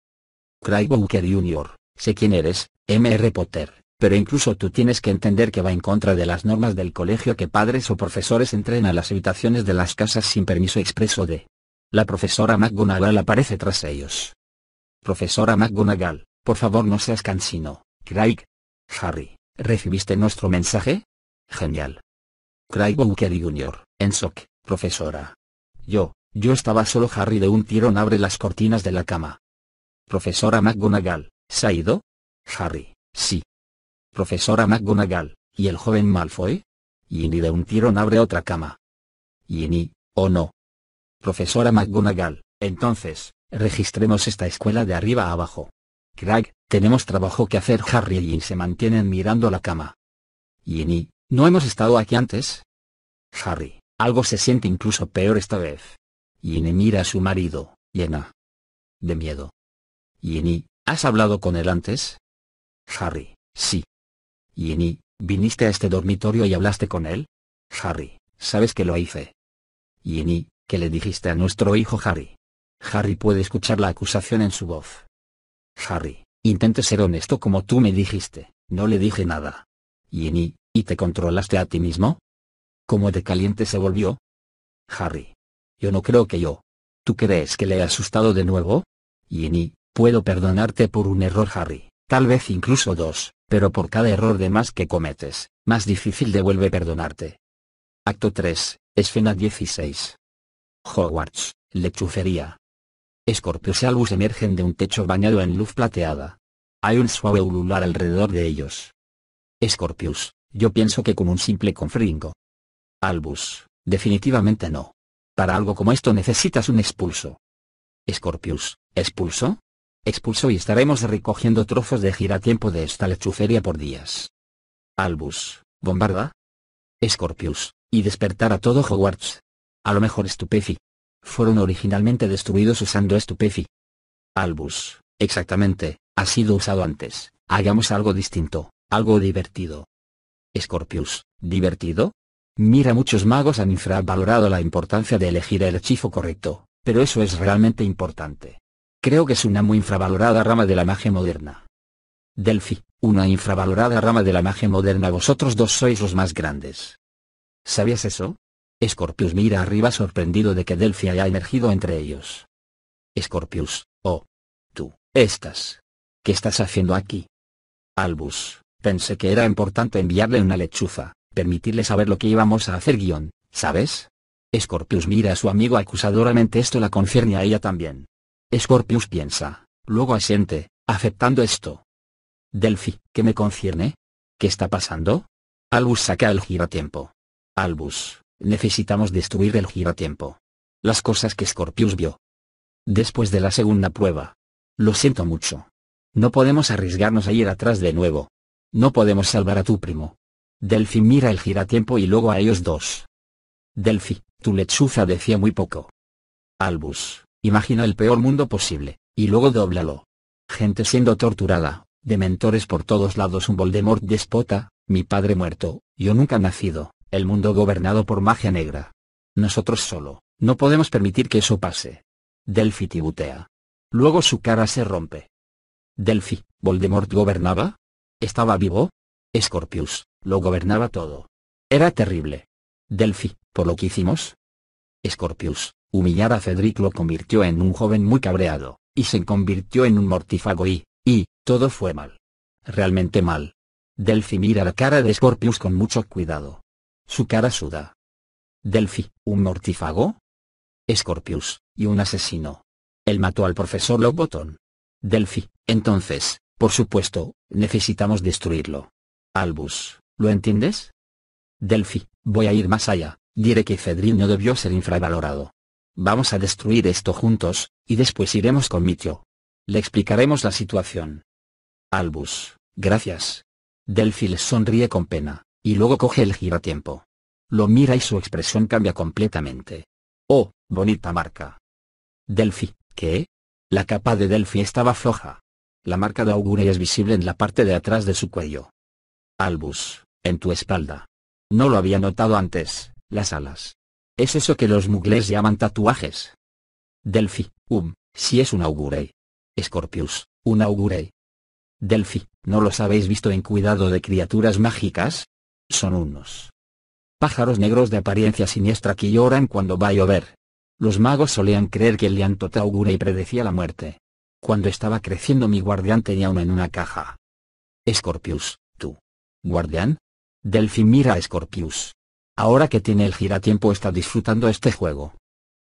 Craig Walker Jr., sé quién eres, M.R. Potter, pero incluso tú tienes que entender que va en contra de las normas del colegio que padres o profesores entren a las habitaciones de las casas sin permiso expreso de. La profesora McGonagall aparece tras ellos. Profesora McGonagall, por favor no seas cansino, Craig. Harry, ¿recibiste nuestro mensaje? Genial. Craig Walker Jr., en shock, profesora. Yo, yo estaba solo Harry de un tirón abre las cortinas de la cama. Profesora McGonagall, ¿se ha ido? Harry, sí. Profesora McGonagall, ¿y el joven Malfoy? Ginny de un tirón abre otra cama. Ginny, ¿o no? Profesora McGonagall, entonces, registremos esta escuela de arriba a abajo. Craig, tenemos trabajo que hacer. Harry y Ginny se mantienen mirando la cama. Ginny, ¿no hemos estado aquí antes? Harry, algo se siente incluso peor esta vez. Ginny mira a su marido, llena de miedo. Ginny, ¿has hablado con él antes? Harry, sí. Ginny, ¿viniste a este dormitorio y hablaste con él? Harry, sabes que lo hice. Ginny, ¿qué le dijiste a nuestro hijo Harry? Harry puede escuchar la acusación en su voz. Harry, intente ser honesto como tú me dijiste, no le dije nada. Ginny, ¿y te controlaste a ti mismo? ¿Cómo de caliente se volvió? Harry. Yo no creo que yo. ¿Tú crees que le he asustado de nuevo? Ginny, puedo perdonarte por un error Harry, tal vez incluso dos, pero por cada error de más que cometes, más difícil devuelve perdonarte. Acto 3, escena 16. Hogwarts, lechucería. Escorpios y Albus emergen de un techo bañado en luz plateada. Hay un suave ulular alrededor de ellos. Scorpius, yo pienso que con un simple confringo. Albus, definitivamente no. Para algo como esto necesitas un expulso. Scorpius, ¿expulso? Expulso y estaremos recogiendo trozos de giratiempo de esta lechucería por días. Albus, ¿bombarda? Scorpius, y despertar a todo Hogwarts. A lo mejor Stupefi. Fueron originalmente destruidos usando Stupefi. Albus, exactamente, ha sido usado antes, hagamos algo distinto, algo divertido. Scorpius, ¿divertido? Mira muchos magos han infravalorado la importancia de elegir el hechizo correcto, pero eso es realmente importante. Creo que es una muy infravalorada rama de la magia moderna. Delphi, una infravalorada rama de la magia moderna. Vosotros dos sois los más grandes. ¿Sabías eso? Scorpius mira arriba sorprendido de que Delphi haya emergido entre ellos. Scorpius, oh. Tú, estás. ¿Qué estás haciendo aquí? Albus, pensé que era importante enviarle una lechuza, permitirle saber lo que íbamos a hacer guion, ¿sabes? Scorpius mira a su amigo acusadoramente esto la concierne a ella también. Scorpius piensa, luego asiente, aceptando esto. Delphi, ¿qué me concierne? ¿Qué está pasando? Albus saca el giratiempo. Albus, necesitamos destruir el giratiempo. Las cosas que Scorpius vio. Después de la segunda prueba. Lo siento mucho. No podemos arriesgarnos a ir atrás de nuevo. No podemos salvar a tu primo. Delphi mira el giratiempo y luego a ellos dos. Delphi, tu lechuza decía muy poco. Albus, imagina el peor mundo posible, y luego dóblalo. Gente siendo torturada, dementores por todos lados un Voldemort despota, mi padre muerto, yo nunca nacido, el mundo gobernado por magia negra. Nosotros solo, no podemos permitir que eso pase. Delphi tibutea. Luego su cara se rompe. Delphi, ¿Voldemort gobernaba? ¿Estaba vivo? Scorpius, lo gobernaba todo. Era terrible. Delphi, ¿por lo que hicimos? Scorpius, humillar a Cedric lo convirtió en un joven muy cabreado, y se convirtió en un mortífago y, y, todo fue mal. Realmente mal. Delphi mira la cara de Scorpius con mucho cuidado. Su cara suda. Delphi, ¿un mortífago? Scorpius, y un asesino. Él mató al profesor Loboton. Delphi, entonces, por supuesto, necesitamos destruirlo. Albus, ¿lo entiendes? Delphi, voy a ir más allá, diré que Cedric no debió ser infravalorado. Vamos a destruir esto juntos, y después iremos con Mitio. Le explicaremos la situación. Albus, gracias. Delphi le sonríe con pena, y luego coge el giratiempo. Lo mira y su expresión cambia completamente. Oh, bonita marca. Delphi, ¿qué? La capa de Delphi estaba floja. La marca de Augure es visible en la parte de atrás de su cuello. Albus, en tu espalda. No lo había notado antes, las alas. Es eso que los mugles llaman tatuajes. Delphi, um, si es un augurey. Scorpius, un augurey. Delphi, ¿no los habéis visto en cuidado de criaturas mágicas? Son unos pájaros negros de apariencia siniestra que lloran cuando va a llover. Los magos solían creer que el llanto augurey predecía la muerte. Cuando estaba creciendo mi guardián tenía uno en una caja. Scorpius, tú. ¿Guardián? Delphi mira a Scorpius. Ahora que tiene el giratiempo está disfrutando este juego.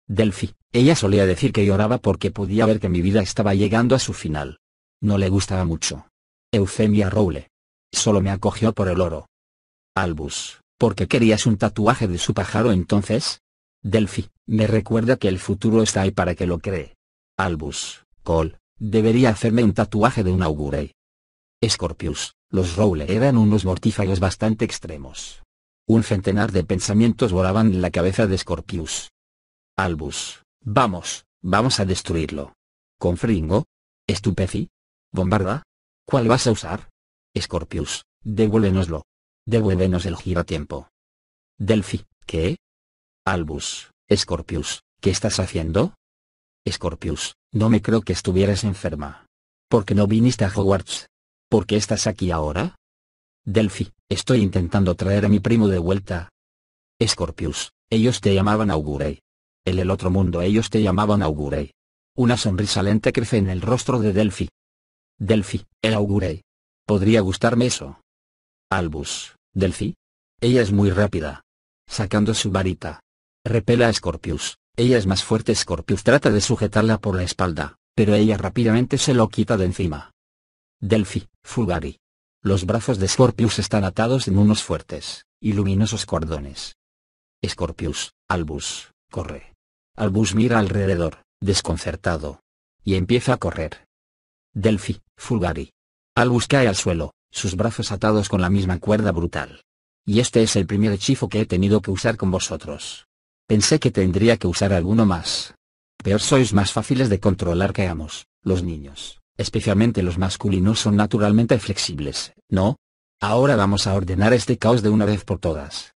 Delphi, ella solía decir que lloraba porque podía ver que mi vida estaba llegando a su final. No le gustaba mucho. Eufemia Rowle. Solo me acogió por el oro. Albus, ¿por qué querías un tatuaje de su pájaro entonces? Delphi, me recuerda que el futuro está ahí para que lo cree. Albus, Cole, debería hacerme un tatuaje de un augurey. Scorpius, los Rowley eran unos mortífagos bastante extremos. Un centenar de pensamientos volaban en la cabeza de Scorpius. Albus, vamos, vamos a destruirlo. ¿Con Fringo? ¿Estupeci? ¿Bombarda? ¿Cuál vas a usar? Scorpius, devuélvenoslo. Devuélvenos el giratiempo. Delphi, ¿qué? Albus, Scorpius, ¿qué estás haciendo? Scorpius, no me creo que estuvieras enferma. ¿Por qué no viniste a Hogwarts? ¿Por qué estás aquí ahora? Delphi, estoy intentando traer a mi primo de vuelta. Scorpius, ellos te llamaban Augurey. En el otro mundo ellos te llamaban Augurey. Una sonrisa lenta crece en el rostro de Delphi. Delphi, el Augurey. Podría gustarme eso. Albus, Delphi. Ella es muy rápida. Sacando su varita. Repela a Scorpius. Ella es más fuerte. Scorpius trata de sujetarla por la espalda, pero ella rápidamente se lo quita de encima. Delphi, Fulgari. Los brazos de Scorpius están atados en unos fuertes y luminosos cordones. Scorpius, Albus, corre. Albus mira alrededor, desconcertado. Y empieza a correr. Delphi, Fulgari. Albus cae al suelo, sus brazos atados con la misma cuerda brutal. Y este es el primer hechizo que he tenido que usar con vosotros. Pensé que tendría que usar alguno más. Peor sois más fáciles de controlar que amos, los niños especialmente los masculinos son naturalmente flexibles, ¿no? Ahora vamos a ordenar este caos de una vez por todas.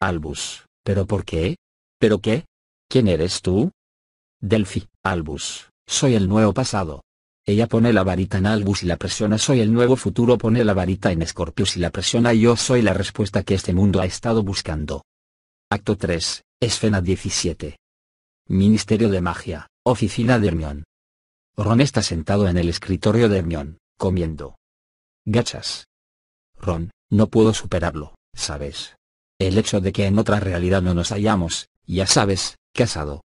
Albus, ¿pero por qué? ¿Pero qué? ¿Quién eres tú? Delphi, Albus, soy el nuevo pasado. Ella pone la varita en Albus y la presiona soy el nuevo futuro pone la varita en Scorpius y la presiona yo soy la respuesta que este mundo ha estado buscando. Acto 3, Escena 17. Ministerio de Magia, Oficina de Hermión. Ron está sentado en el escritorio de Hermión, comiendo. Gachas. Ron, no puedo superarlo, ¿sabes? El hecho de que en otra realidad no nos hayamos, ya sabes, casado.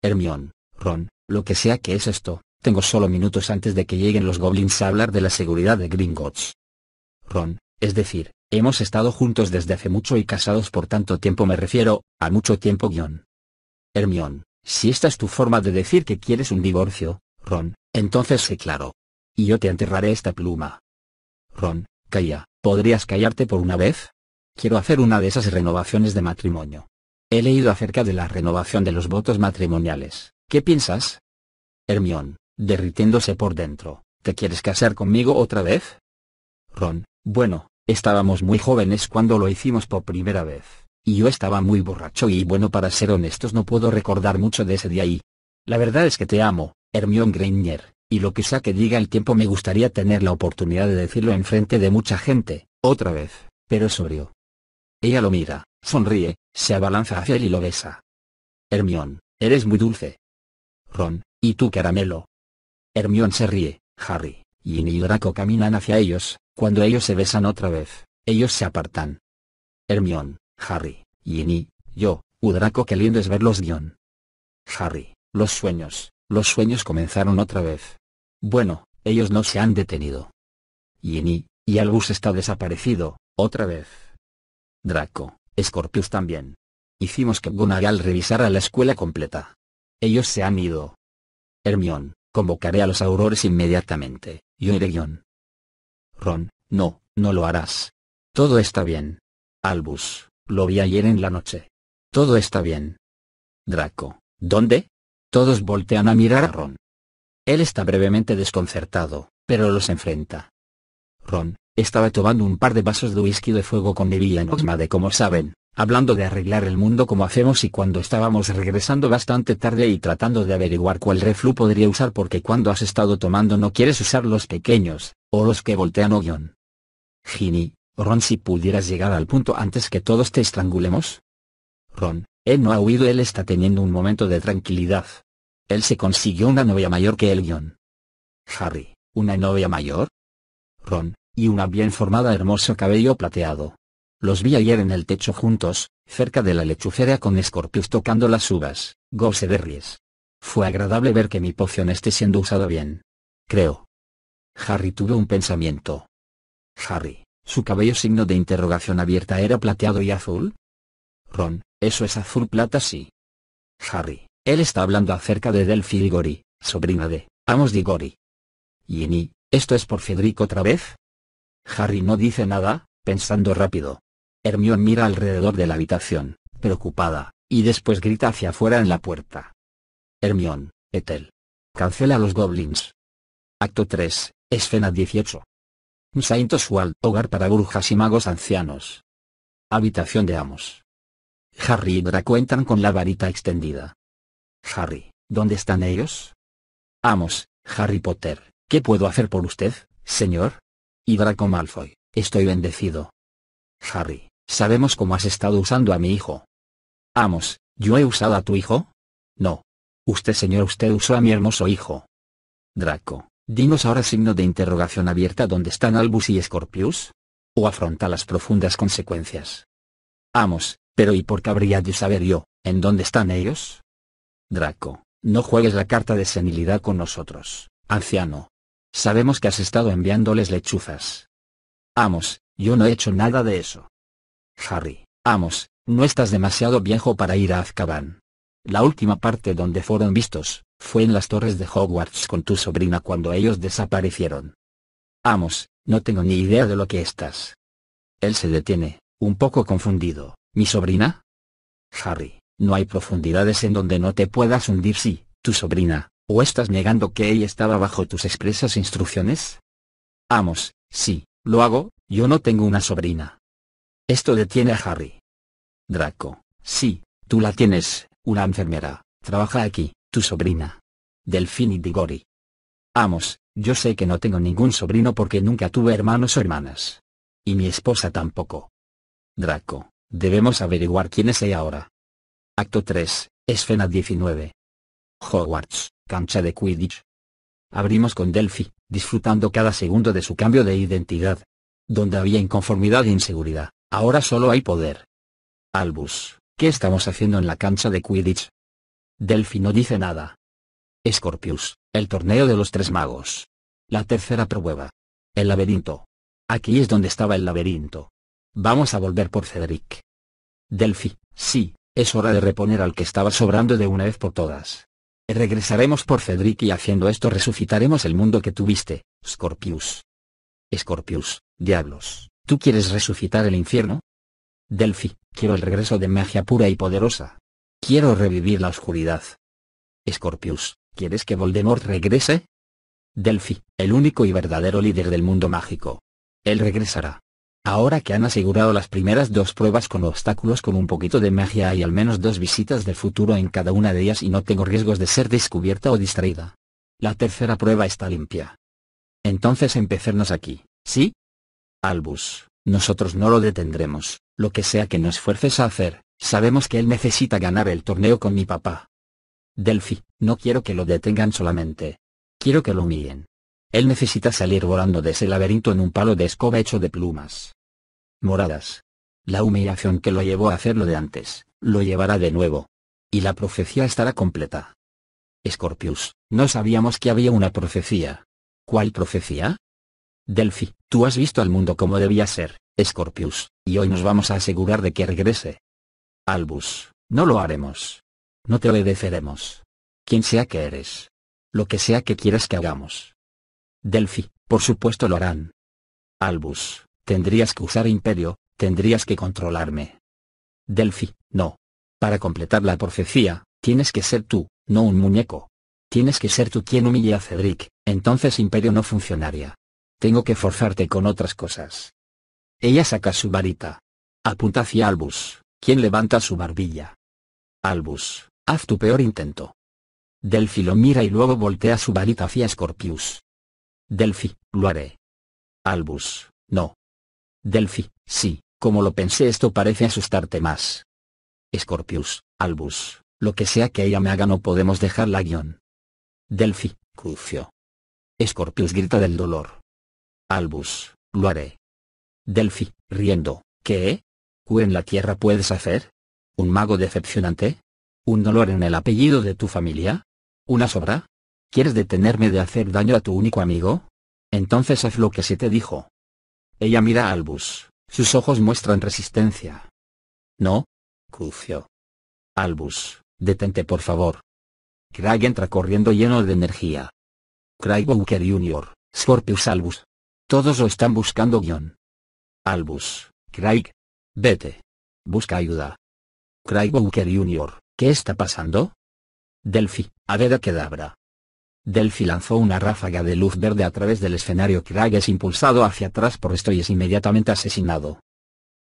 Hermión, Ron, lo que sea que es esto, tengo solo minutos antes de que lleguen los goblins a hablar de la seguridad de Gringotts. Ron, es decir, hemos estado juntos desde hace mucho y casados por tanto tiempo me refiero, a mucho tiempo guion. Hermión, si esta es tu forma de decir que quieres un divorcio, Ron, entonces sé claro. Y yo te enterraré esta pluma. Ron, calla, ¿podrías callarte por una vez? Quiero hacer una de esas renovaciones de matrimonio. He leído acerca de la renovación de los votos matrimoniales. ¿Qué piensas? Hermión, derritiéndose por dentro, ¿te quieres casar conmigo otra vez? Ron, bueno, estábamos muy jóvenes cuando lo hicimos por primera vez, y yo estaba muy borracho y bueno para ser honestos no puedo recordar mucho de ese día y... La verdad es que te amo, Hermión Greiner, y lo que sea que diga el tiempo me gustaría tener la oportunidad de decirlo en frente de mucha gente, otra vez, pero sobrio. Ella lo mira, sonríe, se abalanza hacia él y lo besa. Hermión, eres muy dulce. Ron, ¿y tú caramelo? Hermión se ríe, Harry, y y Draco caminan hacia ellos, cuando ellos se besan otra vez, ellos se apartan. Hermión, Harry, Ginny, yo, Udraco qué lindo es verlos guion. Harry, los sueños, los sueños comenzaron otra vez. Bueno, ellos no se han detenido. Ginny, y Albus está desaparecido, otra vez. Draco, Scorpius también. Hicimos que Gonagal revisara la escuela completa. Ellos se han ido. Hermión, convocaré a los aurores inmediatamente, yo iré guion. Ron, no, no lo harás. Todo está bien. Albus, lo vi ayer en la noche. Todo está bien. Draco, ¿dónde? Todos voltean a mirar a Ron. Él está brevemente desconcertado, pero los enfrenta. Ron, estaba tomando un par de vasos de whisky de fuego con Neville en Oxmade como saben, hablando de arreglar el mundo como hacemos y cuando estábamos regresando bastante tarde y tratando de averiguar cuál reflu podría usar porque cuando has estado tomando no quieres usar los pequeños, o los que voltean o guion. Ginny, Ron si pudieras llegar al punto antes que todos te estrangulemos. Ron, él no ha huido él está teniendo un momento de tranquilidad. Él se consiguió una novia mayor que él guion. Harry, ¿una novia mayor? Ron, y una bien formada hermoso cabello plateado. Los vi ayer en el techo juntos, cerca de la lechucera con Scorpius tocando las uvas, Gose de Ries. Fue agradable ver que mi poción esté siendo usada bien. Creo. Harry tuvo un pensamiento. Harry, ¿su cabello signo de interrogación abierta era plateado y azul? Ron, eso es azul plata sí. Harry, él está hablando acerca de Delphi Digori, sobrina de, Amos Digori. Ginny, ¿esto es por Federico otra vez? Harry no dice nada, pensando rápido. Hermione mira alrededor de la habitación, preocupada, y después grita hacia afuera en la puerta. Hermione, Ethel. Cancela a los goblins. Acto 3, escena 18. Saint Oswald, hogar para brujas y magos ancianos. Habitación de Amos. Harry y Draco entran con la varita extendida. Harry, ¿dónde están ellos? Amos, Harry Potter, ¿qué puedo hacer por usted, señor? Y Draco Malfoy, estoy bendecido. Harry, Sabemos cómo has estado usando a mi hijo. Amos, ¿yo he usado a tu hijo? No. Usted señor usted usó a mi hermoso hijo. Draco, dinos ahora signo de interrogación abierta dónde están Albus y Scorpius. O afronta las profundas consecuencias. Amos, pero ¿y por qué habría de saber yo, en dónde están ellos? Draco, no juegues la carta de senilidad con nosotros, anciano. Sabemos que has estado enviándoles lechuzas. Amos, yo no he hecho nada de eso. Harry, Amos, no estás demasiado viejo para ir a Azkaban. La última parte donde fueron vistos, fue en las torres de Hogwarts con tu sobrina cuando ellos desaparecieron. Amos, no tengo ni idea de lo que estás. Él se detiene, un poco confundido. ¿Mi sobrina? Harry, no hay profundidades en donde no te puedas hundir si, tu sobrina, o estás negando que ella estaba bajo tus expresas instrucciones? Amos, sí, lo hago, yo no tengo una sobrina. Esto detiene a Harry. Draco, sí, tú la tienes, una enfermera, trabaja aquí, tu sobrina. Delfín y Digori. Amos, yo sé que no tengo ningún sobrino porque nunca tuve hermanos o hermanas. Y mi esposa tampoco. Draco, debemos averiguar quién es ella ahora. Acto 3, Escena 19. Hogwarts, cancha de Quidditch. Abrimos con Delphi, disfrutando cada segundo de su cambio de identidad. Donde había inconformidad e inseguridad, ahora solo hay poder. Albus, ¿qué estamos haciendo en la cancha de Quidditch? Delphi no dice nada. Scorpius, el torneo de los tres magos. La tercera prueba. El laberinto. Aquí es donde estaba el laberinto. Vamos a volver por Cedric. Delphi, sí, es hora de reponer al que estaba sobrando de una vez por todas. Regresaremos por Cedric y haciendo esto resucitaremos el mundo que tuviste, Scorpius. Scorpius, diablos, ¿tú quieres resucitar el infierno? Delphi, quiero el regreso de magia pura y poderosa. Quiero revivir la oscuridad. Scorpius, ¿quieres que Voldemort regrese? Delphi, el único y verdadero líder del mundo mágico. Él regresará. Ahora que han asegurado las primeras dos pruebas con obstáculos con un poquito de magia hay al menos dos visitas del futuro en cada una de ellas y no tengo riesgos de ser descubierta o distraída. La tercera prueba está limpia. Entonces empezarnos aquí, ¿sí? Albus, nosotros no lo detendremos, lo que sea que nos fuerces a hacer, sabemos que él necesita ganar el torneo con mi papá. Delphi, no quiero que lo detengan solamente. Quiero que lo humillen. Él necesita salir volando de ese laberinto en un palo de escoba hecho de plumas moradas. La humillación que lo llevó a hacer lo de antes, lo llevará de nuevo. Y la profecía estará completa. Scorpius, no sabíamos que había una profecía. ¿Cuál profecía? Delphi, tú has visto al mundo como debía ser, Scorpius, y hoy nos vamos a asegurar de que regrese. Albus, no lo haremos. No te obedeceremos. Quien sea que eres. Lo que sea que quieras que hagamos. Delphi, por supuesto lo harán. Albus, Tendrías que usar imperio, tendrías que controlarme. Delphi, no. Para completar la profecía, tienes que ser tú, no un muñeco. Tienes que ser tú quien humille a Cedric, entonces imperio no funcionaría. Tengo que forzarte con otras cosas. Ella saca su varita. Apunta hacia Albus, quien levanta su barbilla. Albus, haz tu peor intento. Delphi lo mira y luego voltea su varita hacia Scorpius. Delphi, lo haré. Albus, no. Delphi, sí, como lo pensé esto parece asustarte más. Scorpius, Albus, lo que sea que ella me haga no podemos dejar la guion. Delphi, Crucio. Scorpius grita del dolor. Albus, lo haré. Delphi, riendo, ¿qué? ¿Qué en la tierra puedes hacer? ¿Un mago decepcionante? ¿Un dolor en el apellido de tu familia? ¿Una sobra? ¿Quieres detenerme de hacer daño a tu único amigo? Entonces haz lo que se te dijo. Ella mira a Albus, sus ojos muestran resistencia. No. Crucio. Albus, detente por favor. Craig entra corriendo lleno de energía. Craig Walker Jr., Scorpius Albus. Todos lo están buscando guion. Albus, Craig. Vete. Busca ayuda. Craig Walker Jr., ¿qué está pasando? Delphi, a ver a Kedabra. Delphi lanzó una ráfaga de luz verde a través del escenario. Craig es impulsado hacia atrás por esto y es inmediatamente asesinado.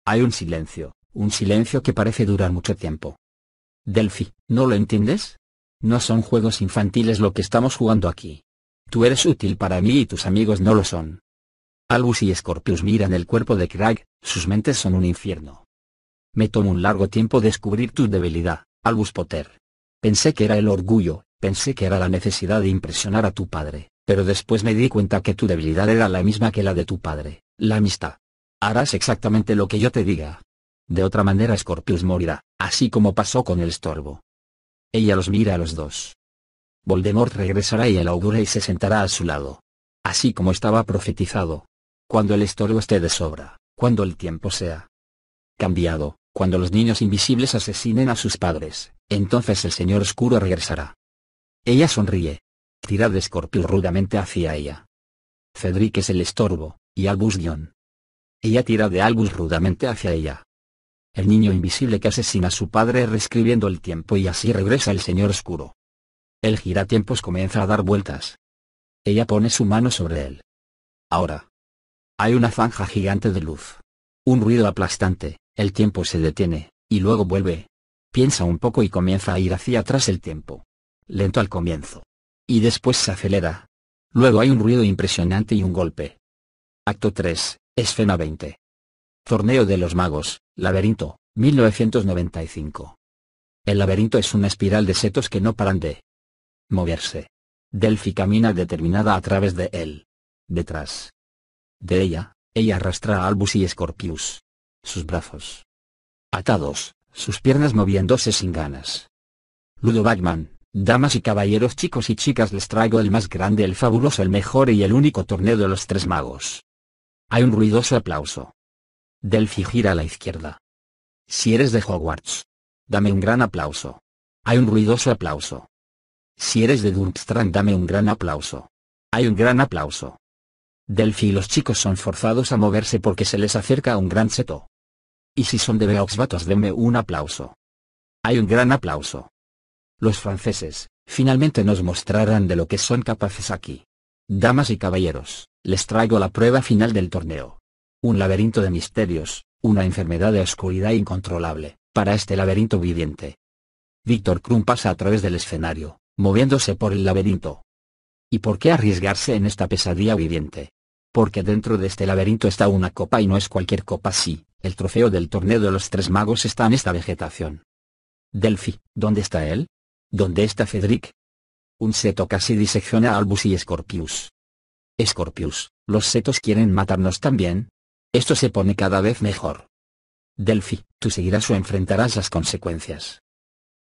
Hay un silencio, un silencio que parece durar mucho tiempo. Delphi, ¿no lo entiendes? No son juegos infantiles lo que estamos jugando aquí. Tú eres útil para mí y tus amigos no lo son. Albus y Scorpius miran el cuerpo de Craig, sus mentes son un infierno. Me tomó un largo tiempo descubrir tu debilidad, Albus Potter. Pensé que era el orgullo, Pensé que era la necesidad de impresionar a tu padre, pero después me di cuenta que tu debilidad era la misma que la de tu padre, la amistad. Harás exactamente lo que yo te diga. De otra manera Scorpius morirá, así como pasó con el estorbo. Ella los mira a los dos. Voldemort regresará y el augura y se sentará a su lado. Así como estaba profetizado. Cuando el estorbo esté de sobra, cuando el tiempo sea cambiado, cuando los niños invisibles asesinen a sus padres, entonces el Señor Oscuro regresará. Ella sonríe. Tira de Scorpio rudamente hacia ella. Cedric es el estorbo, y Albus guion. Ella tira de Albus rudamente hacia ella. El niño invisible que asesina a su padre reescribiendo el tiempo y así regresa el señor oscuro. El giratiempos comienza a dar vueltas. Ella pone su mano sobre él. Ahora. Hay una zanja gigante de luz. Un ruido aplastante, el tiempo se detiene, y luego vuelve. Piensa un poco y comienza a ir hacia atrás el tiempo lento al comienzo. y después se acelera. Luego hay un ruido impresionante y un golpe. Acto 3, escena 20. Torneo de los Magos, Laberinto, 1995. El laberinto es una espiral de setos que no paran de moverse. Delphi camina determinada a través de él. Detrás de ella, ella arrastra a Albus y Scorpius. Sus brazos atados, sus piernas moviéndose sin ganas. Ludo Bagman, damas y caballeros chicos y chicas les traigo el más grande, el fabuloso, el mejor y el único torneo de los tres magos. Hay un ruidoso aplauso. Delphi gira a la izquierda. Si eres de Hogwarts, dame un gran aplauso. Hay un ruidoso aplauso. Si eres de Durmstrang dame un gran aplauso. Hay un gran aplauso. Delphi y los chicos son forzados a moverse porque se les acerca un gran seto. Y si son de Beauxbatos denme un aplauso. Hay un gran aplauso. Los franceses, finalmente nos mostrarán de lo que son capaces aquí. Damas y caballeros, les traigo la prueba final del torneo. Un laberinto de misterios, una enfermedad de oscuridad incontrolable, para este laberinto viviente. Víctor Krum pasa a través del escenario, moviéndose por el laberinto. ¿Y por qué arriesgarse en esta pesadilla viviente? Porque dentro de este laberinto está una copa y no es cualquier copa sí, el trofeo del torneo de los tres magos está en esta vegetación. Delphi, ¿dónde está él? ¿Dónde está Cedric? Un seto casi disecciona a Albus y Scorpius. Scorpius, ¿los setos quieren matarnos también? Esto se pone cada vez mejor. Delphi, tú seguirás o enfrentarás las consecuencias.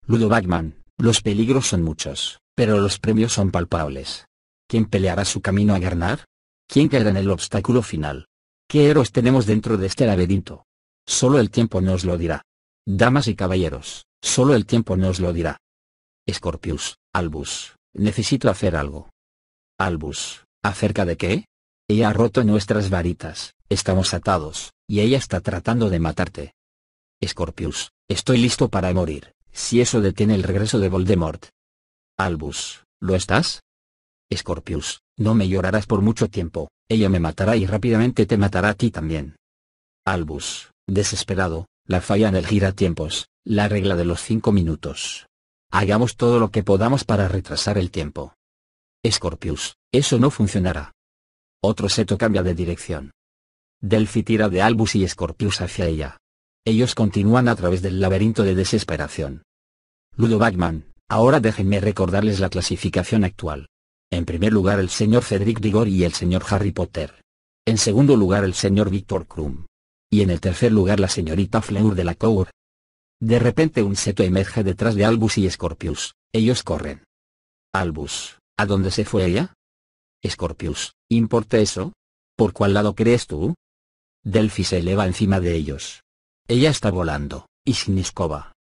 Ludo Bagman, los peligros son muchos, pero los premios son palpables. ¿Quién peleará su camino a ganar? ¿Quién caerá en el obstáculo final? ¿Qué héroes tenemos dentro de este laberinto? Solo el tiempo nos lo dirá. Damas y caballeros, solo el tiempo nos lo dirá. Scorpius, Albus, necesito hacer algo. Albus, ¿acerca de qué? Ella ha roto nuestras varitas, estamos atados, y ella está tratando de matarte. Scorpius, estoy listo para morir, si eso detiene el regreso de Voldemort. Albus, ¿lo estás? Scorpius, no me llorarás por mucho tiempo, ella me matará y rápidamente te matará a ti también. Albus, desesperado, la falla en el giratiempos, la regla de los cinco minutos. Hagamos todo lo que podamos para retrasar el tiempo. Scorpius, eso no funcionará. Otro seto cambia de dirección. Delphi tira de Albus y Scorpius hacia ella. Ellos continúan a través del laberinto de desesperación. Ludo Bagman, ahora déjenme recordarles la clasificación actual. En primer lugar el señor Cedric Diggory y el señor Harry Potter. En segundo lugar el señor Victor Krum. Y en el tercer lugar la señorita Fleur de la Cour. De repente un seto emerge detrás de Albus y Scorpius, ellos corren. Albus, ¿a dónde se fue ella? Scorpius, ¿importa eso? ¿Por cuál lado crees tú? Delphi se eleva encima de ellos. Ella está volando, y sin escoba.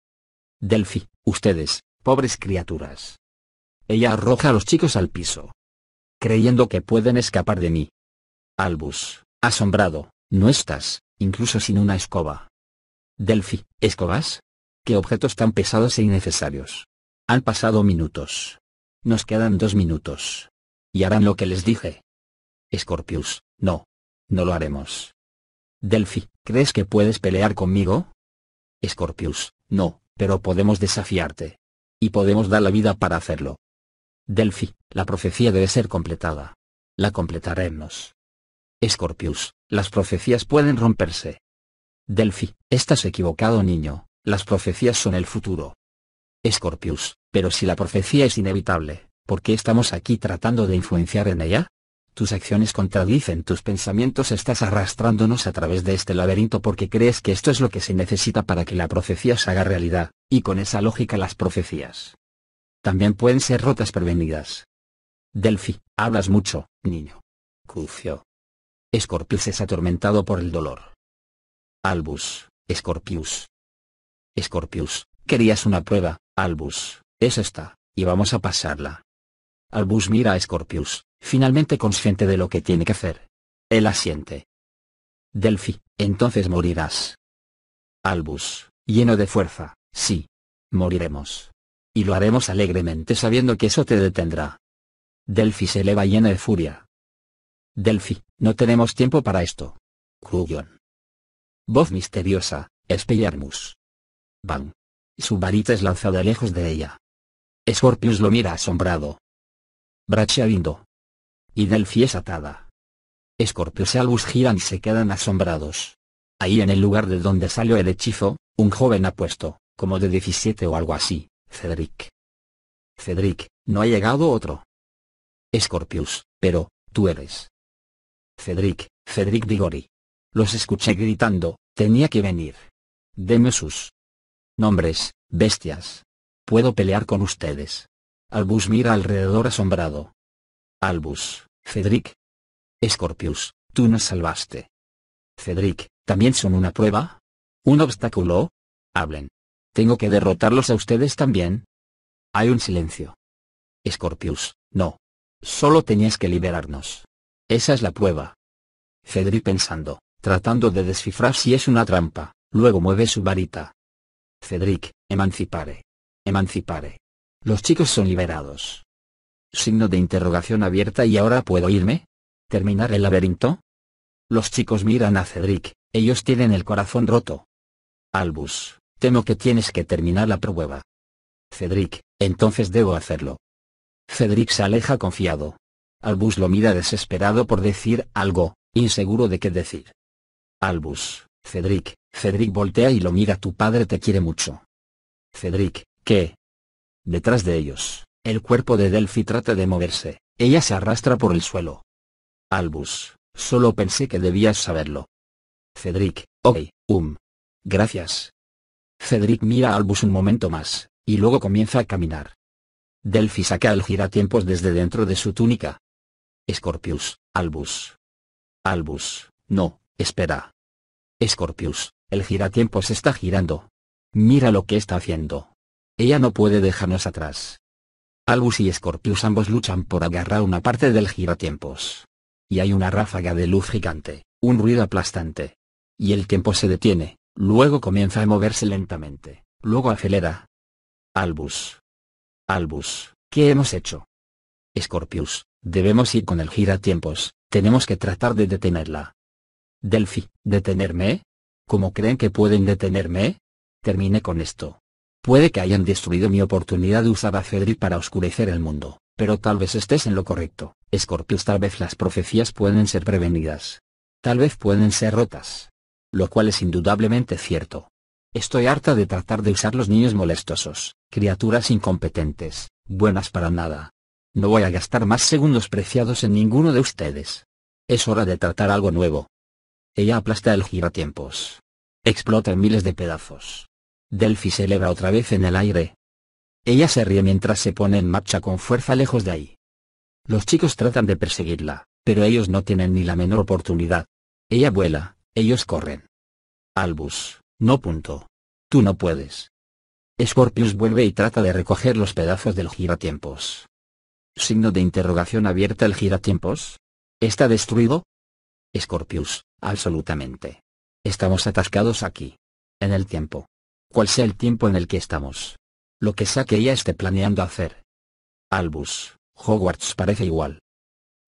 Delphi, ustedes, pobres criaturas. Ella arroja a los chicos al piso. Creyendo que pueden escapar de mí. Albus, asombrado, no estás, incluso sin una escoba. Delphi, ¿escobas? ¿Qué objetos tan pesados e innecesarios? Han pasado minutos. Nos quedan dos minutos. Y harán lo que les dije. Scorpius, no. No lo haremos. Delphi, ¿crees que puedes pelear conmigo? Scorpius, no, pero podemos desafiarte. Y podemos dar la vida para hacerlo. Delphi, la profecía debe ser completada. La completaremos. Scorpius, las profecías pueden romperse. Delphi, estás equivocado niño, las profecías son el futuro. Scorpius, pero si la profecía es inevitable, ¿por qué estamos aquí tratando de influenciar en ella? Tus acciones contradicen tus pensamientos, estás arrastrándonos a través de este laberinto porque crees que esto es lo que se necesita para que la profecía se haga realidad, y con esa lógica las profecías también pueden ser rotas prevenidas. Delphi, hablas mucho, niño. Crucio. Scorpius es atormentado por el dolor. Albus, Scorpius. Scorpius, querías una prueba, Albus, es esta, y vamos a pasarla. Albus mira a Scorpius, finalmente consciente de lo que tiene que hacer. Él asiente. Delphi, entonces morirás. Albus, lleno de fuerza, sí. Moriremos. Y lo haremos alegremente sabiendo que eso te detendrá. Delphi se eleva llena de furia. Delphi, no tenemos tiempo para esto. Crugion. Voz misteriosa, Espellarmus. Bang. Su varita es lanzada lejos de ella. Scorpius lo mira asombrado. bracheando. Y Delphi es atada. Scorpius y Albus giran y se quedan asombrados. Ahí en el lugar de donde salió el hechizo, un joven apuesto, como de 17 o algo así, Cedric. Cedric, no ha llegado otro. Scorpius, pero, tú eres. Cedric, Cedric Digori. Los escuché gritando, tenía que venir. Deme sus nombres, bestias. Puedo pelear con ustedes. Albus mira alrededor asombrado. Albus, Cedric. Scorpius, tú nos salvaste. Cedric, ¿también son una prueba? ¿Un obstáculo? Hablen. ¿Tengo que derrotarlos a ustedes también? Hay un silencio. Scorpius, no. Solo tenías que liberarnos. Esa es la prueba. Cedric pensando, tratando de descifrar si es una trampa, luego mueve su varita. Cedric, emancipare. Emancipare. Los chicos son liberados. Signo de interrogación abierta y ahora puedo irme? ¿Terminar el laberinto? Los chicos miran a Cedric, ellos tienen el corazón roto. Albus, temo que tienes que terminar la prueba. Cedric, entonces debo hacerlo. Cedric se aleja confiado. Albus lo mira desesperado por decir algo, inseguro de qué decir. Albus, Cedric, Cedric voltea y lo mira tu padre te quiere mucho. Cedric, ¿qué? Detrás de ellos, el cuerpo de Delphi trata de moverse, ella se arrastra por el suelo. Albus, solo pensé que debías saberlo. Cedric, ok, um. Gracias. Cedric mira a Albus un momento más, y luego comienza a caminar. Delphi saca el giratiempos desde dentro de su túnica. Scorpius, Albus. Albus, no, espera. Scorpius, el giratiempos está girando. Mira lo que está haciendo. Ella no puede dejarnos atrás. Albus y Scorpius ambos luchan por agarrar una parte del giratiempos. Y hay una ráfaga de luz gigante, un ruido aplastante. Y el tiempo se detiene, luego comienza a moverse lentamente, luego acelera. Albus. Albus, ¿qué hemos hecho? Scorpius, debemos ir con el giratiempos, tenemos que tratar de detenerla. Delphi, ¿detenerme? ¿Cómo creen que pueden detenerme? Termine con esto. Puede que hayan destruido mi oportunidad de usar a Cedric para oscurecer el mundo, pero tal vez estés en lo correcto, Scorpius tal vez las profecías pueden ser prevenidas. Tal vez pueden ser rotas. Lo cual es indudablemente cierto. Estoy harta de tratar de usar los niños molestosos, criaturas incompetentes, buenas para nada. No voy a gastar más segundos preciados en ninguno de ustedes. Es hora de tratar algo nuevo. Ella aplasta el giratiempos. Explota en miles de pedazos. Delphi se eleva otra vez en el aire. Ella se ríe mientras se pone en marcha con fuerza lejos de ahí. Los chicos tratan de perseguirla, pero ellos no tienen ni la menor oportunidad. Ella vuela, ellos corren. Albus, no punto. Tú no puedes. Scorpius vuelve y trata de recoger los pedazos del giratiempos. Signo de interrogación abierta el giratiempos. ¿Está destruido? Scorpius, absolutamente. Estamos atascados aquí. En el tiempo. Cual sea el tiempo en el que estamos. Lo que sea que ella esté planeando hacer. Albus, Hogwarts parece igual.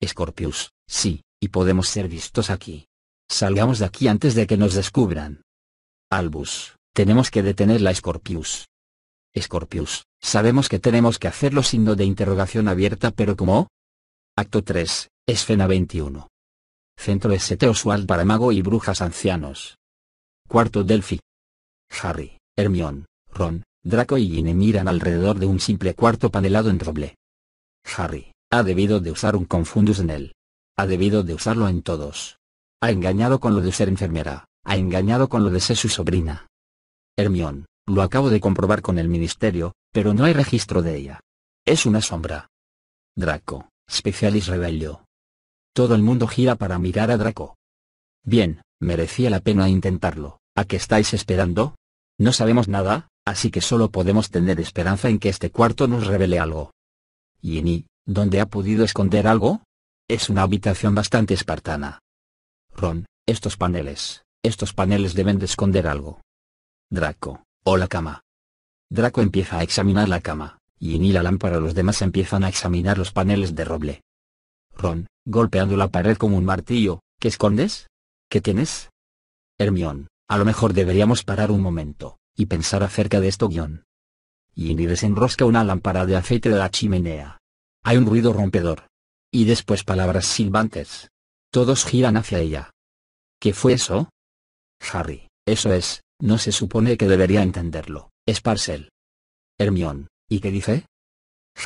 Scorpius, sí, y podemos ser vistos aquí. Salgamos de aquí antes de que nos descubran. Albus, tenemos que detener la Scorpius. Scorpius, sabemos que tenemos que hacerlo signo de interrogación abierta pero ¿cómo? Acto 3, escena 21. Centro St. Oswald para mago y brujas ancianos. Cuarto Delphi. Harry, Hermione, Ron, Draco y Ginny miran alrededor de un simple cuarto panelado en roble. Harry, ha debido de usar un confundus en él. Ha debido de usarlo en todos. Ha engañado con lo de ser enfermera, ha engañado con lo de ser su sobrina. Hermione, lo acabo de comprobar con el ministerio, pero no hay registro de ella. Es una sombra. Draco, Specialis Rebello. Todo el mundo gira para mirar a Draco. Bien, merecía la pena intentarlo. ¿A qué estáis esperando? No sabemos nada, así que solo podemos tener esperanza en que este cuarto nos revele algo. Ginny, ¿dónde ha podido esconder algo? Es una habitación bastante espartana. Ron, estos paneles, estos paneles deben de esconder algo. Draco, o la cama. Draco empieza a examinar la cama, y la lámpara los demás empiezan a examinar los paneles de roble. Ron, golpeando la pared como un martillo, ¿qué escondes? ¿Qué tienes? Hermión, a lo mejor deberíamos parar un momento, y pensar acerca de esto guion. Ginny desenrosca una lámpara de aceite de la chimenea. Hay un ruido rompedor. Y después palabras silbantes. Todos giran hacia ella. ¿Qué fue eso? Harry, eso es, no se supone que debería entenderlo, es Parcel. Hermión, ¿y qué dice?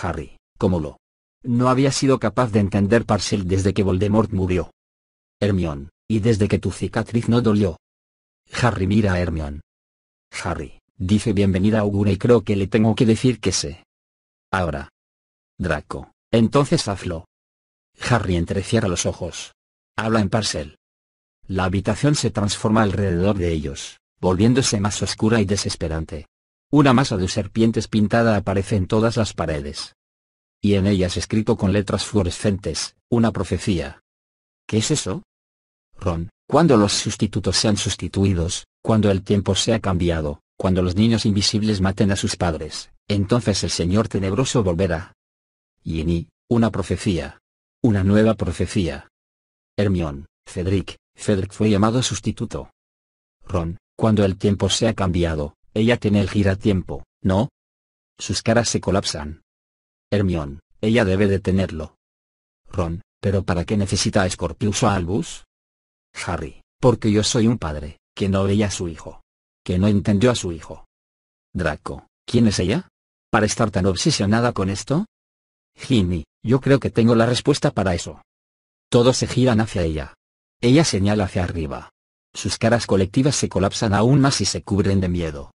Harry, ¿cómo lo? No había sido capaz de entender Parcel desde que Voldemort murió. Hermión, y desde que tu cicatriz no dolió. Harry mira a Hermión. Harry, dice bienvenida a Augura y creo que le tengo que decir que sé. Ahora. Draco, entonces hazlo. Harry entrecierra los ojos. Habla en Parcel. La habitación se transforma alrededor de ellos, volviéndose más oscura y desesperante. Una masa de serpientes pintada aparece en todas las paredes. Y en ellas escrito con letras fluorescentes, una profecía. ¿Qué es eso? Ron, cuando los sustitutos sean sustituidos, cuando el tiempo sea cambiado, cuando los niños invisibles maten a sus padres, entonces el Señor tenebroso volverá. Ginny, una profecía. Una nueva profecía. Hermión, Cedric, Cedric fue llamado sustituto. Ron, cuando el tiempo sea cambiado, ella tiene el giratiempo, ¿no? Sus caras se colapsan. Hermión, ella debe detenerlo. Ron, ¿pero para qué necesita a Scorpius o Albus? Harry, porque yo soy un padre, que no veía a su hijo. Que no entendió a su hijo. Draco, ¿quién es ella? ¿Para estar tan obsesionada con esto? Ginny, yo creo que tengo la respuesta para eso. Todos se giran hacia ella. Ella señala hacia arriba. Sus caras colectivas se colapsan aún más y se cubren de miedo.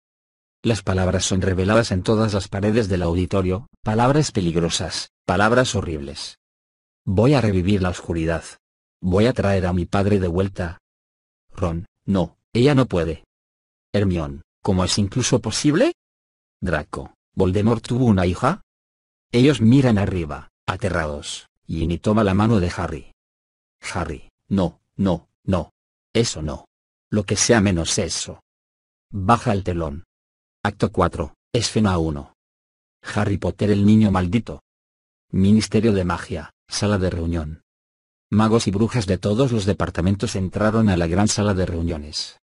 Las palabras son reveladas en todas las paredes del auditorio, palabras peligrosas, palabras horribles. Voy a revivir la oscuridad. Voy a traer a mi padre de vuelta. Ron, no, ella no puede. Hermión, ¿cómo es incluso posible? Draco, ¿Voldemort tuvo una hija? Ellos miran arriba, aterrados, y Ginny toma la mano de Harry. Harry, no, no, no. Eso no. Lo que sea menos eso. Baja el telón. Acto 4, Escena 1. Harry Potter el niño maldito. Ministerio de Magia, sala de reunión. Magos y brujas de todos los departamentos entraron a la gran sala de reuniones.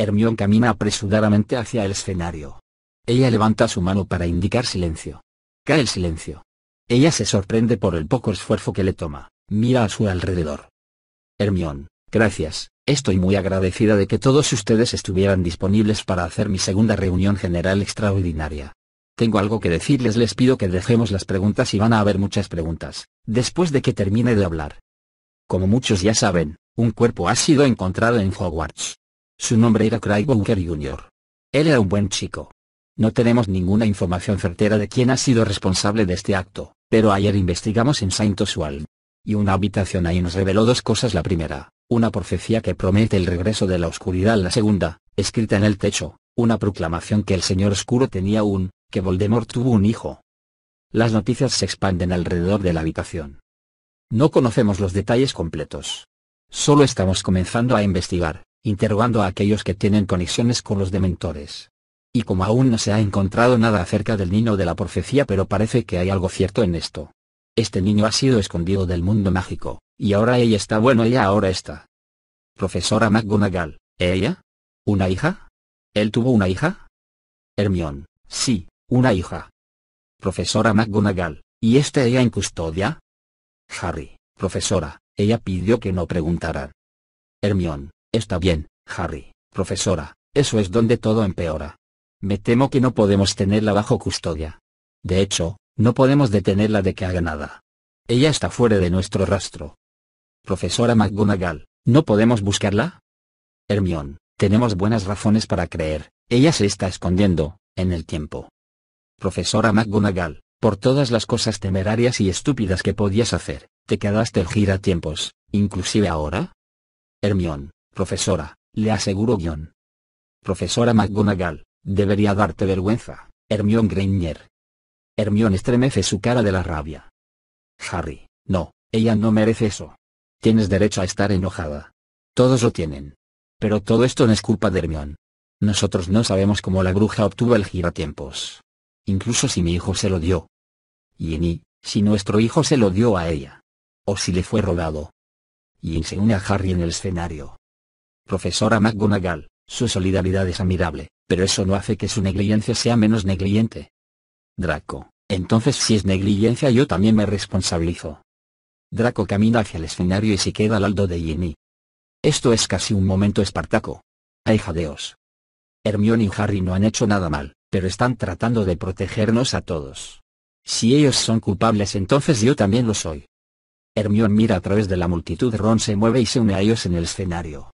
Hermión camina apresuradamente hacia el escenario. Ella levanta su mano para indicar silencio. Cae el silencio. Ella se sorprende por el poco esfuerzo que le toma, mira a su alrededor. Hermión, gracias, estoy muy agradecida de que todos ustedes estuvieran disponibles para hacer mi segunda reunión general extraordinaria. Tengo algo que decirles, les pido que dejemos las preguntas y van a haber muchas preguntas, después de que termine de hablar. Como muchos ya saben, un cuerpo ha sido encontrado en Hogwarts. Su nombre era Craig Walker Jr. Él era un buen chico. No tenemos ninguna información certera de quién ha sido responsable de este acto, pero ayer investigamos en Saint Oswald. Y una habitación ahí nos reveló dos cosas. La primera, una profecía que promete el regreso de la oscuridad. La segunda, escrita en el techo, una proclamación que el Señor Oscuro tenía un, que Voldemort tuvo un hijo. Las noticias se expanden alrededor de la habitación. No conocemos los detalles completos. Solo estamos comenzando a investigar, interrogando a aquellos que tienen conexiones con los dementores. Y como aún no se ha encontrado nada acerca del niño de la profecía pero parece que hay algo cierto en esto. Este niño ha sido escondido del mundo mágico, y ahora ella está bueno ella ahora está. Profesora McGonagall, ¿ella? ¿Una hija? ¿Él tuvo una hija? Hermión, sí, una hija. Profesora McGonagall, ¿y está ella en custodia? Harry, profesora, ella pidió que no preguntaran. Hermión, está bien, Harry, profesora, eso es donde todo empeora. Me temo que no podemos tenerla bajo custodia. De hecho, no podemos detenerla de que haga nada. Ella está fuera de nuestro rastro. Profesora McGonagall, ¿no podemos buscarla? Hermión, tenemos buenas razones para creer, ella se está escondiendo, en el tiempo. Profesora McGonagall, por todas las cosas temerarias y estúpidas que podías hacer, ¿te quedaste el giratiempos, inclusive ahora? Hermión, profesora, le aseguro guion. Profesora McGonagall, debería darte vergüenza, Hermión Granger. Hermión estremece su cara de la rabia. Harry, no, ella no merece eso. Tienes derecho a estar enojada. Todos lo tienen. Pero todo esto no es culpa de Hermión. Nosotros no sabemos cómo la bruja obtuvo el giratiempos. Incluso si mi hijo se lo dio, y si nuestro hijo se lo dio a ella. O si le fue robado. Y se une a Harry en el escenario. Profesora McGonagall, su solidaridad es admirable, pero eso no hace que su negligencia sea menos negligente. Draco, Entonces si es negligencia yo también me responsabilizo. Draco camina hacia el escenario y se queda al lado de Ginny. Esto es casi un momento espartaco. ¡Ay jadeos! Hermione y Harry no han hecho nada mal, pero están tratando de protegernos a todos. Si ellos son culpables entonces yo también lo soy. Hermione mira a través de la multitud Ron se mueve y se une a ellos en el escenario.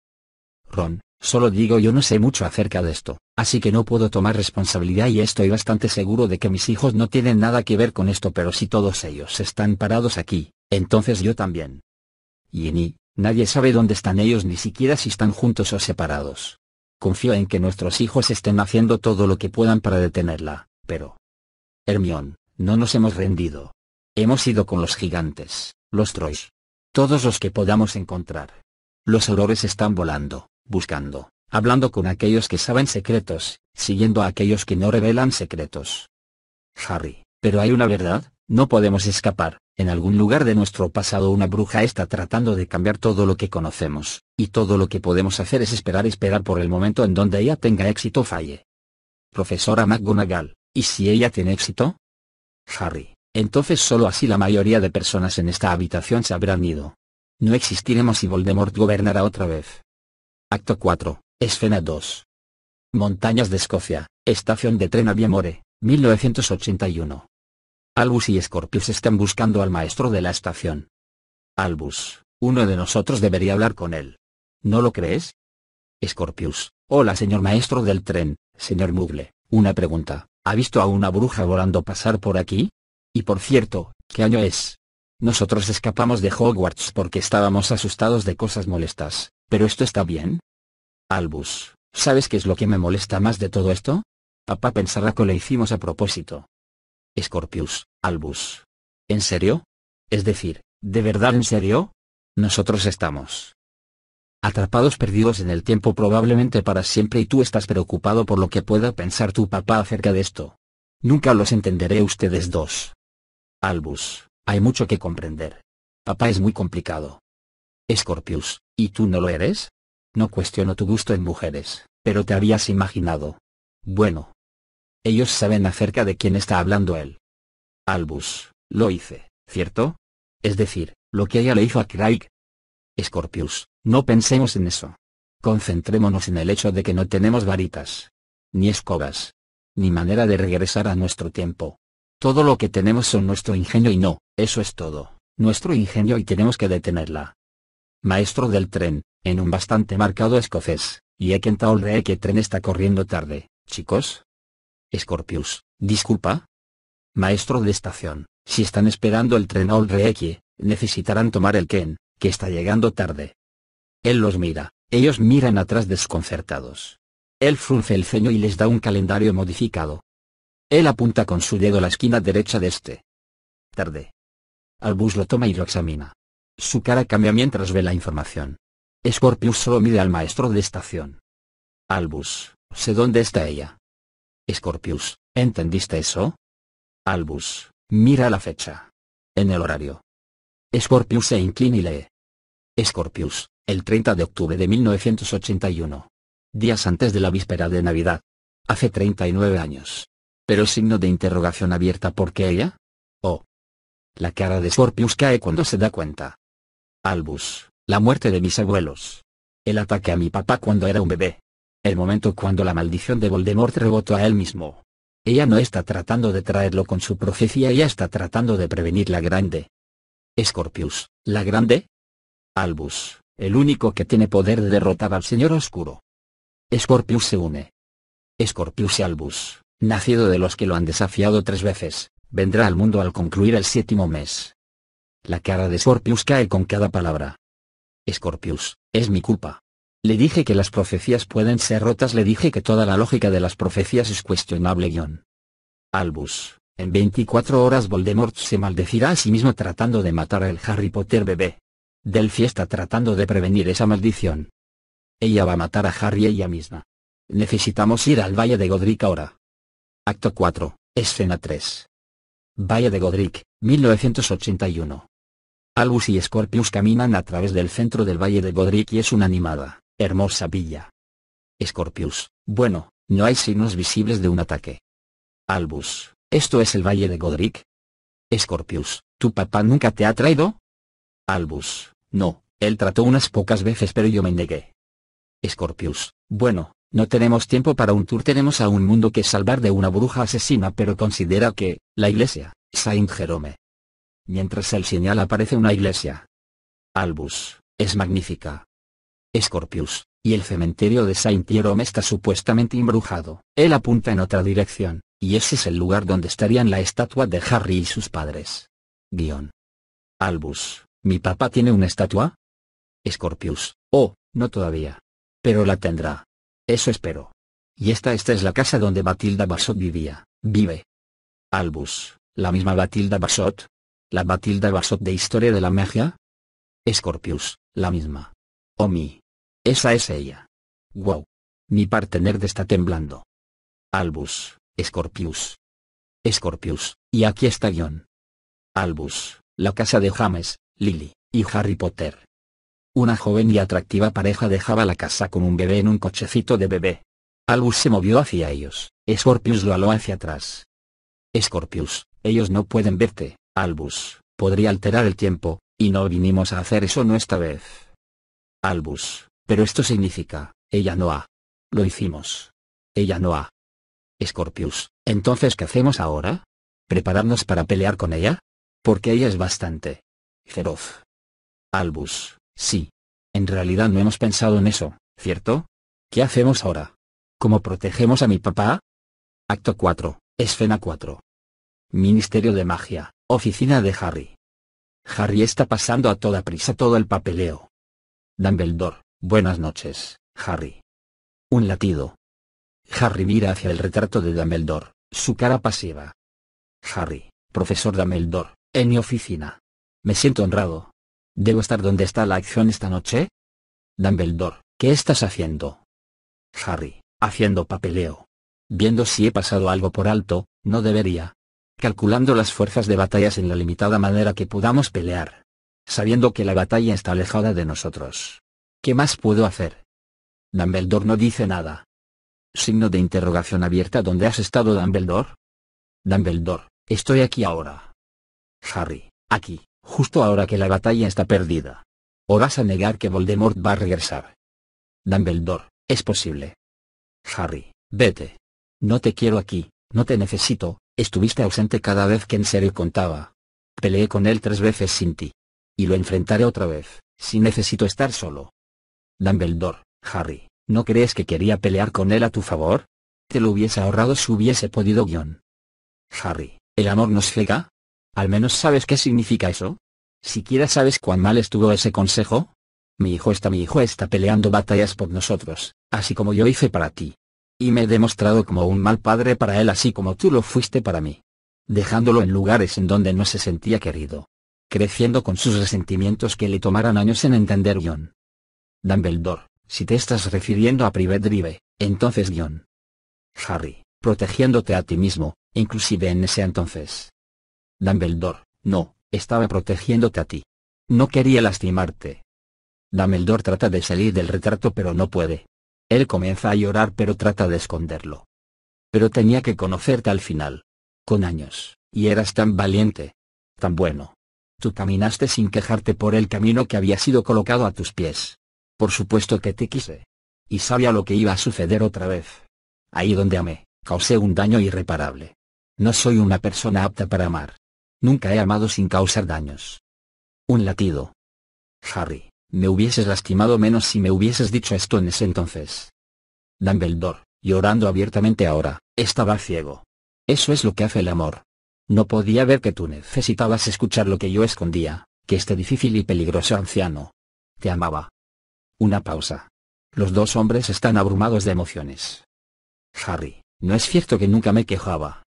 Ron, solo digo yo no sé mucho acerca de esto, así que no puedo tomar responsabilidad y estoy bastante seguro de que mis hijos no tienen nada que ver con esto pero si todos ellos están parados aquí, entonces yo también. Ginny, nadie sabe dónde están ellos ni siquiera si están juntos o separados. Confío en que nuestros hijos estén haciendo todo lo que puedan para detenerla, pero... Hermione, no nos hemos rendido. Hemos ido con los gigantes los Troys. Todos los que podamos encontrar. Los aurores están volando, buscando, hablando con aquellos que saben secretos, siguiendo a aquellos que no revelan secretos. Harry, pero hay una verdad, no podemos escapar, en algún lugar de nuestro pasado una bruja está tratando de cambiar todo lo que conocemos, y todo lo que podemos hacer es esperar esperar por el momento en donde ella tenga éxito o falle. Profesora McGonagall, ¿y si ella tiene éxito? Harry, entonces solo así la mayoría de personas en esta habitación se habrán ido. No existiremos y Voldemort gobernará otra vez. Acto 4, Escena 2. Montañas de Escocia, Estación de tren Aviamore, 1981. Albus y Scorpius están buscando al maestro de la estación. Albus, uno de nosotros debería hablar con él. ¿No lo crees? Scorpius, hola señor maestro del tren, señor Mugle, una pregunta, ¿ha visto a una bruja volando pasar por aquí? Y por cierto, ¿qué año es? Nosotros escapamos de Hogwarts porque estábamos asustados de cosas molestas, pero esto está bien. Albus, ¿sabes qué es lo que me molesta más de todo esto? Papá pensará que lo hicimos a propósito. Scorpius, Albus. ¿En serio? Es decir, ¿de verdad en serio? Nosotros estamos atrapados perdidos en el tiempo probablemente para siempre y tú estás preocupado por lo que pueda pensar tu papá acerca de esto. Nunca los entenderé ustedes dos. Albus, hay mucho que comprender. Papá es muy complicado. Scorpius, ¿y tú no lo eres? No cuestiono tu gusto en mujeres, pero te habías imaginado. Bueno. Ellos saben acerca de quién está hablando él. Albus, lo hice, ¿cierto? Es decir, lo que ella le hizo a Craig. Scorpius, no pensemos en eso. Concentrémonos en el hecho de que no tenemos varitas. Ni escobas. Ni manera de regresar a nuestro tiempo. Todo lo que tenemos son nuestro ingenio y no, eso es todo, nuestro ingenio y tenemos que detenerla. Maestro del tren, en un bastante marcado escocés, y Ekentaol que tren está corriendo tarde, chicos. Scorpius, disculpa. Maestro de estación, si están esperando el tren a necesitarán tomar el Ken, que está llegando tarde. Él los mira, ellos miran atrás desconcertados. Él frunce el ceño y les da un calendario modificado, él apunta con su dedo la esquina derecha de este. Tarde. Albus lo toma y lo examina. Su cara cambia mientras ve la información. Scorpius solo mide al maestro de estación. Albus, sé dónde está ella. Scorpius, ¿entendiste eso? Albus, mira la fecha. En el horario. Scorpius se inclina y lee. Scorpius, el 30 de octubre de 1981. Días antes de la víspera de Navidad. Hace 39 años. Pero signo de interrogación abierta porque ella? Oh. La cara de Scorpius cae cuando se da cuenta. Albus, la muerte de mis abuelos. El ataque a mi papá cuando era un bebé. El momento cuando la maldición de Voldemort rebotó a él mismo. Ella no está tratando de traerlo con su profecía, ella está tratando de prevenir la grande. Scorpius, ¿la grande? Albus, el único que tiene poder de derrotar al Señor Oscuro. Scorpius se une. Scorpius y Albus, nacido de los que lo han desafiado tres veces, vendrá al mundo al concluir el séptimo mes. La cara de Scorpius cae con cada palabra. Scorpius, es mi culpa. Le dije que las profecías pueden ser rotas, le dije que toda la lógica de las profecías es cuestionable guion. Albus, en 24 horas Voldemort se maldecirá a sí mismo tratando de matar al Harry Potter bebé. Delphi está tratando de prevenir esa maldición. Ella va a matar a Harry ella misma. Necesitamos ir al Valle de Godric ahora. Acto 4, Escena 3. Valle de Godric, 1981. Albus y Scorpius caminan a través del centro del Valle de Godric y es una animada, hermosa villa. Scorpius, bueno, no hay signos visibles de un ataque. Albus, ¿Esto es el Valle de Godric? Scorpius, ¿tu papá nunca te ha traído? Albus, no, él trató unas pocas veces pero yo me negué. Scorpius, bueno, no tenemos tiempo para un tour, tenemos a un mundo que salvar de una bruja asesina, pero considera que, la iglesia, Saint Jerome. Mientras el señal aparece una iglesia. Albus, es magnífica. Scorpius, y el cementerio de Saint Jerome está supuestamente embrujado. Él apunta en otra dirección, y ese es el lugar donde estarían la estatua de Harry y sus padres. Guión. Albus, ¿mi papá tiene una estatua? Scorpius, oh, no todavía. Pero la tendrá. Eso espero. Y esta esta es la casa donde Batilda Basot vivía, vive. Albus, ¿la misma Batilda Basot? ¿La Batilda Basot de Historia de la Magia? Scorpius, la misma. Oh mi. Esa es ella. Wow. Mi partener está temblando. Albus, Scorpius. Scorpius, y aquí está John. Albus, la casa de James, Lily, y Harry Potter. Una joven y atractiva pareja dejaba la casa con un bebé en un cochecito de bebé. Albus se movió hacia ellos, Scorpius lo aló hacia atrás. Scorpius, ellos no pueden verte, Albus, podría alterar el tiempo, y no vinimos a hacer eso no esta vez. Albus, pero esto significa, ella no ha. Lo hicimos. Ella no ha. Scorpius, entonces ¿qué hacemos ahora? ¿Prepararnos para pelear con ella? Porque ella es bastante feroz. Albus, Sí. En realidad no hemos pensado en eso, ¿cierto? ¿Qué hacemos ahora? ¿Cómo protegemos a mi papá? Acto 4, Escena 4. Ministerio de Magia, Oficina de Harry. Harry está pasando a toda prisa todo el papeleo. Dumbledore, buenas noches, Harry. Un latido. Harry mira hacia el retrato de Dumbledore, su cara pasiva. Harry, profesor Dumbledore, en mi oficina. Me siento honrado, ¿Debo estar donde está la acción esta noche? Dumbledore, ¿qué estás haciendo? Harry, haciendo papeleo. Viendo si he pasado algo por alto, no debería. Calculando las fuerzas de batallas en la limitada manera que podamos pelear. Sabiendo que la batalla está alejada de nosotros. ¿Qué más puedo hacer? Dumbledore no dice nada. Signo de interrogación abierta ¿Dónde has estado Dumbledore? Dumbledore, estoy aquí ahora. Harry, aquí justo ahora que la batalla está perdida. ¿O vas a negar que Voldemort va a regresar? Dumbledore, es posible. Harry, vete. No te quiero aquí, no te necesito, estuviste ausente cada vez que en serio contaba. Peleé con él tres veces sin ti. Y lo enfrentaré otra vez, si necesito estar solo. Dumbledore, Harry, ¿no crees que quería pelear con él a tu favor? Te lo hubiese ahorrado si hubiese podido guion. Harry, ¿el amor nos cega? ¿Al menos sabes qué significa eso? ¿Siquiera sabes cuán mal estuvo ese consejo? Mi hijo está mi hijo está peleando batallas por nosotros, así como yo hice para ti. Y me he demostrado como un mal padre para él así como tú lo fuiste para mí. Dejándolo en lugares en donde no se sentía querido. Creciendo con sus resentimientos que le tomaran años en entender John. Dumbledore, si te estás refiriendo a Private Drive, entonces John. Harry, protegiéndote a ti mismo, inclusive en ese entonces. Dumbledore, no, estaba protegiéndote a ti. No quería lastimarte. Dumbledore trata de salir del retrato pero no puede. Él comienza a llorar pero trata de esconderlo. Pero tenía que conocerte al final. Con años, y eras tan valiente. Tan bueno. Tú caminaste sin quejarte por el camino que había sido colocado a tus pies. Por supuesto que te quise. Y sabía lo que iba a suceder otra vez. Ahí donde amé, causé un daño irreparable. No soy una persona apta para amar. Nunca he amado sin causar daños. Un latido. Harry, me hubieses lastimado menos si me hubieses dicho esto en ese entonces. Dumbledore, llorando abiertamente ahora, estaba ciego. Eso es lo que hace el amor. No podía ver que tú necesitabas escuchar lo que yo escondía, que este difícil y peligroso anciano. Te amaba. Una pausa. Los dos hombres están abrumados de emociones. Harry, no es cierto que nunca me quejaba.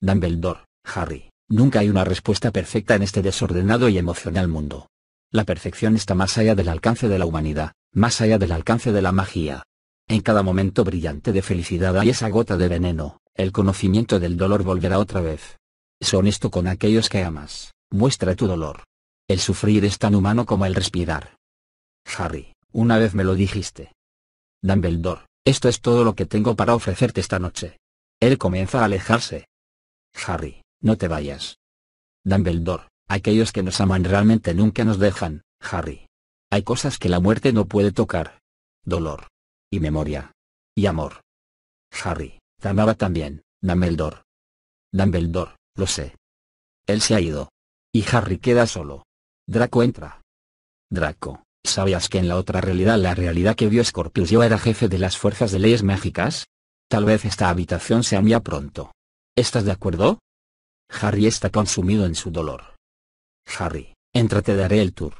Dumbledore, Harry, Nunca hay una respuesta perfecta en este desordenado y emocional mundo. La perfección está más allá del alcance de la humanidad, más allá del alcance de la magia. En cada momento brillante de felicidad hay esa gota de veneno, el conocimiento del dolor volverá otra vez. Sé honesto con aquellos que amas, muestra tu dolor. El sufrir es tan humano como el respirar. Harry, una vez me lo dijiste. Dumbledore, esto es todo lo que tengo para ofrecerte esta noche. Él comienza a alejarse. Harry, no te vayas. Dumbledore, aquellos que nos aman realmente nunca nos dejan, Harry. Hay cosas que la muerte no puede tocar. Dolor. Y memoria. Y amor. Harry, te amaba también, Dumbledore. Dumbledore, lo sé. Él se ha ido. Y Harry queda solo. Draco entra. Draco, ¿sabías que en la otra realidad la realidad que vio Scorpius yo era jefe de las fuerzas de leyes mágicas? Tal vez esta habitación sea mía pronto. ¿Estás de acuerdo? Harry está consumido en su dolor. Harry, entra te daré el tour.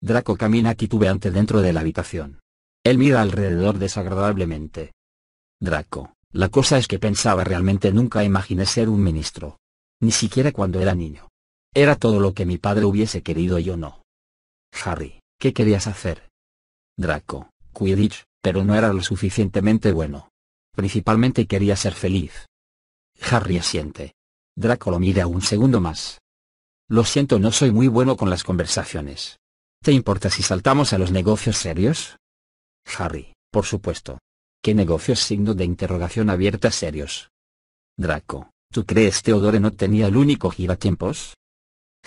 Draco camina titubeante dentro de la habitación. Él mira alrededor desagradablemente. Draco, la cosa es que pensaba realmente nunca imaginé ser un ministro. Ni siquiera cuando era niño. Era todo lo que mi padre hubiese querido y yo no. Harry, ¿qué querías hacer? Draco, Quidditch, pero no era lo suficientemente bueno. Principalmente quería ser feliz. Harry asiente. Draco lo mira un segundo más. Lo siento, no soy muy bueno con las conversaciones. ¿Te importa si saltamos a los negocios serios? Harry, por supuesto. ¿Qué negocios signo de interrogación abierta serios? Draco, ¿tú crees Teodore no tenía el único giratiempos?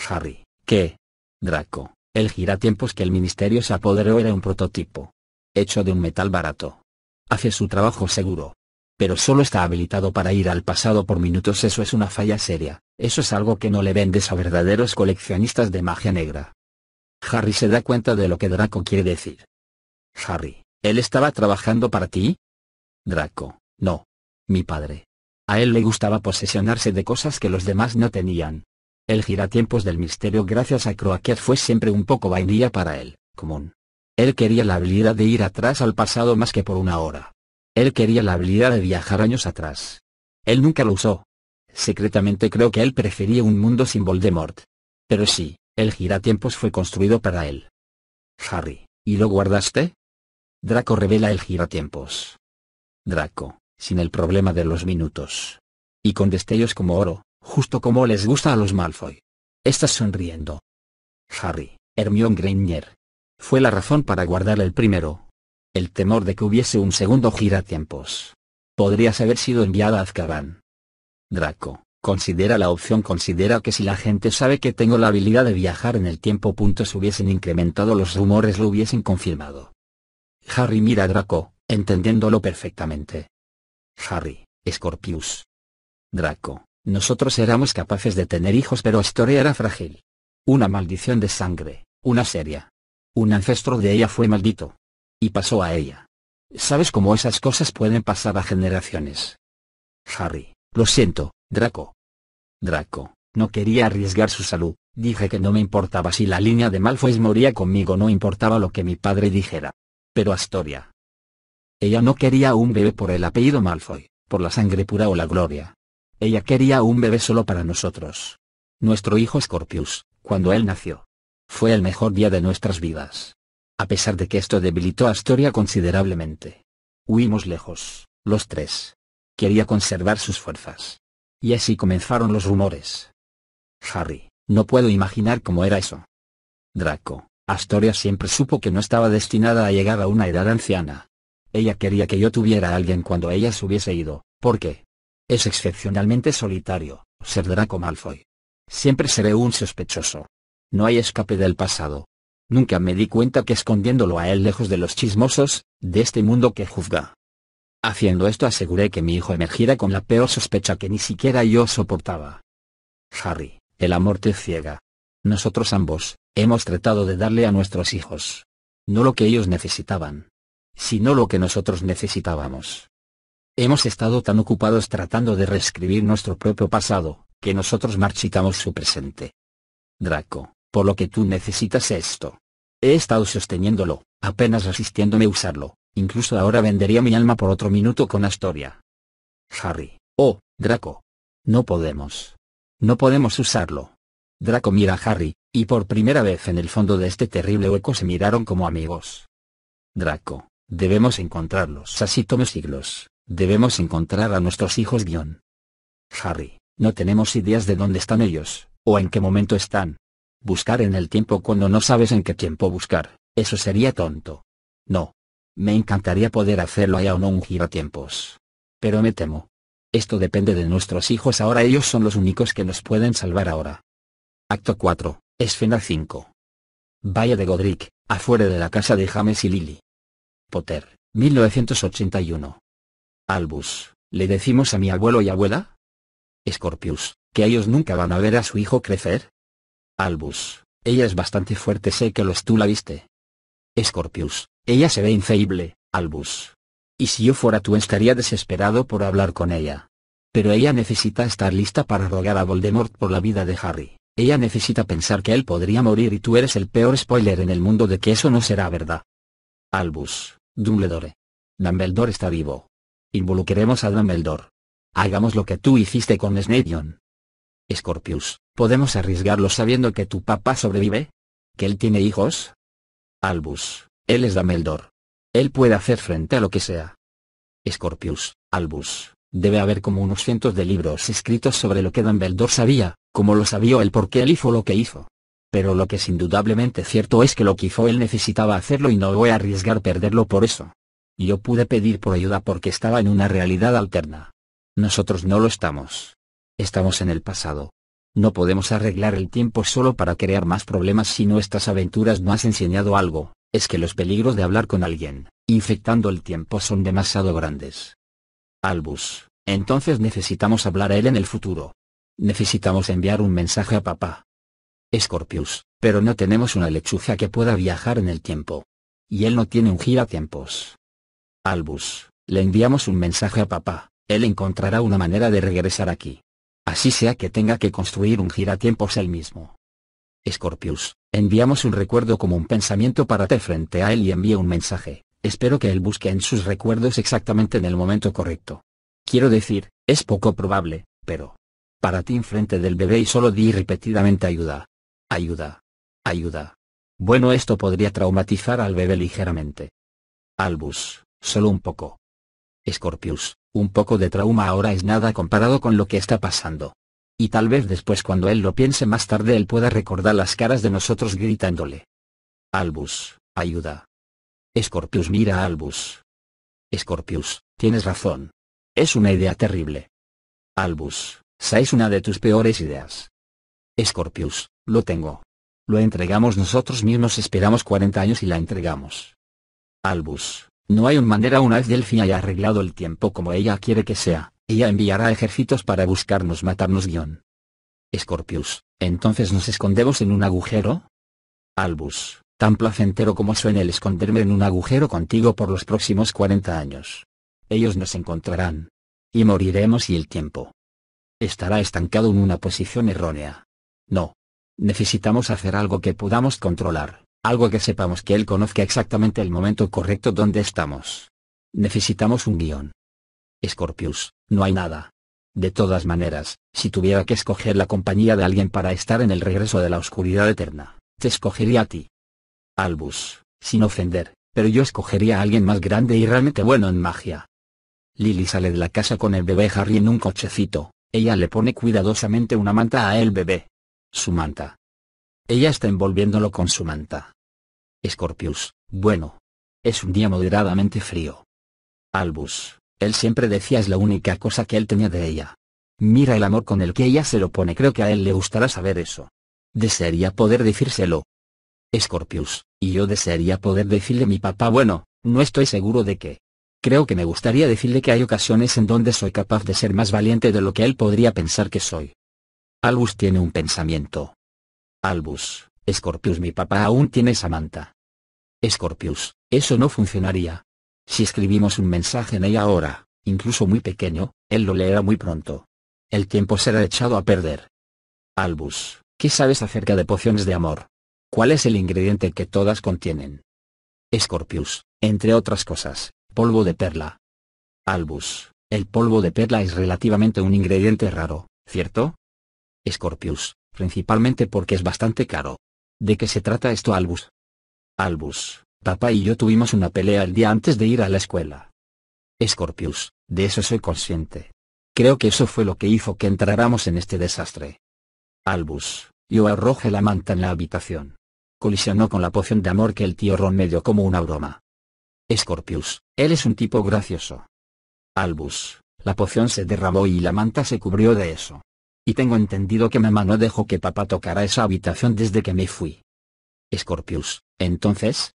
Harry, ¿qué? Draco, el giratiempos que el ministerio se apoderó era un prototipo. Hecho de un metal barato. Hace su trabajo seguro. Pero solo está habilitado para ir al pasado por minutos. Eso es una falla seria. Eso es algo que no le vendes a verdaderos coleccionistas de magia negra. Harry se da cuenta de lo que Draco quiere decir. Harry, ¿él estaba trabajando para ti? Draco, no. Mi padre. A él le gustaba posesionarse de cosas que los demás no tenían. El giratiempos del misterio gracias a Croaker fue siempre un poco vainilla para él, común. Él quería la habilidad de ir atrás al pasado más que por una hora. Él quería la habilidad de viajar años atrás. Él nunca lo usó. Secretamente creo que él prefería un mundo sin Voldemort. Pero sí, el giratiempos fue construido para él. Harry, ¿y lo guardaste? Draco revela el giratiempos. Draco, sin el problema de los minutos. Y con destellos como oro, justo como les gusta a los Malfoy. Estás sonriendo. Harry, Hermione Granger. Fue la razón para guardar el primero. El temor de que hubiese un segundo giratiempos. Podrías haber sido enviada a Azkaban. Draco, considera la opción considera que si la gente sabe que tengo la habilidad de viajar en el tiempo puntos hubiesen incrementado los rumores lo hubiesen confirmado. Harry mira a Draco, entendiéndolo perfectamente. Harry, Scorpius. Draco, nosotros éramos capaces de tener hijos pero Astoria era frágil. Una maldición de sangre, una seria. Un ancestro de ella fue maldito. Y pasó a ella. ¿Sabes cómo esas cosas pueden pasar a generaciones? Harry, lo siento, Draco. Draco, no quería arriesgar su salud, dije que no me importaba si la línea de Malfoy moría conmigo no importaba lo que mi padre dijera. Pero Astoria. Ella no quería un bebé por el apellido Malfoy, por la sangre pura o la gloria. Ella quería un bebé solo para nosotros. Nuestro hijo Scorpius, cuando él nació. Fue el mejor día de nuestras vidas. A pesar de que esto debilitó a Astoria considerablemente. Huimos lejos, los tres. Quería conservar sus fuerzas. Y así comenzaron los rumores. Harry, no puedo imaginar cómo era eso. Draco, Astoria siempre supo que no estaba destinada a llegar a una edad anciana. Ella quería que yo tuviera a alguien cuando ella se hubiese ido, ¿por qué? Es excepcionalmente solitario, ser Draco Malfoy. Siempre seré un sospechoso. No hay escape del pasado. Nunca me di cuenta que escondiéndolo a él lejos de los chismosos, de este mundo que juzga. Haciendo esto aseguré que mi hijo emergiera con la peor sospecha que ni siquiera yo soportaba. Harry, el amor te ciega. Nosotros ambos, hemos tratado de darle a nuestros hijos. No lo que ellos necesitaban. Sino lo que nosotros necesitábamos. Hemos estado tan ocupados tratando de reescribir nuestro propio pasado, que nosotros marchitamos su presente. Draco, por lo que tú necesitas esto. He estado sosteniéndolo, apenas resistiéndome a usarlo, incluso ahora vendería mi alma por otro minuto con Astoria. Harry, oh, Draco. No podemos. No podemos usarlo. Draco mira a Harry, y por primera vez en el fondo de este terrible hueco se miraron como amigos. Draco, debemos encontrarlos. Así tome siglos. Debemos encontrar a nuestros hijos guion. Harry, no tenemos ideas de dónde están ellos, o en qué momento están. Buscar en el tiempo cuando no sabes en qué tiempo buscar, eso sería tonto. No. Me encantaría poder hacerlo allá o no un giratiempos. Pero me temo. Esto depende de nuestros hijos ahora ellos son los únicos que nos pueden salvar ahora. Acto 4, Escena 5. Valle de Godric, afuera de la casa de James y Lily. Potter, 1981. Albus, ¿le decimos a mi abuelo y abuela? Scorpius, que ellos nunca van a ver a su hijo crecer. Albus, ella es bastante fuerte sé que los tú la viste. Scorpius, ella se ve infeíble, Albus. Y si yo fuera tú estaría desesperado por hablar con ella. Pero ella necesita estar lista para rogar a Voldemort por la vida de Harry. Ella necesita pensar que él podría morir y tú eres el peor spoiler en el mundo de que eso no será verdad. Albus, Dumbledore. Dumbledore está vivo. Involucremos a Dumbledore. Hagamos lo que tú hiciste con Snape. Scorpius, ¿podemos arriesgarlo sabiendo que tu papá sobrevive? ¿Que él tiene hijos? Albus, él es Dumbledore. Él puede hacer frente a lo que sea. Scorpius, Albus, debe haber como unos cientos de libros escritos sobre lo que Dumbledore sabía, como lo sabía él porque él hizo lo que hizo. Pero lo que es indudablemente cierto es que lo que hizo él necesitaba hacerlo y no voy a arriesgar perderlo por eso. Yo pude pedir por ayuda porque estaba en una realidad alterna. Nosotros no lo estamos. Estamos en el pasado. No podemos arreglar el tiempo solo para crear más problemas si nuestras aventuras no has enseñado algo es que los peligros de hablar con alguien, infectando el tiempo son demasiado grandes. Albus, entonces necesitamos hablar a él en el futuro. Necesitamos enviar un mensaje a papá. Scorpius, pero no tenemos una lechuza que pueda viajar en el tiempo. Y él no tiene un giratiempos. Albus, le enviamos un mensaje a papá, él encontrará una manera de regresar aquí. Así sea que tenga que construir un giratiempos él mismo. Scorpius, enviamos un recuerdo como un pensamiento para ti frente a él y envíe un mensaje, espero que él busque en sus recuerdos exactamente en el momento correcto. Quiero decir, es poco probable, pero... Para ti enfrente del bebé y solo di repetidamente ayuda. Ayuda. Ayuda. Bueno esto podría traumatizar al bebé ligeramente. Albus, solo un poco. Scorpius, un poco de trauma ahora es nada comparado con lo que está pasando. Y tal vez después cuando él lo piense más tarde él pueda recordar las caras de nosotros gritándole. Albus, ayuda. Scorpius mira a Albus. Scorpius, tienes razón. Es una idea terrible. Albus, esa es una de tus peores ideas. Scorpius, lo tengo. Lo entregamos nosotros mismos esperamos 40 años y la entregamos. Albus, no hay una manera una vez Delphi haya arreglado el tiempo como ella quiere que sea, ella enviará ejércitos para buscarnos matarnos guion. Scorpius, ¿entonces nos escondemos en un agujero? Albus, tan placentero como suena el esconderme en un agujero contigo por los próximos 40 años. Ellos nos encontrarán. Y moriremos y el tiempo estará estancado en una posición errónea. No. Necesitamos hacer algo que podamos controlar, algo que sepamos que él conozca exactamente el momento correcto donde estamos. Necesitamos un guion. Scorpius, no hay nada. De todas maneras, si tuviera que escoger la compañía de alguien para estar en el regreso de la oscuridad eterna, te escogería a ti. Albus, sin ofender, pero yo escogería a alguien más grande y realmente bueno en magia. Lily sale de la casa con el bebé Harry en un cochecito, ella le pone cuidadosamente una manta a el bebé. Su manta. Ella está envolviéndolo con su manta. Scorpius, bueno. Es un día moderadamente frío. Albus, él siempre decía es la única cosa que él tenía de ella. Mira el amor con el que ella se lo pone creo que a él le gustará saber eso. Desearía poder decírselo. Scorpius, y yo desearía poder decirle a mi papá bueno, no estoy seguro de qué. Creo que me gustaría decirle que hay ocasiones en donde soy capaz de ser más valiente de lo que él podría pensar que soy. Albus tiene un pensamiento. Albus, Scorpius mi papá aún tiene Samantha. Scorpius, eso no funcionaría. Si escribimos un mensaje en ella ahora, incluso muy pequeño, él lo leerá muy pronto. El tiempo será echado a perder. Albus, ¿qué sabes acerca de pociones de amor? ¿Cuál es el ingrediente que todas contienen? Scorpius, entre otras cosas, polvo de perla. Albus, el polvo de perla es relativamente un ingrediente raro, ¿cierto? Scorpius, principalmente porque es bastante caro. ¿De qué se trata esto Albus? Albus, Papá y yo tuvimos una pelea el día antes de ir a la escuela. Scorpius, de eso soy consciente. Creo que eso fue lo que hizo que entráramos en este desastre. Albus, yo arrojé la manta en la habitación. Colisionó con la poción de amor que el tío Ron me dio como una broma. Scorpius, él es un tipo gracioso. Albus, La poción se derramó y la manta se cubrió de eso. Y tengo entendido que mamá no dejó que papá tocara esa habitación desde que me fui. Scorpius, entonces.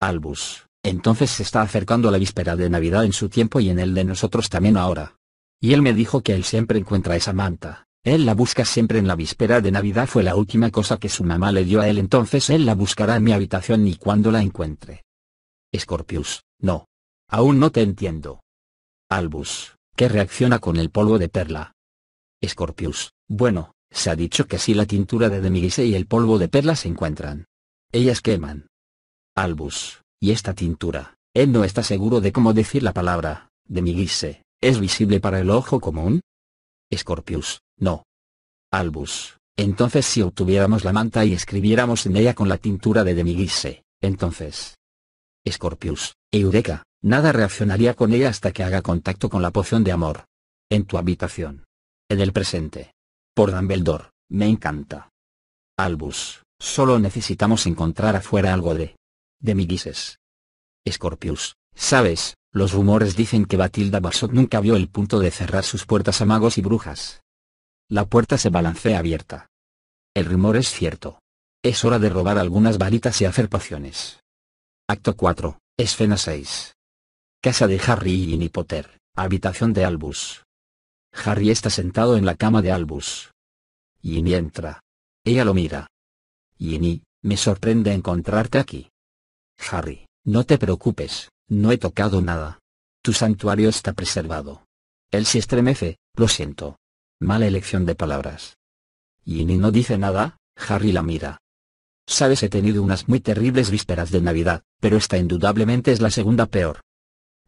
Albus, entonces se está acercando la víspera de Navidad en su tiempo y en el de nosotros también ahora. Y él me dijo que él siempre encuentra esa manta. Él la busca siempre en la víspera de Navidad fue la última cosa que su mamá le dio a él entonces él la buscará en mi habitación ni cuando la encuentre. Scorpius, no. Aún no te entiendo. Albus, ¿qué reacciona con el polvo de perla? Scorpius, bueno, se ha dicho que si la tintura de Demiguise y el polvo de perla se encuentran. Ellas queman. Albus, ¿y esta tintura? Él no está seguro de cómo decir la palabra, Demiguise, ¿es visible para el ojo común? Scorpius, no. Albus, entonces si obtuviéramos la manta y escribiéramos en ella con la tintura de Demiguise, entonces. Scorpius, Eureka, nada reaccionaría con ella hasta que haga contacto con la poción de amor. En tu habitación. En el presente. Por Dumbledore, me encanta. Albus, solo necesitamos encontrar afuera algo de... de Miguises. Scorpius, sabes, los rumores dicen que Batilda Barsot nunca vio el punto de cerrar sus puertas a magos y brujas. La puerta se balancea abierta. El rumor es cierto. Es hora de robar algunas varitas y hacer pociones. Acto 4, Escena 6. Casa de Harry y Potter, habitación de Albus. Harry está sentado en la cama de Albus. Ginny entra. Ella lo mira. Ginny, me sorprende encontrarte aquí. Harry, no te preocupes, no he tocado nada. Tu santuario está preservado. Él se estremece, lo siento. Mala elección de palabras. Ginny no dice nada, Harry la mira. Sabes he tenido unas muy terribles vísperas de Navidad, pero esta indudablemente es la segunda peor.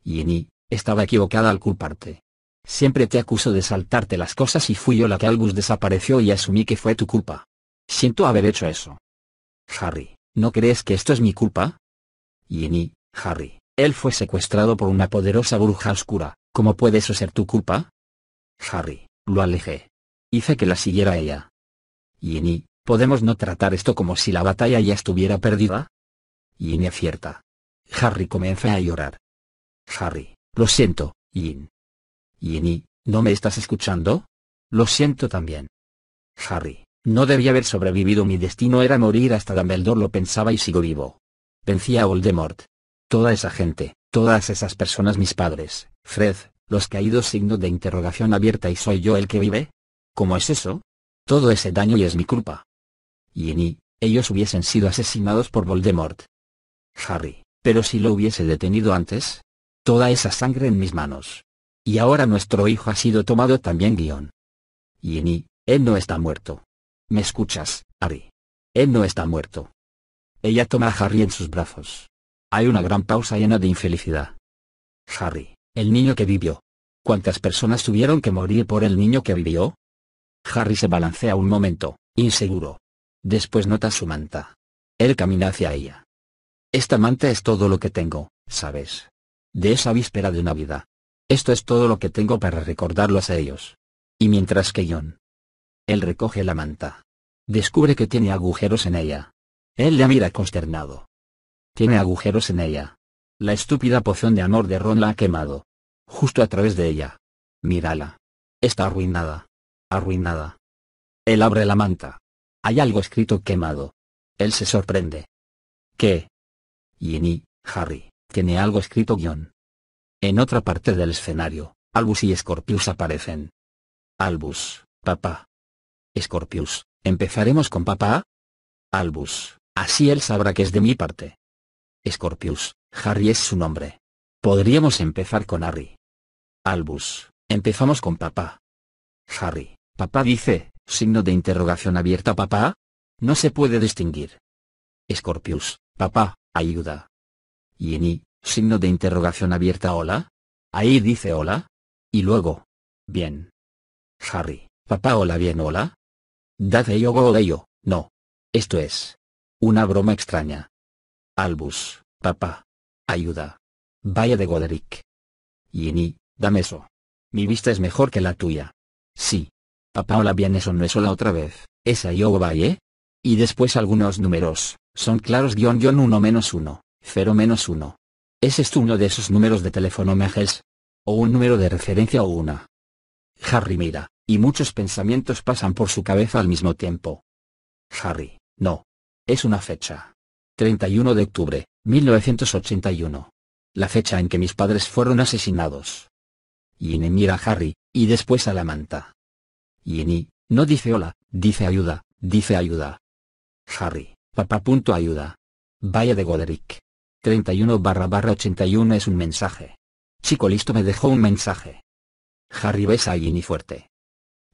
Ginny, estaba equivocada al culparte. Siempre te acuso de saltarte las cosas y fui yo la que Albus desapareció y asumí que fue tu culpa. Siento haber hecho eso. Harry, ¿no crees que esto es mi culpa? Ginny, Harry, él fue secuestrado por una poderosa bruja oscura, ¿cómo puede eso ser tu culpa? Harry, lo alejé. Hice que la siguiera ella. Ginny, ¿podemos no tratar esto como si la batalla ya estuviera perdida? Ginny acierta. Harry comienza a llorar. Harry, lo siento, Yin. Ginny, ¿no me estás escuchando? Lo siento también. Harry, no debía haber sobrevivido mi destino era morir hasta Dumbledore lo pensaba y sigo vivo. Vencía a Voldemort. Toda esa gente, todas esas personas mis padres, Fred, los caídos signo de interrogación abierta y soy yo el que vive. ¿Cómo es eso? Todo ese daño y es mi culpa. Ginny, ellos hubiesen sido asesinados por Voldemort. Harry, pero si lo hubiese detenido antes. Toda esa sangre en mis manos. Y ahora nuestro hijo ha sido tomado también guion. Ginny, él no está muerto. ¿Me escuchas, Harry? Él no está muerto. Ella toma a Harry en sus brazos. Hay una gran pausa llena de infelicidad. Harry, el niño que vivió. ¿Cuántas personas tuvieron que morir por el niño que vivió? Harry se balancea un momento, inseguro. Después nota su manta. Él camina hacia ella. Esta manta es todo lo que tengo, ¿sabes? De esa víspera de Navidad. Esto es todo lo que tengo para recordarlos a ellos. Y mientras que John. Él recoge la manta. Descubre que tiene agujeros en ella. Él la mira consternado. Tiene agujeros en ella. La estúpida poción de amor de Ron la ha quemado. Justo a través de ella. Mírala. Está arruinada. Arruinada. Él abre la manta. Hay algo escrito quemado. Él se sorprende. ¿Qué? Ginny, Harry, tiene algo escrito guion. En otra parte del escenario, Albus y Scorpius aparecen. Albus, papá. Scorpius, ¿empezaremos con papá? Albus, así él sabrá que es de mi parte. Scorpius, Harry es su nombre. Podríamos empezar con Harry. Albus, empezamos con papá. Harry, papá dice, signo de interrogación abierta papá. No se puede distinguir. Scorpius, papá, ayuda. Ginny, Signo de interrogación abierta hola. Ahí dice hola. Y luego. Bien. Harry, papá hola bien hola. Dad go yo, no. Esto es. Una broma extraña. Albus, papá. Ayuda. Vaya de Goderick. Ginny, dame eso. Mi vista es mejor que la tuya. Sí. Papá hola bien eso no es hola otra vez. Esa yo vaya. Y después algunos números. Son claros guion guion 1 menos 1, 0 menos 1. ¿Es esto uno de esos números de teléfono Mejes? o un número de referencia o una. Harry mira, y muchos pensamientos pasan por su cabeza al mismo tiempo. Harry, no. Es una fecha. 31 de octubre, 1981. La fecha en que mis padres fueron asesinados. Ginny mira a Harry, y después a la manta. Ginny, no dice hola, dice ayuda, dice ayuda. Harry, papá. Punto ayuda. Vaya de Goderick. 31 barra barra 81 es un mensaje. Chico listo me dejó un mensaje. Harry besa a Ginny fuerte.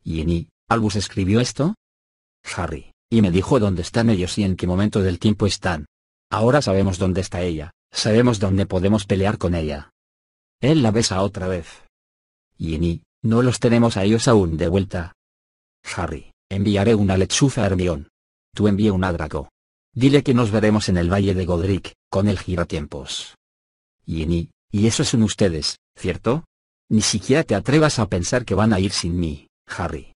Ginny, ¿Albus escribió esto? Harry, y me dijo dónde están ellos y en qué momento del tiempo están. Ahora sabemos dónde está ella, sabemos dónde podemos pelear con ella. Él la besa otra vez. Ginny, no los tenemos a ellos aún de vuelta. Harry, enviaré una lechuza a Hermione. Tú envía un Draco. Dile que nos veremos en el Valle de Godric, con el giratiempos. Ginny, y eso son ustedes, ¿cierto? Ni siquiera te atrevas a pensar que van a ir sin mí, Harry.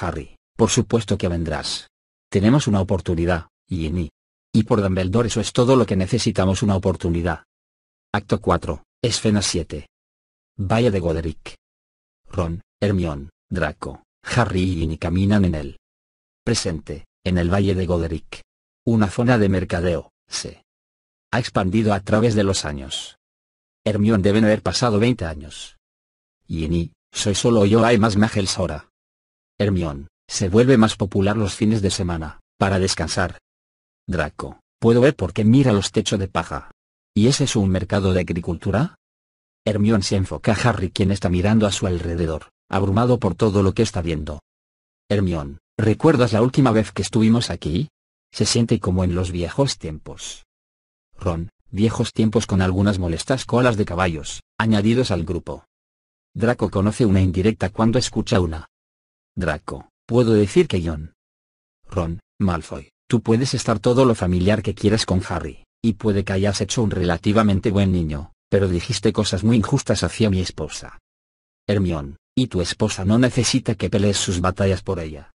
Harry, por supuesto que vendrás. Tenemos una oportunidad, Ginny. Y por Dumbledore eso es todo lo que necesitamos una oportunidad. Acto 4, Escena 7. Valle de Goderic. Ron, Hermione, Draco, Harry y Ginny caminan en él. Presente, en el Valle de Goderic. Una zona de mercadeo, se ha expandido a través de los años. Hermione deben haber pasado 20 años. Ginny, soy solo yo hay más magels ahora. Hermione, se vuelve más popular los fines de semana, para descansar. Draco, puedo ver por qué mira los techos de paja. ¿Y ese es un mercado de agricultura? Hermione se enfoca a Harry quien está mirando a su alrededor, abrumado por todo lo que está viendo. Hermione, ¿recuerdas la última vez que estuvimos aquí? Se siente como en los viejos tiempos. Ron, viejos tiempos con algunas molestas colas de caballos, añadidos al grupo. Draco conoce una indirecta cuando escucha una. Draco, puedo decir que John. Ron, Malfoy, tú puedes estar todo lo familiar que quieras con Harry, y puede que hayas hecho un relativamente buen niño, pero dijiste cosas muy injustas hacia mi esposa. Hermione, y tu esposa no necesita que pelees sus batallas por ella.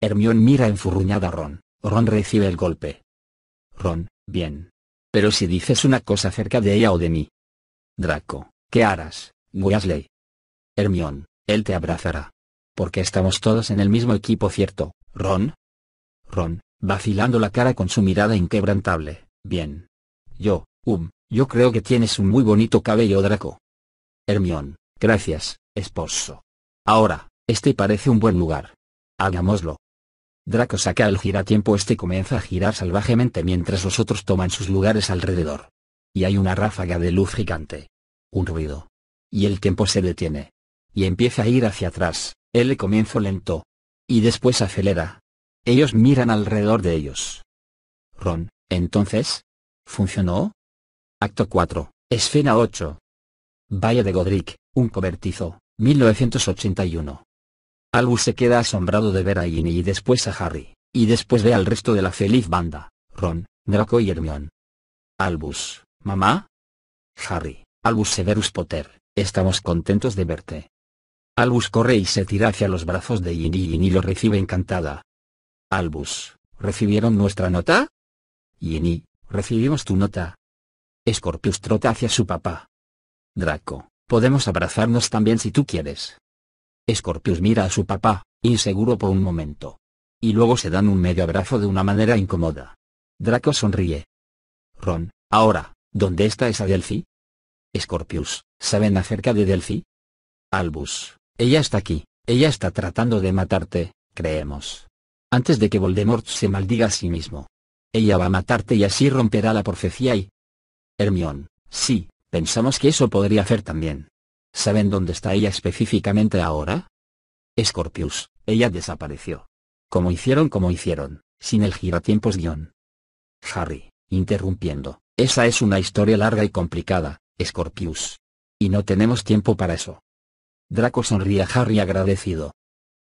Hermione mira enfurruñada a Ron. Ron recibe el golpe. Ron, bien. Pero si dices una cosa acerca de ella o de mí. Draco, ¿qué harás, Weasley? Hermione, él te abrazará. Porque estamos todos en el mismo equipo, ¿cierto, Ron? Ron, vacilando la cara con su mirada inquebrantable, bien. Yo, um, yo creo que tienes un muy bonito cabello, Draco. Hermione, gracias, esposo. Ahora, este parece un buen lugar. Hagámoslo. Draco saca el giratiempo este comienza a girar salvajemente mientras los otros toman sus lugares alrededor. Y hay una ráfaga de luz gigante. Un ruido. Y el tiempo se detiene. Y empieza a ir hacia atrás, el comienzo lento. Y después acelera. Ellos miran alrededor de ellos. Ron, entonces. ¿Funcionó? Acto 4, escena 8. Valle de Godric, un cobertizo, 1981. Albus se queda asombrado de ver a Ginny y después a Harry, y después ve al resto de la feliz banda, Ron, Draco y Hermione. Albus, ¿mamá? Harry, Albus Severus Potter, estamos contentos de verte. Albus corre y se tira hacia los brazos de Ginny y Ginny lo recibe encantada. Albus, ¿recibieron nuestra nota? Ginny, recibimos tu nota. Scorpius trota hacia su papá. Draco, podemos abrazarnos también si tú quieres. Scorpius mira a su papá, inseguro por un momento. Y luego se dan un medio abrazo de una manera incómoda. Draco sonríe. Ron, ahora, ¿dónde está esa Delphi? Scorpius, ¿saben acerca de Delphi? Albus, ella está aquí, ella está tratando de matarte, creemos. Antes de que Voldemort se maldiga a sí mismo. Ella va a matarte y así romperá la profecía y... Hermione, sí, pensamos que eso podría hacer también. ¿Saben dónde está ella específicamente ahora? Scorpius, ella desapareció. Como hicieron como hicieron, sin el giratiempos guion. Harry, interrumpiendo, esa es una historia larga y complicada, Scorpius. Y no tenemos tiempo para eso. Draco sonríe a Harry agradecido.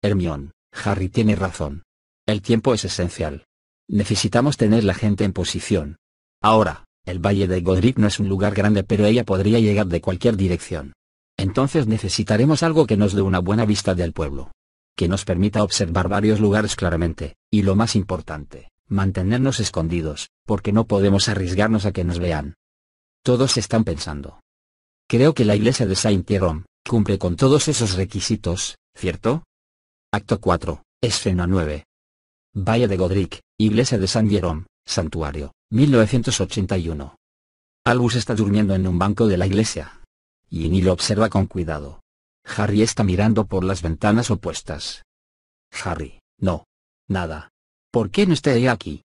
Hermione, Harry tiene razón. El tiempo es esencial. Necesitamos tener la gente en posición. Ahora, el Valle de Godric no es un lugar grande pero ella podría llegar de cualquier dirección. Entonces necesitaremos algo que nos dé una buena vista del pueblo. Que nos permita observar varios lugares claramente, y lo más importante, mantenernos escondidos, porque no podemos arriesgarnos a que nos vean. Todos están pensando. Creo que la iglesia de Saint-Jérôme cumple con todos esos requisitos, ¿cierto? Acto 4, escena 9. Valle de Godric, iglesia de Saint-Jérôme, santuario, 1981. Albus está durmiendo en un banco de la iglesia. Y lo observa con cuidado. Harry está mirando por las ventanas opuestas. Harry, no. Nada. ¿Por qué no está ella aquí?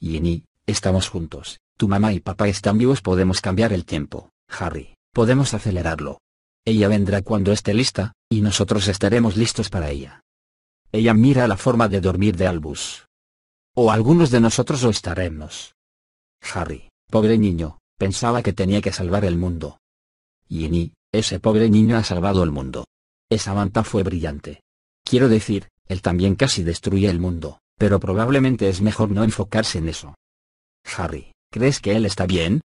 Ginny, estamos juntos. Tu mamá y papá están vivos. Podemos cambiar el tiempo, Harry. Podemos acelerarlo. Ella vendrá cuando esté lista, y nosotros estaremos listos para ella. Ella mira la forma de dormir de Albus. O algunos de nosotros lo estaremos. Harry, pobre niño, pensaba que tenía que salvar el mundo. Ginny, ese pobre niño ha salvado el mundo. Esa manta fue brillante. Quiero decir, él también casi destruye el mundo, pero probablemente es mejor no enfocarse en eso. Harry, ¿crees que él está bien?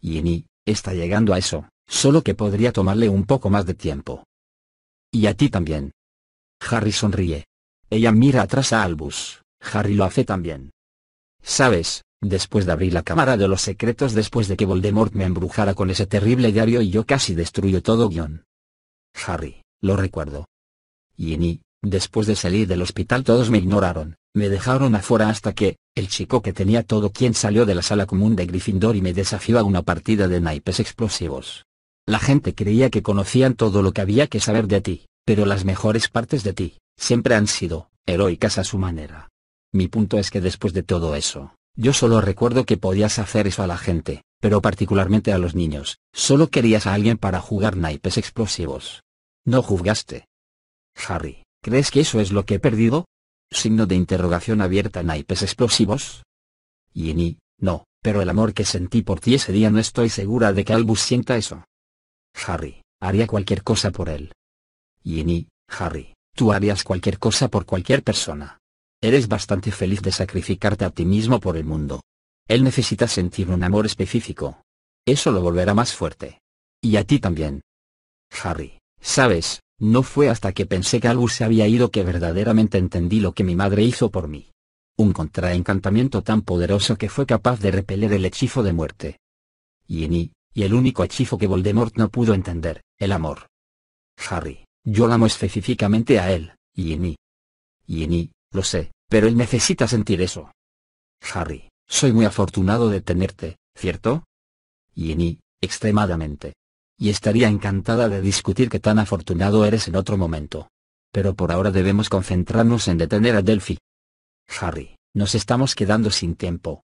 Ginny, está llegando a eso, solo que podría tomarle un poco más de tiempo. Y a ti también. Harry sonríe. Ella mira atrás a Albus, Harry lo hace también. Sabes, después de abrir la cámara de los secretos después de que Voldemort me embrujara con ese terrible diario y yo casi destruyo todo guion. Harry, lo recuerdo. Ginny, después de salir del hospital todos me ignoraron, me dejaron afuera hasta que, el chico que tenía todo quien salió de la sala común de Gryffindor y me desafió a una partida de naipes explosivos. La gente creía que conocían todo lo que había que saber de ti, pero las mejores partes de ti, siempre han sido, heroicas a su manera. Mi punto es que después de todo eso, yo solo recuerdo que podías hacer eso a la gente, pero particularmente a los niños, solo querías a alguien para jugar naipes explosivos. No juzgaste. Harry, ¿crees que eso es lo que he perdido? Signo de interrogación abierta naipes explosivos. Ginny, no, pero el amor que sentí por ti ese día no estoy segura de que Albus sienta eso. Harry, haría cualquier cosa por él. Ginny, Harry, tú harías cualquier cosa por cualquier persona. Eres bastante feliz de sacrificarte a ti mismo por el mundo. Él necesita sentir un amor específico. Eso lo volverá más fuerte. Y a ti también. Harry, sabes, no fue hasta que pensé que Albus se había ido que verdaderamente entendí lo que mi madre hizo por mí. Un contraencantamiento tan poderoso que fue capaz de repeler el hechizo de muerte. Y y el único hechizo que Voldemort no pudo entender, el amor. Harry, yo lo amo específicamente a él, y en Y lo sé, pero él necesita sentir eso. Harry, soy muy afortunado de tenerte, ¿cierto? Ginny, extremadamente. Y estaría encantada de discutir qué tan afortunado eres en otro momento. Pero por ahora debemos concentrarnos en detener a Delphi. Harry, nos estamos quedando sin tiempo.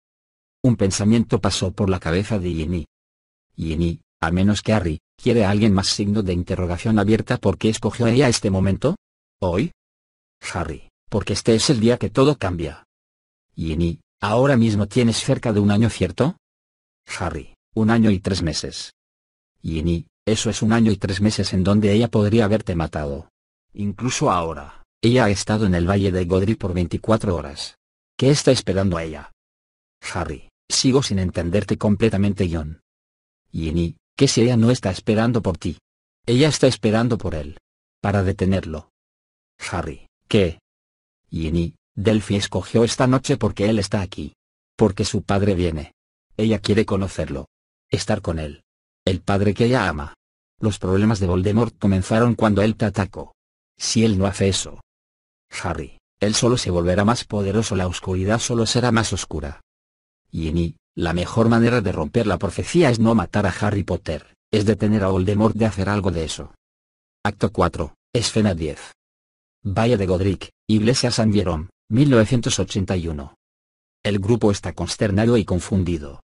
Un pensamiento pasó por la cabeza de Ginny. Ginny, a menos que Harry, ¿quiere a alguien más signo de interrogación abierta porque escogió a ella este momento? ¿Hoy? Harry, porque este es el día que todo cambia. Ginny, ahora mismo tienes cerca de un año cierto? Harry, un año y tres meses. Ginny, eso es un año y tres meses en donde ella podría haberte matado. Incluso ahora, ella ha estado en el Valle de Godry por 24 horas. ¿Qué está esperando a ella? Harry, sigo sin entenderte completamente John. Ginny, ¿qué si ella no está esperando por ti? Ella está esperando por él. Para detenerlo. Harry, ¿qué? Ginny, Delphi escogió esta noche porque él está aquí. Porque su padre viene. Ella quiere conocerlo. Estar con él. El padre que ella ama. Los problemas de Voldemort comenzaron cuando él te atacó. Si él no hace eso. Harry, él solo se volverá más poderoso, la oscuridad solo será más oscura. Ginny, la mejor manera de romper la profecía es no matar a Harry Potter, es detener a Voldemort de hacer algo de eso. Acto 4, escena 10. Valle de Godric, Iglesia San Jerome, 1981. El grupo está consternado y confundido.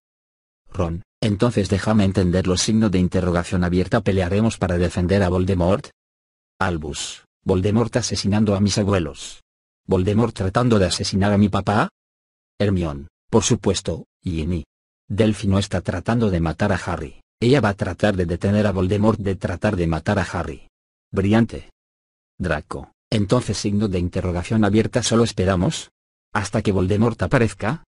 Ron, entonces déjame entender los signos de interrogación abierta. ¿Pelearemos para defender a Voldemort? Albus, Voldemort asesinando a mis abuelos. Voldemort tratando de asesinar a mi papá. Hermione, por supuesto, Ginny. Delphi no está tratando de matar a Harry, ella va a tratar de detener a Voldemort de tratar de matar a Harry. Brillante. Draco, entonces signo de interrogación abierta solo esperamos. ¿Hasta que Voldemort aparezca?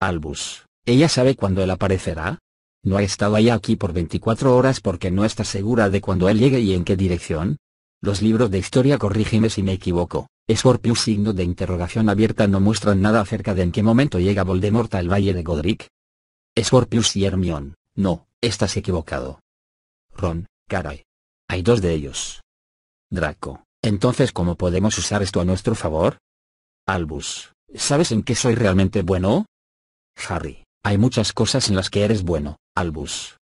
Albus, ¿ella sabe cuándo él aparecerá? No ha estado allá aquí por 24 horas porque no está segura de cuándo él llegue y en qué dirección. Los libros de historia corrígeme si me equivoco. Scorpius signo de interrogación abierta no muestran nada acerca de en qué momento llega Voldemort al Valle de Godric. Scorpius y Hermione, no, estás equivocado. Ron, caray. Hay dos de ellos. Draco, entonces ¿cómo podemos usar esto a nuestro favor? Albus, ¿sabes en qué soy realmente bueno? Harry, hay muchas cosas en las que eres bueno, Albus.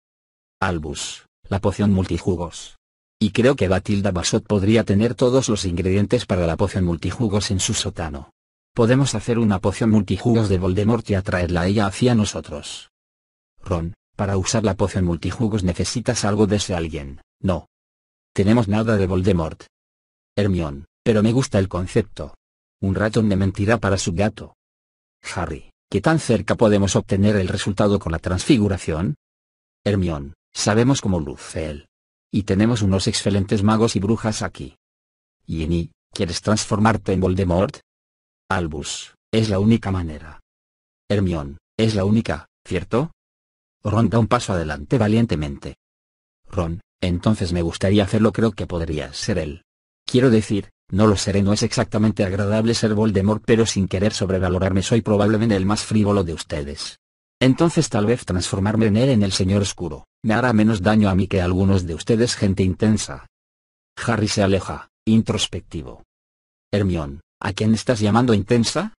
Albus, la poción multijugos. Y creo que Batilda Basot podría tener todos los ingredientes para la poción multijugos en su sótano. Podemos hacer una poción multijugos de Voldemort y atraerla a ella hacia nosotros. Ron, para usar la poción multijugos necesitas algo de ese alguien, no. Tenemos nada de Voldemort. Hermión, pero me gusta el concepto. Un ratón de mentira para su gato. Harry, ¿qué tan cerca podemos obtener el resultado con la transfiguración? Hermión, sabemos cómo luce él. Y tenemos unos excelentes magos y brujas aquí. Ginny, ¿quieres transformarte en Voldemort? Albus, es la única manera. Hermión, es la única, ¿cierto? Ron da un paso adelante valientemente. Ron, entonces me gustaría hacerlo creo que podría ser él. Quiero decir, no lo seré no es exactamente agradable ser Voldemort pero sin querer sobrevalorarme soy probablemente el más frívolo de ustedes. Entonces tal vez transformarme en él en el Señor Oscuro, me hará menos daño a mí que a algunos de ustedes gente intensa. Harry se aleja, introspectivo. Hermión, ¿A quién estás llamando intensa?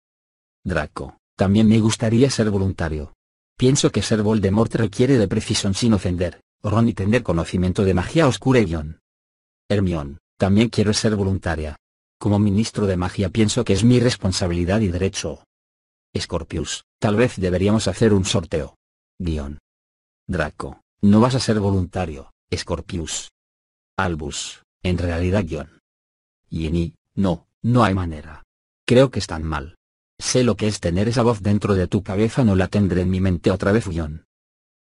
Draco, también me gustaría ser voluntario. Pienso que ser Voldemort requiere de precisión sin ofender, Ron y tener conocimiento de magia oscura y guion. Hermión, también quiero ser voluntaria. Como ministro de magia pienso que es mi responsabilidad y derecho. Scorpius, tal vez deberíamos hacer un sorteo. Guión. Draco, no vas a ser voluntario, Scorpius. Albus, en realidad guion. Jenny, no, no hay manera. Creo que están mal. Sé lo que es tener esa voz dentro de tu cabeza, no la tendré en mi mente otra vez, John.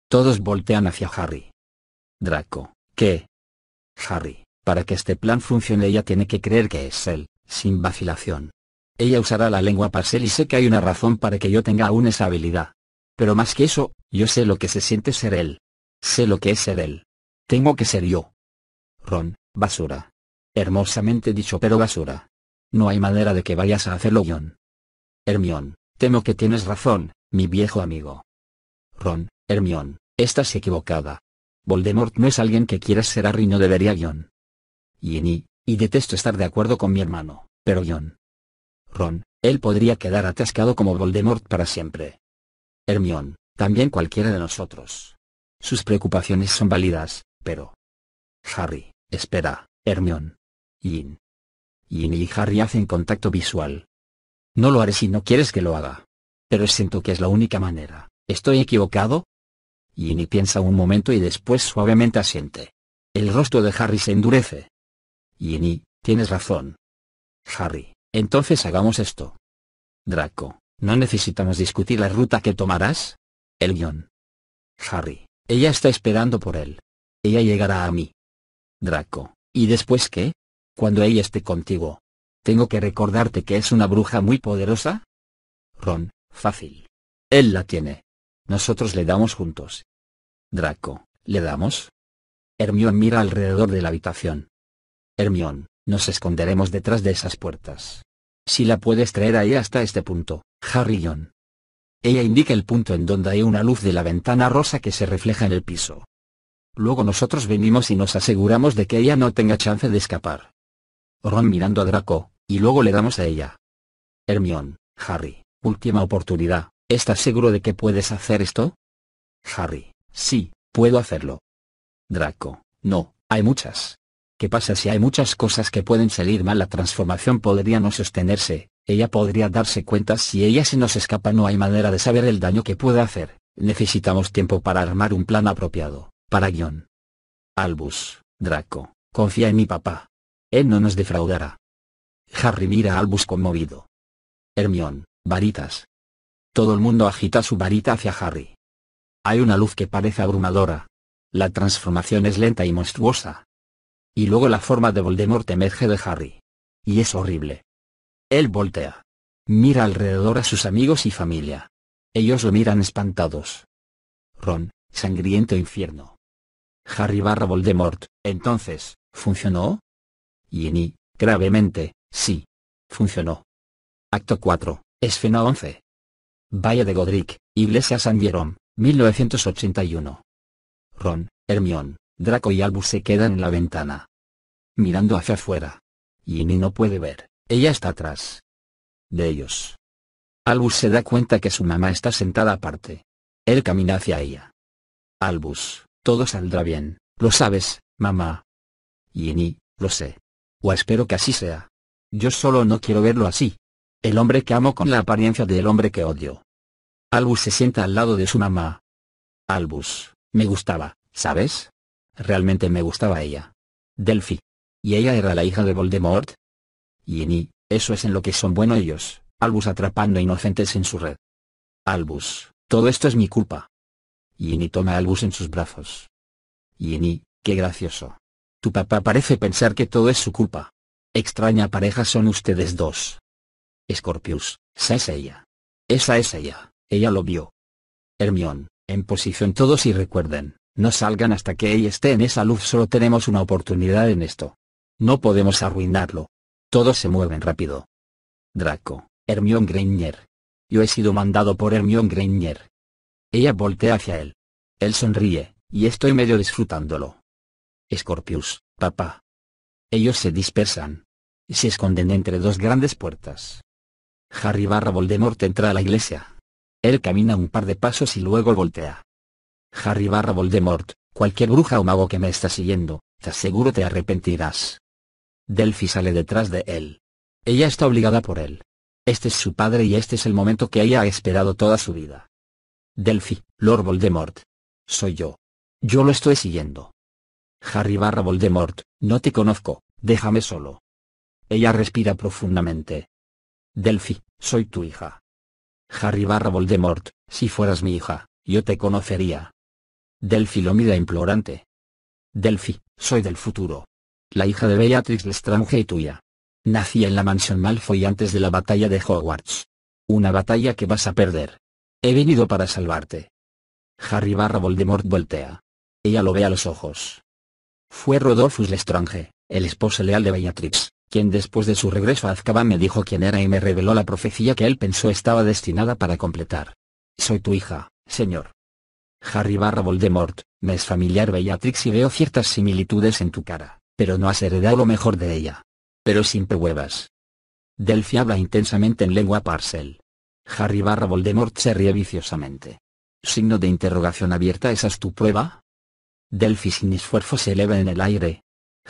Todos voltean hacia Harry. Draco, ¿qué? Harry, para que este plan funcione ella tiene que creer que es él, sin vacilación. Ella usará la lengua parcel y sé que hay una razón para que yo tenga aún esa habilidad. Pero más que eso, yo sé lo que se siente ser él. Sé lo que es ser él. Tengo que ser yo. Ron, basura. Hermosamente dicho pero basura. No hay manera de que vayas a hacerlo, John. Hermión, temo que tienes razón, mi viejo amigo. Ron, Hermión, estás equivocada. Voldemort no es alguien que quieras ser Harry no debería John. Ginny, y detesto estar de acuerdo con mi hermano, pero John. Ron, él podría quedar atascado como Voldemort para siempre. Hermión, también cualquiera de nosotros. Sus preocupaciones son válidas, pero... Harry, espera, Hermión. Yin, Ginny y Harry hacen contacto visual. No lo haré si no quieres que lo haga. Pero siento que es la única manera. ¿Estoy equivocado? Ginny piensa un momento y después suavemente asiente. El rostro de Harry se endurece. Ginny, tienes razón. Harry, entonces hagamos esto. Draco, ¿no necesitamos discutir la ruta que tomarás? Elgion. Harry, ella está esperando por él. Ella llegará a mí. Draco, ¿y después qué? cuando ella esté contigo. ¿Tengo que recordarte que es una bruja muy poderosa? Ron, fácil. Él la tiene. Nosotros le damos juntos. Draco, ¿le damos? Hermión mira alrededor de la habitación. Hermión, nos esconderemos detrás de esas puertas. Si la puedes traer ahí hasta este punto, Harry John. Ella indica el punto en donde hay una luz de la ventana rosa que se refleja en el piso. Luego nosotros venimos y nos aseguramos de que ella no tenga chance de escapar. Ron mirando a Draco, y luego le damos a ella. Hermión, Harry, última oportunidad, ¿estás seguro de que puedes hacer esto? Harry, sí, puedo hacerlo. Draco, no, hay muchas. ¿Qué pasa si hay muchas cosas que pueden salir mal? La transformación podría no sostenerse, ella podría darse cuenta si ella se nos escapa no hay manera de saber el daño que puede hacer, necesitamos tiempo para armar un plan apropiado, para guion. Albus, Draco, confía en mi papá. Él no nos defraudará. Harry mira a Albus conmovido. Hermión, varitas. Todo el mundo agita su varita hacia Harry. Hay una luz que parece abrumadora. La transformación es lenta y monstruosa. Y luego la forma de Voldemort emerge de Harry. Y es horrible. Él voltea. Mira alrededor a sus amigos y familia. Ellos lo miran espantados. Ron, sangriento infierno. Harry barra Voldemort, entonces, ¿funcionó? Ginny, gravemente, sí. Funcionó. Acto 4, Escena 11. Valle de Godric, Iglesia San Jerome, 1981. Ron, Hermión, Draco y Albus se quedan en la ventana. Mirando hacia afuera. Ginny no puede ver, ella está atrás. De ellos. Albus se da cuenta que su mamá está sentada aparte. Él camina hacia ella. Albus, todo saldrá bien, lo sabes, mamá. Ginny, lo sé. O espero que así sea. Yo solo no quiero verlo así. El hombre que amo con la apariencia del hombre que odio. Albus se sienta al lado de su mamá. Albus, me gustaba, ¿sabes? Realmente me gustaba ella. Delphi. ¿Y ella era la hija de Voldemort? Ginny, eso es en lo que son buenos ellos, Albus atrapando inocentes en su red. Albus, todo esto es mi culpa. Ginny toma a Albus en sus brazos. Ginny, qué gracioso. Tu papá parece pensar que todo es su culpa. Extraña pareja son ustedes dos. Scorpius, esa es ella. Esa es ella, ella lo vio. Hermión, en posición todos y recuerden, no salgan hasta que ella esté en esa luz solo tenemos una oportunidad en esto. No podemos arruinarlo. Todos se mueven rápido. Draco, Hermión Granger. Yo he sido mandado por Hermión Granger. Ella voltea hacia él. Él sonríe, y estoy medio disfrutándolo. Scorpius, papá. Ellos se dispersan. Se esconden entre dos grandes puertas. Harry barra Voldemort entra a la iglesia. Él camina un par de pasos y luego voltea. Harry barra Voldemort, cualquier bruja o mago que me está siguiendo, te aseguro te arrepentirás. Delphi sale detrás de él. Ella está obligada por él. Este es su padre y este es el momento que ella ha esperado toda su vida. Delphi, Lord Voldemort. Soy yo. Yo lo estoy siguiendo. Harry barra Voldemort, no te conozco, déjame solo. Ella respira profundamente. Delphi, soy tu hija. Harry barra Voldemort, si fueras mi hija, yo te conocería. Delphi lo mira implorante. Delphi, soy del futuro. La hija de Beatrix Lestrange y tuya. Nací en la mansión Malfoy antes de la batalla de Hogwarts. Una batalla que vas a perder. He venido para salvarte. Harry barra Voldemort voltea. Ella lo ve a los ojos. Fue Rodolphus Lestrange, el esposo leal de Beatrix, quien después de su regreso a Azkaban me dijo quién era y me reveló la profecía que él pensó estaba destinada para completar. Soy tu hija, señor. Harry barra Voldemort, me es familiar Beatrix y veo ciertas similitudes en tu cara, pero no has heredado lo mejor de ella. Pero sin huevas. Delphi habla intensamente en lengua parcel. Harry barra Voldemort se ríe viciosamente. Signo de interrogación abierta ¿esa es tu prueba? Delphi sin esfuerzo se eleva en el aire.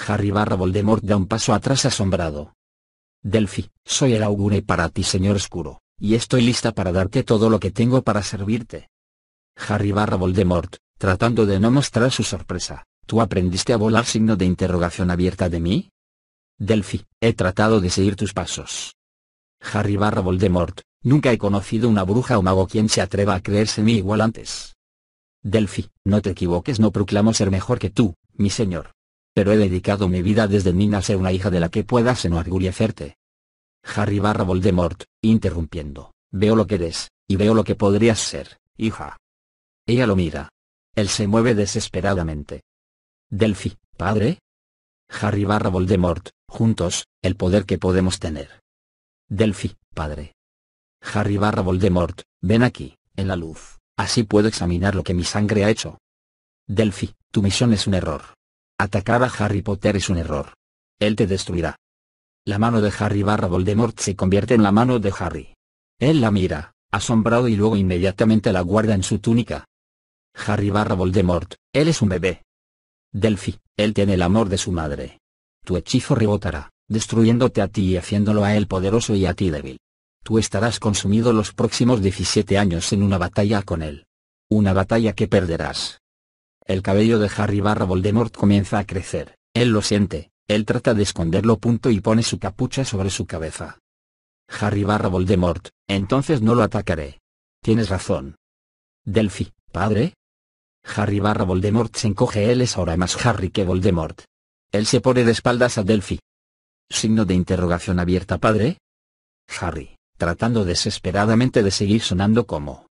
Harry barra Voldemort da un paso atrás asombrado. Delphi, soy el augure para ti señor oscuro, y estoy lista para darte todo lo que tengo para servirte. Harry barra Voldemort, tratando de no mostrar su sorpresa, ¿tú aprendiste a volar signo de interrogación abierta de mí? Delphi, he tratado de seguir tus pasos. Harry barra Voldemort, nunca he conocido una bruja o mago quien se atreva a creerse mi igual antes. Delphi, no te equivoques, no proclamo ser mejor que tú, mi señor. Pero he dedicado mi vida desde niña a ser una hija de la que puedas enorgullecerte. Harry barra Voldemort, interrumpiendo, veo lo que eres, y veo lo que podrías ser, hija. Ella lo mira. Él se mueve desesperadamente. Delphi, padre. Harry barra Voldemort, juntos, el poder que podemos tener. Delphi, padre. Harry barra Voldemort, ven aquí, en la luz. Así puedo examinar lo que mi sangre ha hecho. Delphi, tu misión es un error. Atacar a Harry Potter es un error. Él te destruirá. La mano de Harry barra Voldemort se convierte en la mano de Harry. Él la mira, asombrado y luego inmediatamente la guarda en su túnica. Harry barra Voldemort, él es un bebé. Delphi, él tiene el amor de su madre. Tu hechizo rebotará, destruyéndote a ti y haciéndolo a él poderoso y a ti débil. Tú estarás consumido los próximos 17 años en una batalla con él. Una batalla que perderás. El cabello de Harry barra Voldemort comienza a crecer, él lo siente, él trata de esconderlo punto y pone su capucha sobre su cabeza. Harry barra Voldemort, entonces no lo atacaré. Tienes razón. Delphi, padre. Harry barra Voldemort se encoge él es ahora más Harry que Voldemort. Él se pone de espaldas a Delphi. Signo de interrogación abierta padre. Harry tratando desesperadamente de seguir sonando como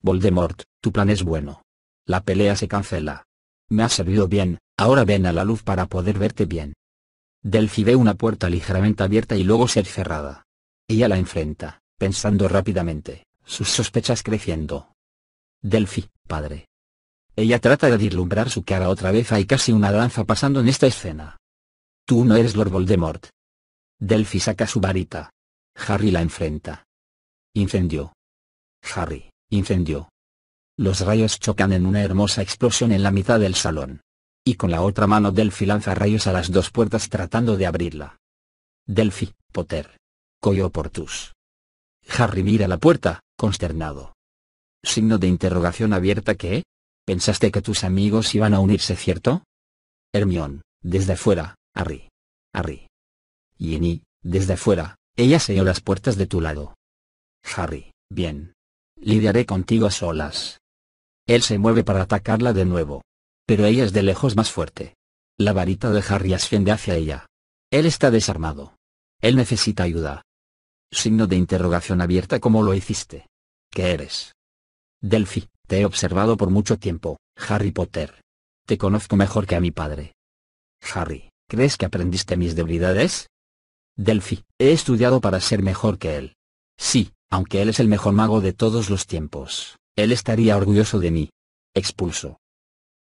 Voldemort, tu plan es bueno. La pelea se cancela. Me ha servido bien, ahora ven a la luz para poder verte bien. Delphi ve una puerta ligeramente abierta y luego ser cerrada. Ella la enfrenta, pensando rápidamente, sus sospechas creciendo. Delphi, padre. Ella trata de vislumbrar su cara otra vez. Hay casi una danza pasando en esta escena. Tú no eres Lord Voldemort. Delphi saca su varita. Harry la enfrenta. Incendio. Harry, incendio. Los rayos chocan en una hermosa explosión en la mitad del salón. Y con la otra mano Delphi lanza rayos a las dos puertas tratando de abrirla. Delphi, Potter. Coyo Portus. Harry mira la puerta, consternado. Signo de interrogación abierta ¿qué? ¿Pensaste que tus amigos iban a unirse cierto? Hermión, desde fuera, Harry. Harry. Ginny, desde fuera, ella selló las puertas de tu lado. Harry, bien. Lidiaré contigo a solas. Él se mueve para atacarla de nuevo. Pero ella es de lejos más fuerte. La varita de Harry asciende hacia ella. Él está desarmado. Él necesita ayuda. Signo de interrogación abierta ¿Cómo lo hiciste? ¿Qué eres? Delphi, te he observado por mucho tiempo, Harry Potter. Te conozco mejor que a mi padre. Harry, ¿crees que aprendiste mis debilidades? Delphi, he estudiado para ser mejor que él. Sí, aunque él es el mejor mago de todos los tiempos, él estaría orgulloso de mí. Expulso.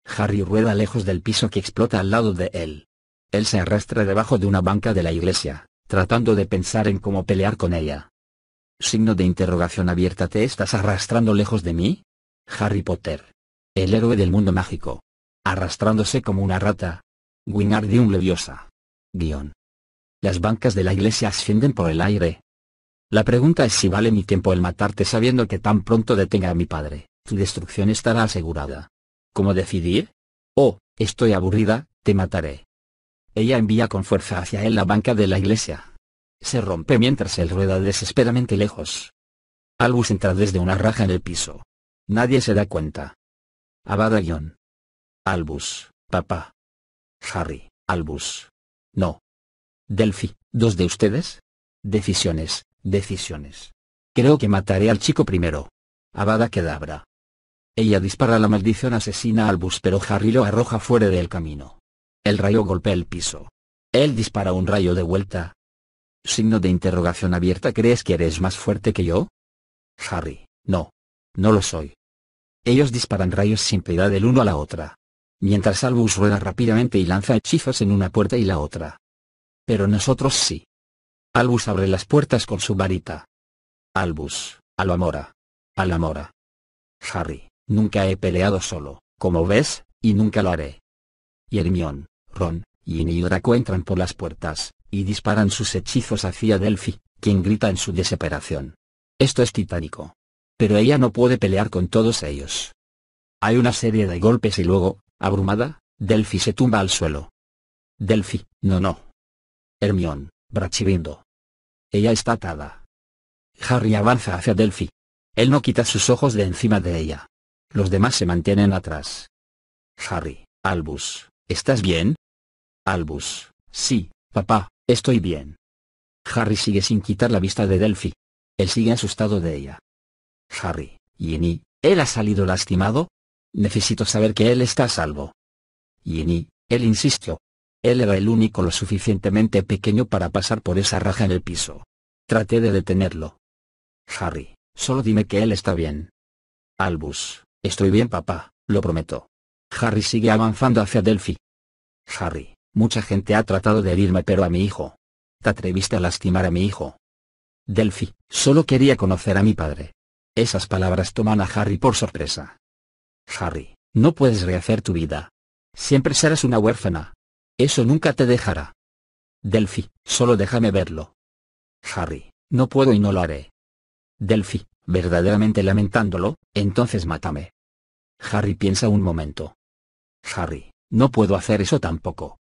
Harry rueda lejos del piso que explota al lado de él. Él se arrastra debajo de una banca de la iglesia, tratando de pensar en cómo pelear con ella. Signo de interrogación abierta ¿Te estás arrastrando lejos de mí? Harry Potter. El héroe del mundo mágico. Arrastrándose como una rata. Wingardium Leviosa. Guión. Las bancas de la iglesia ascienden por el aire. La pregunta es si vale mi tiempo el matarte sabiendo que tan pronto detenga a mi padre, tu destrucción estará asegurada. ¿Cómo decidir? Oh, estoy aburrida, te mataré. Ella envía con fuerza hacia él la banca de la iglesia. Se rompe mientras él rueda desesperadamente lejos. Albus entra desde una raja en el piso. Nadie se da cuenta. Abada John. Albus, papá. Harry, Albus. No. Delphi, ¿dos de ustedes? Decisiones, decisiones. Creo que mataré al chico primero. Abada Kedabra. Ella dispara la maldición asesina a Albus pero Harry lo arroja fuera del camino. El rayo golpea el piso. Él dispara un rayo de vuelta. Signo de interrogación abierta ¿Crees que eres más fuerte que yo? Harry, no. No lo soy. Ellos disparan rayos sin piedad el uno a la otra. Mientras Albus rueda rápidamente y lanza hechizos en una puerta y la otra. Pero nosotros sí. Albus abre las puertas con su varita. Albus, a lo amora. A la mora. Harry, Nunca he peleado solo, como ves, y nunca lo haré. Y Hermione, Ron, y Draco entran por las puertas, y disparan sus hechizos hacia Delphi, quien grita en su desesperación. Esto es titánico. Pero ella no puede pelear con todos ellos. Hay una serie de golpes y luego, abrumada, Delphi se tumba al suelo. Delphi, no no. Hermione, brachivindo. Ella está atada. Harry avanza hacia Delphi. Él no quita sus ojos de encima de ella. Los demás se mantienen atrás. Harry, Albus, ¿estás bien? Albus, sí, papá, estoy bien. Harry sigue sin quitar la vista de Delphi. Él sigue asustado de ella. Harry, Ginny, ¿él ha salido lastimado? Necesito saber que él está a salvo. Ginny, él insistió. Él era el único lo suficientemente pequeño para pasar por esa raja en el piso. Traté de detenerlo. Harry, solo dime que él está bien. Albus, Estoy bien papá, lo prometo. Harry sigue avanzando hacia Delphi. Harry, mucha gente ha tratado de herirme pero a mi hijo. ¿Te atreviste a lastimar a mi hijo? Delphi, solo quería conocer a mi padre. Esas palabras toman a Harry por sorpresa. Harry, no puedes rehacer tu vida. Siempre serás una huérfana. Eso nunca te dejará. Delphi, solo déjame verlo. Harry, no puedo y no lo haré. Delphi, verdaderamente lamentándolo, entonces mátame. Harry piensa un momento. Harry, no puedo hacer eso tampoco.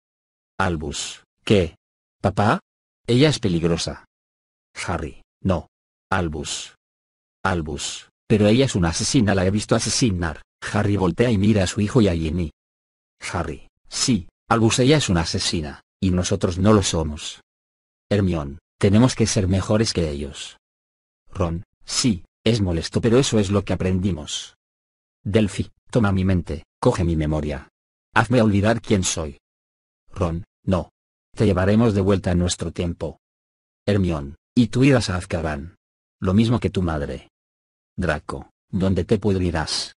Albus, ¿qué? ¿Papá? Ella es peligrosa. Harry, no. Albus. Albus, pero ella es una asesina, la he visto asesinar. Harry voltea y mira a su hijo y a Ginny. Harry, sí, Albus ella es una asesina, y nosotros no lo somos. Hermione, tenemos que ser mejores que ellos. Ron, sí, es molesto pero eso es lo que aprendimos. Delphi, toma mi mente, coge mi memoria. Hazme olvidar quién soy. Ron, no. Te llevaremos de vuelta a nuestro tiempo. Hermión, y tú irás a Azkaban. Lo mismo que tu madre. Draco, ¿dónde te pudrirás?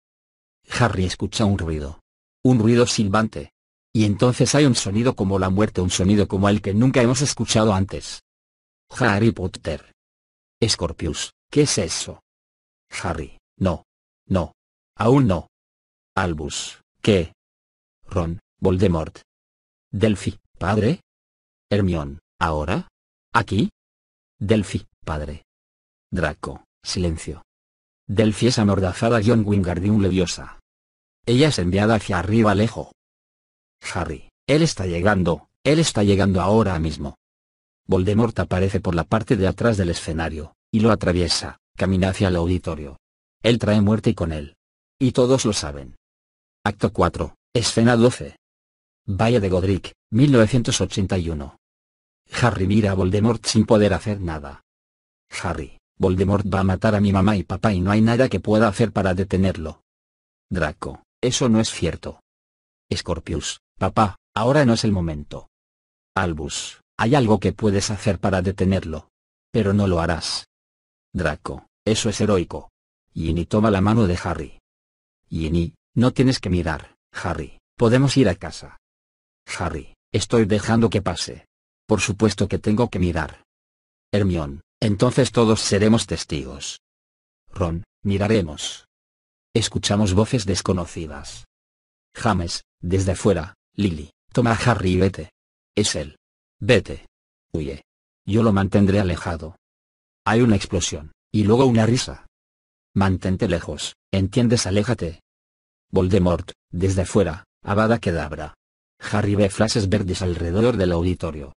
Harry escucha un ruido. Un ruido silbante. Y entonces hay un sonido como la muerte, un sonido como el que nunca hemos escuchado antes. Harry Potter. Scorpius, ¿qué es eso? Harry, no. No. Aún no. Albus, ¿qué? Ron, Voldemort. Delphi, padre. Hermión, ¿ahora? ¿Aquí? Delphi, padre. Draco, silencio. Delphi es amordazada John Wingardium Leviosa. Ella es enviada hacia arriba lejos. Harry, él está llegando, él está llegando ahora mismo. Voldemort aparece por la parte de atrás del escenario, y lo atraviesa, camina hacia el auditorio. Él trae muerte con él. Y todos lo saben. Acto 4, escena 12. Valle de Godric, 1981. Harry mira a Voldemort sin poder hacer nada. Harry, Voldemort va a matar a mi mamá y papá y no hay nada que pueda hacer para detenerlo. Draco, eso no es cierto. Scorpius, papá, ahora no es el momento. Albus, hay algo que puedes hacer para detenerlo. Pero no lo harás. Draco, eso es heroico. Ginny toma la mano de Harry. Ginny, no tienes que mirar, Harry, podemos ir a casa. Harry, estoy dejando que pase. Por supuesto que tengo que mirar. Hermión, entonces todos seremos testigos. Ron, miraremos. Escuchamos voces desconocidas. James, desde afuera, Lily, toma a Harry y vete. Es él. Vete. Huye. Yo lo mantendré alejado. Hay una explosión, y luego una risa. Mantente lejos, ¿entiendes? Aléjate. Voldemort, desde afuera, Avada Kedavra. Harry ve flashes verdes alrededor del auditorio.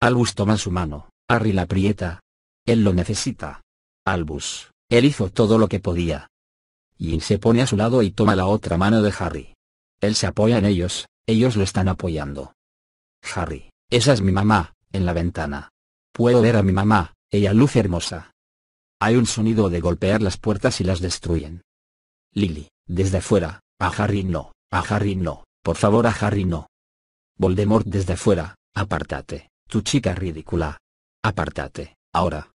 Albus toma su mano, Harry la aprieta. Él lo necesita. Albus, él hizo todo lo que podía. Jin se pone a su lado y toma la otra mano de Harry. Él se apoya en ellos, ellos lo están apoyando. Harry, esa es mi mamá, en la ventana. Puedo ver a mi mamá, ella luce hermosa. Hay un sonido de golpear las puertas y las destruyen. Lily, desde afuera, a Harry no, a Harry no, por favor a Harry no. Voldemort desde afuera, apártate. Tu chica ridícula. Apártate, ahora.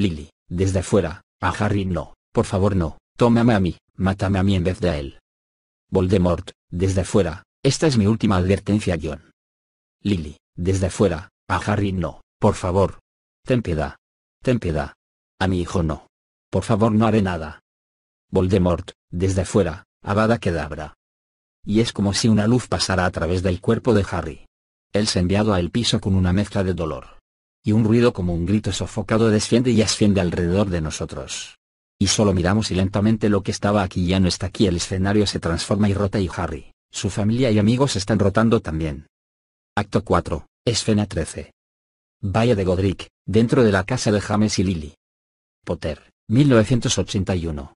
Lily, desde afuera, a Harry no, por favor no, tómame a mí, mátame a mí en vez de a él. Voldemort, desde afuera, esta es mi última advertencia John. Lily, desde afuera, a Harry no, por favor. Ten piedad. Ten piedad. A mi hijo no. Por favor no haré nada. Voldemort, desde afuera, Avada Kedavra. Y es como si una luz pasara a través del cuerpo de Harry. Él se enviado al piso con una mezcla de dolor. Y un ruido como un grito sofocado desciende y asciende alrededor de nosotros. Y solo miramos y lentamente lo que estaba aquí ya no está aquí. El escenario se transforma y rota y Harry, su familia y amigos están rotando también. Acto 4, escena 13. Valle de Godric, dentro de la casa de James y Lily. Potter, 1981.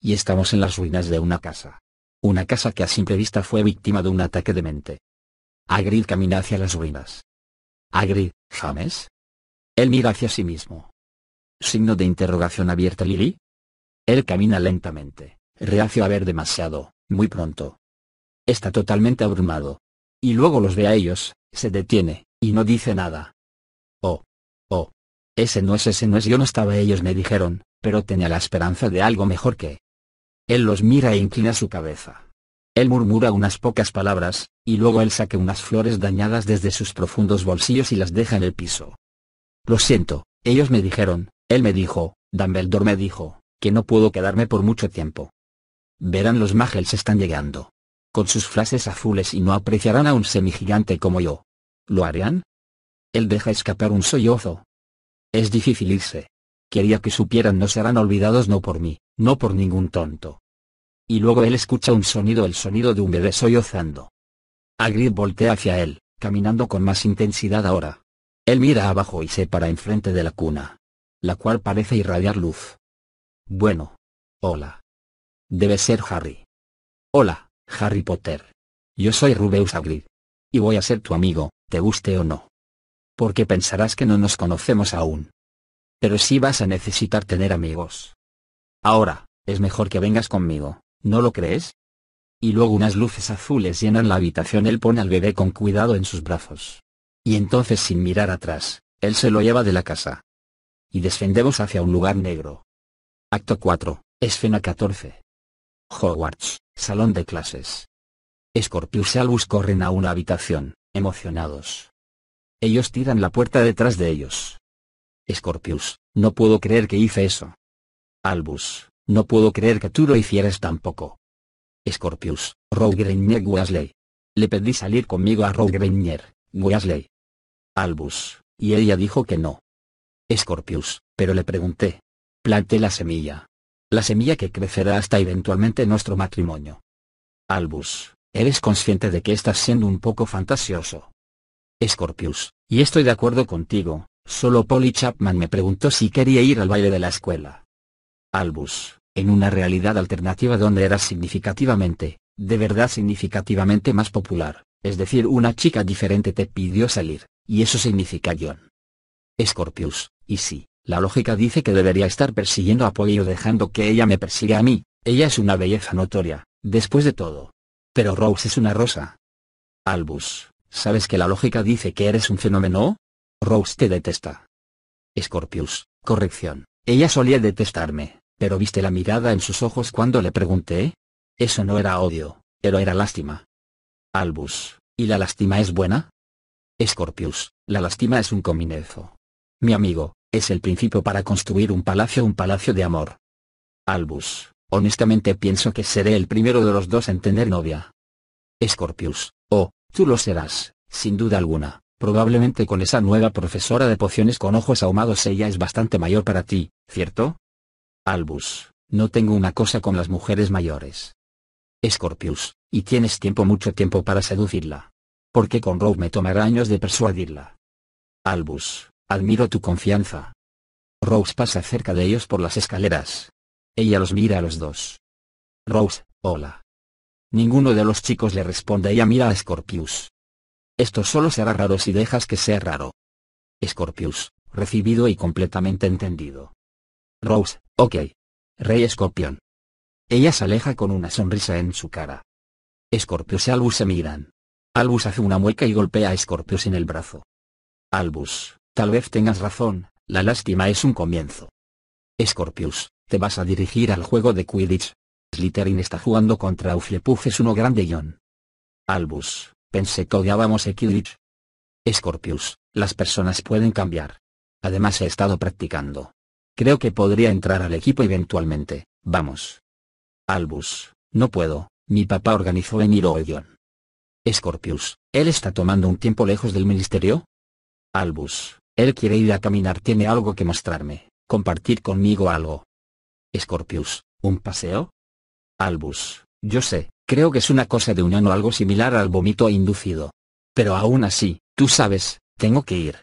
Y estamos en las ruinas de una casa. Una casa que a simple vista fue víctima de un ataque de mente. Camina hacia las ruinas. Hagrid, ¿James? Él mira hacia sí mismo. Signo de interrogación abierta Lily. Él camina lentamente, reacio a ver demasiado, muy pronto. Está totalmente abrumado. Y luego los ve a ellos, se detiene, y no dice nada. Oh. Oh. Ese no es ese no es yo no estaba ellos me dijeron, pero tenía la esperanza de algo mejor que. Él los mira e inclina su cabeza. Él murmura unas pocas palabras, y luego él saca unas flores dañadas desde sus profundos bolsillos y las deja en el piso. Lo siento, ellos me dijeron, él me dijo, Dumbledore me dijo, que no puedo quedarme por mucho tiempo. Verán los Magels están llegando. Con sus flashes azules y no apreciarán a un semigigante como yo. ¿Lo harían? Él deja escapar un sollozo. Es difícil irse. Quería que supieran no serán olvidados no por mí, no por ningún tonto y luego él escucha un sonido el sonido de un bebé sollozando. Hagrid voltea hacia él, caminando con más intensidad ahora. Él mira abajo y se para enfrente de la cuna. La cual parece irradiar luz. Bueno. Hola. Debe ser Harry. Hola, Harry Potter. Yo soy Rubeus Hagrid. Y voy a ser tu amigo, te guste o no. Porque pensarás que no nos conocemos aún. Pero sí vas a necesitar tener amigos. Ahora, es mejor que vengas conmigo. ¿No lo crees? Y luego unas luces azules llenan la habitación. Él pone al bebé con cuidado en sus brazos. Y entonces sin mirar atrás, él se lo lleva de la casa. Y descendemos hacia un lugar negro. Acto 4, escena 14. Hogwarts, salón de clases. Scorpius y Albus corren a una habitación, emocionados. Ellos tiran la puerta detrás de ellos. Scorpius, no puedo creer que hice eso. Albus, no puedo creer que tú lo hicieras tampoco. Scorpius, Rainier Weasley. Le pedí salir conmigo a Rainier, Weasley. Albus, y ella dijo que no. Scorpius, pero le pregunté. Planté la semilla. La semilla que crecerá hasta eventualmente nuestro matrimonio. Albus, eres consciente de que estás siendo un poco fantasioso. Scorpius, y estoy de acuerdo contigo, solo Polly Chapman me preguntó si quería ir al baile de la escuela. Albus, en una realidad alternativa donde eras significativamente, de verdad significativamente más popular, es decir una chica diferente te pidió salir, y eso significa John. Scorpius, y sí, la lógica dice que debería estar persiguiendo a Polly o dejando que ella me persiga a mí, ella es una belleza notoria, después de todo. Pero Rose es una rosa. Albus, ¿Sabes que la lógica dice que eres un fenómeno? Rose te detesta. Scorpius, corrección, ella solía detestarme, pero viste la mirada en sus ojos cuando le pregunté. Eso no era odio, pero era lástima. Albus, ¿y la lástima es buena? Scorpius, la lástima es un cominezo. Mi amigo, es el principio para construir un palacio, un palacio de amor. Albus, honestamente pienso que seré el primero de los dos en tener novia. Scorpius, oh, Tú lo serás, sin duda alguna, probablemente con esa nueva profesora de pociones con ojos ahumados ella es bastante mayor para ti, ¿cierto? Albus, no tengo una cosa con las mujeres mayores. Scorpius, y tienes tiempo mucho tiempo para seducirla. Porque con Rose me tomará años de persuadirla. Albus, admiro tu confianza. Rose pasa cerca de ellos por las escaleras. Ella los mira a los dos. Rose, hola. Ninguno de los chicos le responde. Ella mira a Scorpius. Esto solo será raro si dejas que sea raro. Scorpius, recibido y completamente entendido. Rose, ok. Rey Escorpión. Ella se aleja con una sonrisa en su cara. Scorpius y Albus se miran. Albus hace una mueca y golpea a Scorpius en el brazo. Albus, tal vez tengas razón, la lástima es un comienzo. Scorpius, te vas a dirigir al juego de Quidditch, Slytherin está jugando contra Hufflepuff es uno grande John. Albus, pensé que odiábamos Quidditch. Scorpius, las personas pueden cambiar. Además he estado practicando. Creo que podría entrar al equipo eventualmente, vamos. Albus, no puedo, mi papá organizó venir hoy John. Scorpius, ¿él está tomando un tiempo lejos del ministerio? Albus, él quiere ir a caminar tiene algo que mostrarme, compartir conmigo algo. Scorpius, ¿un paseo? Albus, yo sé, creo que es una cosa de unión o algo similar al vómito inducido. Pero aún así, tú sabes, tengo que ir.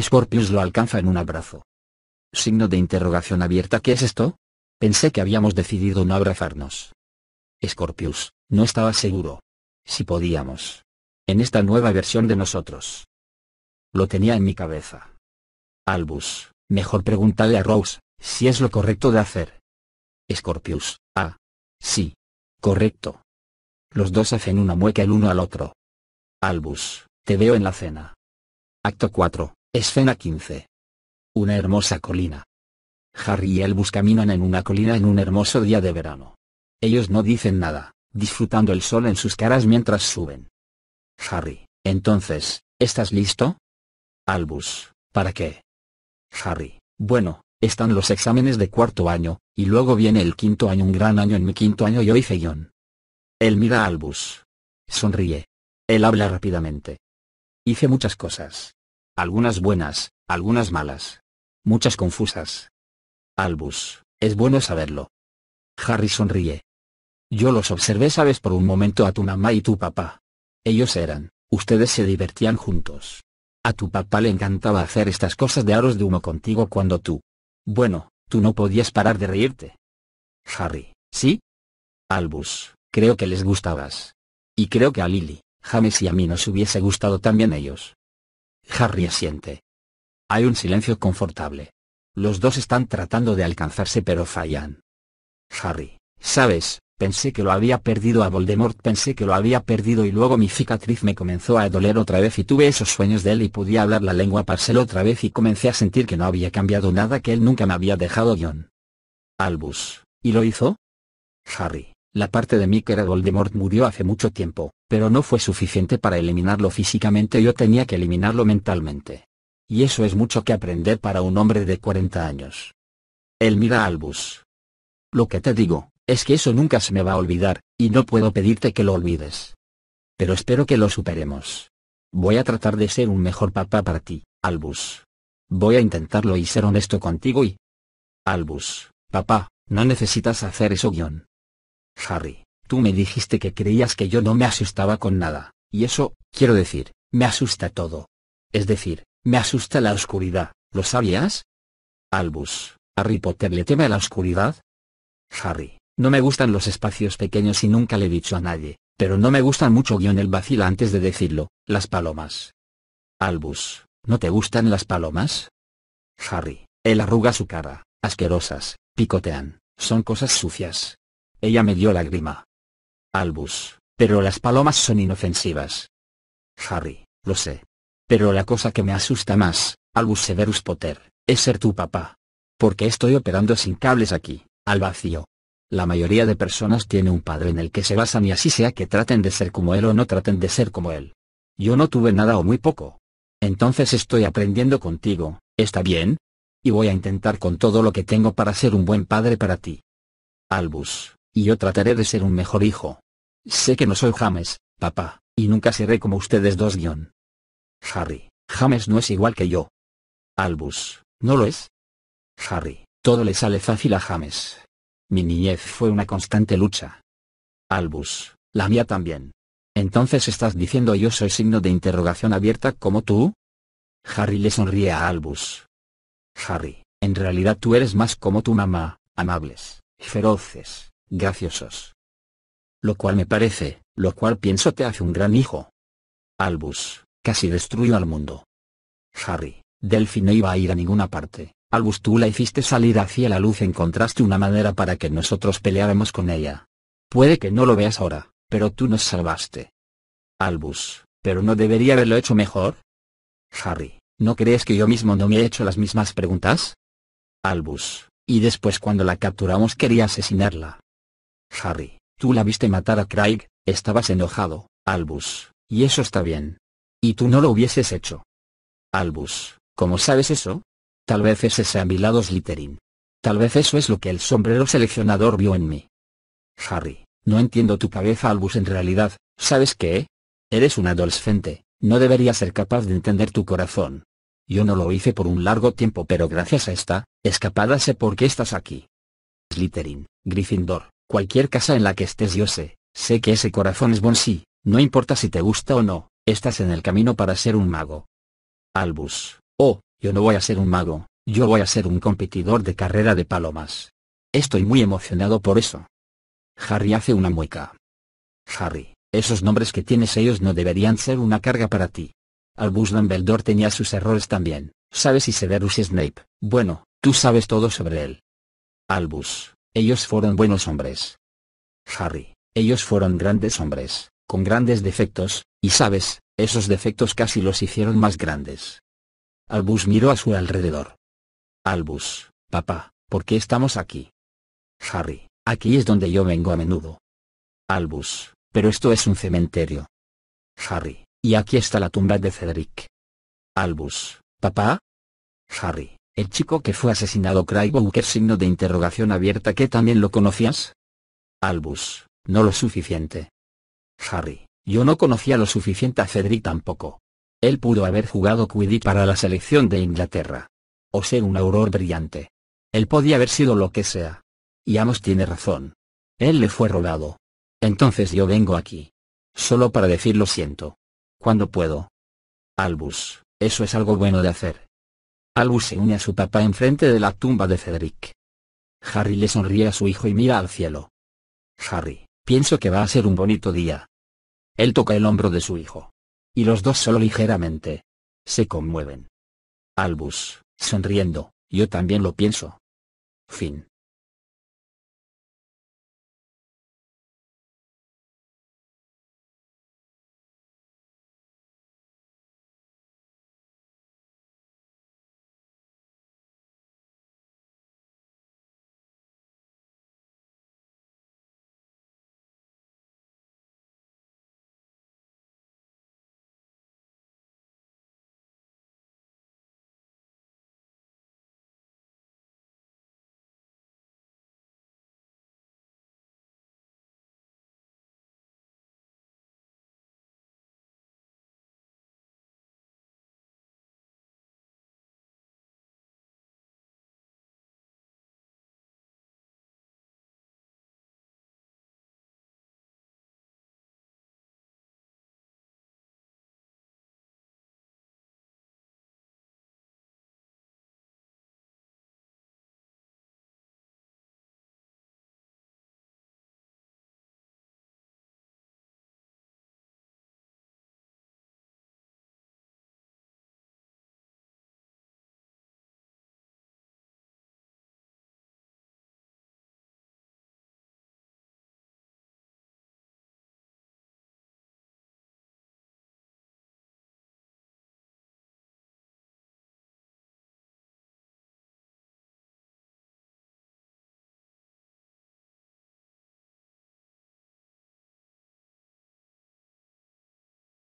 Scorpius lo alcanza en un abrazo. Signo de interrogación abierta ¿Qué es esto? Pensé que habíamos decidido no abrazarnos. Scorpius, no estaba seguro. Si podíamos. En esta nueva versión de nosotros. Lo tenía en mi cabeza. Albus, mejor pregúntale a Rose, si es lo correcto de hacer. Scorpius, ah, Sí. Correcto. Los dos hacen una mueca el uno al otro. Albus, te veo en la cena. Acto 4, escena 15. Una hermosa colina. Harry y Albus caminan en una colina en un hermoso día de verano. Ellos no dicen nada, disfrutando el sol en sus caras mientras suben. Harry, entonces, ¿estás listo? Albus, ¿para qué? Harry, bueno, están los exámenes de cuarto año, y luego viene el quinto año un gran año en mi quinto año yo hice John. Él mira a Albus. Sonríe. Él habla rápidamente. Hice muchas cosas. Algunas buenas, algunas malas. Muchas confusas. Albus, es bueno saberlo. Harry sonríe. Yo los observé sabes por un momento a tu mamá y tu papá. Ellos eran, ustedes se divertían juntos. A tu papá le encantaba hacer estas cosas de aros de humo contigo cuando tú, bueno, tú no podías parar de reírte. Harry, ¿sí? Albus, creo que les gustabas. Y creo que a Lily, James y a mí nos hubiese gustado también ellos. Harry asiente. Hay un silencio confortable. Los dos están tratando de alcanzarse pero fallan. Harry, ¿sabes? Pensé que lo había perdido a Voldemort, pensé que lo había perdido y luego mi cicatriz me comenzó a doler otra vez y tuve esos sueños de él y podía hablar la lengua parcel otra vez y comencé a sentir que no había cambiado nada que él nunca me había dejado John. Albus, ¿y lo hizo? Harry, La parte de mí que era Voldemort murió hace mucho tiempo, pero no fue suficiente para eliminarlo físicamente yo tenía que eliminarlo mentalmente. Y eso es mucho que aprender para un hombre de 40 años. Él mira a Albus. Lo que te digo, es que eso nunca se me va a olvidar, y no puedo pedirte que lo olvides. Pero espero que lo superemos. Voy a tratar de ser un mejor papá para ti, Albus. Voy a intentarlo y ser honesto contigo y... Albus, papá, no necesitas hacer eso guion. Harry, tú me dijiste que creías que yo no me asustaba con nada, y eso, quiero decir, me asusta todo. Es decir, me asusta la oscuridad, ¿lo sabías? Albus, ¿Harry Potter le teme a la oscuridad? Harry, no me gustan los espacios pequeños y nunca le he dicho a nadie, pero no me gustan mucho guion el vacila antes de decirlo, las palomas. Albus, ¿no te gustan las palomas? Harry, él arruga su cara, asquerosas, picotean, son cosas sucias. Ella me dio lágrima. Albus, pero las palomas son inofensivas. Harry, lo sé. Pero la cosa que me asusta más, Albus Severus Potter, es ser tu papá. Porque estoy operando sin cables aquí, al vacío. La mayoría de personas tiene un padre en el que se basan y así sea que traten de ser como él o no traten de ser como él. Yo no tuve nada o muy poco. Entonces estoy aprendiendo contigo, ¿está bien? Y voy a intentar con todo lo que tengo para ser un buen padre para ti. Albus, y yo trataré de ser un mejor hijo. Sé que no soy James, papá, y nunca seré como ustedes dos guion. Harry, James no es igual que yo. Albus, ¿no lo es? Harry, todo le sale fácil a James. Mi niñez fue una constante lucha. Albus, la mía también. Entonces estás diciendo yo soy signo de interrogación abierta como tú? Harry le sonríe a Albus. Harry, en realidad tú eres más como tu mamá, amables, feroces, graciosos. Lo cual me parece, lo cual pienso te hace un gran hijo. Albus, casi destruyó al mundo. Harry, Delphi no iba a ir a ninguna parte. Albus tú la hiciste salir hacia la luz encontraste una manera para que nosotros peleáramos con ella. Puede que no lo veas ahora, pero tú nos salvaste. Albus, ¿pero no debería haberlo hecho mejor? Harry, ¿no crees que yo mismo no me he hecho las mismas preguntas? Albus, y después cuando la capturamos quería asesinarla. Harry, tú la viste matar a Craig, estabas enojado, Albus, y eso está bien. Y tú no lo hubieses hecho. Albus, ¿cómo sabes eso? Tal vez ese sea mi lado Slytherin. Tal vez eso es lo que el sombrero seleccionador vio en mí. Harry, no entiendo tu cabeza Albus en realidad, ¿sabes qué? Eres un adolescente, no deberías ser capaz de entender tu corazón. Yo no lo hice por un largo tiempo pero gracias a esta, escapada sé por qué estás aquí. Slytherin, Gryffindor, cualquier casa en la que estés yo sé, sé que ese corazón es bon sí, no importa si te gusta o no, estás en el camino para ser un mago. Albus, oh, yo no voy a ser un mago, yo voy a ser un competidor de carrera de palomas. Estoy muy emocionado por eso. Harry hace una mueca. Harry, esos nombres que tienes ellos no deberían ser una carga para ti. Albus Dumbledore tenía sus errores también, ¿sabes? Y Severus Snape, bueno, tú sabes todo sobre él. Albus, ellos fueron buenos hombres. Harry, ellos fueron grandes hombres, con grandes defectos, y sabes, esos defectos casi los hicieron más grandes. Albus miró a su alrededor. Albus, papá, ¿por qué estamos aquí? Harry, aquí es donde yo vengo a menudo. Albus, pero esto es un cementerio. Harry, y aquí está la tumba de Cedric. Albus, papá. Harry, el chico que fue asesinado Craig Walker signo de interrogación abierta que también lo conocías? Albus, no lo suficiente. Harry, yo no conocía lo suficiente a Cedric tampoco. Él pudo haber jugado Quidditch para la selección de Inglaterra. O ser un auror brillante. Él podía haber sido lo que sea. Y Amos tiene razón. Él le fue robado. Entonces yo vengo aquí. Solo para decir lo siento. Cuando puedo. Albus, eso es algo bueno de hacer. Albus se une a su papá enfrente de la tumba de Cedric. Harry le sonríe a su hijo y mira al cielo. Harry, pienso que va a ser un bonito día. Él toca el hombro de su hijo y los dos solo ligeramente. Se conmueven. Albus, sonriendo, yo también lo pienso. Fin.